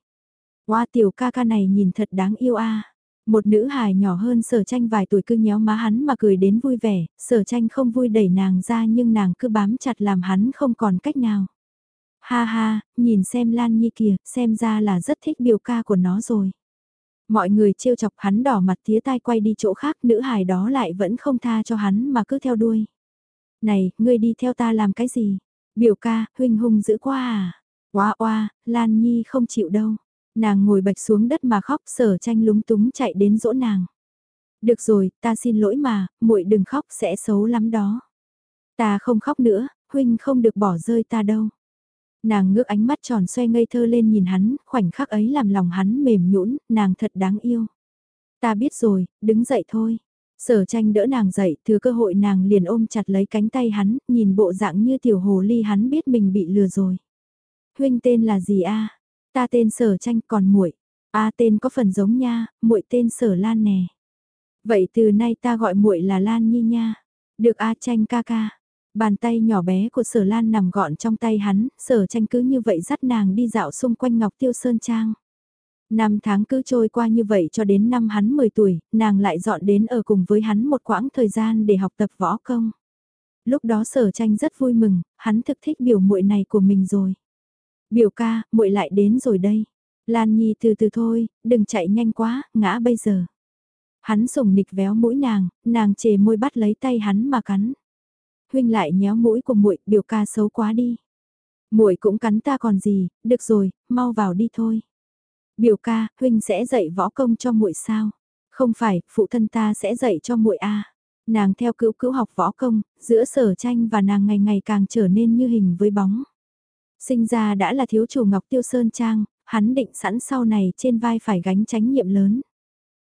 Hoa tiểu ca ca này nhìn thật đáng yêu a Một nữ hài nhỏ hơn sở tranh vài tuổi cứ nhéo má hắn mà cười đến vui vẻ, sở tranh không vui đẩy nàng ra nhưng nàng cứ bám chặt làm hắn không còn cách nào. Ha ha, nhìn xem Lan Nhi kìa, xem ra là rất thích biểu ca của nó rồi. Mọi người trêu chọc hắn đỏ mặt tía tai quay đi chỗ khác, nữ hài đó lại vẫn không tha cho hắn mà cứ theo đuôi. Này, ngươi đi theo ta làm cái gì? Biểu ca, huynh hung dữ quá à? Oa oa, Lan Nhi không chịu đâu. Nàng ngồi bạch xuống đất mà khóc sở tranh lúng túng chạy đến dỗ nàng. Được rồi, ta xin lỗi mà, muội đừng khóc sẽ xấu lắm đó. Ta không khóc nữa, huynh không được bỏ rơi ta đâu. Nàng ngước ánh mắt tròn xoay ngây thơ lên nhìn hắn, khoảnh khắc ấy làm lòng hắn mềm nhũn, nàng thật đáng yêu. Ta biết rồi, đứng dậy thôi. Sở tranh đỡ nàng dậy, thừa cơ hội nàng liền ôm chặt lấy cánh tay hắn, nhìn bộ dạng như tiểu hồ ly hắn biết mình bị lừa rồi. Huynh tên là gì a? Ta tên sở tranh còn muội. A tên có phần giống nha, muội tên sở lan nè. Vậy từ nay ta gọi muội là Lan Nhi nha. Được A tranh ca ca. Bàn tay nhỏ bé của sở lan nằm gọn trong tay hắn, sở tranh cứ như vậy dắt nàng đi dạo xung quanh Ngọc Tiêu Sơn Trang. Năm tháng cứ trôi qua như vậy cho đến năm hắn 10 tuổi, nàng lại dọn đến ở cùng với hắn một quãng thời gian để học tập võ công. Lúc đó sở tranh rất vui mừng, hắn thực thích biểu muội này của mình rồi. Biểu ca, muội lại đến rồi đây. Lan Nhi từ từ thôi, đừng chạy nhanh quá, ngã bây giờ. Hắn sùng nịch véo mũi nàng, nàng chề môi bắt lấy tay hắn mà cắn huynh lại nhéo mũi của muội, biểu ca xấu quá đi. Muội cũng cắn ta còn gì, được rồi, mau vào đi thôi. Biểu ca, huynh sẽ dạy võ công cho muội sao? Không phải, phụ thân ta sẽ dạy cho muội a. Nàng theo cữu cữu học võ công, giữa sở tranh và nàng ngày ngày càng trở nên như hình với bóng. Sinh ra đã là thiếu chủ Ngọc Tiêu Sơn Trang, hắn định sẵn sau này trên vai phải gánh trách nhiệm lớn.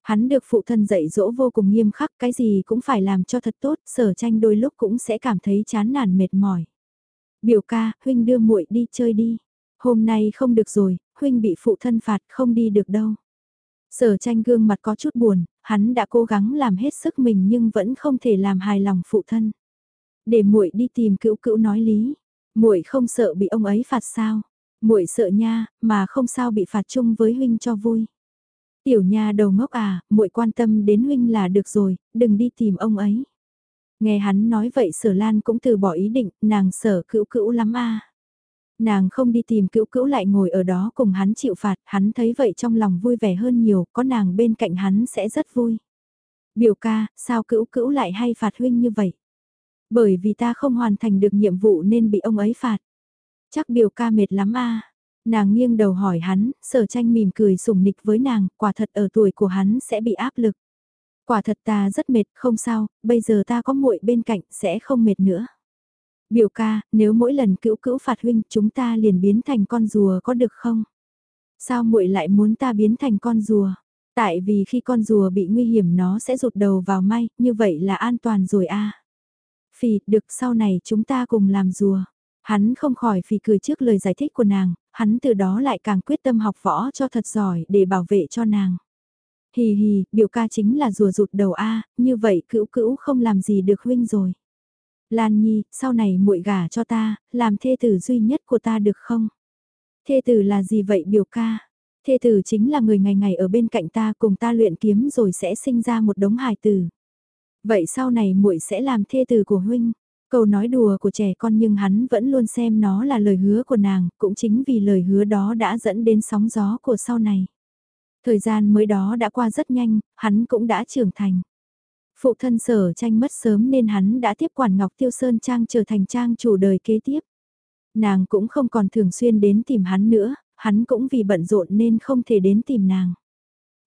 Hắn được phụ thân dạy dỗ vô cùng nghiêm khắc, cái gì cũng phải làm cho thật tốt, sở tranh đôi lúc cũng sẽ cảm thấy chán nản mệt mỏi. Biểu ca, huynh đưa muội đi chơi đi. Hôm nay không được rồi, huynh bị phụ thân phạt không đi được đâu. Sở tranh gương mặt có chút buồn, hắn đã cố gắng làm hết sức mình nhưng vẫn không thể làm hài lòng phụ thân. Để muội đi tìm cữu cữu nói lý, muội không sợ bị ông ấy phạt sao? Muội sợ nha, mà không sao bị phạt chung với huynh cho vui. Tiểu nha đầu ngốc à, muội quan tâm đến huynh là được rồi, đừng đi tìm ông ấy. Nghe hắn nói vậy sở lan cũng từ bỏ ý định, nàng sở cữu cữu lắm a Nàng không đi tìm cữu cữu lại ngồi ở đó cùng hắn chịu phạt, hắn thấy vậy trong lòng vui vẻ hơn nhiều, có nàng bên cạnh hắn sẽ rất vui. Biểu ca, sao cữu cữu lại hay phạt huynh như vậy? Bởi vì ta không hoàn thành được nhiệm vụ nên bị ông ấy phạt. Chắc biểu ca mệt lắm a Nàng nghiêng đầu hỏi hắn, sở tranh mỉm cười sủng nịch với nàng, quả thật ở tuổi của hắn sẽ bị áp lực. Quả thật ta rất mệt, không sao, bây giờ ta có muội bên cạnh sẽ không mệt nữa. Biểu ca, nếu mỗi lần cữu cữu phạt huynh chúng ta liền biến thành con rùa có được không? Sao muội lại muốn ta biến thành con rùa? Tại vì khi con rùa bị nguy hiểm nó sẽ rụt đầu vào may, như vậy là an toàn rồi a. À. Phì, được sau này chúng ta cùng làm rùa. Hắn không khỏi phì cười trước lời giải thích của nàng, hắn từ đó lại càng quyết tâm học võ cho thật giỏi để bảo vệ cho nàng. Hì hì, biểu ca chính là rùa rụt đầu A, như vậy cữu cữu không làm gì được huynh rồi. Lan Nhi, sau này muội gả cho ta, làm thê tử duy nhất của ta được không? Thê tử là gì vậy biểu ca? Thê tử chính là người ngày ngày ở bên cạnh ta cùng ta luyện kiếm rồi sẽ sinh ra một đống hài tử. Vậy sau này muội sẽ làm thê tử của huynh? Câu nói đùa của trẻ con nhưng hắn vẫn luôn xem nó là lời hứa của nàng, cũng chính vì lời hứa đó đã dẫn đến sóng gió của sau này. Thời gian mới đó đã qua rất nhanh, hắn cũng đã trưởng thành. Phụ thân sở tranh mất sớm nên hắn đã tiếp quản Ngọc Tiêu Sơn Trang trở thành trang chủ đời kế tiếp. Nàng cũng không còn thường xuyên đến tìm hắn nữa, hắn cũng vì bận rộn nên không thể đến tìm nàng.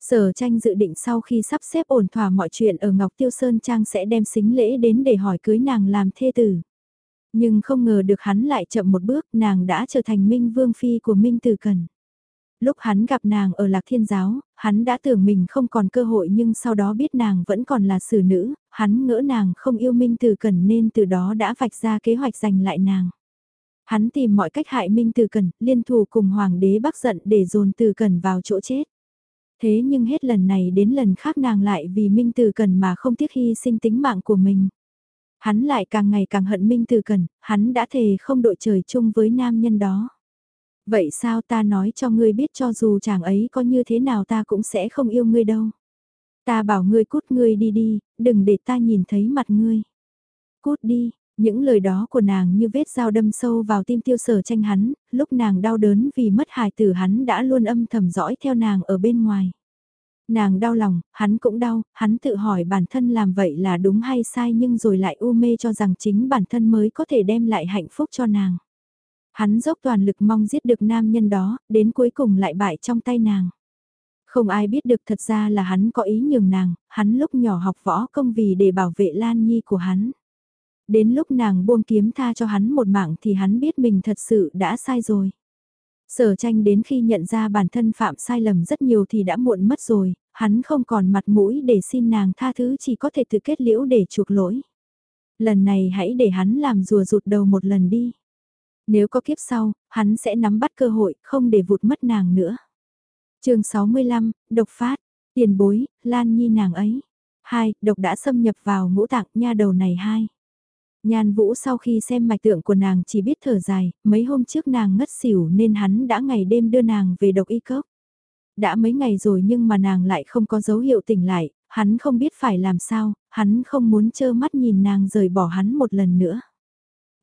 Sở tranh dự định sau khi sắp xếp ổn thỏa mọi chuyện ở Ngọc Tiêu Sơn Trang sẽ đem xính lễ đến để hỏi cưới nàng làm thê tử. Nhưng không ngờ được hắn lại chậm một bước, nàng đã trở thành Minh Vương Phi của Minh Tử Cần. Lúc hắn gặp nàng ở Lạc Thiên Giáo, hắn đã tưởng mình không còn cơ hội nhưng sau đó biết nàng vẫn còn là xử nữ, hắn ngỡ nàng không yêu Minh Từ Cần nên từ đó đã vạch ra kế hoạch giành lại nàng. Hắn tìm mọi cách hại Minh Từ Cần, liên thủ cùng Hoàng đế Bắc giận để dồn Từ Cần vào chỗ chết. Thế nhưng hết lần này đến lần khác nàng lại vì Minh Từ Cần mà không tiếc hy sinh tính mạng của mình. Hắn lại càng ngày càng hận Minh Từ Cần, hắn đã thề không đội trời chung với nam nhân đó. Vậy sao ta nói cho ngươi biết cho dù chàng ấy có như thế nào ta cũng sẽ không yêu ngươi đâu. Ta bảo ngươi cút ngươi đi đi, đừng để ta nhìn thấy mặt ngươi. Cút đi, những lời đó của nàng như vết dao đâm sâu vào tim tiêu sở tranh hắn, lúc nàng đau đớn vì mất hài tử hắn đã luôn âm thầm dõi theo nàng ở bên ngoài. Nàng đau lòng, hắn cũng đau, hắn tự hỏi bản thân làm vậy là đúng hay sai nhưng rồi lại u mê cho rằng chính bản thân mới có thể đem lại hạnh phúc cho nàng. Hắn dốc toàn lực mong giết được nam nhân đó, đến cuối cùng lại bại trong tay nàng. Không ai biết được thật ra là hắn có ý nhường nàng, hắn lúc nhỏ học võ công vì để bảo vệ Lan Nhi của hắn. Đến lúc nàng buông kiếm tha cho hắn một mạng thì hắn biết mình thật sự đã sai rồi. Sở tranh đến khi nhận ra bản thân phạm sai lầm rất nhiều thì đã muộn mất rồi, hắn không còn mặt mũi để xin nàng tha thứ chỉ có thể tự kết liễu để chuộc lỗi. Lần này hãy để hắn làm rùa rụt đầu một lần đi. Nếu có kiếp sau, hắn sẽ nắm bắt cơ hội, không để vụt mất nàng nữa. chương 65, độc phát, tiền bối, lan nhi nàng ấy. hai Độc đã xâm nhập vào ngũ tạng nha đầu này hai. Nhan Vũ sau khi xem mạch tượng của nàng chỉ biết thở dài, mấy hôm trước nàng ngất xỉu nên hắn đã ngày đêm đưa nàng về độc y cốc. Đã mấy ngày rồi nhưng mà nàng lại không có dấu hiệu tỉnh lại, hắn không biết phải làm sao, hắn không muốn trơ mắt nhìn nàng rời bỏ hắn một lần nữa.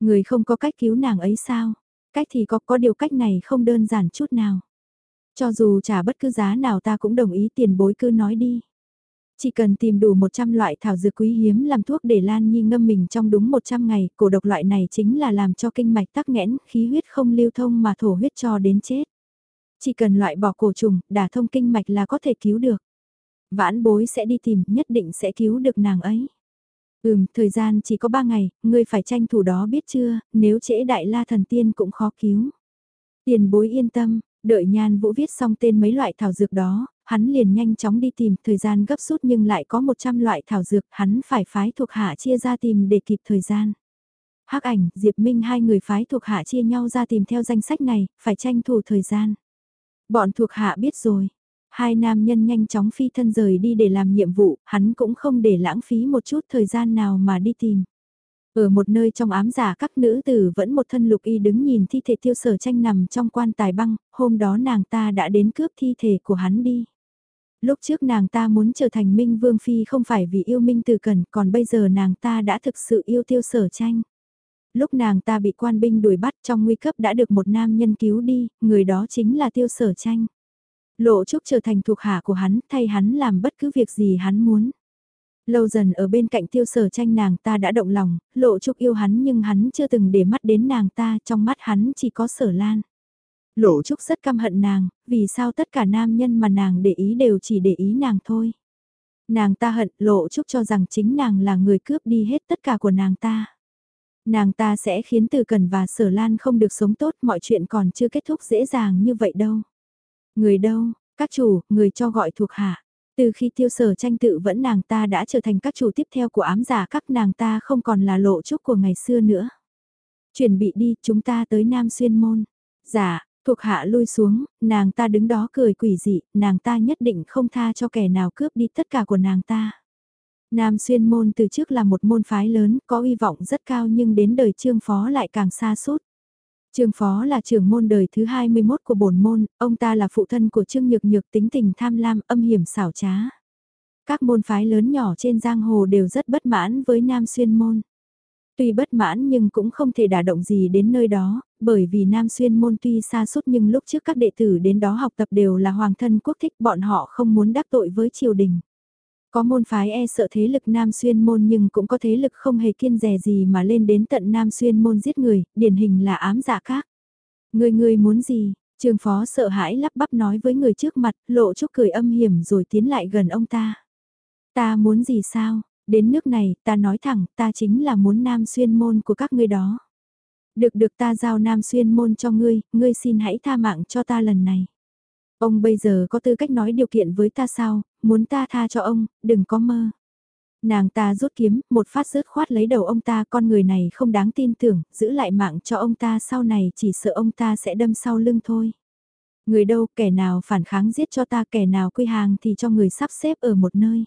Người không có cách cứu nàng ấy sao? Cách thì có, có điều cách này không đơn giản chút nào. Cho dù trả bất cứ giá nào ta cũng đồng ý tiền bối cứ nói đi. Chỉ cần tìm đủ 100 loại thảo dược quý hiếm làm thuốc để Lan Nhi ngâm mình trong đúng 100 ngày, cổ độc loại này chính là làm cho kinh mạch tắc nghẽn, khí huyết không lưu thông mà thổ huyết cho đến chết. Chỉ cần loại bỏ cổ trùng, đả thông kinh mạch là có thể cứu được. Vãn bối sẽ đi tìm, nhất định sẽ cứu được nàng ấy. Ừm, thời gian chỉ có 3 ngày, ngươi phải tranh thủ đó biết chưa, nếu trễ đại la thần tiên cũng khó cứu. Tiền bối yên tâm, đợi nhan vũ viết xong tên mấy loại thảo dược đó, hắn liền nhanh chóng đi tìm, thời gian gấp rút nhưng lại có 100 loại thảo dược, hắn phải phái thuộc hạ chia ra tìm để kịp thời gian. Hắc ảnh, Diệp Minh hai người phái thuộc hạ chia nhau ra tìm theo danh sách này, phải tranh thủ thời gian. Bọn thuộc hạ biết rồi. Hai nam nhân nhanh chóng phi thân rời đi để làm nhiệm vụ, hắn cũng không để lãng phí một chút thời gian nào mà đi tìm. Ở một nơi trong ám giả các nữ tử vẫn một thân lục y đứng nhìn thi thể tiêu sở tranh nằm trong quan tài băng, hôm đó nàng ta đã đến cướp thi thể của hắn đi. Lúc trước nàng ta muốn trở thành Minh Vương Phi không phải vì yêu Minh Từ Cần, còn bây giờ nàng ta đã thực sự yêu tiêu sở tranh. Lúc nàng ta bị quan binh đuổi bắt trong nguy cấp đã được một nam nhân cứu đi, người đó chính là tiêu sở tranh. Lộ Trúc trở thành thuộc hạ của hắn, thay hắn làm bất cứ việc gì hắn muốn. Lâu dần ở bên cạnh tiêu sở tranh nàng ta đã động lòng, Lộ Trúc yêu hắn nhưng hắn chưa từng để mắt đến nàng ta, trong mắt hắn chỉ có sở lan. Lộ Trúc rất căm hận nàng, vì sao tất cả nam nhân mà nàng để ý đều chỉ để ý nàng thôi. Nàng ta hận Lộ Trúc cho rằng chính nàng là người cướp đi hết tất cả của nàng ta. Nàng ta sẽ khiến Từ Cần và Sở Lan không được sống tốt mọi chuyện còn chưa kết thúc dễ dàng như vậy đâu. Người đâu, các chủ, người cho gọi thuộc hạ. Từ khi tiêu sở tranh tự vẫn nàng ta đã trở thành các chủ tiếp theo của ám giả các nàng ta không còn là lộ trúc của ngày xưa nữa. Chuẩn bị đi, chúng ta tới Nam Xuyên Môn. giả thuộc hạ lui xuống, nàng ta đứng đó cười quỷ dị, nàng ta nhất định không tha cho kẻ nào cướp đi tất cả của nàng ta. Nam Xuyên Môn từ trước là một môn phái lớn, có uy vọng rất cao nhưng đến đời trương phó lại càng xa suốt. Trương Phó là trưởng môn đời thứ 21 của bổn môn, ông ta là phụ thân của Trương Nhược Nhược tính tình tham lam âm hiểm xảo trá. Các môn phái lớn nhỏ trên giang hồ đều rất bất mãn với Nam Xuyên môn. Tuy bất mãn nhưng cũng không thể đả động gì đến nơi đó, bởi vì Nam Xuyên môn tuy xa suốt nhưng lúc trước các đệ tử đến đó học tập đều là hoàng thân quốc thích bọn họ không muốn đắc tội với triều đình. Có môn phái e sợ thế lực Nam Xuyên môn nhưng cũng có thế lực không hề kiên rẻ gì mà lên đến tận Nam Xuyên môn giết người, điển hình là ám dạ khác. Người người muốn gì? Trường phó sợ hãi lắp bắp nói với người trước mặt, lộ chút cười âm hiểm rồi tiến lại gần ông ta. Ta muốn gì sao? Đến nước này, ta nói thẳng, ta chính là muốn Nam Xuyên môn của các ngươi đó. Được được ta giao Nam Xuyên môn cho ngươi, ngươi xin hãy tha mạng cho ta lần này. Ông bây giờ có tư cách nói điều kiện với ta sao, muốn ta tha cho ông, đừng có mơ. Nàng ta rút kiếm, một phát rớt khoát lấy đầu ông ta, con người này không đáng tin tưởng, giữ lại mạng cho ông ta sau này chỉ sợ ông ta sẽ đâm sau lưng thôi. Người đâu, kẻ nào phản kháng giết cho ta, kẻ nào quy hàng thì cho người sắp xếp ở một nơi.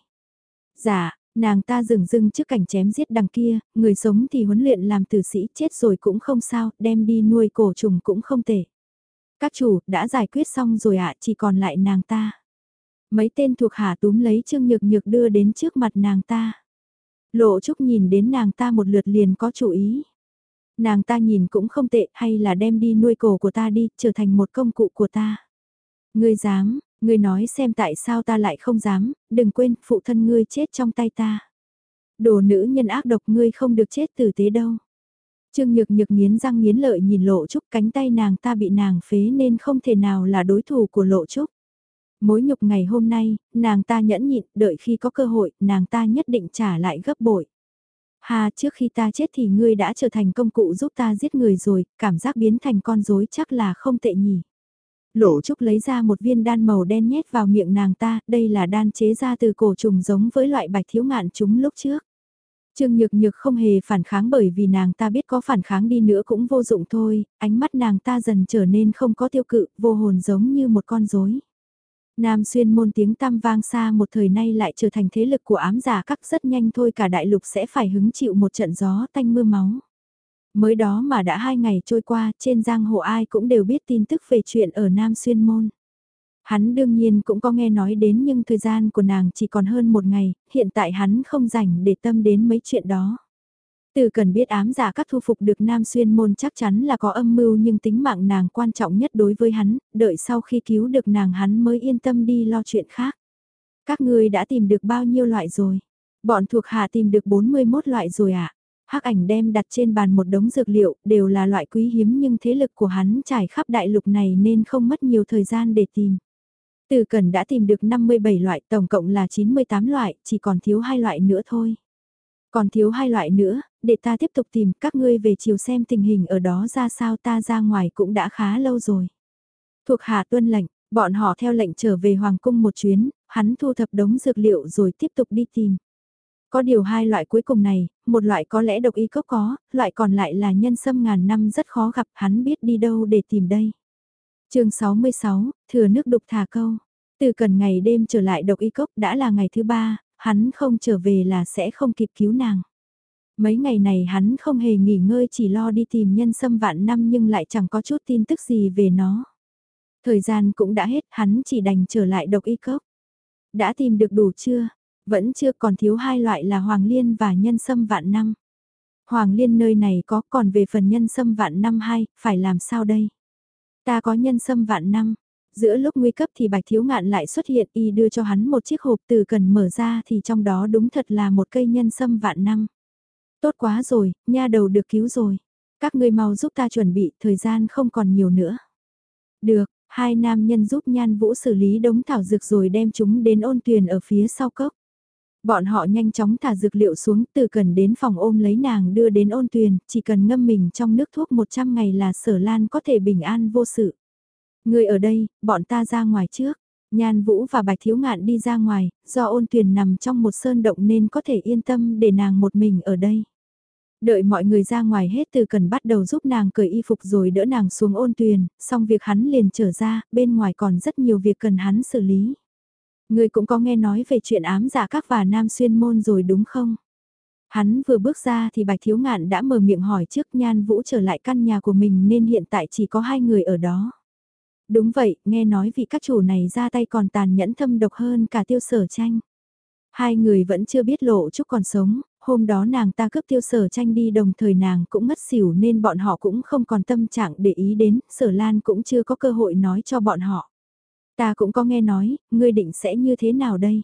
Dạ, nàng ta dừng dưng trước cảnh chém giết đằng kia, người sống thì huấn luyện làm tử sĩ, chết rồi cũng không sao, đem đi nuôi cổ trùng cũng không tệ. Các chủ, đã giải quyết xong rồi ạ, chỉ còn lại nàng ta. Mấy tên thuộc hạ túm lấy Trương Nhược Nhược đưa đến trước mặt nàng ta. Lộ Trúc nhìn đến nàng ta một lượt liền có chủ ý. Nàng ta nhìn cũng không tệ hay là đem đi nuôi cổ của ta đi, trở thành một công cụ của ta. Ngươi dám, ngươi nói xem tại sao ta lại không dám, đừng quên, phụ thân ngươi chết trong tay ta. Đồ nữ nhân ác độc ngươi không được chết tử tế đâu. Trương Nhược Nhược nghiến răng nghiến lợi nhìn Lộ Trúc cánh tay nàng ta bị nàng phế nên không thể nào là đối thủ của Lộ Trúc. Mối nhục ngày hôm nay, nàng ta nhẫn nhịn, đợi khi có cơ hội, nàng ta nhất định trả lại gấp bội. Hà, trước khi ta chết thì ngươi đã trở thành công cụ giúp ta giết người rồi, cảm giác biến thành con rối chắc là không tệ nhỉ. Lộ Trúc lấy ra một viên đan màu đen nhét vào miệng nàng ta, đây là đan chế ra từ cổ trùng giống với loại bạch thiếu ngạn chúng lúc trước. Trương Nhược Nhược không hề phản kháng bởi vì nàng ta biết có phản kháng đi nữa cũng vô dụng thôi, ánh mắt nàng ta dần trở nên không có tiêu cự, vô hồn giống như một con rối. Nam xuyên môn tiếng tăm vang xa một thời nay lại trở thành thế lực của ám giả các rất nhanh thôi cả đại lục sẽ phải hứng chịu một trận gió tanh mưa máu. Mới đó mà đã hai ngày trôi qua, trên giang hồ ai cũng đều biết tin tức về chuyện ở Nam xuyên môn. Hắn đương nhiên cũng có nghe nói đến nhưng thời gian của nàng chỉ còn hơn một ngày, hiện tại hắn không rảnh để tâm đến mấy chuyện đó. Từ cần biết ám giả các thu phục được Nam Xuyên Môn chắc chắn là có âm mưu nhưng tính mạng nàng quan trọng nhất đối với hắn, đợi sau khi cứu được nàng hắn mới yên tâm đi lo chuyện khác. Các ngươi đã tìm được bao nhiêu loại rồi? Bọn thuộc hạ tìm được 41 loại rồi ạ. À? Hắc ảnh đem đặt trên bàn một đống dược liệu, đều là loại quý hiếm nhưng thế lực của hắn trải khắp đại lục này nên không mất nhiều thời gian để tìm. Từ cần đã tìm được 57 loại, tổng cộng là 98 loại, chỉ còn thiếu hai loại nữa thôi. Còn thiếu hai loại nữa, để ta tiếp tục tìm các ngươi về chiều xem tình hình ở đó ra sao ta ra ngoài cũng đã khá lâu rồi. Thuộc hạ tuân lệnh, bọn họ theo lệnh trở về Hoàng cung một chuyến, hắn thu thập đống dược liệu rồi tiếp tục đi tìm. Có điều hai loại cuối cùng này, một loại có lẽ độc y cốc có, loại còn lại là nhân sâm ngàn năm rất khó gặp hắn biết đi đâu để tìm đây chương 66, thừa nước đục thả câu. Từ cần ngày đêm trở lại độc y cốc đã là ngày thứ ba, hắn không trở về là sẽ không kịp cứu nàng. Mấy ngày này hắn không hề nghỉ ngơi chỉ lo đi tìm nhân sâm vạn năm nhưng lại chẳng có chút tin tức gì về nó. Thời gian cũng đã hết hắn chỉ đành trở lại độc y cốc. Đã tìm được đủ chưa? Vẫn chưa còn thiếu hai loại là hoàng liên và nhân sâm vạn năm. Hoàng liên nơi này có còn về phần nhân sâm vạn năm hay, phải làm sao đây? Ta có nhân sâm vạn năm. Giữa lúc nguy cấp thì bạch thiếu ngạn lại xuất hiện y đưa cho hắn một chiếc hộp từ cần mở ra thì trong đó đúng thật là một cây nhân sâm vạn năm. Tốt quá rồi, nha đầu được cứu rồi. Các ngươi mau giúp ta chuẩn bị, thời gian không còn nhiều nữa. Được, hai nam nhân giúp nhan vũ xử lý đống thảo dược rồi đem chúng đến ôn tuyền ở phía sau cốc. Bọn họ nhanh chóng thả dược liệu xuống từ cần đến phòng ôm lấy nàng đưa đến ôn tuyền, chỉ cần ngâm mình trong nước thuốc 100 ngày là sở lan có thể bình an vô sự. Người ở đây, bọn ta ra ngoài trước. Nhan Vũ và Bạch Thiếu Ngạn đi ra ngoài, do ôn tuyền nằm trong một sơn động nên có thể yên tâm để nàng một mình ở đây. Đợi mọi người ra ngoài hết từ cần bắt đầu giúp nàng cởi y phục rồi đỡ nàng xuống ôn tuyền, xong việc hắn liền trở ra, bên ngoài còn rất nhiều việc cần hắn xử lý. Người cũng có nghe nói về chuyện ám giả các và nam xuyên môn rồi đúng không? Hắn vừa bước ra thì bạch thiếu ngạn đã mở miệng hỏi trước nhan vũ trở lại căn nhà của mình nên hiện tại chỉ có hai người ở đó. Đúng vậy, nghe nói vị các chủ này ra tay còn tàn nhẫn thâm độc hơn cả tiêu sở tranh. Hai người vẫn chưa biết lộ chúc còn sống, hôm đó nàng ta cướp tiêu sở tranh đi đồng thời nàng cũng ngất xỉu nên bọn họ cũng không còn tâm trạng để ý đến, sở lan cũng chưa có cơ hội nói cho bọn họ. Ta cũng có nghe nói, ngươi định sẽ như thế nào đây?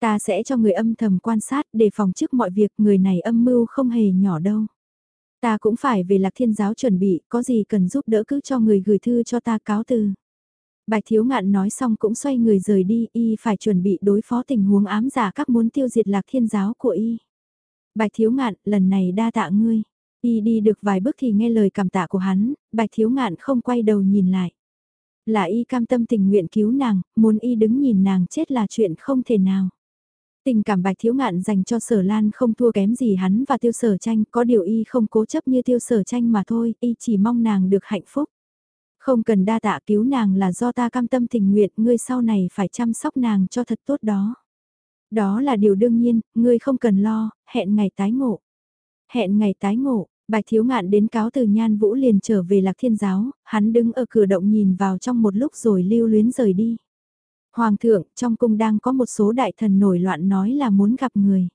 Ta sẽ cho người âm thầm quan sát để phòng trước mọi việc người này âm mưu không hề nhỏ đâu. Ta cũng phải về lạc thiên giáo chuẩn bị, có gì cần giúp đỡ cứ cho người gửi thư cho ta cáo từ. Bạch thiếu ngạn nói xong cũng xoay người rời đi, y phải chuẩn bị đối phó tình huống ám giả các muốn tiêu diệt lạc thiên giáo của y. Bạch thiếu ngạn, lần này đa tạ ngươi. Y đi được vài bước thì nghe lời cảm tạ của hắn, bạch thiếu ngạn không quay đầu nhìn lại. Là y cam tâm tình nguyện cứu nàng, muốn y đứng nhìn nàng chết là chuyện không thể nào. Tình cảm bạch thiếu ngạn dành cho sở lan không thua kém gì hắn và tiêu sở tranh, có điều y không cố chấp như tiêu sở tranh mà thôi, y chỉ mong nàng được hạnh phúc. Không cần đa tạ cứu nàng là do ta cam tâm tình nguyện, ngươi sau này phải chăm sóc nàng cho thật tốt đó. Đó là điều đương nhiên, ngươi không cần lo, hẹn ngày tái ngộ. Hẹn ngày tái ngộ, Bạch Thiếu Ngạn đến cáo từ Nhan Vũ liền trở về Lạc Thiên Giáo, hắn đứng ở cửa động nhìn vào trong một lúc rồi lưu luyến rời đi. Hoàng thượng, trong cung đang có một số đại thần nổi loạn nói là muốn gặp người.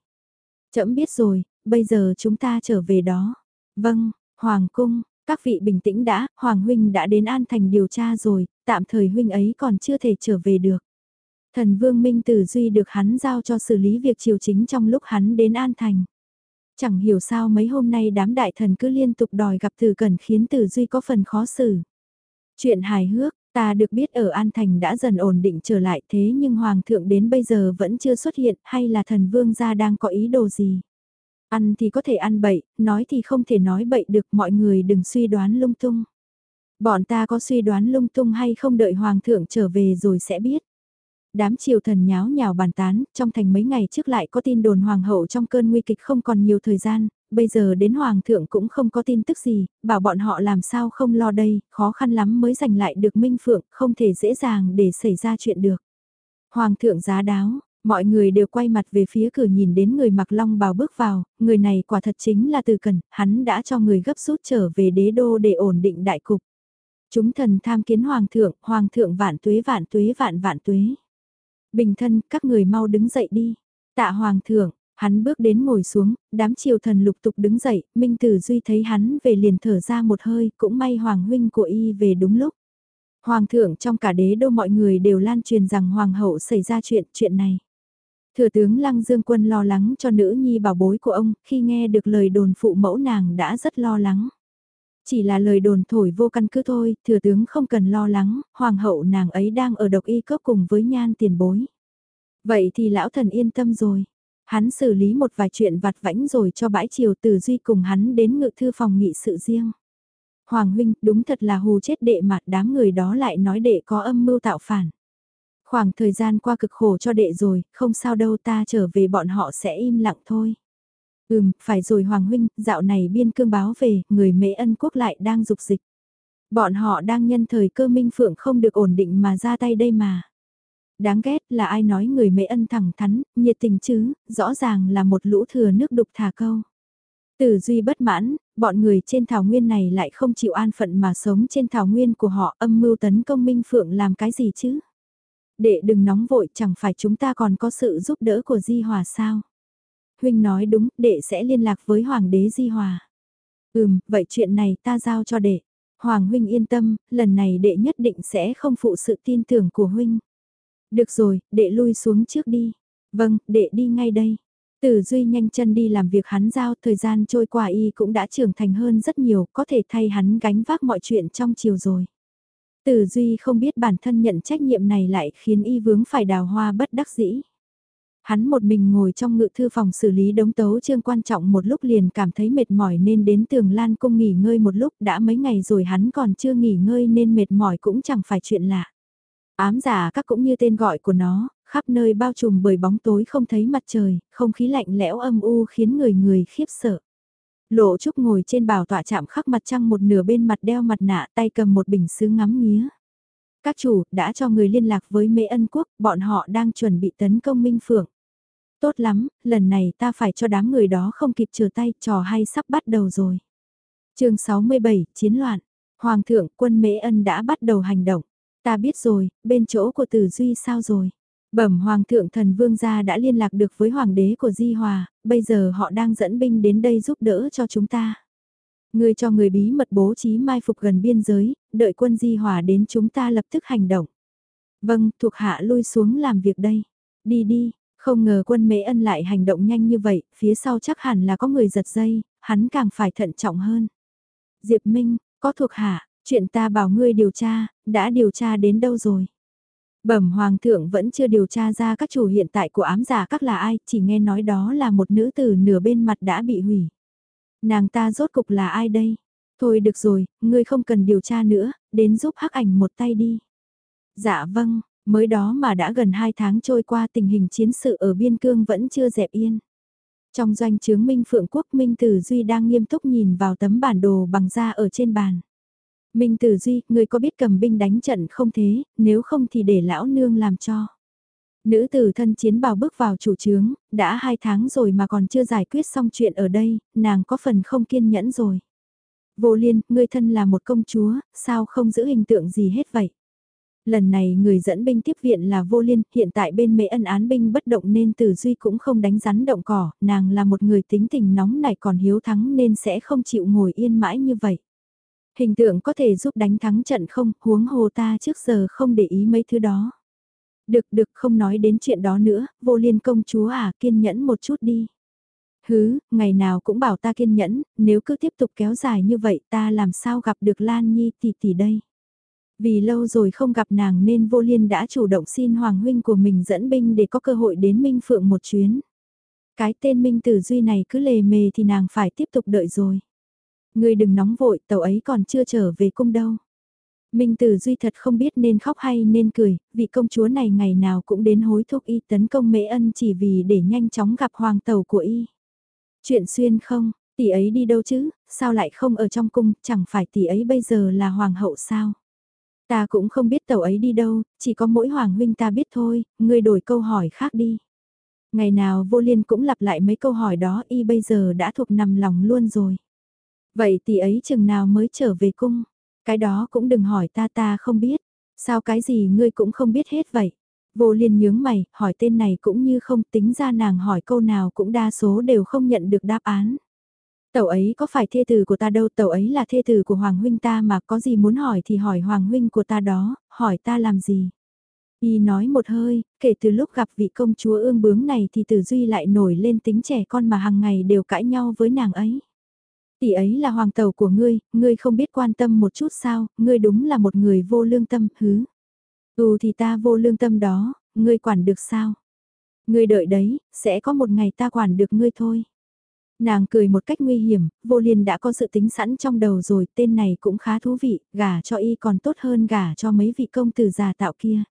Chậm biết rồi, bây giờ chúng ta trở về đó. Vâng, Hoàng cung, các vị bình tĩnh đã, Hoàng huynh đã đến An Thành điều tra rồi, tạm thời huynh ấy còn chưa thể trở về được. Thần Vương Minh Tử Duy được hắn giao cho xử lý việc triều chính trong lúc hắn đến An Thành. Chẳng hiểu sao mấy hôm nay đám đại thần cứ liên tục đòi gặp từ Cẩn khiến từ Duy có phần khó xử. Chuyện hài hước, ta được biết ở An Thành đã dần ổn định trở lại thế nhưng Hoàng thượng đến bây giờ vẫn chưa xuất hiện hay là thần vương gia đang có ý đồ gì. Ăn thì có thể ăn bậy, nói thì không thể nói bậy được mọi người đừng suy đoán lung tung. Bọn ta có suy đoán lung tung hay không đợi Hoàng thượng trở về rồi sẽ biết. Đám triều thần nháo nhào bàn tán, trong thành mấy ngày trước lại có tin đồn hoàng hậu trong cơn nguy kịch không còn nhiều thời gian, bây giờ đến hoàng thượng cũng không có tin tức gì, bảo bọn họ làm sao không lo đây, khó khăn lắm mới giành lại được minh phượng, không thể dễ dàng để xảy ra chuyện được. Hoàng thượng giá đáo, mọi người đều quay mặt về phía cửa nhìn đến người mặc long bào bước vào, người này quả thật chính là từ cần, hắn đã cho người gấp rút trở về đế đô để ổn định đại cục. Chúng thần tham kiến hoàng thượng, hoàng thượng vạn tuế vạn tuế vạn vạn tuế. Bình thân, các người mau đứng dậy đi. Tạ hoàng thượng, hắn bước đến ngồi xuống, đám triều thần lục tục đứng dậy, Minh Tử Duy thấy hắn về liền thở ra một hơi, cũng may hoàng huynh của y về đúng lúc. Hoàng thượng trong cả đế đô mọi người đều lan truyền rằng hoàng hậu xảy ra chuyện, chuyện này. Thừa tướng Lăng Dương Quân lo lắng cho nữ nhi bảo bối của ông, khi nghe được lời đồn phụ mẫu nàng đã rất lo lắng. Chỉ là lời đồn thổi vô căn cứ thôi, thừa tướng không cần lo lắng, hoàng hậu nàng ấy đang ở độc y cấp cùng với nhan tiền bối. Vậy thì lão thần yên tâm rồi. Hắn xử lý một vài chuyện vặt vãnh rồi cho bãi chiều từ duy cùng hắn đến ngự thư phòng nghị sự riêng. Hoàng huynh, đúng thật là hù chết đệ mà đám người đó lại nói đệ có âm mưu tạo phản. Khoảng thời gian qua cực khổ cho đệ rồi, không sao đâu ta trở về bọn họ sẽ im lặng thôi. Ừm, phải rồi Hoàng huynh, dạo này biên cương báo về, người mễ ân quốc lại đang dục dịch. Bọn họ đang nhân thời cơ minh phượng không được ổn định mà ra tay đây mà. Đáng ghét là ai nói người mễ ân thẳng thắn, nhiệt tình chứ, rõ ràng là một lũ thừa nước đục thả câu. Tử duy bất mãn, bọn người trên thảo nguyên này lại không chịu an phận mà sống trên thảo nguyên của họ âm mưu tấn công Minh Phượng làm cái gì chứ? Đệ đừng nóng vội chẳng phải chúng ta còn có sự giúp đỡ của Di Hòa sao? Huynh nói đúng, đệ sẽ liên lạc với Hoàng đế Di Hòa. Ừm, vậy chuyện này ta giao cho đệ. Hoàng Huynh yên tâm, lần này đệ nhất định sẽ không phụ sự tin tưởng của Huynh. Được rồi, đệ lui xuống trước đi. Vâng, đệ đi ngay đây. Tử Duy nhanh chân đi làm việc hắn giao, thời gian trôi qua y cũng đã trưởng thành hơn rất nhiều, có thể thay hắn gánh vác mọi chuyện trong chiều rồi. Tử Duy không biết bản thân nhận trách nhiệm này lại khiến y vướng phải đào hoa bất đắc dĩ. Hắn một mình ngồi trong ngự thư phòng xử lý đống tấu chương quan trọng một lúc liền cảm thấy mệt mỏi nên đến tường lan cung nghỉ ngơi một lúc đã mấy ngày rồi hắn còn chưa nghỉ ngơi nên mệt mỏi cũng chẳng phải chuyện lạ. Ám giả các cũng như tên gọi của nó, khắp nơi bao trùm bởi bóng tối không thấy mặt trời, không khí lạnh lẽo âm u khiến người người khiếp sợ. Lộ Trúc ngồi trên bảo tọa chạm khắc mặt trăng một nửa bên mặt đeo mặt nạ tay cầm một bình sứ ngắm nghía. Các chủ đã cho người liên lạc với Mễ Ân Quốc, bọn họ đang chuẩn bị tấn công Minh Phượng. Tốt lắm, lần này ta phải cho đám người đó không kịp trở tay, trò hay sắp bắt đầu rồi. chương 67, Chiến loạn. Hoàng thượng quân Mễ Ân đã bắt đầu hành động. Ta biết rồi, bên chỗ của Tử Duy sao rồi? Bẩm Hoàng thượng thần vương gia đã liên lạc được với Hoàng đế của Di Hòa, bây giờ họ đang dẫn binh đến đây giúp đỡ cho chúng ta. Người cho người bí mật bố trí mai phục gần biên giới, đợi quân Di Hòa đến chúng ta lập tức hành động. Vâng, thuộc hạ lui xuống làm việc đây. Đi đi, không ngờ quân Mễ Ân lại hành động nhanh như vậy, phía sau chắc hẳn là có người giật dây, hắn càng phải thận trọng hơn. Diệp Minh, có thuộc hạ, chuyện ta bảo ngươi điều tra, đã điều tra đến đâu rồi? Bẩm Hoàng thượng vẫn chưa điều tra ra các chủ hiện tại của ám giả các là ai, chỉ nghe nói đó là một nữ tử nửa bên mặt đã bị hủy. Nàng ta rốt cục là ai đây? Thôi được rồi, ngươi không cần điều tra nữa, đến giúp hắc ảnh một tay đi. Dạ vâng, mới đó mà đã gần 2 tháng trôi qua tình hình chiến sự ở biên cương vẫn chưa dẹp yên. Trong doanh chướng Minh Phượng Quốc Minh Tử Duy đang nghiêm túc nhìn vào tấm bản đồ bằng da ở trên bàn. Minh Tử Duy, người có biết cầm binh đánh trận không thế, nếu không thì để lão nương làm cho. Nữ tử thân chiến bào bước vào chủ trướng, đã hai tháng rồi mà còn chưa giải quyết xong chuyện ở đây, nàng có phần không kiên nhẫn rồi. Vô liên, ngươi thân là một công chúa, sao không giữ hình tượng gì hết vậy? Lần này người dẫn binh tiếp viện là vô liên, hiện tại bên mễ ân án binh bất động nên tử duy cũng không đánh rắn động cỏ, nàng là một người tính tình nóng này còn hiếu thắng nên sẽ không chịu ngồi yên mãi như vậy. Hình tượng có thể giúp đánh thắng trận không, huống hồ ta trước giờ không để ý mấy thứ đó. Được được không nói đến chuyện đó nữa, vô liên công chúa à kiên nhẫn một chút đi. Hứ, ngày nào cũng bảo ta kiên nhẫn, nếu cứ tiếp tục kéo dài như vậy ta làm sao gặp được Lan Nhi tỷ tỷ đây. Vì lâu rồi không gặp nàng nên vô liên đã chủ động xin Hoàng Huynh của mình dẫn binh để có cơ hội đến Minh Phượng một chuyến. Cái tên Minh Tử Duy này cứ lề mề thì nàng phải tiếp tục đợi rồi. người đừng nóng vội, tàu ấy còn chưa trở về cung đâu. Minh Tử Duy thật không biết nên khóc hay nên cười, vị công chúa này ngày nào cũng đến hối thúc y tấn công mễ ân chỉ vì để nhanh chóng gặp hoàng tàu của y. Chuyện xuyên không, tỷ ấy đi đâu chứ, sao lại không ở trong cung, chẳng phải tỷ ấy bây giờ là hoàng hậu sao? Ta cũng không biết tàu ấy đi đâu, chỉ có mỗi hoàng huynh ta biết thôi, ngươi đổi câu hỏi khác đi. Ngày nào vô liên cũng lặp lại mấy câu hỏi đó y bây giờ đã thuộc nằm lòng luôn rồi. Vậy tỷ ấy chừng nào mới trở về cung? Cái đó cũng đừng hỏi ta ta không biết. Sao cái gì ngươi cũng không biết hết vậy? Vô liên nhướng mày, hỏi tên này cũng như không tính ra nàng hỏi câu nào cũng đa số đều không nhận được đáp án. Tàu ấy có phải thê tử của ta đâu, tàu ấy là thê tử của Hoàng Huynh ta mà có gì muốn hỏi thì hỏi Hoàng Huynh của ta đó, hỏi ta làm gì. Y nói một hơi, kể từ lúc gặp vị công chúa ương bướng này thì Tử Duy lại nổi lên tính trẻ con mà hàng ngày đều cãi nhau với nàng ấy tỷ ấy là hoàng tàu của ngươi, ngươi không biết quan tâm một chút sao, ngươi đúng là một người vô lương tâm, hứ. Ừ thì ta vô lương tâm đó, ngươi quản được sao? Ngươi đợi đấy, sẽ có một ngày ta quản được ngươi thôi. Nàng cười một cách nguy hiểm, vô liên đã có sự tính sẵn trong đầu rồi, tên này cũng khá thú vị, gả cho y còn tốt hơn gả cho mấy vị công tử già tạo kia.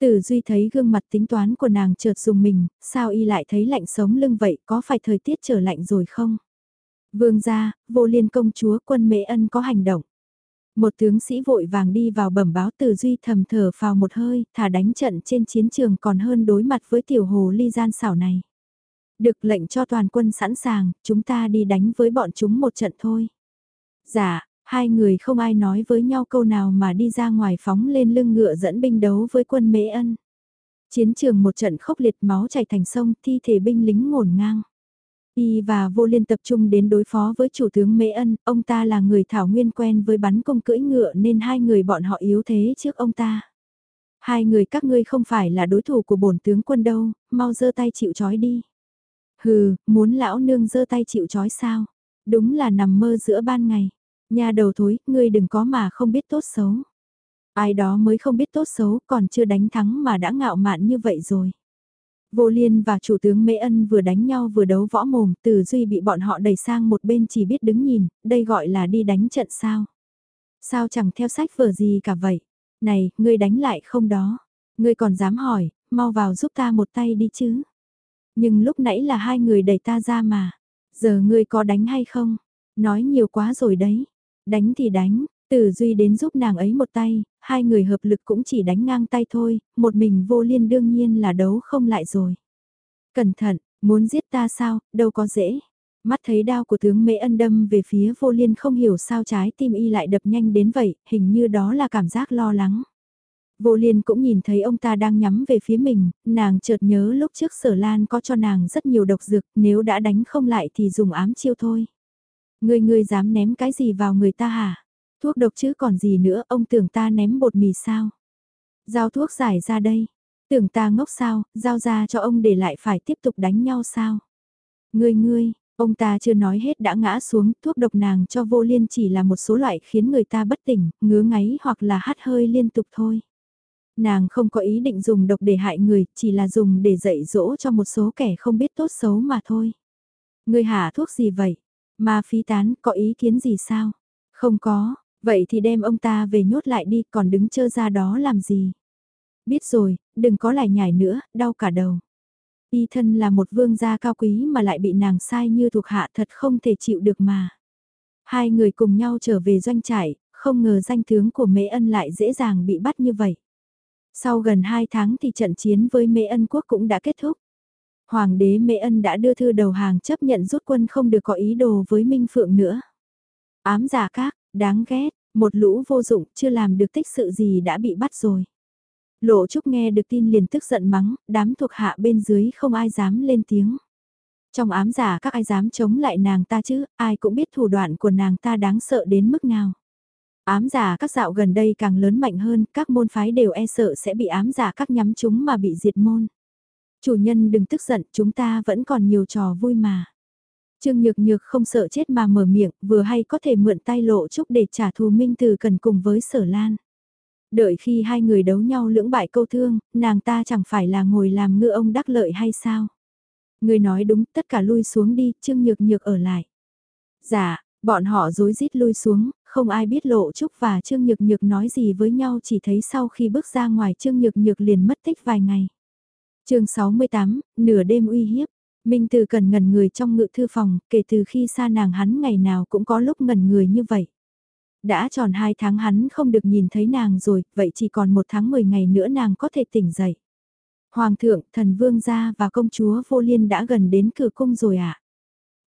Tử Duy thấy gương mặt tính toán của nàng chợt dùng mình, sao y lại thấy lạnh sống lưng vậy, có phải thời tiết trở lạnh rồi không? Vương gia, vô liên công chúa quân mễ ân có hành động. Một tướng sĩ vội vàng đi vào bẩm báo từ Duy thầm thở vào một hơi, thả đánh trận trên chiến trường còn hơn đối mặt với tiểu hồ ly gian xảo này. Được lệnh cho toàn quân sẵn sàng, chúng ta đi đánh với bọn chúng một trận thôi. Dạ, hai người không ai nói với nhau câu nào mà đi ra ngoài phóng lên lưng ngựa dẫn binh đấu với quân Mễ Ân. Chiến trường một trận khốc liệt máu chảy thành sông, thi thể binh lính ngổn ngang. Y và vô liên tập trung đến đối phó với chủ tướng Mễ Ân, ông ta là người thảo nguyên quen với bắn công cưỡi ngựa nên hai người bọn họ yếu thế trước ông ta. Hai người các ngươi không phải là đối thủ của bổn tướng quân đâu, mau giơ tay chịu trói đi. Hừ, muốn lão nương giơ tay chịu trói sao? Đúng là nằm mơ giữa ban ngày. Nhà đầu thối, ngươi đừng có mà không biết tốt xấu. Ai đó mới không biết tốt xấu còn chưa đánh thắng mà đã ngạo mạn như vậy rồi. Vô Liên và chủ tướng Mễ Ân vừa đánh nhau vừa đấu võ mồm, Từ Duy bị bọn họ đẩy sang một bên chỉ biết đứng nhìn, đây gọi là đi đánh trận sao. Sao chẳng theo sách vở gì cả vậy? Này, ngươi đánh lại không đó? Ngươi còn dám hỏi, mau vào giúp ta một tay đi chứ? Nhưng lúc nãy là hai người đẩy ta ra mà. Giờ ngươi có đánh hay không? Nói nhiều quá rồi đấy. Đánh thì đánh, Tử Duy đến giúp nàng ấy một tay, hai người hợp lực cũng chỉ đánh ngang tay thôi, một mình vô liên đương nhiên là đấu không lại rồi. Cẩn thận, muốn giết ta sao, đâu có dễ. Mắt thấy đao của tướng Mễ Ân đâm về phía vô liên không hiểu sao trái tim y lại đập nhanh đến vậy, hình như đó là cảm giác lo lắng. Vô liên cũng nhìn thấy ông ta đang nhắm về phía mình, nàng chợt nhớ lúc trước sở lan có cho nàng rất nhiều độc dược, nếu đã đánh không lại thì dùng ám chiêu thôi. Người người dám ném cái gì vào người ta hả? Thuốc độc chứ còn gì nữa, ông tưởng ta ném bột mì sao? Giao thuốc giải ra đây. Tưởng ta ngốc sao, giao ra cho ông để lại phải tiếp tục đánh nhau sao? Ngươi ngươi, ông ta chưa nói hết đã ngã xuống, thuốc độc nàng cho vô liên chỉ là một số loại khiến người ta bất tỉnh, ngứa ngáy hoặc là hắt hơi liên tục thôi. Nàng không có ý định dùng độc để hại người, chỉ là dùng để dạy dỗ cho một số kẻ không biết tốt xấu mà thôi. Ngươi hạ thuốc gì vậy? Ma phí tán, có ý kiến gì sao? Không có, vậy thì đem ông ta về nhốt lại đi, còn đứng chơ ra đó làm gì? Biết rồi, đừng có lại nhảy nữa, đau cả đầu. Y thân là một vương gia cao quý mà lại bị nàng sai như thuộc hạ thật không thể chịu được mà. Hai người cùng nhau trở về doanh trại, không ngờ danh tướng của Mễ Ân lại dễ dàng bị bắt như vậy. Sau gần 2 tháng thì trận chiến với Mễ Ân quốc cũng đã kết thúc. Hoàng đế Mễ Ân đã đưa thư đầu hàng chấp nhận rút quân không được có ý đồ với Minh Phượng nữa. Ám giả các, đáng ghét, một lũ vô dụng chưa làm được tích sự gì đã bị bắt rồi. Lộ Trúc nghe được tin liền tức giận mắng, đám thuộc hạ bên dưới không ai dám lên tiếng. Trong ám giả các ai dám chống lại nàng ta chứ, ai cũng biết thủ đoạn của nàng ta đáng sợ đến mức nào. Ám giả các dạo gần đây càng lớn mạnh hơn, các môn phái đều e sợ sẽ bị ám giả các nhắm chúng mà bị diệt môn. Chủ nhân đừng tức giận, chúng ta vẫn còn nhiều trò vui mà. Trương Nhược Nhược không sợ chết mà mở miệng, vừa hay có thể mượn tay lộ chúc để trả thù Minh Từ cần cùng với Sở Lan. Đợi khi hai người đấu nhau lưỡng bại câu thương, nàng ta chẳng phải là ngồi làm ngư ông đắc lợi hay sao? Người nói đúng, tất cả lui xuống đi, Trương Nhược Nhược ở lại. Dạ, bọn họ rối rít lui xuống, không ai biết Lộ Trúc và Trương Nhược Nhược nói gì với nhau chỉ thấy sau khi bước ra ngoài Trương Nhược Nhược liền mất tích vài ngày. chương 68, nửa đêm uy hiếp. Minh Từ cần ngẩn người trong ngự thư phòng, kể từ khi xa nàng hắn ngày nào cũng có lúc ngẩn người như vậy. Đã tròn hai tháng hắn không được nhìn thấy nàng rồi, vậy chỉ còn một tháng 10 ngày nữa nàng có thể tỉnh dậy. Hoàng thượng, thần vương gia và công chúa vô liên đã gần đến cửa cung rồi ạ. À?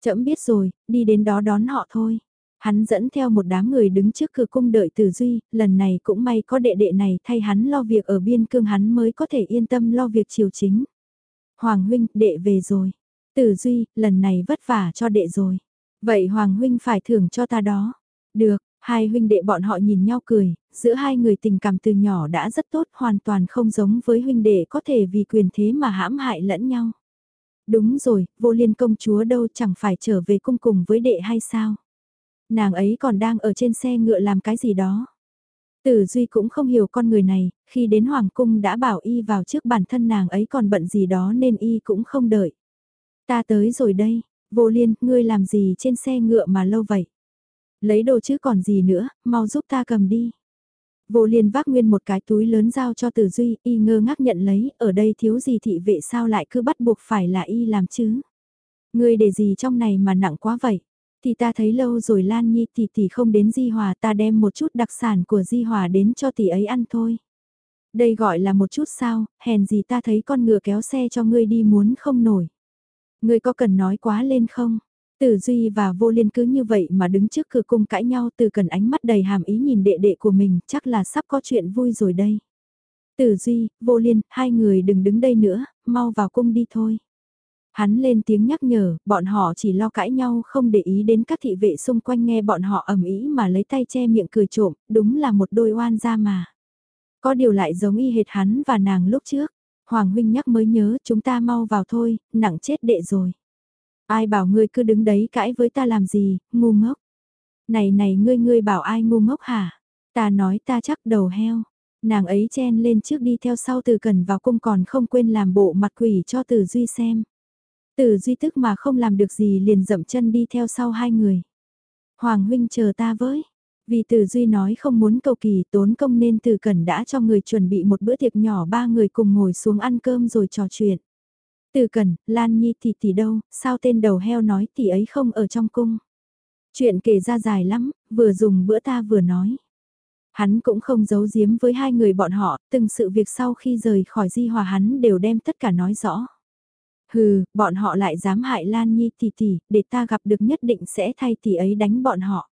Chậm biết rồi, đi đến đó đón họ thôi. Hắn dẫn theo một đám người đứng trước cửa cung đợi Tử Duy, lần này cũng may có đệ đệ này thay hắn lo việc ở biên cương hắn mới có thể yên tâm lo việc triều chính. Hoàng huynh, đệ về rồi. Tử Duy, lần này vất vả cho đệ rồi. Vậy Hoàng huynh phải thưởng cho ta đó. Được, hai huynh đệ bọn họ nhìn nhau cười, giữa hai người tình cảm từ nhỏ đã rất tốt, hoàn toàn không giống với huynh đệ có thể vì quyền thế mà hãm hại lẫn nhau. Đúng rồi, vô liên công chúa đâu chẳng phải trở về cung cùng với đệ hay sao? nàng ấy còn đang ở trên xe ngựa làm cái gì đó. Tử Duy cũng không hiểu con người này, khi đến Hoàng Cung đã bảo y vào trước bản thân nàng ấy còn bận gì đó nên y cũng không đợi. Ta tới rồi đây, vô liên, ngươi làm gì trên xe ngựa mà lâu vậy? Lấy đồ chứ còn gì nữa, mau giúp ta cầm đi. Vô liên vác nguyên một cái túi lớn giao cho Tử Duy, y ngơ ngác nhận lấy, ở đây thiếu gì thị vệ sao lại cứ bắt buộc phải là y làm chứ? Ngươi để gì trong này mà nặng quá vậy? Thì ta thấy lâu rồi Lan Nhi tỷ tỷ không đến Di Hòa ta đem một chút đặc sản của Di Hòa đến cho tỷ ấy ăn thôi. Đây gọi là một chút sao, hèn gì ta thấy con ngựa kéo xe cho ngươi đi muốn không nổi. Ngươi có cần nói quá lên không? Tử Duy và Vô Liên cứ như vậy mà đứng trước cửa cung cãi nhau từ cần ánh mắt đầy hàm ý nhìn đệ đệ của mình chắc là sắp có chuyện vui rồi đây. Tử Duy, Vô Liên, hai người đừng đứng đây nữa, mau vào cung đi thôi. Hắn lên tiếng nhắc nhở, bọn họ chỉ lo cãi nhau không để ý đến các thị vệ xung quanh nghe bọn họ ầm ĩ mà lấy tay che miệng cười trộm, đúng là một đôi oan gia mà. Có điều lại giống y hệt hắn và nàng lúc trước. Hoàng huynh nhắc mới nhớ chúng ta mau vào thôi, nặng chết đệ rồi. Ai bảo ngươi cứ đứng đấy cãi với ta làm gì, ngu ngốc. Này này ngươi ngươi bảo ai ngu ngốc hả? Ta nói ta chắc đầu heo. Nàng ấy chen lên trước đi theo sau từ cần vào cung còn không quên làm bộ mặt quỷ cho từ duy xem. Từ duy tức mà không làm được gì liền dậm chân đi theo sau hai người. Hoàng huynh chờ ta với. Vì từ duy nói không muốn cầu kỳ tốn công nên từ cẩn đã cho người chuẩn bị một bữa tiệc nhỏ ba người cùng ngồi xuống ăn cơm rồi trò chuyện. Từ cẩn, Lan Nhi tỷ tỷ đâu, sao tên đầu heo nói tỷ ấy không ở trong cung. Chuyện kể ra dài lắm, vừa dùng bữa ta vừa nói. Hắn cũng không giấu giếm với hai người bọn họ, từng sự việc sau khi rời khỏi di hòa hắn đều đem tất cả nói rõ. Hừ, bọn họ lại dám hại Lan Nhi tỷ tỷ, để ta gặp được nhất định sẽ thay tỷ ấy đánh bọn họ.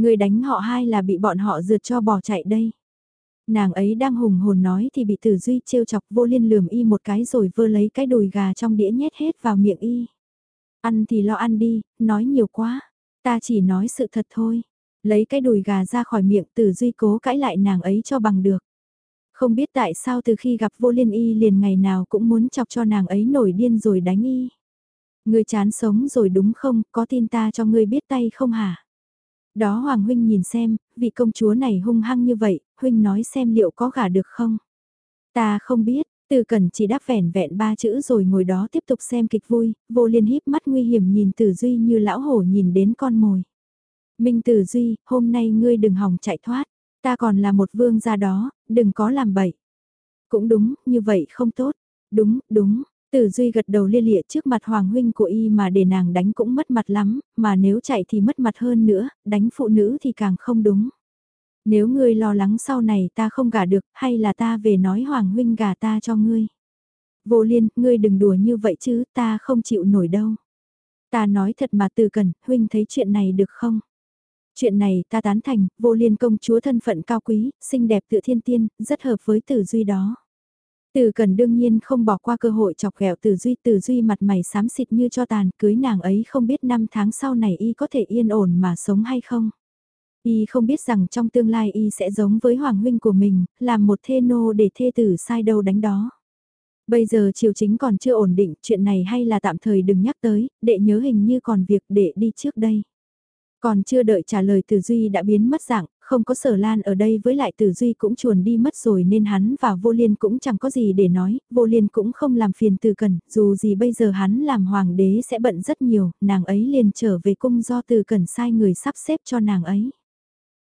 Người đánh họ hai là bị bọn họ rượt cho bỏ chạy đây. Nàng ấy đang hùng hồn nói thì bị tử duy trêu chọc vô liên lườm y một cái rồi vơ lấy cái đùi gà trong đĩa nhét hết vào miệng y. Ăn thì lo ăn đi, nói nhiều quá. Ta chỉ nói sự thật thôi. Lấy cái đùi gà ra khỏi miệng tử duy cố cãi lại nàng ấy cho bằng được. Không biết tại sao từ khi gặp vô liên y liền ngày nào cũng muốn chọc cho nàng ấy nổi điên rồi đánh y. Ngươi chán sống rồi đúng không, có tin ta cho ngươi biết tay không hả? Đó Hoàng Huynh nhìn xem, vị công chúa này hung hăng như vậy, Huynh nói xem liệu có gả được không? Ta không biết, từ cần chỉ đáp vẻn vẹn ba chữ rồi ngồi đó tiếp tục xem kịch vui, vô liên híp mắt nguy hiểm nhìn Tử Duy như lão hổ nhìn đến con mồi. Minh Tử Duy, hôm nay ngươi đừng hòng chạy thoát, ta còn là một vương gia đó, đừng có làm bậy. Cũng đúng, như vậy không tốt. Đúng, đúng, Tử Duy gật đầu lia lịa trước mặt Hoàng Huynh của y mà để nàng đánh cũng mất mặt lắm, mà nếu chạy thì mất mặt hơn nữa, đánh phụ nữ thì càng không đúng. Nếu ngươi lo lắng sau này ta không gả được, hay là ta về nói Hoàng Huynh gả ta cho ngươi. Vô liên, ngươi đừng đùa như vậy chứ, ta không chịu nổi đâu. Ta nói thật mà từ cần, Huynh thấy chuyện này được không? Chuyện này ta tán thành, vô liên công chúa thân phận cao quý, xinh đẹp tựa thiên tiên, rất hợp với tử duy đó. Từ cần đương nhiên không bỏ qua cơ hội chọc ghẹo từ duy từ duy mặt mày xám xịt như cho tàn cưới nàng ấy không biết năm tháng sau này y có thể yên ổn mà sống hay không. Y không biết rằng trong tương lai y sẽ giống với hoàng huynh của mình, làm một thê nô để thê tử sai đâu đánh đó. Bây giờ triều chính còn chưa ổn định, chuyện này hay là tạm thời đừng nhắc tới, để nhớ hình như còn việc để đi trước đây. Còn chưa đợi trả lời Tử Duy đã biến mất dạng, không có sở lan ở đây với lại Tử Duy cũng chuồn đi mất rồi nên hắn và vô liên cũng chẳng có gì để nói, vô liên cũng không làm phiền Từ Cần, dù gì bây giờ hắn làm hoàng đế sẽ bận rất nhiều, nàng ấy liền trở về cung do Từ Cần sai người sắp xếp cho nàng ấy.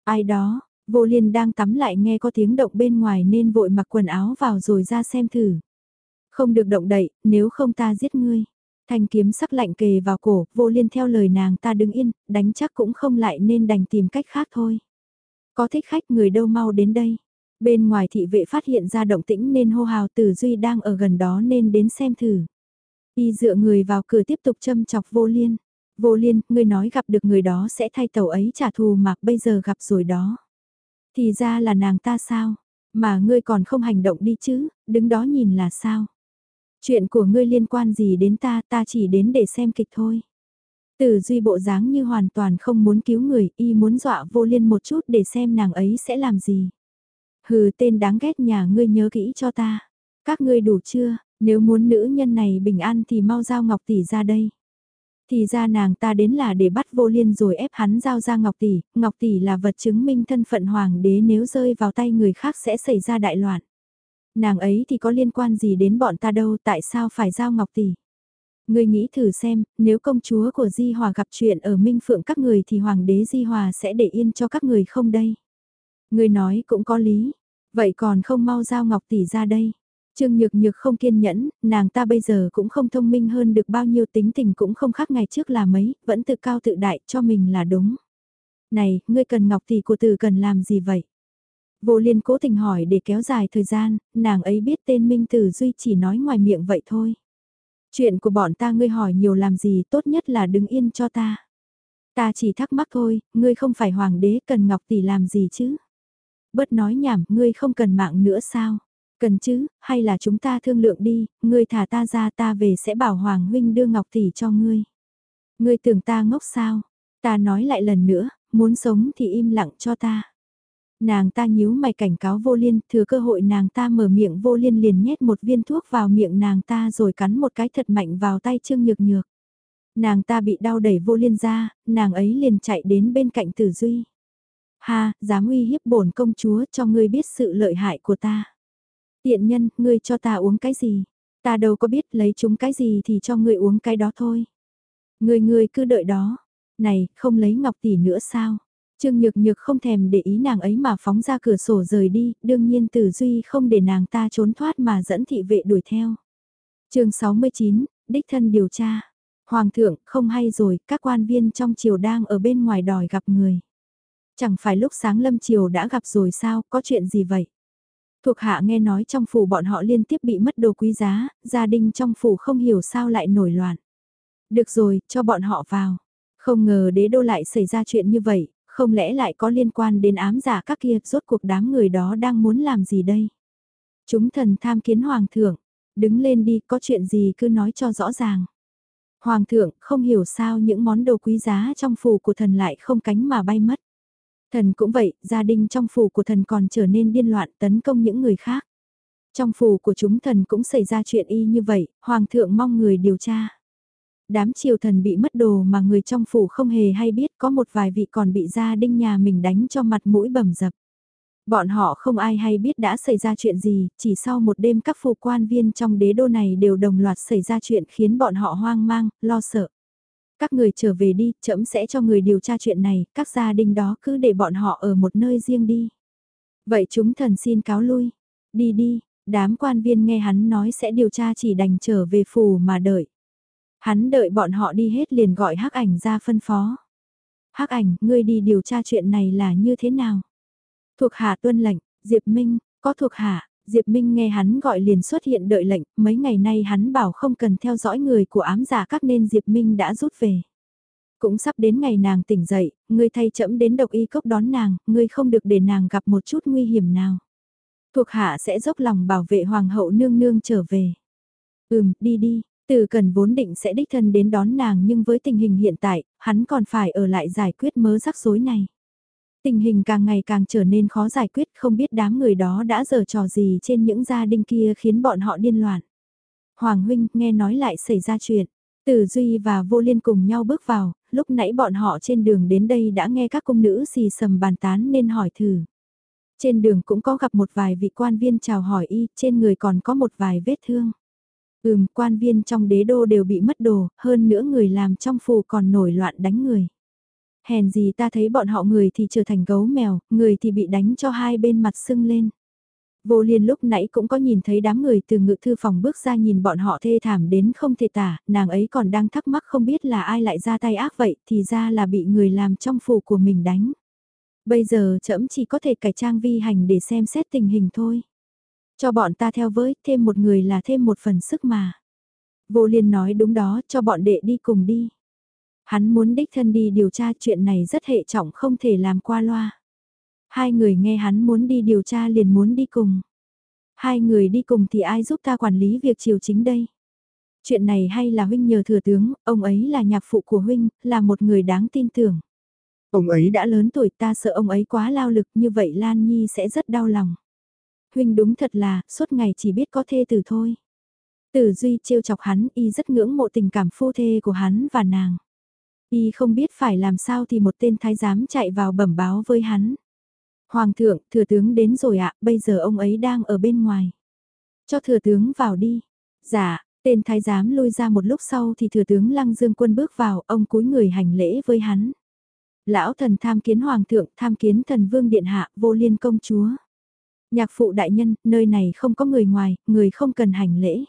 Ai đó, vô liên đang tắm lại nghe có tiếng động bên ngoài nên vội mặc quần áo vào rồi ra xem thử. Không được động đậy, nếu không ta giết ngươi. Thanh kiếm sắc lạnh kề vào cổ, vô liên theo lời nàng ta đứng yên, đánh chắc cũng không lại nên đành tìm cách khác thôi. Có thích khách người đâu mau đến đây. Bên ngoài thị vệ phát hiện ra động tĩnh nên hô hào tử duy đang ở gần đó nên đến xem thử. Y dựa người vào cửa tiếp tục châm chọc vô liên. Vô liên, người nói gặp được người đó sẽ thay tàu ấy trả thù mà bây giờ gặp rồi đó. Thì ra là nàng ta sao? Mà ngươi còn không hành động đi chứ, đứng đó nhìn là sao? Chuyện của ngươi liên quan gì đến ta, ta chỉ đến để xem kịch thôi từ duy bộ dáng như hoàn toàn không muốn cứu người, y muốn dọa vô liên một chút để xem nàng ấy sẽ làm gì. Hừ tên đáng ghét nhà ngươi nhớ kỹ cho ta. Các ngươi đủ chưa, nếu muốn nữ nhân này bình an thì mau giao ngọc tỷ ra đây. Thì ra nàng ta đến là để bắt vô liên rồi ép hắn giao ra Ngọc Tỷ, Ngọc Tỷ là vật chứng minh thân phận hoàng đế nếu rơi vào tay người khác sẽ xảy ra đại loạn. Nàng ấy thì có liên quan gì đến bọn ta đâu tại sao phải giao Ngọc Tỷ. Người nghĩ thử xem, nếu công chúa của Di Hòa gặp chuyện ở Minh Phượng các người thì hoàng đế Di Hòa sẽ để yên cho các người không đây? Người nói cũng có lý, vậy còn không mau giao Ngọc Tỷ ra đây. Trương Nhược Nhược không kiên nhẫn, nàng ta bây giờ cũng không thông minh hơn được bao nhiêu tính tình cũng không khác ngày trước là mấy, vẫn tự cao tự đại cho mình là đúng. Này, ngươi cần Ngọc Tỷ của từ cần làm gì vậy? Vô liên cố tình hỏi để kéo dài thời gian, nàng ấy biết tên Minh Tử Duy chỉ nói ngoài miệng vậy thôi. Chuyện của bọn ta ngươi hỏi nhiều làm gì tốt nhất là đứng yên cho ta. Ta chỉ thắc mắc thôi, ngươi không phải hoàng đế cần Ngọc Tỷ làm gì chứ? Bớt nói nhảm, ngươi không cần mạng nữa sao? Cần chứ, hay là chúng ta thương lượng đi, ngươi thả ta ra ta về sẽ bảo Hoàng Huynh đưa Ngọc Tỷ cho ngươi. Ngươi tưởng ta ngốc sao? Ta nói lại lần nữa, muốn sống thì im lặng cho ta. Nàng ta nhíu mày cảnh cáo vô liên, thừa cơ hội nàng ta mở miệng vô liên liền nhét một viên thuốc vào miệng nàng ta rồi cắn một cái thật mạnh vào tay Trương Nhược Nhược. Nàng ta bị đau đẩy vô liên ra, nàng ấy liền chạy đến bên cạnh Tử Duy. Ha, dám uy hiếp bổn công chúa cho ngươi biết sự lợi hại của ta. Tiện nhân, ngươi cho ta uống cái gì? Ta đâu có biết lấy chúng cái gì thì cho ngươi uống cái đó thôi. Ngươi ngươi cứ đợi đó. Này, không lấy ngọc tỷ nữa sao? Trương Nhược Nhược không thèm để ý nàng ấy mà phóng ra cửa sổ rời đi, đương nhiên Tử Duy không để nàng ta trốn thoát mà dẫn thị vệ đuổi theo. chương 69, đích thân điều tra. Hoàng thượng, không hay rồi, các quan viên trong triều đang ở bên ngoài đòi gặp người. Chẳng phải lúc sáng lâm triều đã gặp rồi sao, có chuyện gì vậy? Thuộc hạ nghe nói trong phủ bọn họ liên tiếp bị mất đồ quý giá, gia đình trong phủ không hiểu sao lại nổi loạn. Được rồi, cho bọn họ vào. Không ngờ đế đô lại xảy ra chuyện như vậy, không lẽ lại có liên quan đến ám giả các kia, rốt cuộc đám người đó đang muốn làm gì đây? Chúng thần tham kiến hoàng thượng, đứng lên đi, có chuyện gì cứ nói cho rõ ràng. Hoàng thượng không hiểu sao những món đồ quý giá trong phủ của thần lại không cánh mà bay mất. Thần cũng vậy, gia đình trong phủ của thần còn trở nên điên loạn tấn công những người khác. Trong phủ của chúng thần cũng xảy ra chuyện y như vậy, hoàng thượng mong người điều tra. Đám triều thần bị mất đồ mà người trong phủ không hề hay biết có một vài vị còn bị gia đinh nhà mình đánh cho mặt mũi bầm dập. Bọn họ không ai hay biết đã xảy ra chuyện gì, chỉ sau một đêm các phủ quan viên trong đế đô này đều đồng loạt xảy ra chuyện khiến bọn họ hoang mang, lo sợ. Các người trở về đi, trẫm sẽ cho người điều tra chuyện này, các gia đình đó cứ để bọn họ ở một nơi riêng đi. Vậy chúng thần xin cáo lui. Đi đi, đám quan viên nghe hắn nói sẽ điều tra chỉ đành trở về phủ mà đợi. Hắn đợi bọn họ đi hết liền gọi hắc ảnh ra phân phó. hắc ảnh, ngươi đi điều tra chuyện này là như thế nào? Thuộc hạ tuân lệnh, Diệp Minh, có thuộc hạ, Diệp Minh nghe hắn gọi liền xuất hiện đợi lệnh, mấy ngày nay hắn bảo không cần theo dõi người của ám giả các nên Diệp Minh đã rút về. Cũng sắp đến ngày nàng tỉnh dậy, ngươi thay chậm đến độc y cốc đón nàng, ngươi không được để nàng gặp một chút nguy hiểm nào. Thuộc hạ sẽ dốc lòng bảo vệ hoàng hậu nương nương trở về. Ừm, đi đi, từ cần vốn định sẽ đích thân đến đón nàng nhưng với tình hình hiện tại, hắn còn phải ở lại giải quyết mớ rắc rối này. Tình hình càng ngày càng trở nên khó giải quyết không biết đám người đó đã giở trò gì trên những gia đình kia khiến bọn họ điên loạn. Hoàng huynh nghe nói lại xảy ra chuyện. Tử Duy và Vô Liên cùng nhau bước vào, lúc nãy bọn họ trên đường đến đây đã nghe các cung nữ xì sầm bàn tán nên hỏi thử. Trên đường cũng có gặp một vài vị quan viên chào hỏi y, trên người còn có một vài vết thương. Ừm, quan viên trong đế đô đều bị mất đồ, hơn nữa người làm trong phủ còn nổi loạn đánh người. Hèn gì ta thấy bọn họ người thì trở thành gấu mèo, người thì bị đánh cho hai bên mặt sưng lên. Vô liên lúc nãy cũng có nhìn thấy đám người từ ngự thư phòng bước ra nhìn bọn họ thê thảm đến không thể tả, nàng ấy còn đang thắc mắc không biết là ai lại ra tay ác vậy thì ra là bị người làm trong phủ của mình đánh. Bây giờ trẫm chỉ có thể cải trang vi hành để xem xét tình hình thôi. Cho bọn ta theo với, thêm một người là thêm một phần sức mà. Vô liên nói đúng đó, cho bọn đệ đi cùng đi. Hắn muốn đích thân đi điều tra chuyện này rất hệ trọng không thể làm qua loa. Hai người nghe hắn muốn đi điều tra liền muốn đi cùng. Hai người đi cùng thì ai giúp ta quản lý việc triều chính đây? Chuyện này hay là huynh nhờ thừa tướng, ông ấy là nhạc phụ của huynh, là một người đáng tin tưởng. Ông ấy đã lớn tuổi ta sợ ông ấy quá lao lực như vậy Lan Nhi sẽ rất đau lòng. Huynh đúng thật là, suốt ngày chỉ biết có thê tử thôi. Tử Duy trêu chọc hắn y rất ngưỡng mộ tình cảm phu thê của hắn và nàng. Y không biết phải làm sao thì một tên thái giám chạy vào bẩm báo với hắn. Hoàng thượng, thừa tướng đến rồi ạ, bây giờ ông ấy đang ở bên ngoài. Cho thừa tướng vào đi. Dạ, tên thái giám lui ra một lúc sau thì thừa tướng Lăng Dương Quân bước vào, ông cúi người hành lễ với hắn. Lão thần tham kiến hoàng thượng, tham kiến thần vương điện hạ, vô liên công chúa. Nhạc phụ đại nhân, nơi này không có người ngoài, người không cần hành lễ.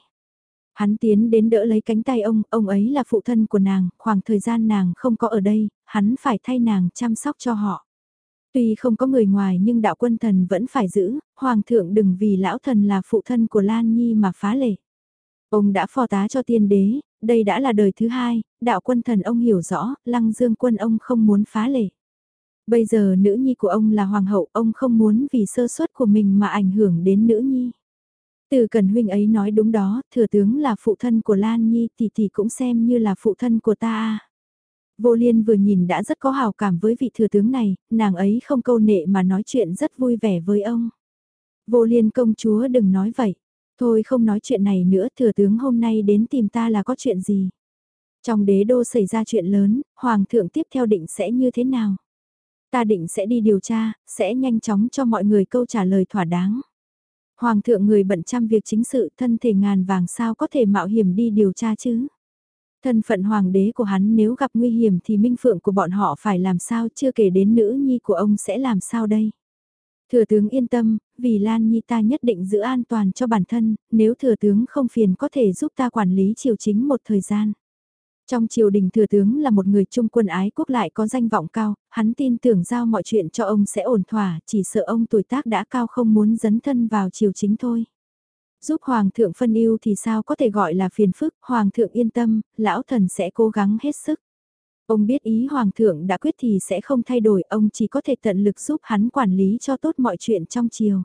Hắn tiến đến đỡ lấy cánh tay ông, ông ấy là phụ thân của nàng, khoảng thời gian nàng không có ở đây, hắn phải thay nàng chăm sóc cho họ. Tuy không có người ngoài nhưng đạo quân thần vẫn phải giữ, hoàng thượng đừng vì lão thần là phụ thân của Lan Nhi mà phá lệ. Ông đã phò tá cho tiên đế, đây đã là đời thứ hai, đạo quân thần ông hiểu rõ, lăng dương quân ông không muốn phá lệ. Bây giờ nữ nhi của ông là hoàng hậu, ông không muốn vì sơ suất của mình mà ảnh hưởng đến nữ nhi. Từ cần huynh ấy nói đúng đó, thừa tướng là phụ thân của Lan Nhi thì thì cũng xem như là phụ thân của ta. Vô Liên vừa nhìn đã rất có hào cảm với vị thừa tướng này, nàng ấy không câu nệ mà nói chuyện rất vui vẻ với ông. Vô Liên công chúa đừng nói vậy. Thôi không nói chuyện này nữa, thừa tướng hôm nay đến tìm ta là có chuyện gì. Trong đế đô xảy ra chuyện lớn, hoàng thượng tiếp theo định sẽ như thế nào? Ta định sẽ đi điều tra, sẽ nhanh chóng cho mọi người câu trả lời thỏa đáng. Hoàng thượng người bận trăm việc chính sự thân thể ngàn vàng sao có thể mạo hiểm đi điều tra chứ? Thân phận hoàng đế của hắn nếu gặp nguy hiểm thì minh phượng của bọn họ phải làm sao chưa kể đến nữ nhi của ông sẽ làm sao đây? Thừa tướng yên tâm, vì Lan Nhi ta nhất định giữ an toàn cho bản thân, nếu thừa tướng không phiền có thể giúp ta quản lý triều chính một thời gian. Trong triều đình thừa tướng là một người trung quân ái quốc lại có danh vọng cao, hắn tin tưởng giao mọi chuyện cho ông sẽ ổn thỏa, chỉ sợ ông tuổi tác đã cao không muốn dấn thân vào triều chính thôi. Giúp Hoàng thượng phân ưu thì sao có thể gọi là phiền phức, Hoàng thượng yên tâm, lão thần sẽ cố gắng hết sức. Ông biết ý Hoàng thượng đã quyết thì sẽ không thay đổi, ông chỉ có thể tận lực giúp hắn quản lý cho tốt mọi chuyện trong triều.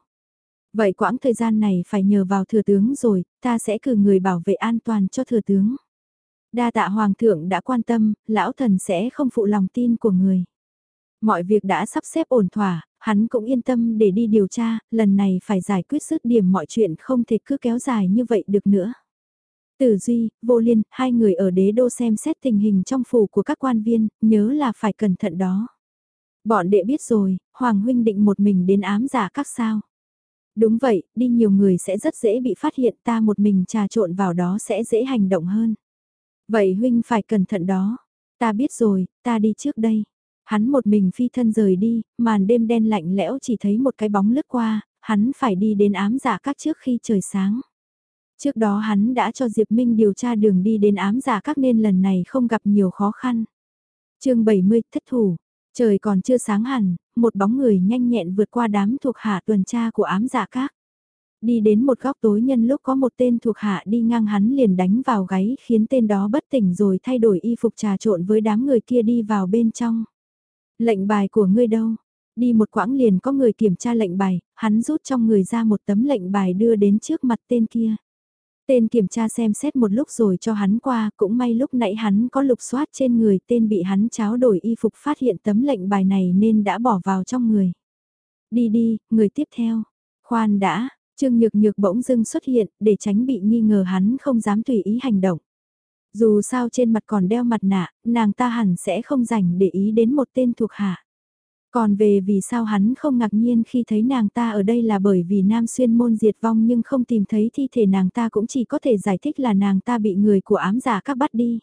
Vậy quãng thời gian này phải nhờ vào thừa tướng rồi, ta sẽ cử người bảo vệ an toàn cho thừa tướng. Đa tạ Hoàng thượng đã quan tâm, lão thần sẽ không phụ lòng tin của người. Mọi việc đã sắp xếp ổn thỏa, hắn cũng yên tâm để đi điều tra, lần này phải giải quyết dứt điểm mọi chuyện không thể cứ kéo dài như vậy được nữa. Tử Duy, Vô Liên, hai người ở đế đô xem xét tình hình trong phủ của các quan viên, nhớ là phải cẩn thận đó. Bọn đệ biết rồi, Hoàng huynh định một mình đến ám giả các sao. Đúng vậy, đi nhiều người sẽ rất dễ bị phát hiện ta một mình trà trộn vào đó sẽ dễ hành động hơn. Vậy huynh phải cẩn thận đó. Ta biết rồi, ta đi trước đây. Hắn một mình phi thân rời đi, màn đêm đen lạnh lẽo chỉ thấy một cái bóng lướt qua, hắn phải đi đến ám giả các trước khi trời sáng. Trước đó hắn đã cho Diệp Minh điều tra đường đi đến ám giả các nên lần này không gặp nhiều khó khăn. chương 70 thất thủ, trời còn chưa sáng hẳn, một bóng người nhanh nhẹn vượt qua đám thuộc hạ tuần tra của ám giả các. Đi đến một góc tối nhân lúc có một tên thuộc hạ đi ngang hắn liền đánh vào gáy khiến tên đó bất tỉnh rồi thay đổi y phục trà trộn với đám người kia đi vào bên trong. Lệnh bài của ngươi đâu? Đi một quãng liền có người kiểm tra lệnh bài, hắn rút trong người ra một tấm lệnh bài đưa đến trước mặt tên kia. Tên kiểm tra xem xét một lúc rồi cho hắn qua, cũng may lúc nãy hắn có lục soát trên người tên bị hắn cháo đổi y phục phát hiện tấm lệnh bài này nên đã bỏ vào trong người. Đi đi, người tiếp theo. Khoan đã, Trương Nhược Nhược bỗng dưng xuất hiện để tránh bị nghi ngờ hắn không dám tùy ý hành động. Dù sao trên mặt còn đeo mặt nạ, nàng ta hẳn sẽ không dành để ý đến một tên thuộc hạ. Còn về vì sao hắn không ngạc nhiên khi thấy nàng ta ở đây là bởi vì nam xuyên môn diệt vong nhưng không tìm thấy thi thể nàng ta cũng chỉ có thể giải thích là nàng ta bị người của ám giả các bắt đi.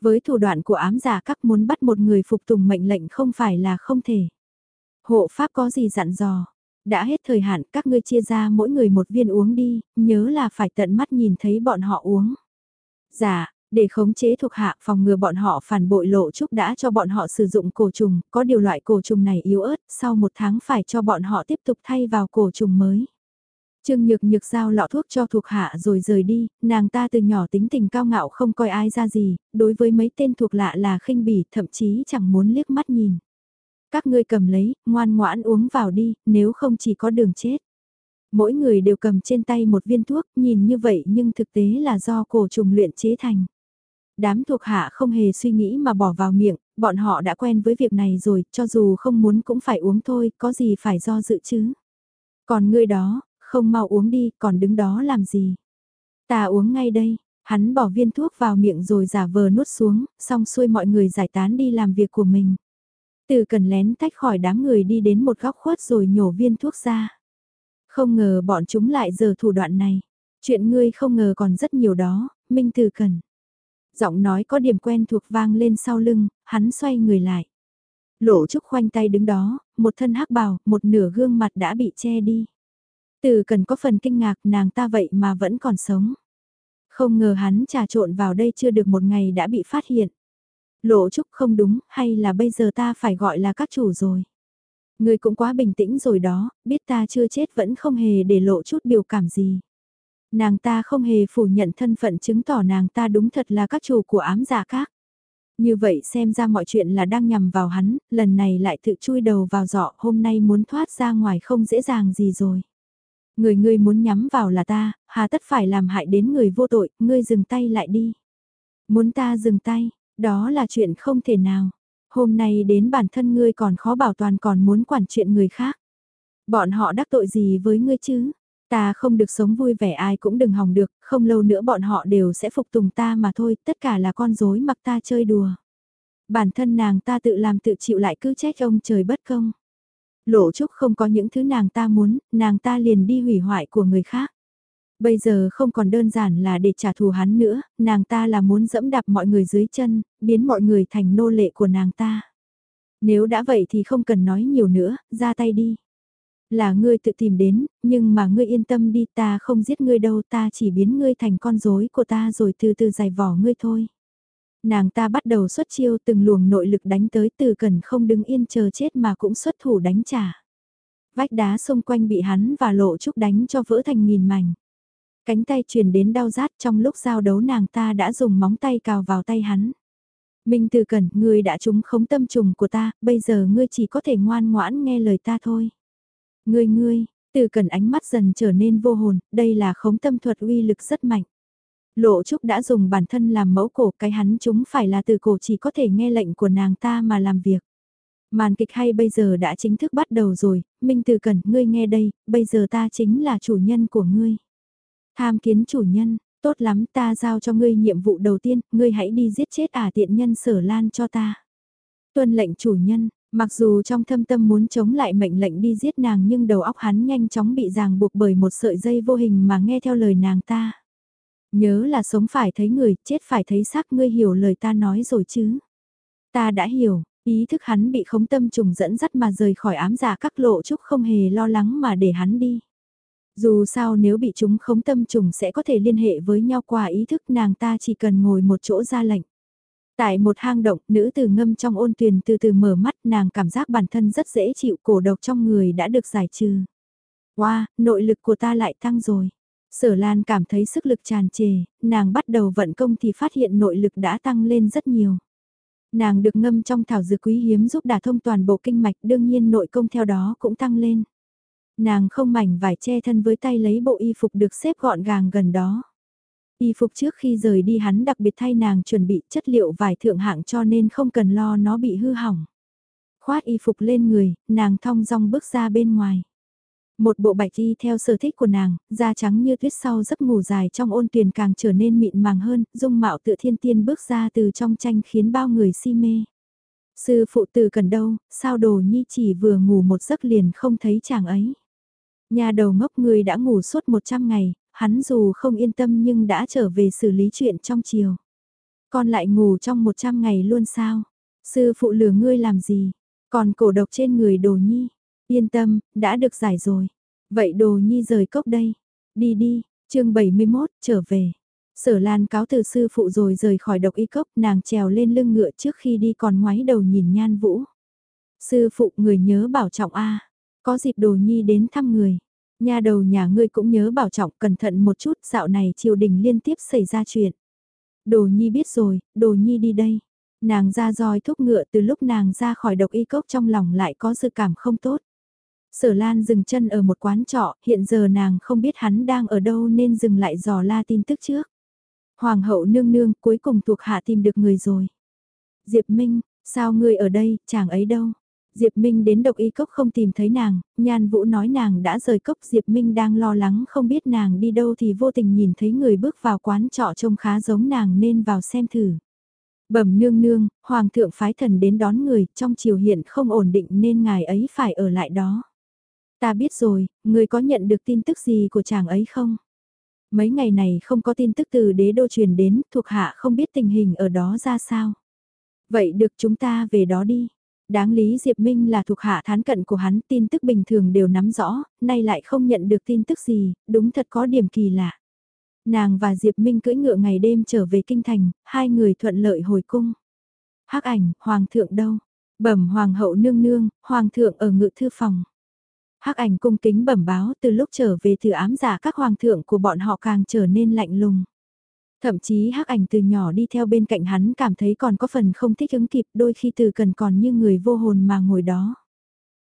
Với thủ đoạn của ám giả các muốn bắt một người phục tùng mệnh lệnh không phải là không thể. Hộ pháp có gì dặn dò, đã hết thời hạn các ngươi chia ra mỗi người một viên uống đi, nhớ là phải tận mắt nhìn thấy bọn họ uống. Dạ, để khống chế thuộc hạ phòng ngừa bọn họ phản bội lộ trúc đã cho bọn họ sử dụng cổ trùng, có điều loại cổ trùng này yếu ớt, sau một tháng phải cho bọn họ tiếp tục thay vào cổ trùng mới. Trương Nhược Nhược giao lọ thuốc cho thuộc hạ rồi rời đi, nàng ta từ nhỏ tính tình cao ngạo không coi ai ra gì, đối với mấy tên thuộc lạ là khinh bỉ, thậm chí chẳng muốn liếc mắt nhìn. Các ngươi cầm lấy, ngoan ngoãn uống vào đi, nếu không chỉ có đường chết. Mỗi người đều cầm trên tay một viên thuốc, nhìn như vậy nhưng thực tế là do cổ trùng luyện chế thành. Đám thuộc hạ không hề suy nghĩ mà bỏ vào miệng, bọn họ đã quen với việc này rồi, cho dù không muốn cũng phải uống thôi, có gì phải do dự chứ. Còn ngươi đó, không mau uống đi, còn đứng đó làm gì. Ta uống ngay đây, hắn bỏ viên thuốc vào miệng rồi giả vờ nuốt xuống, xong xuôi mọi người giải tán đi làm việc của mình. Từ cần lén tách khỏi đám người đi đến một góc khuất rồi nhổ viên thuốc ra. Không ngờ bọn chúng lại giờ thủ đoạn này. Chuyện ngươi không ngờ còn rất nhiều đó, Minh Từ cần. Giọng nói có điểm quen thuộc vang lên sau lưng, hắn xoay người lại. Lộ Trúc khoanh tay đứng đó, một thân hắc bào, một nửa gương mặt đã bị che đi. Từ cần có phần kinh ngạc nàng ta vậy mà vẫn còn sống. Không ngờ hắn trà trộn vào đây chưa được một ngày đã bị phát hiện. Lộ Trúc không đúng, hay là bây giờ ta phải gọi là các chủ rồi. Người cũng quá bình tĩnh rồi đó, biết ta chưa chết vẫn không hề để lộ chút biểu cảm gì. Nàng ta không hề phủ nhận thân phận chứng tỏ nàng ta đúng thật là các chủ của ám dạ giả các. Như vậy xem ra mọi chuyện là đang nhằm vào hắn, lần này lại tự chui đầu vào giọ, hôm nay muốn thoát ra ngoài không dễ dàng gì rồi. Người ngươi muốn nhắm vào là ta, hà tất phải làm hại đến người vô tội, ngươi dừng tay lại đi. Muốn ta dừng tay, đó là chuyện không thể nào. Hôm nay đến bản thân ngươi còn khó bảo toàn còn muốn quản chuyện người khác. Bọn họ đắc tội gì với ngươi chứ? Ta không được sống vui vẻ ai cũng đừng hòng được, không lâu nữa bọn họ đều sẽ phục tùng ta mà thôi, tất cả là con rối mặc ta chơi đùa. Bản thân nàng ta tự làm tự chịu lại cứ trách ông trời bất công. Lộ Trúc không có những thứ nàng ta muốn, nàng ta liền đi hủy hoại của người khác. Bây giờ không còn đơn giản là để trả thù hắn nữa, nàng ta là muốn dẫm đạp mọi người dưới chân, biến mọi người thành nô lệ của nàng ta. Nếu đã vậy thì không cần nói nhiều nữa, ra tay đi. Là ngươi tự tìm đến, nhưng mà ngươi yên tâm đi ta không giết ngươi đâu ta chỉ biến ngươi thành con rối của ta rồi từ từ giải vỏ ngươi thôi. Nàng ta bắt đầu xuất chiêu từng luồng nội lực đánh tới từ cần không đứng yên chờ chết mà cũng xuất thủ đánh trả. Vách đá xung quanh bị hắn và lộ trúc đánh cho vỡ thành nghìn mảnh. Cánh tay truyền đến đau rát trong lúc giao đấu nàng ta đã dùng móng tay cào vào tay hắn. Minh Từ Cẩn, ngươi đã trúng khống tâm trùng của ta, bây giờ ngươi chỉ có thể ngoan ngoãn nghe lời ta thôi. Ngươi ngươi, Từ Cẩn ánh mắt dần trở nên vô hồn, đây là khống tâm thuật uy lực rất mạnh. Lộ Trúc đã dùng bản thân làm mẫu cổ cái hắn chúng phải là từ cổ chỉ có thể nghe lệnh của nàng ta mà làm việc. Màn kịch hay bây giờ đã chính thức bắt đầu rồi, Minh Từ Cẩn, ngươi nghe đây, bây giờ ta chính là chủ nhân của ngươi. Tham kiến chủ nhân, tốt lắm ta giao cho ngươi nhiệm vụ đầu tiên, ngươi hãy đi giết chết ả tiện nhân sở lan cho ta. Tuân lệnh chủ nhân, mặc dù trong thâm tâm muốn chống lại mệnh lệnh đi giết nàng nhưng đầu óc hắn nhanh chóng bị ràng buộc bởi một sợi dây vô hình mà nghe theo lời nàng ta. Nhớ là sống phải thấy người, chết phải thấy xác ngươi hiểu lời ta nói rồi chứ. Ta đã hiểu, ý thức hắn bị khống tâm trùng dẫn dắt mà rời khỏi ám giả các lộ chúc không hề lo lắng mà để hắn đi. Dù sao nếu bị chúng khống tâm trùng sẽ có thể liên hệ với nhau qua ý thức nàng ta chỉ cần ngồi một chỗ ra lệnh. Tại một hang động, nữ tử ngâm trong ôn tuyền từ từ mở mắt nàng cảm giác bản thân rất dễ chịu cổ độc trong người đã được giải trừ. Wow, nội lực của ta lại tăng rồi. Sở Lan cảm thấy sức lực tràn trề, nàng bắt đầu vận công thì phát hiện nội lực đã tăng lên rất nhiều. Nàng được ngâm trong thảo dược quý hiếm giúp đả thông toàn bộ kinh mạch đương nhiên nội công theo đó cũng tăng lên. Nàng không mảnh vải che thân với tay lấy bộ y phục được xếp gọn gàng gần đó. Y phục trước khi rời đi hắn đặc biệt thay nàng chuẩn bị chất liệu vải thượng hạng cho nên không cần lo nó bị hư hỏng. Khoát y phục lên người, nàng thong dong bước ra bên ngoài. Một bộ bạch y theo sở thích của nàng, da trắng như tuyết sau giấc ngủ dài trong ôn tuyền càng trở nên mịn màng hơn, dung mạo tự thiên tiên bước ra từ trong tranh khiến bao người si mê. Sư phụ từ cần đâu, sao đồ nhi chỉ vừa ngủ một giấc liền không thấy chàng ấy. Nhà đầu ngốc người đã ngủ suốt 100 ngày, hắn dù không yên tâm nhưng đã trở về xử lý chuyện trong chiều. Con lại ngủ trong 100 ngày luôn sao? Sư phụ lừa ngươi làm gì? Còn cổ độc trên người đồ nhi? Yên tâm, đã được giải rồi. Vậy đồ nhi rời cốc đây. Đi đi, chương 71, trở về. Sở Lan cáo từ sư phụ rồi rời khỏi độc y cốc, nàng trèo lên lưng ngựa trước khi đi còn ngoái đầu nhìn nhan vũ. Sư phụ người nhớ bảo trọng a có dịp đồ nhi đến thăm người. Nhà đầu nhà ngươi cũng nhớ bảo trọng cẩn thận một chút, dạo này triều đình liên tiếp xảy ra chuyện. Đồ nhi biết rồi, đồ nhi đi đây. Nàng ra roi thúc ngựa từ lúc nàng ra khỏi độc y cốc trong lòng lại có dự cảm không tốt. Sở Lan dừng chân ở một quán trọ, hiện giờ nàng không biết hắn đang ở đâu nên dừng lại dò la tin tức trước. Hoàng hậu nương nương cuối cùng thuộc hạ tìm được người rồi. Diệp Minh, sao ngươi ở đây, chàng ấy đâu? Diệp Minh đến độc y cốc không tìm thấy nàng, Nhan Vũ nói nàng đã rời cốc Diệp Minh đang lo lắng không biết nàng đi đâu thì vô tình nhìn thấy người bước vào quán trọ trông khá giống nàng nên vào xem thử. Bẩm nương nương, Hoàng thượng phái thần đến đón người, trong triều hiện không ổn định nên ngài ấy phải ở lại đó. Ta biết rồi, người có nhận được tin tức gì của chàng ấy không? Mấy ngày này không có tin tức từ đế đô truyền đến, thuộc hạ không biết tình hình ở đó ra sao. Vậy được chúng ta về đó đi. Đáng lý Diệp Minh là thuộc hạ thán cận của hắn, tin tức bình thường đều nắm rõ, nay lại không nhận được tin tức gì, đúng thật có điểm kỳ lạ. Nàng và Diệp Minh cưỡi ngựa ngày đêm trở về kinh thành, hai người thuận lợi hồi cung. Hắc ảnh, hoàng thượng đâu? Bẩm hoàng hậu nương nương, hoàng thượng ở ngự thư phòng. Hắc ảnh cung kính bẩm báo từ lúc trở về từ ám giả các hoàng thượng của bọn họ càng trở nên lạnh lùng. Thậm chí hắc ảnh từ nhỏ đi theo bên cạnh hắn cảm thấy còn có phần không thích ứng kịp đôi khi từ cần còn như người vô hồn mà ngồi đó.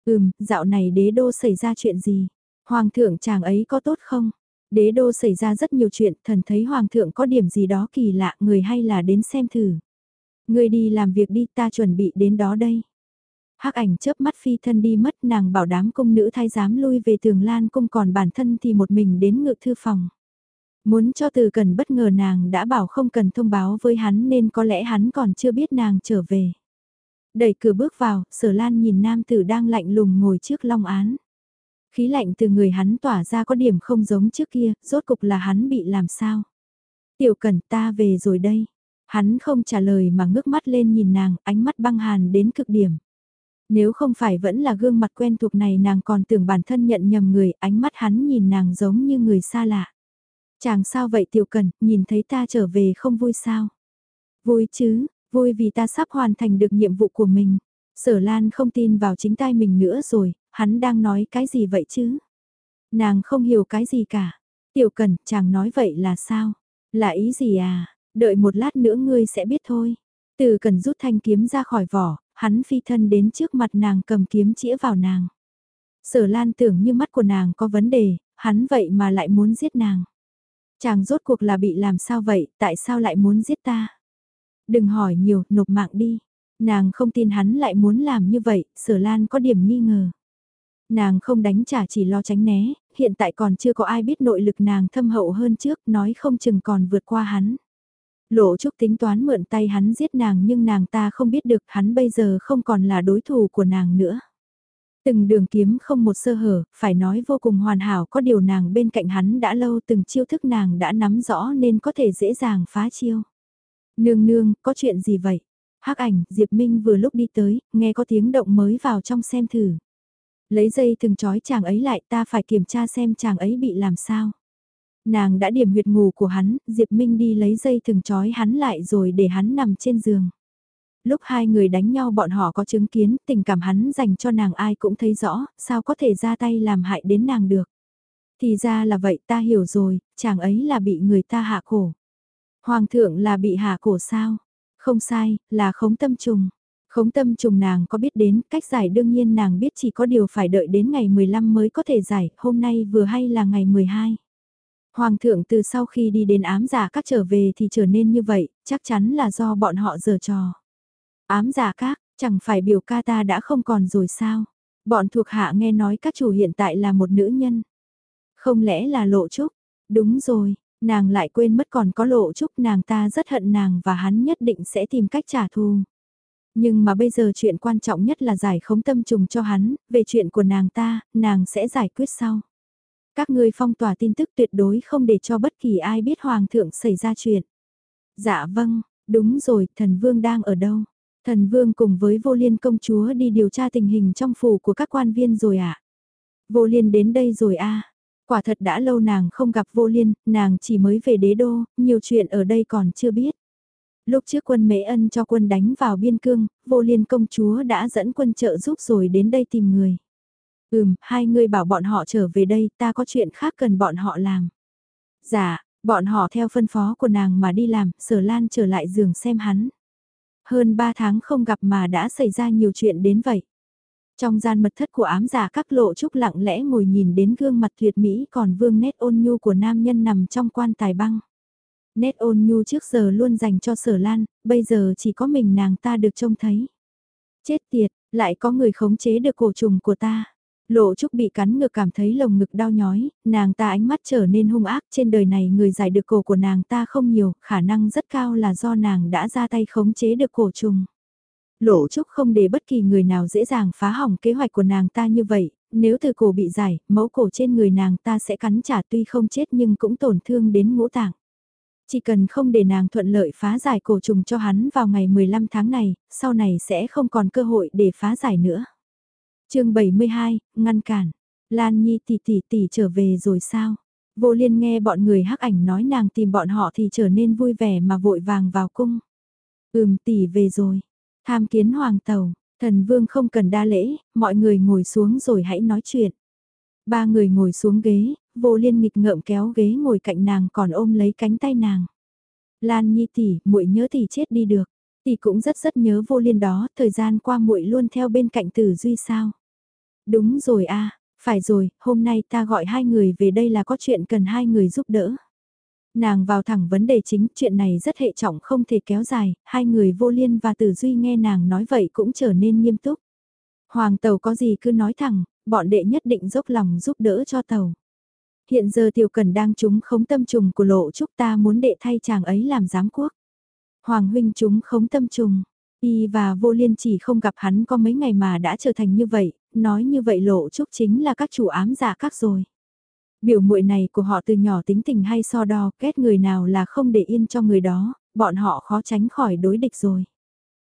Ừm, dạo này đế đô xảy ra chuyện gì? Hoàng thượng chàng ấy có tốt không? Đế đô xảy ra rất nhiều chuyện, thần thấy hoàng thượng có điểm gì đó kỳ lạ, người hay là đến xem thử. Người đi làm việc đi, ta chuẩn bị đến đó đây. Hắc ảnh chớp mắt phi thân đi mất nàng bảo đám cung nữ thái giám lui về tường lan cung còn bản thân thì một mình đến ngự thư phòng. Muốn cho từ cần bất ngờ nàng đã bảo không cần thông báo với hắn nên có lẽ hắn còn chưa biết nàng trở về. Đẩy cửa bước vào, sở lan nhìn nam tử đang lạnh lùng ngồi trước long án. Khí lạnh từ người hắn tỏa ra có điểm không giống trước kia, rốt cục là hắn bị làm sao. Tiểu cần ta về rồi đây. Hắn không trả lời mà ngước mắt lên nhìn nàng, ánh mắt băng hàn đến cực điểm. Nếu không phải vẫn là gương mặt quen thuộc này nàng còn tưởng bản thân nhận nhầm người, ánh mắt hắn nhìn nàng giống như người xa lạ. Chàng sao vậy tiểu cần, nhìn thấy ta trở về không vui sao? Vui chứ, vui vì ta sắp hoàn thành được nhiệm vụ của mình. Sở Lan không tin vào chính tai mình nữa rồi, hắn đang nói cái gì vậy chứ? Nàng không hiểu cái gì cả. Tiểu cần, chàng nói vậy là sao? Là ý gì à? Đợi một lát nữa ngươi sẽ biết thôi. Từ cần rút thanh kiếm ra khỏi vỏ, hắn phi thân đến trước mặt nàng cầm kiếm chĩa vào nàng. Sở Lan tưởng như mắt của nàng có vấn đề, hắn vậy mà lại muốn giết nàng. Chàng rốt cuộc là bị làm sao vậy, tại sao lại muốn giết ta? Đừng hỏi nhiều, nộp mạng đi. Nàng không tin hắn lại muốn làm như vậy, sở lan có điểm nghi ngờ. Nàng không đánh trả chỉ lo tránh né, hiện tại còn chưa có ai biết nội lực nàng thâm hậu hơn trước, nói không chừng còn vượt qua hắn. Lộ Trúc tính toán mượn tay hắn giết nàng nhưng nàng ta không biết được hắn bây giờ không còn là đối thủ của nàng nữa. Từng đường kiếm không một sơ hở, phải nói vô cùng hoàn hảo có điều nàng bên cạnh hắn đã lâu từng chiêu thức nàng đã nắm rõ nên có thể dễ dàng phá chiêu. Nương nương, có chuyện gì vậy? hắc ảnh, Diệp Minh vừa lúc đi tới, nghe có tiếng động mới vào trong xem thử. Lấy dây thừng trói chàng ấy lại ta phải kiểm tra xem chàng ấy bị làm sao. Nàng đã điểm huyệt ngủ của hắn, Diệp Minh đi lấy dây thừng trói hắn lại rồi để hắn nằm trên giường lúc hai người đánh nhau bọn họ có chứng kiến, tình cảm hắn dành cho nàng ai cũng thấy rõ, sao có thể ra tay làm hại đến nàng được. Thì ra là vậy ta hiểu rồi, chàng ấy là bị người ta hạ cổ. Hoàng thượng là bị hạ cổ sao? Không sai, là khống tâm trùng. Khống tâm trùng nàng có biết đến, cách giải đương nhiên nàng biết chỉ có điều phải đợi đến ngày 15 mới có thể giải, hôm nay vừa hay là ngày 12. Hoàng thượng từ sau khi đi đến ám giả các trở về thì trở nên như vậy, chắc chắn là do bọn họ giờ trò. Ám giả các, chẳng phải biểu ca ta đã không còn rồi sao? Bọn thuộc hạ nghe nói các chủ hiện tại là một nữ nhân. Không lẽ là lộ trúc? Đúng rồi, nàng lại quên mất còn có lộ trúc nàng ta rất hận nàng và hắn nhất định sẽ tìm cách trả thù. Nhưng mà bây giờ chuyện quan trọng nhất là giải khống tâm trùng cho hắn, về chuyện của nàng ta, nàng sẽ giải quyết sau. Các ngươi phong tỏa tin tức tuyệt đối không để cho bất kỳ ai biết Hoàng thượng xảy ra chuyện. Dạ vâng, đúng rồi, thần vương đang ở đâu? Thần vương cùng với vô liên công chúa đi điều tra tình hình trong phủ của các quan viên rồi ạ. À? Vô liên đến đây rồi a à? Quả thật đã lâu nàng không gặp vô liên, nàng chỉ mới về đế đô, nhiều chuyện ở đây còn chưa biết. Lúc trước quân Mễ Ân cho quân đánh vào biên cương, vô liên công chúa đã dẫn quân trợ giúp rồi đến đây tìm người. Ừm, hai người bảo bọn họ trở về đây, ta có chuyện khác cần bọn họ làm. Dạ, bọn họ theo phân phó của nàng mà đi làm, sở lan trở lại giường xem hắn. Hơn 3 tháng không gặp mà đã xảy ra nhiều chuyện đến vậy. Trong gian mật thất của ám giả các lộ trúc lặng lẽ ngồi nhìn đến gương mặt tuyệt mỹ còn vương nét ôn nhu của nam nhân nằm trong quan tài băng. Nét ôn nhu trước giờ luôn dành cho sở lan, bây giờ chỉ có mình nàng ta được trông thấy. Chết tiệt, Lại có người khống chế được cổ trùng của ta. Lộ Trúc bị cắn ngược cảm thấy lồng ngực đau nhói, nàng ta ánh mắt trở nên hung ác trên đời này người giải được cổ của nàng ta không nhiều, khả năng rất cao là do nàng đã ra tay khống chế được cổ trùng. Lộ Trúc không để bất kỳ người nào dễ dàng phá hỏng kế hoạch của nàng ta như vậy, nếu từ cổ bị giải, mẫu cổ trên người nàng ta sẽ cắn trả tuy không chết nhưng cũng tổn thương đến ngũ tạng. Chỉ cần không để nàng thuận lợi phá giải cổ trùng cho hắn vào ngày 15 tháng này, sau này sẽ không còn cơ hội để phá giải nữa chương 72, ngăn cản. Lan Nhi tỷ tỷ tỷ trở về rồi sao? Vô liên nghe bọn người hắc ảnh nói nàng tìm bọn họ thì trở nên vui vẻ mà vội vàng vào cung. Ừm tỷ về rồi. Tham kiến hoàng tàu, thần vương không cần đa lễ, mọi người ngồi xuống rồi hãy nói chuyện. Ba người ngồi xuống ghế, vô liên nghịch ngợm kéo ghế ngồi cạnh nàng còn ôm lấy cánh tay nàng. Lan Nhi tỷ, muội nhớ tỷ chết đi được. Tỷ cũng rất rất nhớ vô liên đó, thời gian qua muội luôn theo bên cạnh Tử Duy sao? Đúng rồi a, phải rồi, hôm nay ta gọi hai người về đây là có chuyện cần hai người giúp đỡ. Nàng vào thẳng vấn đề chính, chuyện này rất hệ trọng không thể kéo dài, hai người vô liên và tử duy nghe nàng nói vậy cũng trở nên nghiêm túc. Hoàng tàu có gì cứ nói thẳng, bọn đệ nhất định dốc lòng giúp đỡ cho tàu. Hiện giờ tiểu cần đang trúng khống tâm trùng của lộ trúc ta muốn đệ thay chàng ấy làm giám quốc. Hoàng huynh trúng khống tâm trùng, y và vô liên chỉ không gặp hắn có mấy ngày mà đã trở thành như vậy, nói như vậy lộ trúc chính là các chủ ám giả các rồi. Biểu muội này của họ từ nhỏ tính tình hay so đo, kết người nào là không để yên cho người đó, bọn họ khó tránh khỏi đối địch rồi.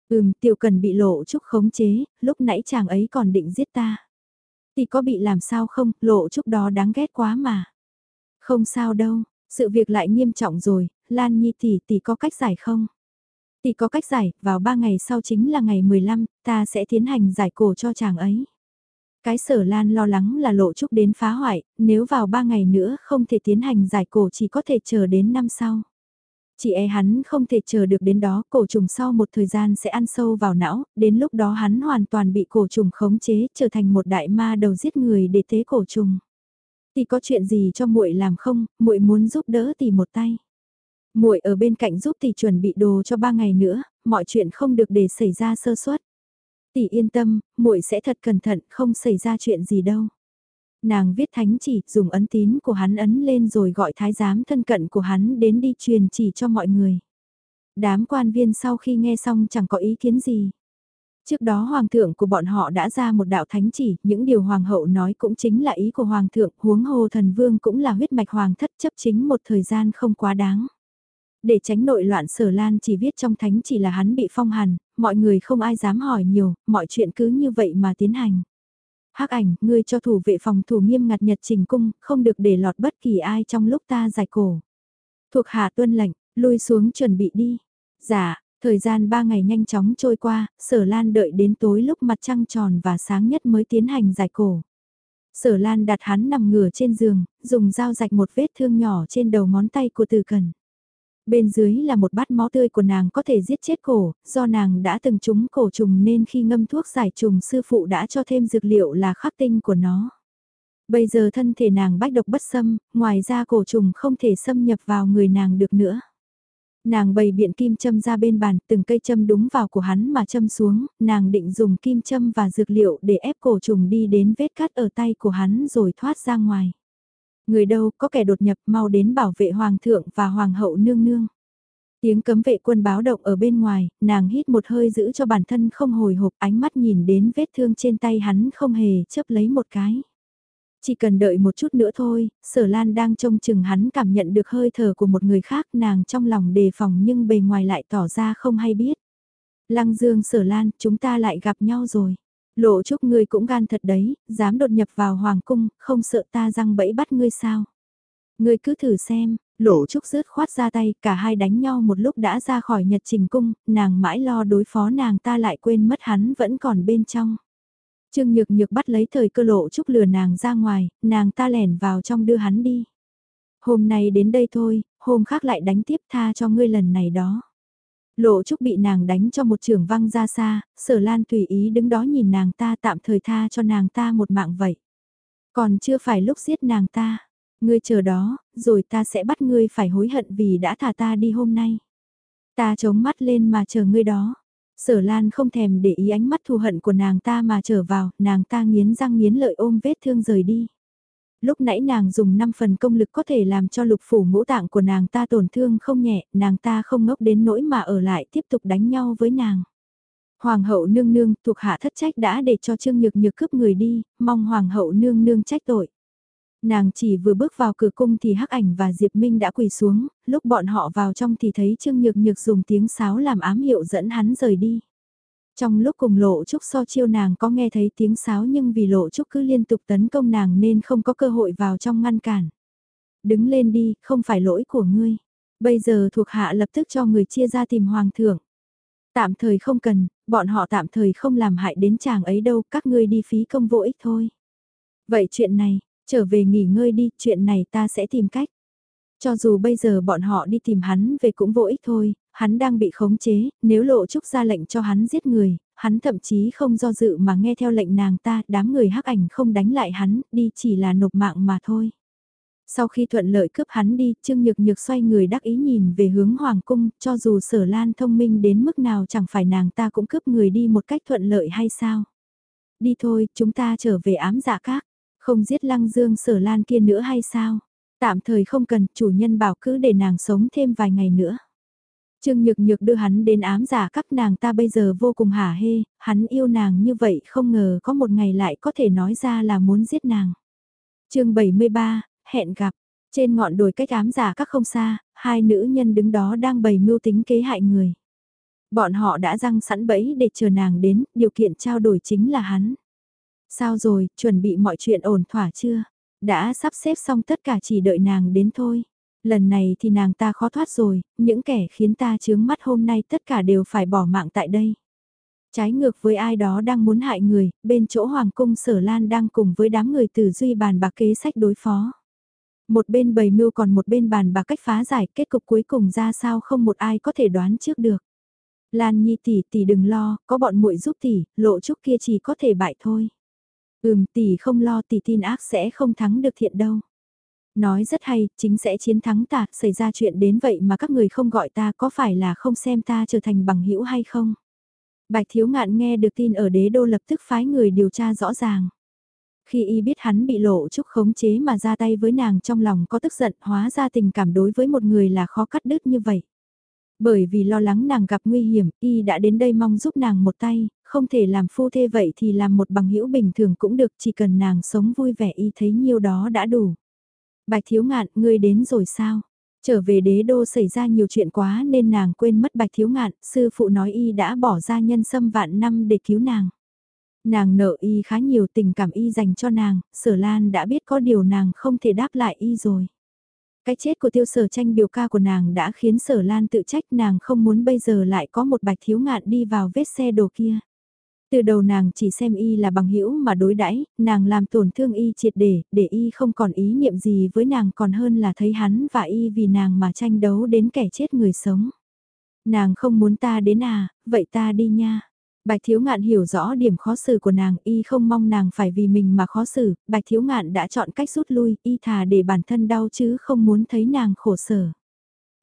Ừm, tiểu cần bị lộ trúc khống chế, lúc nãy chàng ấy còn định giết ta. Thì có bị làm sao không, lộ trúc đó đáng ghét quá mà. Không sao đâu, sự việc lại nghiêm trọng rồi, Lan Nhi tỷ tỷ có cách giải không? Tỷ có cách giải, vào 3 ngày sau chính là ngày 15, ta sẽ tiến hành giải cổ cho chàng ấy. Cái sở lan lo lắng là lộ trúc đến phá hoại, nếu vào 3 ngày nữa không thể tiến hành giải cổ chỉ có thể chờ đến năm sau. Chị e hắn không thể chờ được đến đó, cổ trùng sau một thời gian sẽ ăn sâu vào não, đến lúc đó hắn hoàn toàn bị cổ trùng khống chế, trở thành một đại ma đầu giết người để tế cổ trùng. Thì có chuyện gì cho muội làm không, muội muốn giúp đỡ thì một tay. Muội ở bên cạnh giúp thì chuẩn bị đồ cho ba ngày nữa, mọi chuyện không được để xảy ra sơ suất. Tỷ yên tâm, muội sẽ thật cẩn thận, không xảy ra chuyện gì đâu. Nàng viết thánh chỉ, dùng ấn tín của hắn ấn lên rồi gọi thái giám thân cận của hắn đến đi truyền chỉ cho mọi người. Đám quan viên sau khi nghe xong chẳng có ý kiến gì. Trước đó hoàng thượng của bọn họ đã ra một đạo thánh chỉ, những điều hoàng hậu nói cũng chính là ý của hoàng thượng, huống hồ thần vương cũng là huyết mạch hoàng thất chấp chính một thời gian không quá đáng. Để tránh nội loạn sở lan chỉ viết trong thánh chỉ là hắn bị phong hàn, mọi người không ai dám hỏi nhiều, mọi chuyện cứ như vậy mà tiến hành. hắc ảnh, ngươi cho thủ vệ phòng thủ nghiêm ngặt nhật trình cung, không được để lọt bất kỳ ai trong lúc ta giải cổ. Thuộc hạ tuân lệnh, lui xuống chuẩn bị đi. Dạ, thời gian ba ngày nhanh chóng trôi qua, sở lan đợi đến tối lúc mặt trăng tròn và sáng nhất mới tiến hành giải cổ. Sở Lan đặt hắn nằm ngửa trên giường, dùng dao rạch một vết thương nhỏ trên đầu ngón tay của Từ Cần. Bên dưới là một bát máu tươi của nàng có thể giết chết cổ, do nàng đã từng trúng cổ trùng nên khi ngâm thuốc giải trùng sư phụ đã cho thêm dược liệu là khắc tinh của nó. Bây giờ thân thể nàng bách độc bất xâm, ngoài ra cổ trùng không thể xâm nhập vào người nàng được nữa. Nàng bày biện kim châm ra bên bàn, từng cây châm đúng vào của hắn mà châm xuống, nàng định dùng kim châm và dược liệu để ép cổ trùng đi đến vết cắt ở tay của hắn rồi thoát ra ngoài. Người đâu có kẻ đột nhập mau đến bảo vệ hoàng thượng và hoàng hậu nương nương. Tiếng cấm vệ quân báo động ở bên ngoài, nàng hít một hơi giữ cho bản thân không hồi hộp ánh mắt nhìn đến vết thương trên tay hắn không hề chấp lấy một cái. Chỉ cần đợi một chút nữa thôi, sở lan đang trông chừng hắn cảm nhận được hơi thở của một người khác nàng trong lòng đề phòng nhưng bề ngoài lại tỏ ra không hay biết. Lăng dương sở lan, chúng ta lại gặp nhau rồi. Lộ chúc ngươi cũng gan thật đấy, dám đột nhập vào hoàng cung, không sợ ta răng bẫy bắt ngươi sao. Ngươi cứ thử xem, lộ trúc rớt khoát ra tay, cả hai đánh nhau một lúc đã ra khỏi nhật trình cung, nàng mãi lo đối phó nàng ta lại quên mất hắn vẫn còn bên trong. Trương Nhược Nhược bắt lấy thời cơ lộ trúc lừa nàng ra ngoài, nàng ta lẻn vào trong đưa hắn đi. Hôm nay đến đây thôi, hôm khác lại đánh tiếp tha cho ngươi lần này đó. Lộ Trúc bị nàng đánh cho một trường văng ra xa, sở lan tùy ý đứng đó nhìn nàng ta tạm thời tha cho nàng ta một mạng vậy. Còn chưa phải lúc giết nàng ta, ngươi chờ đó, rồi ta sẽ bắt ngươi phải hối hận vì đã thả ta đi hôm nay. Ta chống mắt lên mà chờ ngươi đó. Sở Lan không thèm để ý ánh mắt thù hận của nàng ta mà trở vào, nàng ta nghiến răng nghiến lợi ôm vết thương rời đi. Lúc nãy nàng dùng 5 phần công lực có thể làm cho lục phủ ngũ tạng của nàng ta tổn thương không nhẹ, nàng ta không ngốc đến nỗi mà ở lại tiếp tục đánh nhau với nàng. Hoàng hậu nương nương thuộc hạ thất trách đã để cho Trương Nhược Nhược cướp người đi, mong Hoàng hậu nương nương trách tội. Nàng chỉ vừa bước vào cửa cung thì Hắc Ảnh và Diệp Minh đã quỳ xuống, lúc bọn họ vào trong thì thấy Trương Nhược Nhược dùng tiếng sáo làm ám hiệu dẫn hắn rời đi. Trong lúc cùng Lộ Trúc so chiêu nàng có nghe thấy tiếng sáo nhưng vì Lộ Trúc cứ liên tục tấn công nàng nên không có cơ hội vào trong ngăn cản. Đứng lên đi, không phải lỗi của ngươi. Bây giờ thuộc hạ lập tức cho người chia ra tìm hoàng thượng. Tạm thời không cần, bọn họ tạm thời không làm hại đến chàng ấy đâu, các ngươi đi phí công vô ích thôi. Vậy chuyện này, trở về nghỉ ngơi đi, chuyện này ta sẽ tìm cách. Cho dù bây giờ bọn họ đi tìm hắn về cũng vô ích thôi, hắn đang bị khống chế, nếu lộ trúc ra lệnh cho hắn giết người, hắn thậm chí không do dự mà nghe theo lệnh nàng ta, đám người hắc ảnh không đánh lại hắn, đi chỉ là nộp mạng mà thôi. Sau khi thuận lợi cướp hắn đi, Trương Nhược Nhược xoay người đắc ý nhìn về hướng Hoàng Cung, cho dù sở lan thông minh đến mức nào chẳng phải nàng ta cũng cướp người đi một cách thuận lợi hay sao. Đi thôi, chúng ta trở về ám dạ các, không giết lăng dương sở lan kia nữa hay sao? Tạm thời không cần, chủ nhân bảo cứ để nàng sống thêm vài ngày nữa. Trương Nhược Nhược đưa hắn đến ám giả các nàng ta bây giờ vô cùng hả hê, hắn yêu nàng như vậy không ngờ có một ngày lại có thể nói ra là muốn giết nàng. chương 73, hẹn gặp, trên ngọn đồi cách ám giả các không xa, hai nữ nhân đứng đó đang bày mưu tính kế hại người. Bọn họ đã răng sẵn bẫy để chờ nàng đến, điều kiện trao đổi chính là hắn. Sao rồi, chuẩn bị mọi chuyện ổn thỏa chưa? Đã sắp xếp xong tất cả chỉ đợi nàng đến thôi. Lần này thì nàng ta khó thoát rồi, những kẻ khiến ta chướng mắt hôm nay tất cả đều phải bỏ mạng tại đây. Trái ngược với ai đó đang muốn hại người, bên chỗ Hoàng cung Sở Lan đang cùng với đám người từ duy bàn bạc kế sách đối phó. Một bên bầy mưu còn một bên bàn bạc cách phá giải kết cục cuối cùng ra sao không một ai có thể đoán trước được. Lan Nhi tỷ tỷ đừng lo, có bọn muội giúp tỷ, lộ trúc kia chỉ có thể bại thôi. Ừm tỷ không lo tỷ tin ác sẽ không thắng được thiện đâu. Nói rất hay, chính sẽ chiến thắng ta, xảy ra chuyện đến vậy mà các người không gọi ta có phải là không xem ta trở thành bằng hữu hay không? Bạch Thiếu Ngạn nghe được tin ở đế đô lập tức phái người điều tra rõ ràng. Khi y biết hắn bị lộ trúc khống chế mà ra tay với nàng trong lòng có tức giận hóa ra tình cảm đối với một người là khó cắt đứt như vậy. Bởi vì lo lắng nàng gặp nguy hiểm, y đã đến đây mong giúp nàng một tay, không thể làm phu thê vậy thì làm một bằng hữu bình thường cũng được, chỉ cần nàng sống vui vẻ y thấy nhiêu đó đã đủ. Bạch Thiếu Ngạn, ngươi đến rồi sao? Trở về đế đô xảy ra nhiều chuyện quá nên nàng quên mất Bạch Thiếu Ngạn, sư phụ nói y đã bỏ ra nhân sâm vạn năm để cứu nàng. Nàng nợ y khá nhiều tình cảm y dành cho nàng, sở lan đã biết có điều nàng không thể đáp lại y rồi. Cái chết của tiêu sở tranh biểu ca của nàng đã khiến sở lan tự trách nàng không muốn bây giờ lại có một bạch thiếu ngạn đi vào vết xe đồ kia. Từ đầu nàng chỉ xem y là bằng hữu mà đối đãi, nàng làm tổn thương y triệt để, để y không còn ý niệm gì với nàng còn hơn là thấy hắn và y vì nàng mà tranh đấu đến kẻ chết người sống. Nàng không muốn ta đến à, vậy ta đi nha. Bạch Thiếu Ngạn hiểu rõ điểm khó xử của nàng, y không mong nàng phải vì mình mà khó xử, Bạch Thiếu Ngạn đã chọn cách rút lui, y thà để bản thân đau chứ không muốn thấy nàng khổ sở.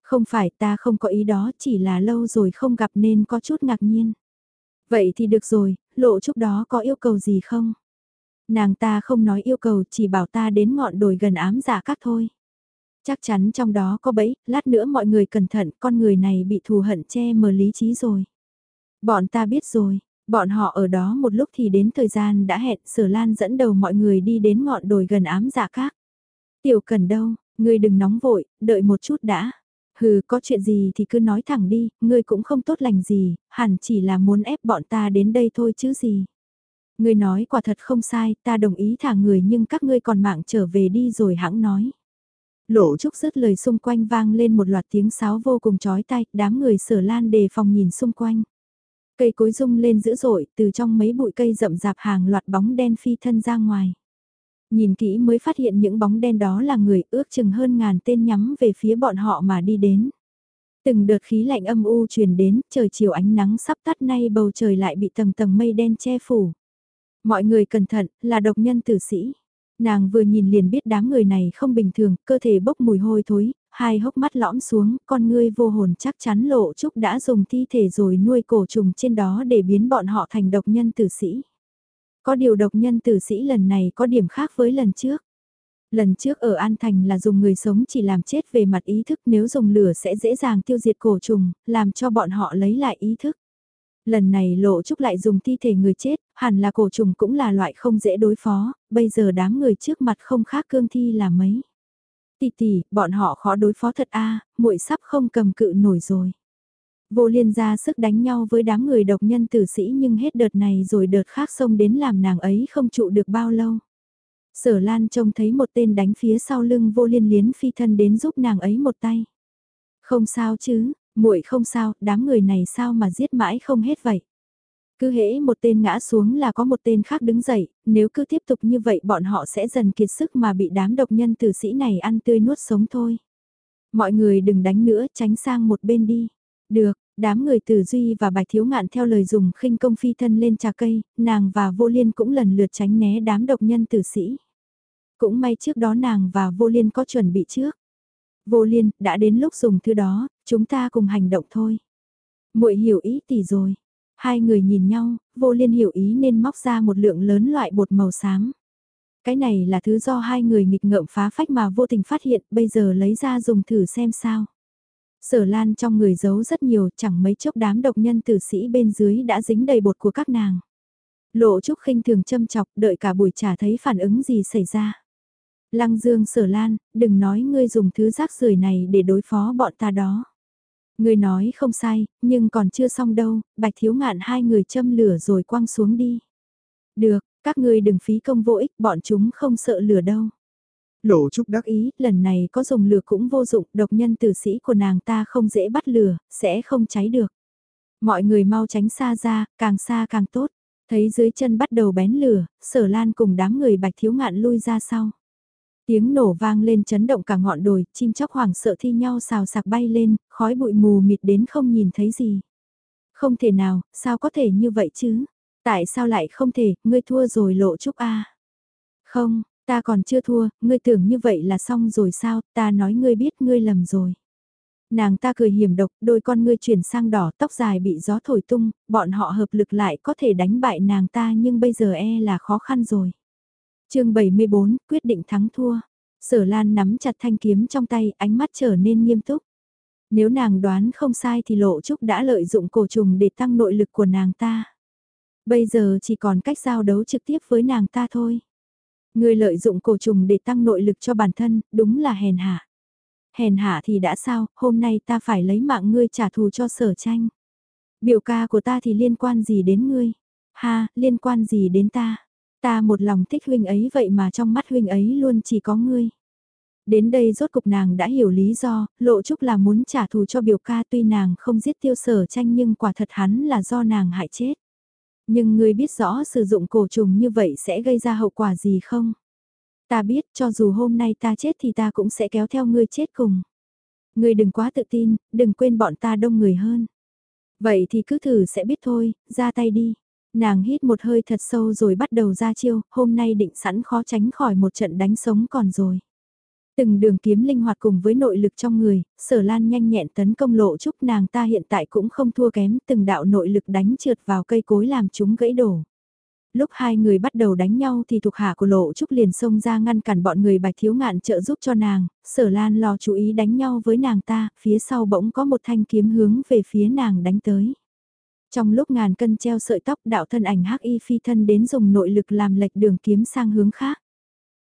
Không phải ta không có ý đó, chỉ là lâu rồi không gặp nên có chút ngạc nhiên. Vậy thì được rồi, lộ trúc đó có yêu cầu gì không? Nàng ta không nói yêu cầu chỉ bảo ta đến ngọn đồi gần ám giả các thôi. Chắc chắn trong đó có bẫy, lát nữa mọi người cẩn thận, con người này bị thù hận che mờ lý trí rồi. Bọn ta biết rồi, bọn họ ở đó một lúc thì đến thời gian đã hẹn sở lan dẫn đầu mọi người đi đến ngọn đồi gần ám giả các. Tiểu cần đâu, ngươi đừng nóng vội, đợi một chút đã. Hừ, có chuyện gì thì cứ nói thẳng đi, ngươi cũng không tốt lành gì, hẳn chỉ là muốn ép bọn ta đến đây thôi chứ gì. Ngươi nói quả thật không sai, ta đồng ý thả người nhưng các ngươi còn mạng trở về đi rồi hãng nói. Lộ trúc dứt lời xung quanh vang lên một loạt tiếng sáo vô cùng chói tai, đám người sở lan đề phòng nhìn xung quanh. Cây cối rung lên dữ dội, từ trong mấy bụi cây rậm rạp hàng loạt bóng đen phi thân ra ngoài. Nhìn kỹ mới phát hiện những bóng đen đó là người ước chừng hơn ngàn tên nhắm về phía bọn họ mà đi đến. Từng đợt khí lạnh âm u truyền đến, trời chiều ánh nắng sắp tắt nay bầu trời lại bị tầng tầng mây đen che phủ. Mọi người cẩn thận, là độc nhân tử sĩ. Nàng vừa nhìn liền biết đám người này không bình thường, cơ thể bốc mùi hôi thối, hai hốc mắt lõm xuống, con ngươi vô hồn chắc chắn lộ trúc đã dùng thi thể rồi nuôi cổ trùng trên đó để biến bọn họ thành độc nhân tử sĩ. Có điều độc nhân tử sĩ lần này có điểm khác với lần trước. Lần trước ở An Thành là dùng người sống chỉ làm chết về mặt ý thức nếu dùng lửa sẽ dễ dàng tiêu diệt cổ trùng, làm cho bọn họ lấy lại ý thức. Lần này lộ trúc lại dùng thi thể người chết, hẳn là cổ trùng cũng là loại không dễ đối phó, bây giờ đám người trước mặt không khác cương thi là mấy. Tì tì, bọn họ khó đối phó thật a muội sắp không cầm cự nổi rồi. Vô liên ra sức đánh nhau với đám người độc nhân tử sĩ nhưng hết đợt này rồi đợt khác xông đến làm nàng ấy không trụ được bao lâu. Sở Lan trông thấy một tên đánh phía sau lưng vô liên liến phi thân đến giúp nàng ấy một tay. Không sao chứ, muội không sao, đám người này sao mà giết mãi không hết vậy. Cứ hễ một tên ngã xuống là có một tên khác đứng dậy, nếu cứ tiếp tục như vậy bọn họ sẽ dần kiệt sức mà bị đám độc nhân tử sĩ này ăn tươi nuốt sống thôi. Mọi người đừng đánh nữa, tránh sang một bên đi. Được, đám người tử duy và bạch thiếu ngạn theo lời dùng khinh công phi thân lên trà cây, nàng và vô liên cũng lần lượt tránh né đám độc nhân tử sĩ. Cũng may trước đó nàng và vô liên có chuẩn bị trước. Vô liên, đã đến lúc dùng thứ đó, chúng ta cùng hành động thôi. muội hiểu ý tỷ rồi. Hai người nhìn nhau, vô liên hiểu ý nên móc ra một lượng lớn loại bột màu xám. Cái này là thứ do hai người nghịch ngợm phá phách mà vô tình phát hiện, bây giờ lấy ra dùng thử xem sao. Sở lan trong người giấu rất nhiều, chẳng mấy chốc đám độc nhân tử sĩ bên dưới đã dính đầy bột của các nàng. Lộ Trúc khinh thường châm chọc, đợi cả buổi trả thấy phản ứng gì xảy ra. Lăng Dương Sở Lan, đừng nói ngươi dùng thứ rác rưởi này để đối phó bọn ta đó. Ngươi nói không sai, nhưng còn chưa xong đâu, Bạch Thiếu Ngạn hai người châm lửa rồi quăng xuống đi. Được, các ngươi đừng phí công vô ích, bọn chúng không sợ lửa đâu. Lộ Trúc đắc ý, lần này có dùng lửa cũng vô dụng, độc nhân tử sĩ của nàng ta không dễ bắt lửa, sẽ không cháy được. Mọi người mau tránh xa ra, càng xa càng tốt. Thấy dưới chân bắt đầu bén lửa, sở lan cùng đám người bạch thiếu ngạn lui ra sau. Tiếng nổ vang lên chấn động cả ngọn đồi, chim chóc hoảng sợ thi nhau xào sạc bay lên, khói bụi mù mịt đến không nhìn thấy gì. Không thể nào, sao có thể như vậy chứ? Tại sao lại không thể, ngươi thua rồi lộ trúc a Không, ta còn chưa thua, ngươi tưởng như vậy là xong rồi sao, ta nói ngươi biết ngươi lầm rồi. Nàng ta cười hiểm độc, đôi con ngươi chuyển sang đỏ, tóc dài bị gió thổi tung, bọn họ hợp lực lại có thể đánh bại nàng ta nhưng bây giờ e là khó khăn rồi chương 74, quyết định thắng thua. Sở Lan nắm chặt thanh kiếm trong tay, ánh mắt trở nên nghiêm túc. Nếu nàng đoán không sai thì Lộ Trúc đã lợi dụng cổ trùng để tăng nội lực của nàng ta. Bây giờ chỉ còn cách giao đấu trực tiếp với nàng ta thôi. Người lợi dụng cổ trùng để tăng nội lực cho bản thân, đúng là hèn hạ. Hèn hạ thì đã sao, hôm nay ta phải lấy mạng ngươi trả thù cho sở tranh. Biểu ca của ta thì liên quan gì đến ngươi? Ha, liên quan gì đến ta? Ta một lòng thích huynh ấy vậy mà trong mắt huynh ấy luôn chỉ có ngươi. Đến đây rốt cục nàng đã hiểu lý do, lộ trúc là muốn trả thù cho biểu ca tuy nàng không giết tiêu sở tranh nhưng quả thật hắn là do nàng hại chết. Nhưng ngươi biết rõ sử dụng cổ trùng như vậy sẽ gây ra hậu quả gì không? Ta biết cho dù hôm nay ta chết thì ta cũng sẽ kéo theo ngươi chết cùng. Ngươi đừng quá tự tin, đừng quên bọn ta đông người hơn. Vậy thì cứ thử sẽ biết thôi, ra tay đi. Nàng hít một hơi thật sâu rồi bắt đầu ra chiêu, hôm nay định sẵn khó tránh khỏi một trận đánh sống còn rồi. Từng đường kiếm linh hoạt cùng với nội lực trong người, sở lan nhanh nhẹn tấn công lộ trúc nàng ta hiện tại cũng không thua kém từng đạo nội lực đánh trượt vào cây cối làm chúng gãy đổ. Lúc hai người bắt đầu đánh nhau thì thuộc hạ của lộ trúc liền xông ra ngăn cản bọn người bạch thiếu ngạn trợ giúp cho nàng, sở lan lo chú ý đánh nhau với nàng ta, phía sau bỗng có một thanh kiếm hướng về phía nàng đánh tới. Trong lúc ngàn cân treo sợi tóc đạo thân ảnh hắc y phi thân đến dùng nội lực làm lệch đường kiếm sang hướng khác.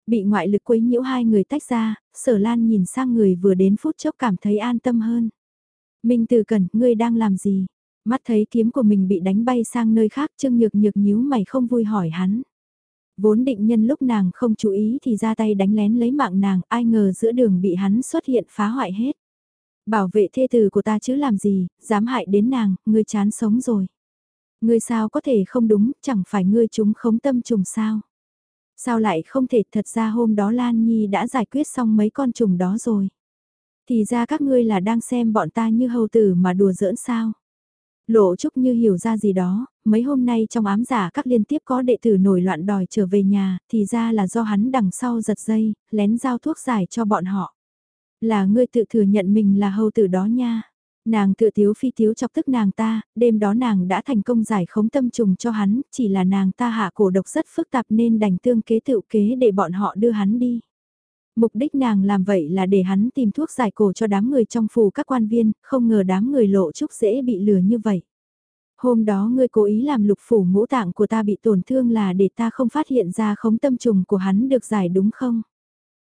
Bị ngoại lực quấy nhiễu hai người tách ra, sở lan nhìn sang người vừa đến phút chốc cảm thấy an tâm hơn. Minh Từ Cẩn, ngươi đang làm gì? Mắt thấy kiếm của mình bị đánh bay sang nơi khác Trương Nhược Nhược nhíu mày không vui hỏi hắn. Vốn định nhân lúc nàng không chú ý thì ra tay đánh lén lấy mạng nàng, ai ngờ giữa đường bị hắn xuất hiện phá hoại hết. Bảo vệ thê tử của ta chứ làm gì, dám hại đến nàng, ngươi chán sống rồi. Ngươi sao có thể không đúng, chẳng phải ngươi chúng khống tâm trùng sao. Sao lại không thể thật ra hôm đó Lan Nhi đã giải quyết xong mấy con trùng đó rồi. Thì ra các ngươi là đang xem bọn ta như hầu tử mà đùa giỡn sao. Lộ Trúc như hiểu ra gì đó, mấy hôm nay trong ám giả các liên tiếp có đệ tử nổi loạn đòi trở về nhà, thì ra là do hắn đằng sau giật dây, lén giao thuốc giải cho bọn họ. Là ngươi tự thừa nhận mình là hầu tử đó nha. Nàng tự tiếu phi tiếu chọc tức nàng ta, đêm đó nàng đã thành công giải khống tâm trùng cho hắn, chỉ là nàng ta hạ cổ độc rất phức tạp nên đành tương kế tự kế để bọn họ đưa hắn đi. Mục đích nàng làm vậy là để hắn tìm thuốc giải cổ cho đám người trong phủ các quan viên, không ngờ đám người lộ trúc dễ bị lừa như vậy. Hôm đó ngươi cố ý làm lục phủ ngũ tạng của ta bị tổn thương là để ta không phát hiện ra khống tâm trùng của hắn được giải đúng không?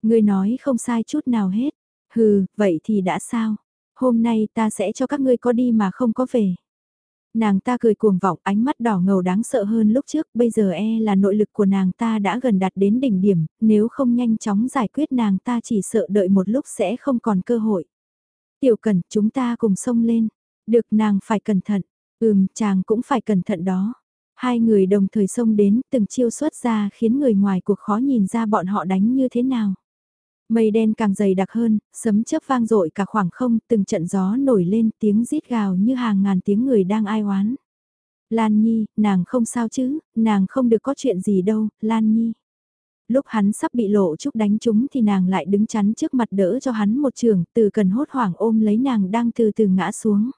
Ngươi nói không sai chút nào hết. Hừ, vậy thì đã sao? Hôm nay ta sẽ cho các ngươi có đi mà không có về. Nàng ta cười cuồng vọng ánh mắt đỏ ngầu đáng sợ hơn lúc trước, bây giờ e là nội lực của nàng ta đã gần đạt đến đỉnh điểm, nếu không nhanh chóng giải quyết nàng ta chỉ sợ đợi một lúc sẽ không còn cơ hội. Tiểu cần, chúng ta cùng xông lên. Được nàng phải cẩn thận. Ừm, chàng cũng phải cẩn thận đó. Hai người đồng thời xông đến, từng chiêu xuất ra khiến người ngoài cuộc khó nhìn ra bọn họ đánh như thế nào. Mây đen càng dày đặc hơn, sấm chớp vang dội cả khoảng không, từng trận gió nổi lên tiếng rít gào như hàng ngàn tiếng người đang ai oán. Lan Nhi, nàng không sao chứ, nàng không được có chuyện gì đâu, Lan Nhi. Lúc hắn sắp bị lộ trúc đánh trúng thì nàng lại đứng chắn trước mặt đỡ cho hắn một trường, từ cần hốt hoảng ôm lấy nàng đang từ từ ngã xuống.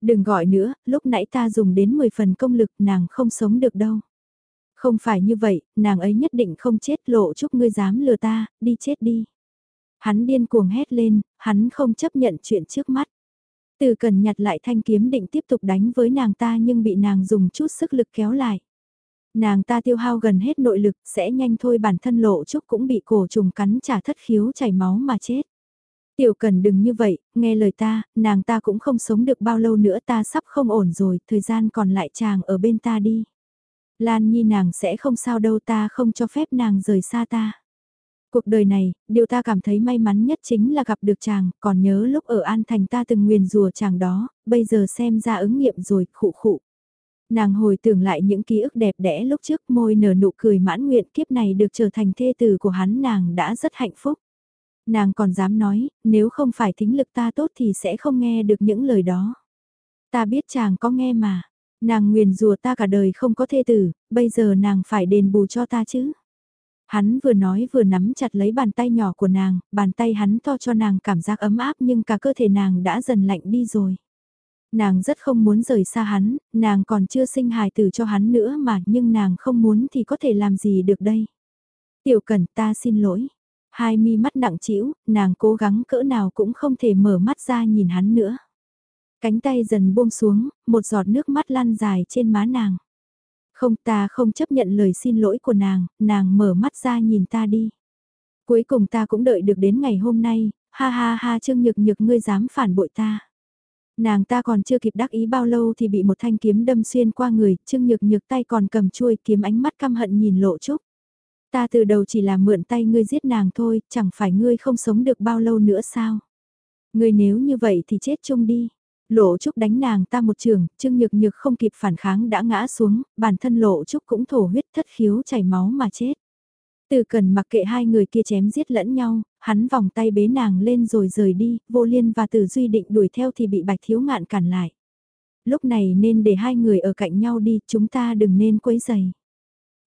Đừng gọi nữa, lúc nãy ta dùng đến 10 phần công lực nàng không sống được đâu. Không phải như vậy, nàng ấy nhất định không chết lộ chúc ngươi dám lừa ta, đi chết đi. Hắn điên cuồng hét lên, hắn không chấp nhận chuyện trước mắt. Từ cần nhặt lại thanh kiếm định tiếp tục đánh với nàng ta nhưng bị nàng dùng chút sức lực kéo lại. Nàng ta tiêu hao gần hết nội lực, sẽ nhanh thôi bản thân lộ trúc cũng bị cổ trùng cắn trả thất khiếu chảy máu mà chết. Tiểu cần đừng như vậy, nghe lời ta, nàng ta cũng không sống được bao lâu nữa ta sắp không ổn rồi, thời gian còn lại chàng ở bên ta đi. Lan Nhi nàng sẽ không sao đâu ta không cho phép nàng rời xa ta. Cuộc đời này, điều ta cảm thấy may mắn nhất chính là gặp được chàng, còn nhớ lúc ở An Thành ta từng nguyền rùa chàng đó, bây giờ xem ra ứng nghiệm rồi, khụ khụ. Nàng hồi tưởng lại những ký ức đẹp đẽ lúc trước môi nở nụ cười mãn nguyện kiếp này được trở thành thê tử của hắn nàng đã rất hạnh phúc. Nàng còn dám nói, nếu không phải thính lực ta tốt thì sẽ không nghe được những lời đó. Ta biết chàng có nghe mà, Nàng nguyền rùa ta cả đời không có thê tử, bây giờ nàng phải đền bù cho ta chứ. Hắn vừa nói vừa nắm chặt lấy bàn tay nhỏ của nàng, bàn tay hắn to cho nàng cảm giác ấm áp nhưng cả cơ thể nàng đã dần lạnh đi rồi. Nàng rất không muốn rời xa hắn, nàng còn chưa sinh hài tử cho hắn nữa mà nhưng nàng không muốn thì có thể làm gì được đây. Tiểu cẩn ta xin lỗi. Hai mi mắt nặng trĩu, nàng cố gắng cỡ nào cũng không thể mở mắt ra nhìn hắn nữa. Cánh tay dần buông xuống, một giọt nước mắt lăn dài trên má nàng. Không ta không chấp nhận lời xin lỗi của nàng, nàng mở mắt ra nhìn ta đi. Cuối cùng ta cũng đợi được đến ngày hôm nay, ha ha ha Trương Nhược Nhược ngươi dám phản bội ta. Nàng ta còn chưa kịp đắc ý bao lâu thì bị một thanh kiếm đâm xuyên qua người, Trương Nhược Nhược tay còn cầm chuôi kiếm ánh mắt căm hận nhìn lộ trúc. Ta từ đầu chỉ là mượn tay ngươi giết nàng thôi, chẳng phải ngươi không sống được bao lâu nữa sao? Ngươi nếu như vậy thì chết chung đi. Lộ Trúc đánh nàng ta một trường, Trương Nhược Nhược không kịp phản kháng đã ngã xuống, bản thân Lộ Trúc cũng thổ huyết thất khiếu chảy máu mà chết. Từ cần mặc kệ hai người kia chém giết lẫn nhau, hắn vòng tay bế nàng lên rồi rời đi, vô liên và tử duy định đuổi theo thì bị bạch thiếu ngạn cản lại. Lúc này nên để hai người ở cạnh nhau đi, chúng ta đừng nên quấy giày.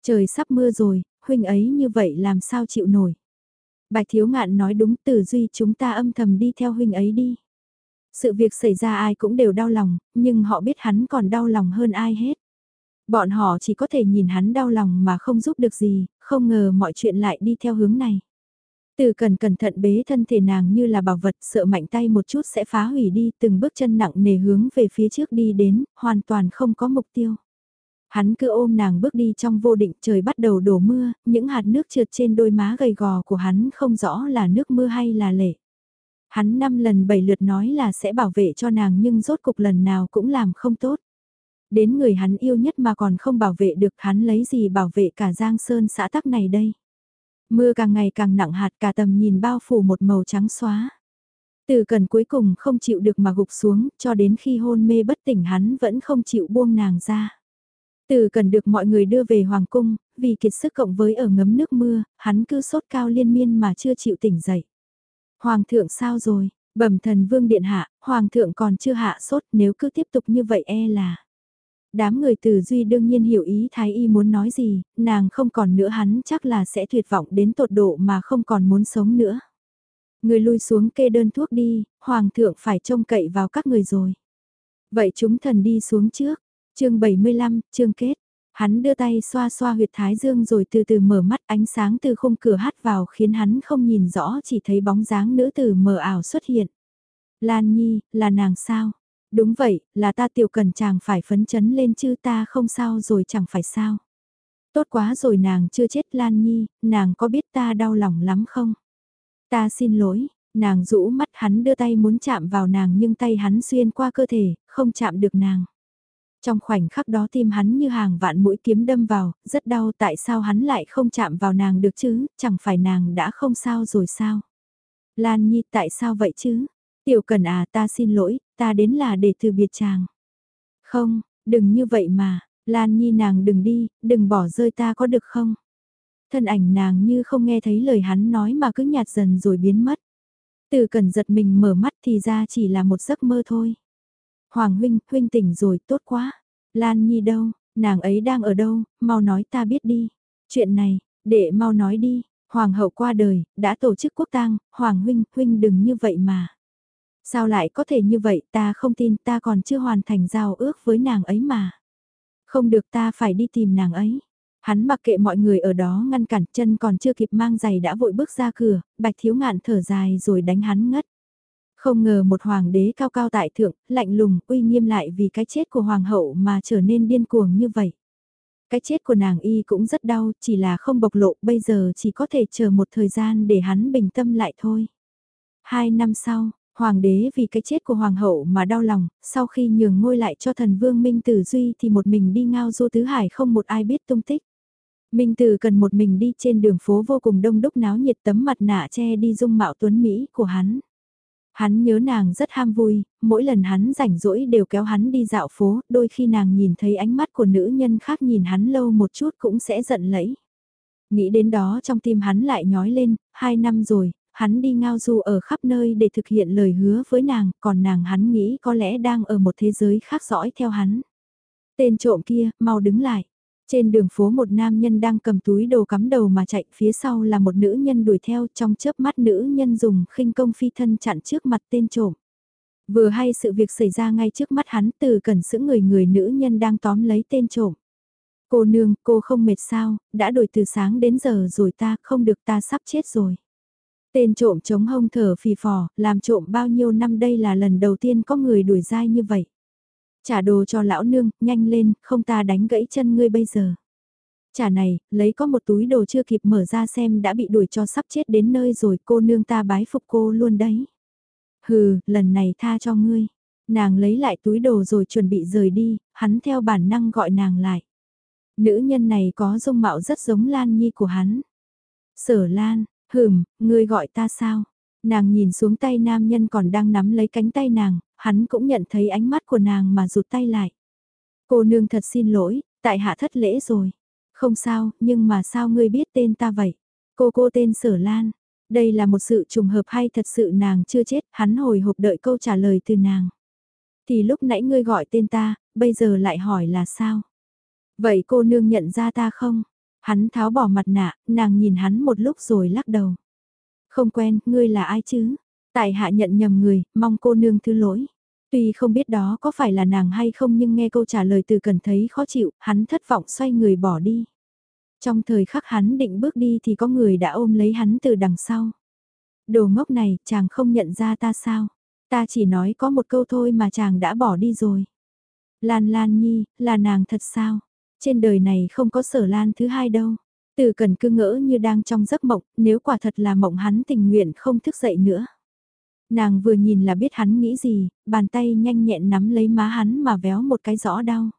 Trời sắp mưa rồi, huynh ấy như vậy làm sao chịu nổi. Bạch thiếu ngạn nói đúng tử duy chúng ta âm thầm đi theo huynh ấy đi. Sự việc xảy ra ai cũng đều đau lòng, nhưng họ biết hắn còn đau lòng hơn ai hết. Bọn họ chỉ có thể nhìn hắn đau lòng mà không giúp được gì, không ngờ mọi chuyện lại đi theo hướng này. Từ cần cẩn thận bế thân thể nàng như là bảo vật sợ mạnh tay một chút sẽ phá hủy đi từng bước chân nặng nề hướng về phía trước đi đến, hoàn toàn không có mục tiêu. Hắn cứ ôm nàng bước đi trong vô định trời bắt đầu đổ mưa, những hạt nước trượt trên đôi má gầy gò của hắn không rõ là nước mưa hay là lệ. Hắn năm lần bảy lượt nói là sẽ bảo vệ cho nàng nhưng rốt cục lần nào cũng làm không tốt. Đến người hắn yêu nhất mà còn không bảo vệ được hắn lấy gì bảo vệ cả giang sơn xã tắc này đây. Mưa càng ngày càng nặng hạt cả tầm nhìn bao phủ một màu trắng xóa. Từ cần cuối cùng không chịu được mà gục xuống, cho đến khi hôn mê bất tỉnh hắn vẫn không chịu buông nàng ra. Từ cần được mọi người đưa về Hoàng Cung, vì kiệt sức cộng với ở ngấm nước mưa, hắn cứ sốt cao liên miên mà chưa chịu tỉnh dậy. Hoàng thượng sao rồi? Bẩm thần vương điện hạ, hoàng thượng còn chưa hạ sốt nếu cứ tiếp tục như vậy e là. Đám người từ duy đương nhiên hiểu ý thái y muốn nói gì, nàng không còn nữa hắn chắc là sẽ tuyệt vọng đến tột độ mà không còn muốn sống nữa. Người lui xuống kê đơn thuốc đi, hoàng thượng phải trông cậy vào các người rồi. Vậy chúng thần đi xuống trước. chương 75, chương kết. Hắn đưa tay xoa xoa huyệt thái dương rồi từ từ mở mắt ánh sáng từ khung cửa hát vào khiến hắn không nhìn rõ chỉ thấy bóng dáng nữ tử mờ ảo xuất hiện. Lan Nhi, là nàng sao? Đúng vậy, là ta tiểu cần chàng phải phấn chấn lên chứ ta không sao rồi chẳng phải sao. Tốt quá rồi nàng chưa chết Lan Nhi, nàng có biết ta đau lòng lắm không? Ta xin lỗi, nàng rũ mắt hắn đưa tay muốn chạm vào nàng nhưng tay hắn xuyên qua cơ thể, không chạm được nàng. Trong khoảnh khắc đó tim hắn như hàng vạn mũi kiếm đâm vào, rất đau tại sao hắn lại không chạm vào nàng được chứ, chẳng phải nàng đã không sao rồi sao? Lan Nhi tại sao vậy chứ? Tiểu Cần à ta xin lỗi, ta đến là để từ biệt chàng. Không, đừng như vậy mà, Lan Nhi nàng đừng đi, đừng bỏ rơi ta có được không? Thân ảnh nàng như không nghe thấy lời hắn nói mà cứ nhạt dần rồi biến mất. Từ cần giật mình mở mắt thì ra chỉ là một giấc mơ thôi. Hoàng huynh, huynh tỉnh rồi, tốt quá. Lan Nhi đâu, nàng ấy đang ở đâu, mau nói ta biết đi. Chuyện này, để mau nói đi, Hoàng hậu qua đời, đã tổ chức quốc tang, Hoàng huynh, huynh đừng như vậy mà. Sao lại có thể như vậy, ta không tin ta còn chưa hoàn thành giao ước với nàng ấy mà. Không được ta phải đi tìm nàng ấy. Hắn mặc kệ mọi người ở đó ngăn cản chân còn chưa kịp mang giày đã vội bước ra cửa, bạch thiếu ngạn thở dài rồi đánh hắn ngất. Không ngờ một hoàng đế cao cao tại thượng, lạnh lùng, uy nghiêm lại vì cái chết của hoàng hậu mà trở nên điên cuồng như vậy. Cái chết của nàng y cũng rất đau, chỉ là không bộc lộ, bây giờ chỉ có thể chờ một thời gian để hắn bình tâm lại thôi. Hai năm sau, Hoàng đế vì cái chết của hoàng hậu mà đau lòng, sau khi nhường ngôi lại cho thần vương Minh Tử Duy thì một mình đi ngao du tứ hải không một ai biết tung tích. Minh Tử cần một mình đi trên đường phố vô cùng đông đúc náo nhiệt tấm mặt nạ che đi dung mạo tuấn Mỹ của hắn. Hắn nhớ nàng rất ham vui, mỗi lần hắn rảnh rỗi đều kéo hắn đi dạo phố, đôi khi nàng nhìn thấy ánh mắt của nữ nhân khác nhìn hắn lâu một chút cũng sẽ giận lẫy. Nghĩ đến đó trong tim hắn lại nhói lên, hai năm rồi, hắn đi ngao du ở khắp nơi để thực hiện lời hứa với nàng, còn nàng hắn nghĩ có lẽ đang ở một thế giới khác dõi theo hắn. Tên trộm kia, mau đứng lại. Trên đường phố một nam nhân đang cầm túi đồ cắm đầu mà chạy phía sau là một nữ nhân đuổi theo trong chớp mắt nữ nhân dùng khinh công phi thân chặn trước mặt tên trộm. Vừa hay sự việc xảy ra ngay trước mắt hắn từ cần sững người người nữ nhân đang tóm lấy tên trộm. Cô nương, cô không mệt sao, đã đuổi từ sáng đến giờ rồi ta không được ta sắp chết rồi. Tên trộm chống hông thở phì phò, làm trộm bao nhiêu năm đây là lần đầu tiên có người đuổi dai như vậy. Trả đồ cho lão nương, nhanh lên, không ta đánh gãy chân ngươi bây giờ. Trả này, lấy có một túi đồ chưa kịp mở ra xem đã bị đuổi cho sắp chết đến nơi rồi cô nương ta bái phục cô luôn đấy. Hừ, lần này tha cho ngươi. Nàng lấy lại túi đồ rồi chuẩn bị rời đi, hắn theo bản năng gọi nàng lại. Nữ nhân này có dung mạo rất giống Lan Nhi của hắn. Sở Lan, Hừm, ngươi gọi ta sao? Nàng nhìn xuống tay nam nhân còn đang nắm lấy cánh tay nàng, hắn cũng nhận thấy ánh mắt của nàng mà rụt tay lại. Cô nương thật xin lỗi, tại hạ thất lễ rồi. Không sao, nhưng mà sao ngươi biết tên ta vậy? Cô cô tên Sở Lan. Đây là một sự trùng hợp hay thật sự nàng chưa chết, hắn hồi hộp đợi câu trả lời từ nàng. Thì lúc nãy ngươi gọi tên ta, bây giờ lại hỏi là sao? Vậy cô nương nhận ra ta không? Hắn tháo bỏ mặt nạ, nàng nhìn hắn một lúc rồi lắc đầu. Không quen, ngươi là ai chứ? Tại hạ nhận nhầm người, mong cô nương thứ lỗi. Tuy không biết đó có phải là nàng hay không nhưng nghe câu trả lời từ cần thấy khó chịu, hắn thất vọng xoay người bỏ đi. Trong thời khắc hắn định bước đi thì có người đã ôm lấy hắn từ đằng sau. Đồ ngốc này, chàng không nhận ra ta sao? Ta chỉ nói có một câu thôi mà chàng đã bỏ đi rồi. Lan Lan Nhi, là nàng thật sao? Trên đời này không có sở lan thứ hai đâu. Từ cần cư ngỡ như đang trong giấc mộng, nếu quả thật là mộng hắn tình nguyện không thức dậy nữa. Nàng vừa nhìn là biết hắn nghĩ gì, bàn tay nhanh nhẹn nắm lấy má hắn mà véo một cái rõ đau.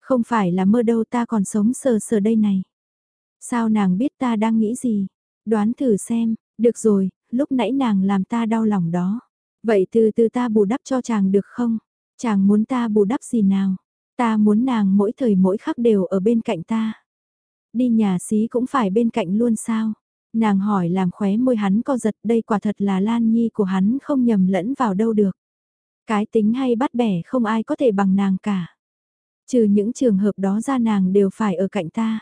Không phải là mơ đâu ta còn sống sờ sờ đây này. Sao nàng biết ta đang nghĩ gì? Đoán thử xem, được rồi, lúc nãy nàng làm ta đau lòng đó. Vậy từ từ ta bù đắp cho chàng được không? Chàng muốn ta bù đắp gì nào? Ta muốn nàng mỗi thời mỗi khắc đều ở bên cạnh ta. Đi nhà xí cũng phải bên cạnh luôn sao? Nàng hỏi làm khóe môi hắn co giật đây quả thật là Lan Nhi của hắn không nhầm lẫn vào đâu được. Cái tính hay bắt bẻ không ai có thể bằng nàng cả. Trừ những trường hợp đó ra nàng đều phải ở cạnh ta.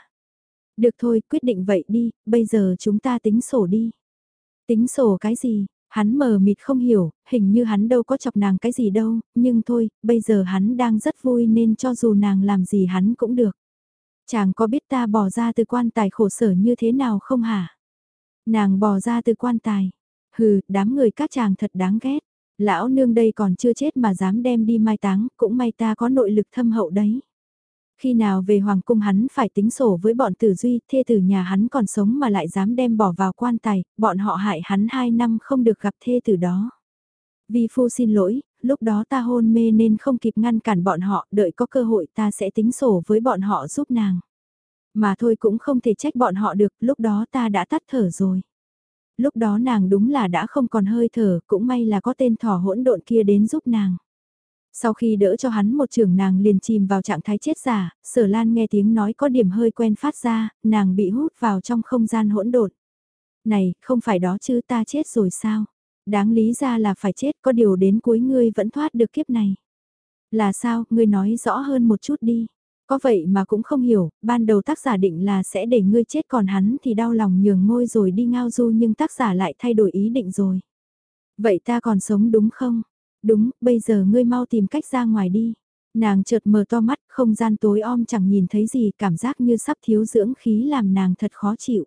Được thôi, quyết định vậy đi, bây giờ chúng ta tính sổ đi. Tính sổ cái gì? Hắn mờ mịt không hiểu, hình như hắn đâu có chọc nàng cái gì đâu, nhưng thôi, bây giờ hắn đang rất vui nên cho dù nàng làm gì hắn cũng được. Chàng có biết ta bỏ ra từ quan tài khổ sở như thế nào không hả? Nàng bỏ ra từ quan tài. Hừ, đám người các chàng thật đáng ghét. Lão nương đây còn chưa chết mà dám đem đi mai táng, cũng may ta có nội lực thâm hậu đấy. Khi nào về Hoàng cung hắn phải tính sổ với bọn tử duy, thê tử nhà hắn còn sống mà lại dám đem bỏ vào quan tài, bọn họ hại hắn hai năm không được gặp thê tử đó. Vi phu xin lỗi, lúc đó ta hôn mê nên không kịp ngăn cản bọn họ, đợi có cơ hội ta sẽ tính sổ với bọn họ giúp nàng. Mà thôi cũng không thể trách bọn họ được, lúc đó ta đã tắt thở rồi. Lúc đó nàng đúng là đã không còn hơi thở, cũng may là có tên thỏ hỗn độn kia đến giúp nàng. Sau khi đỡ cho hắn một trường nàng liền chìm vào trạng thái chết giả, sở lan nghe tiếng nói có điểm hơi quen phát ra, nàng bị hút vào trong không gian hỗn độn. Này, không phải đó chứ ta chết rồi sao? Đáng lý ra là phải chết có điều đến cuối ngươi vẫn thoát được kiếp này. Là sao, ngươi nói rõ hơn một chút đi. Có vậy mà cũng không hiểu, ban đầu tác giả định là sẽ để ngươi chết còn hắn thì đau lòng nhường ngôi rồi đi ngao du nhưng tác giả lại thay đổi ý định rồi. Vậy ta còn sống đúng không? Đúng, bây giờ ngươi mau tìm cách ra ngoài đi. Nàng chợt mở to mắt, không gian tối om chẳng nhìn thấy gì, cảm giác như sắp thiếu dưỡng khí làm nàng thật khó chịu.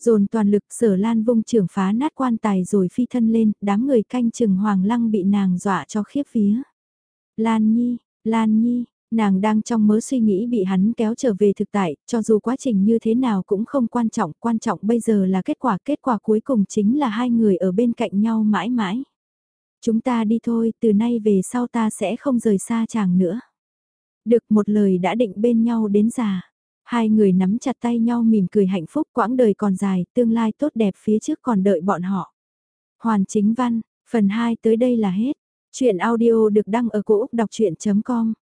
Dồn toàn lực sở lan vung trưởng phá nát quan tài rồi phi thân lên, đám người canh chừng hoàng lăng bị nàng dọa cho khiếp vía. Lan Nhi, Lan Nhi, nàng đang trong mớ suy nghĩ bị hắn kéo trở về thực tại, cho dù quá trình như thế nào cũng không quan trọng, quan trọng bây giờ là kết quả, kết quả cuối cùng chính là hai người ở bên cạnh nhau mãi mãi. Chúng ta đi thôi, từ nay về sau ta sẽ không rời xa chàng nữa. Được một lời đã định bên nhau đến già. Hai người nắm chặt tay nhau mỉm cười hạnh phúc quãng đời còn dài, tương lai tốt đẹp phía trước còn đợi bọn họ. Hoàn chính văn, phần 2 tới đây là hết. Chuyện audio được đăng ở cổ Úc đọc chuyện.com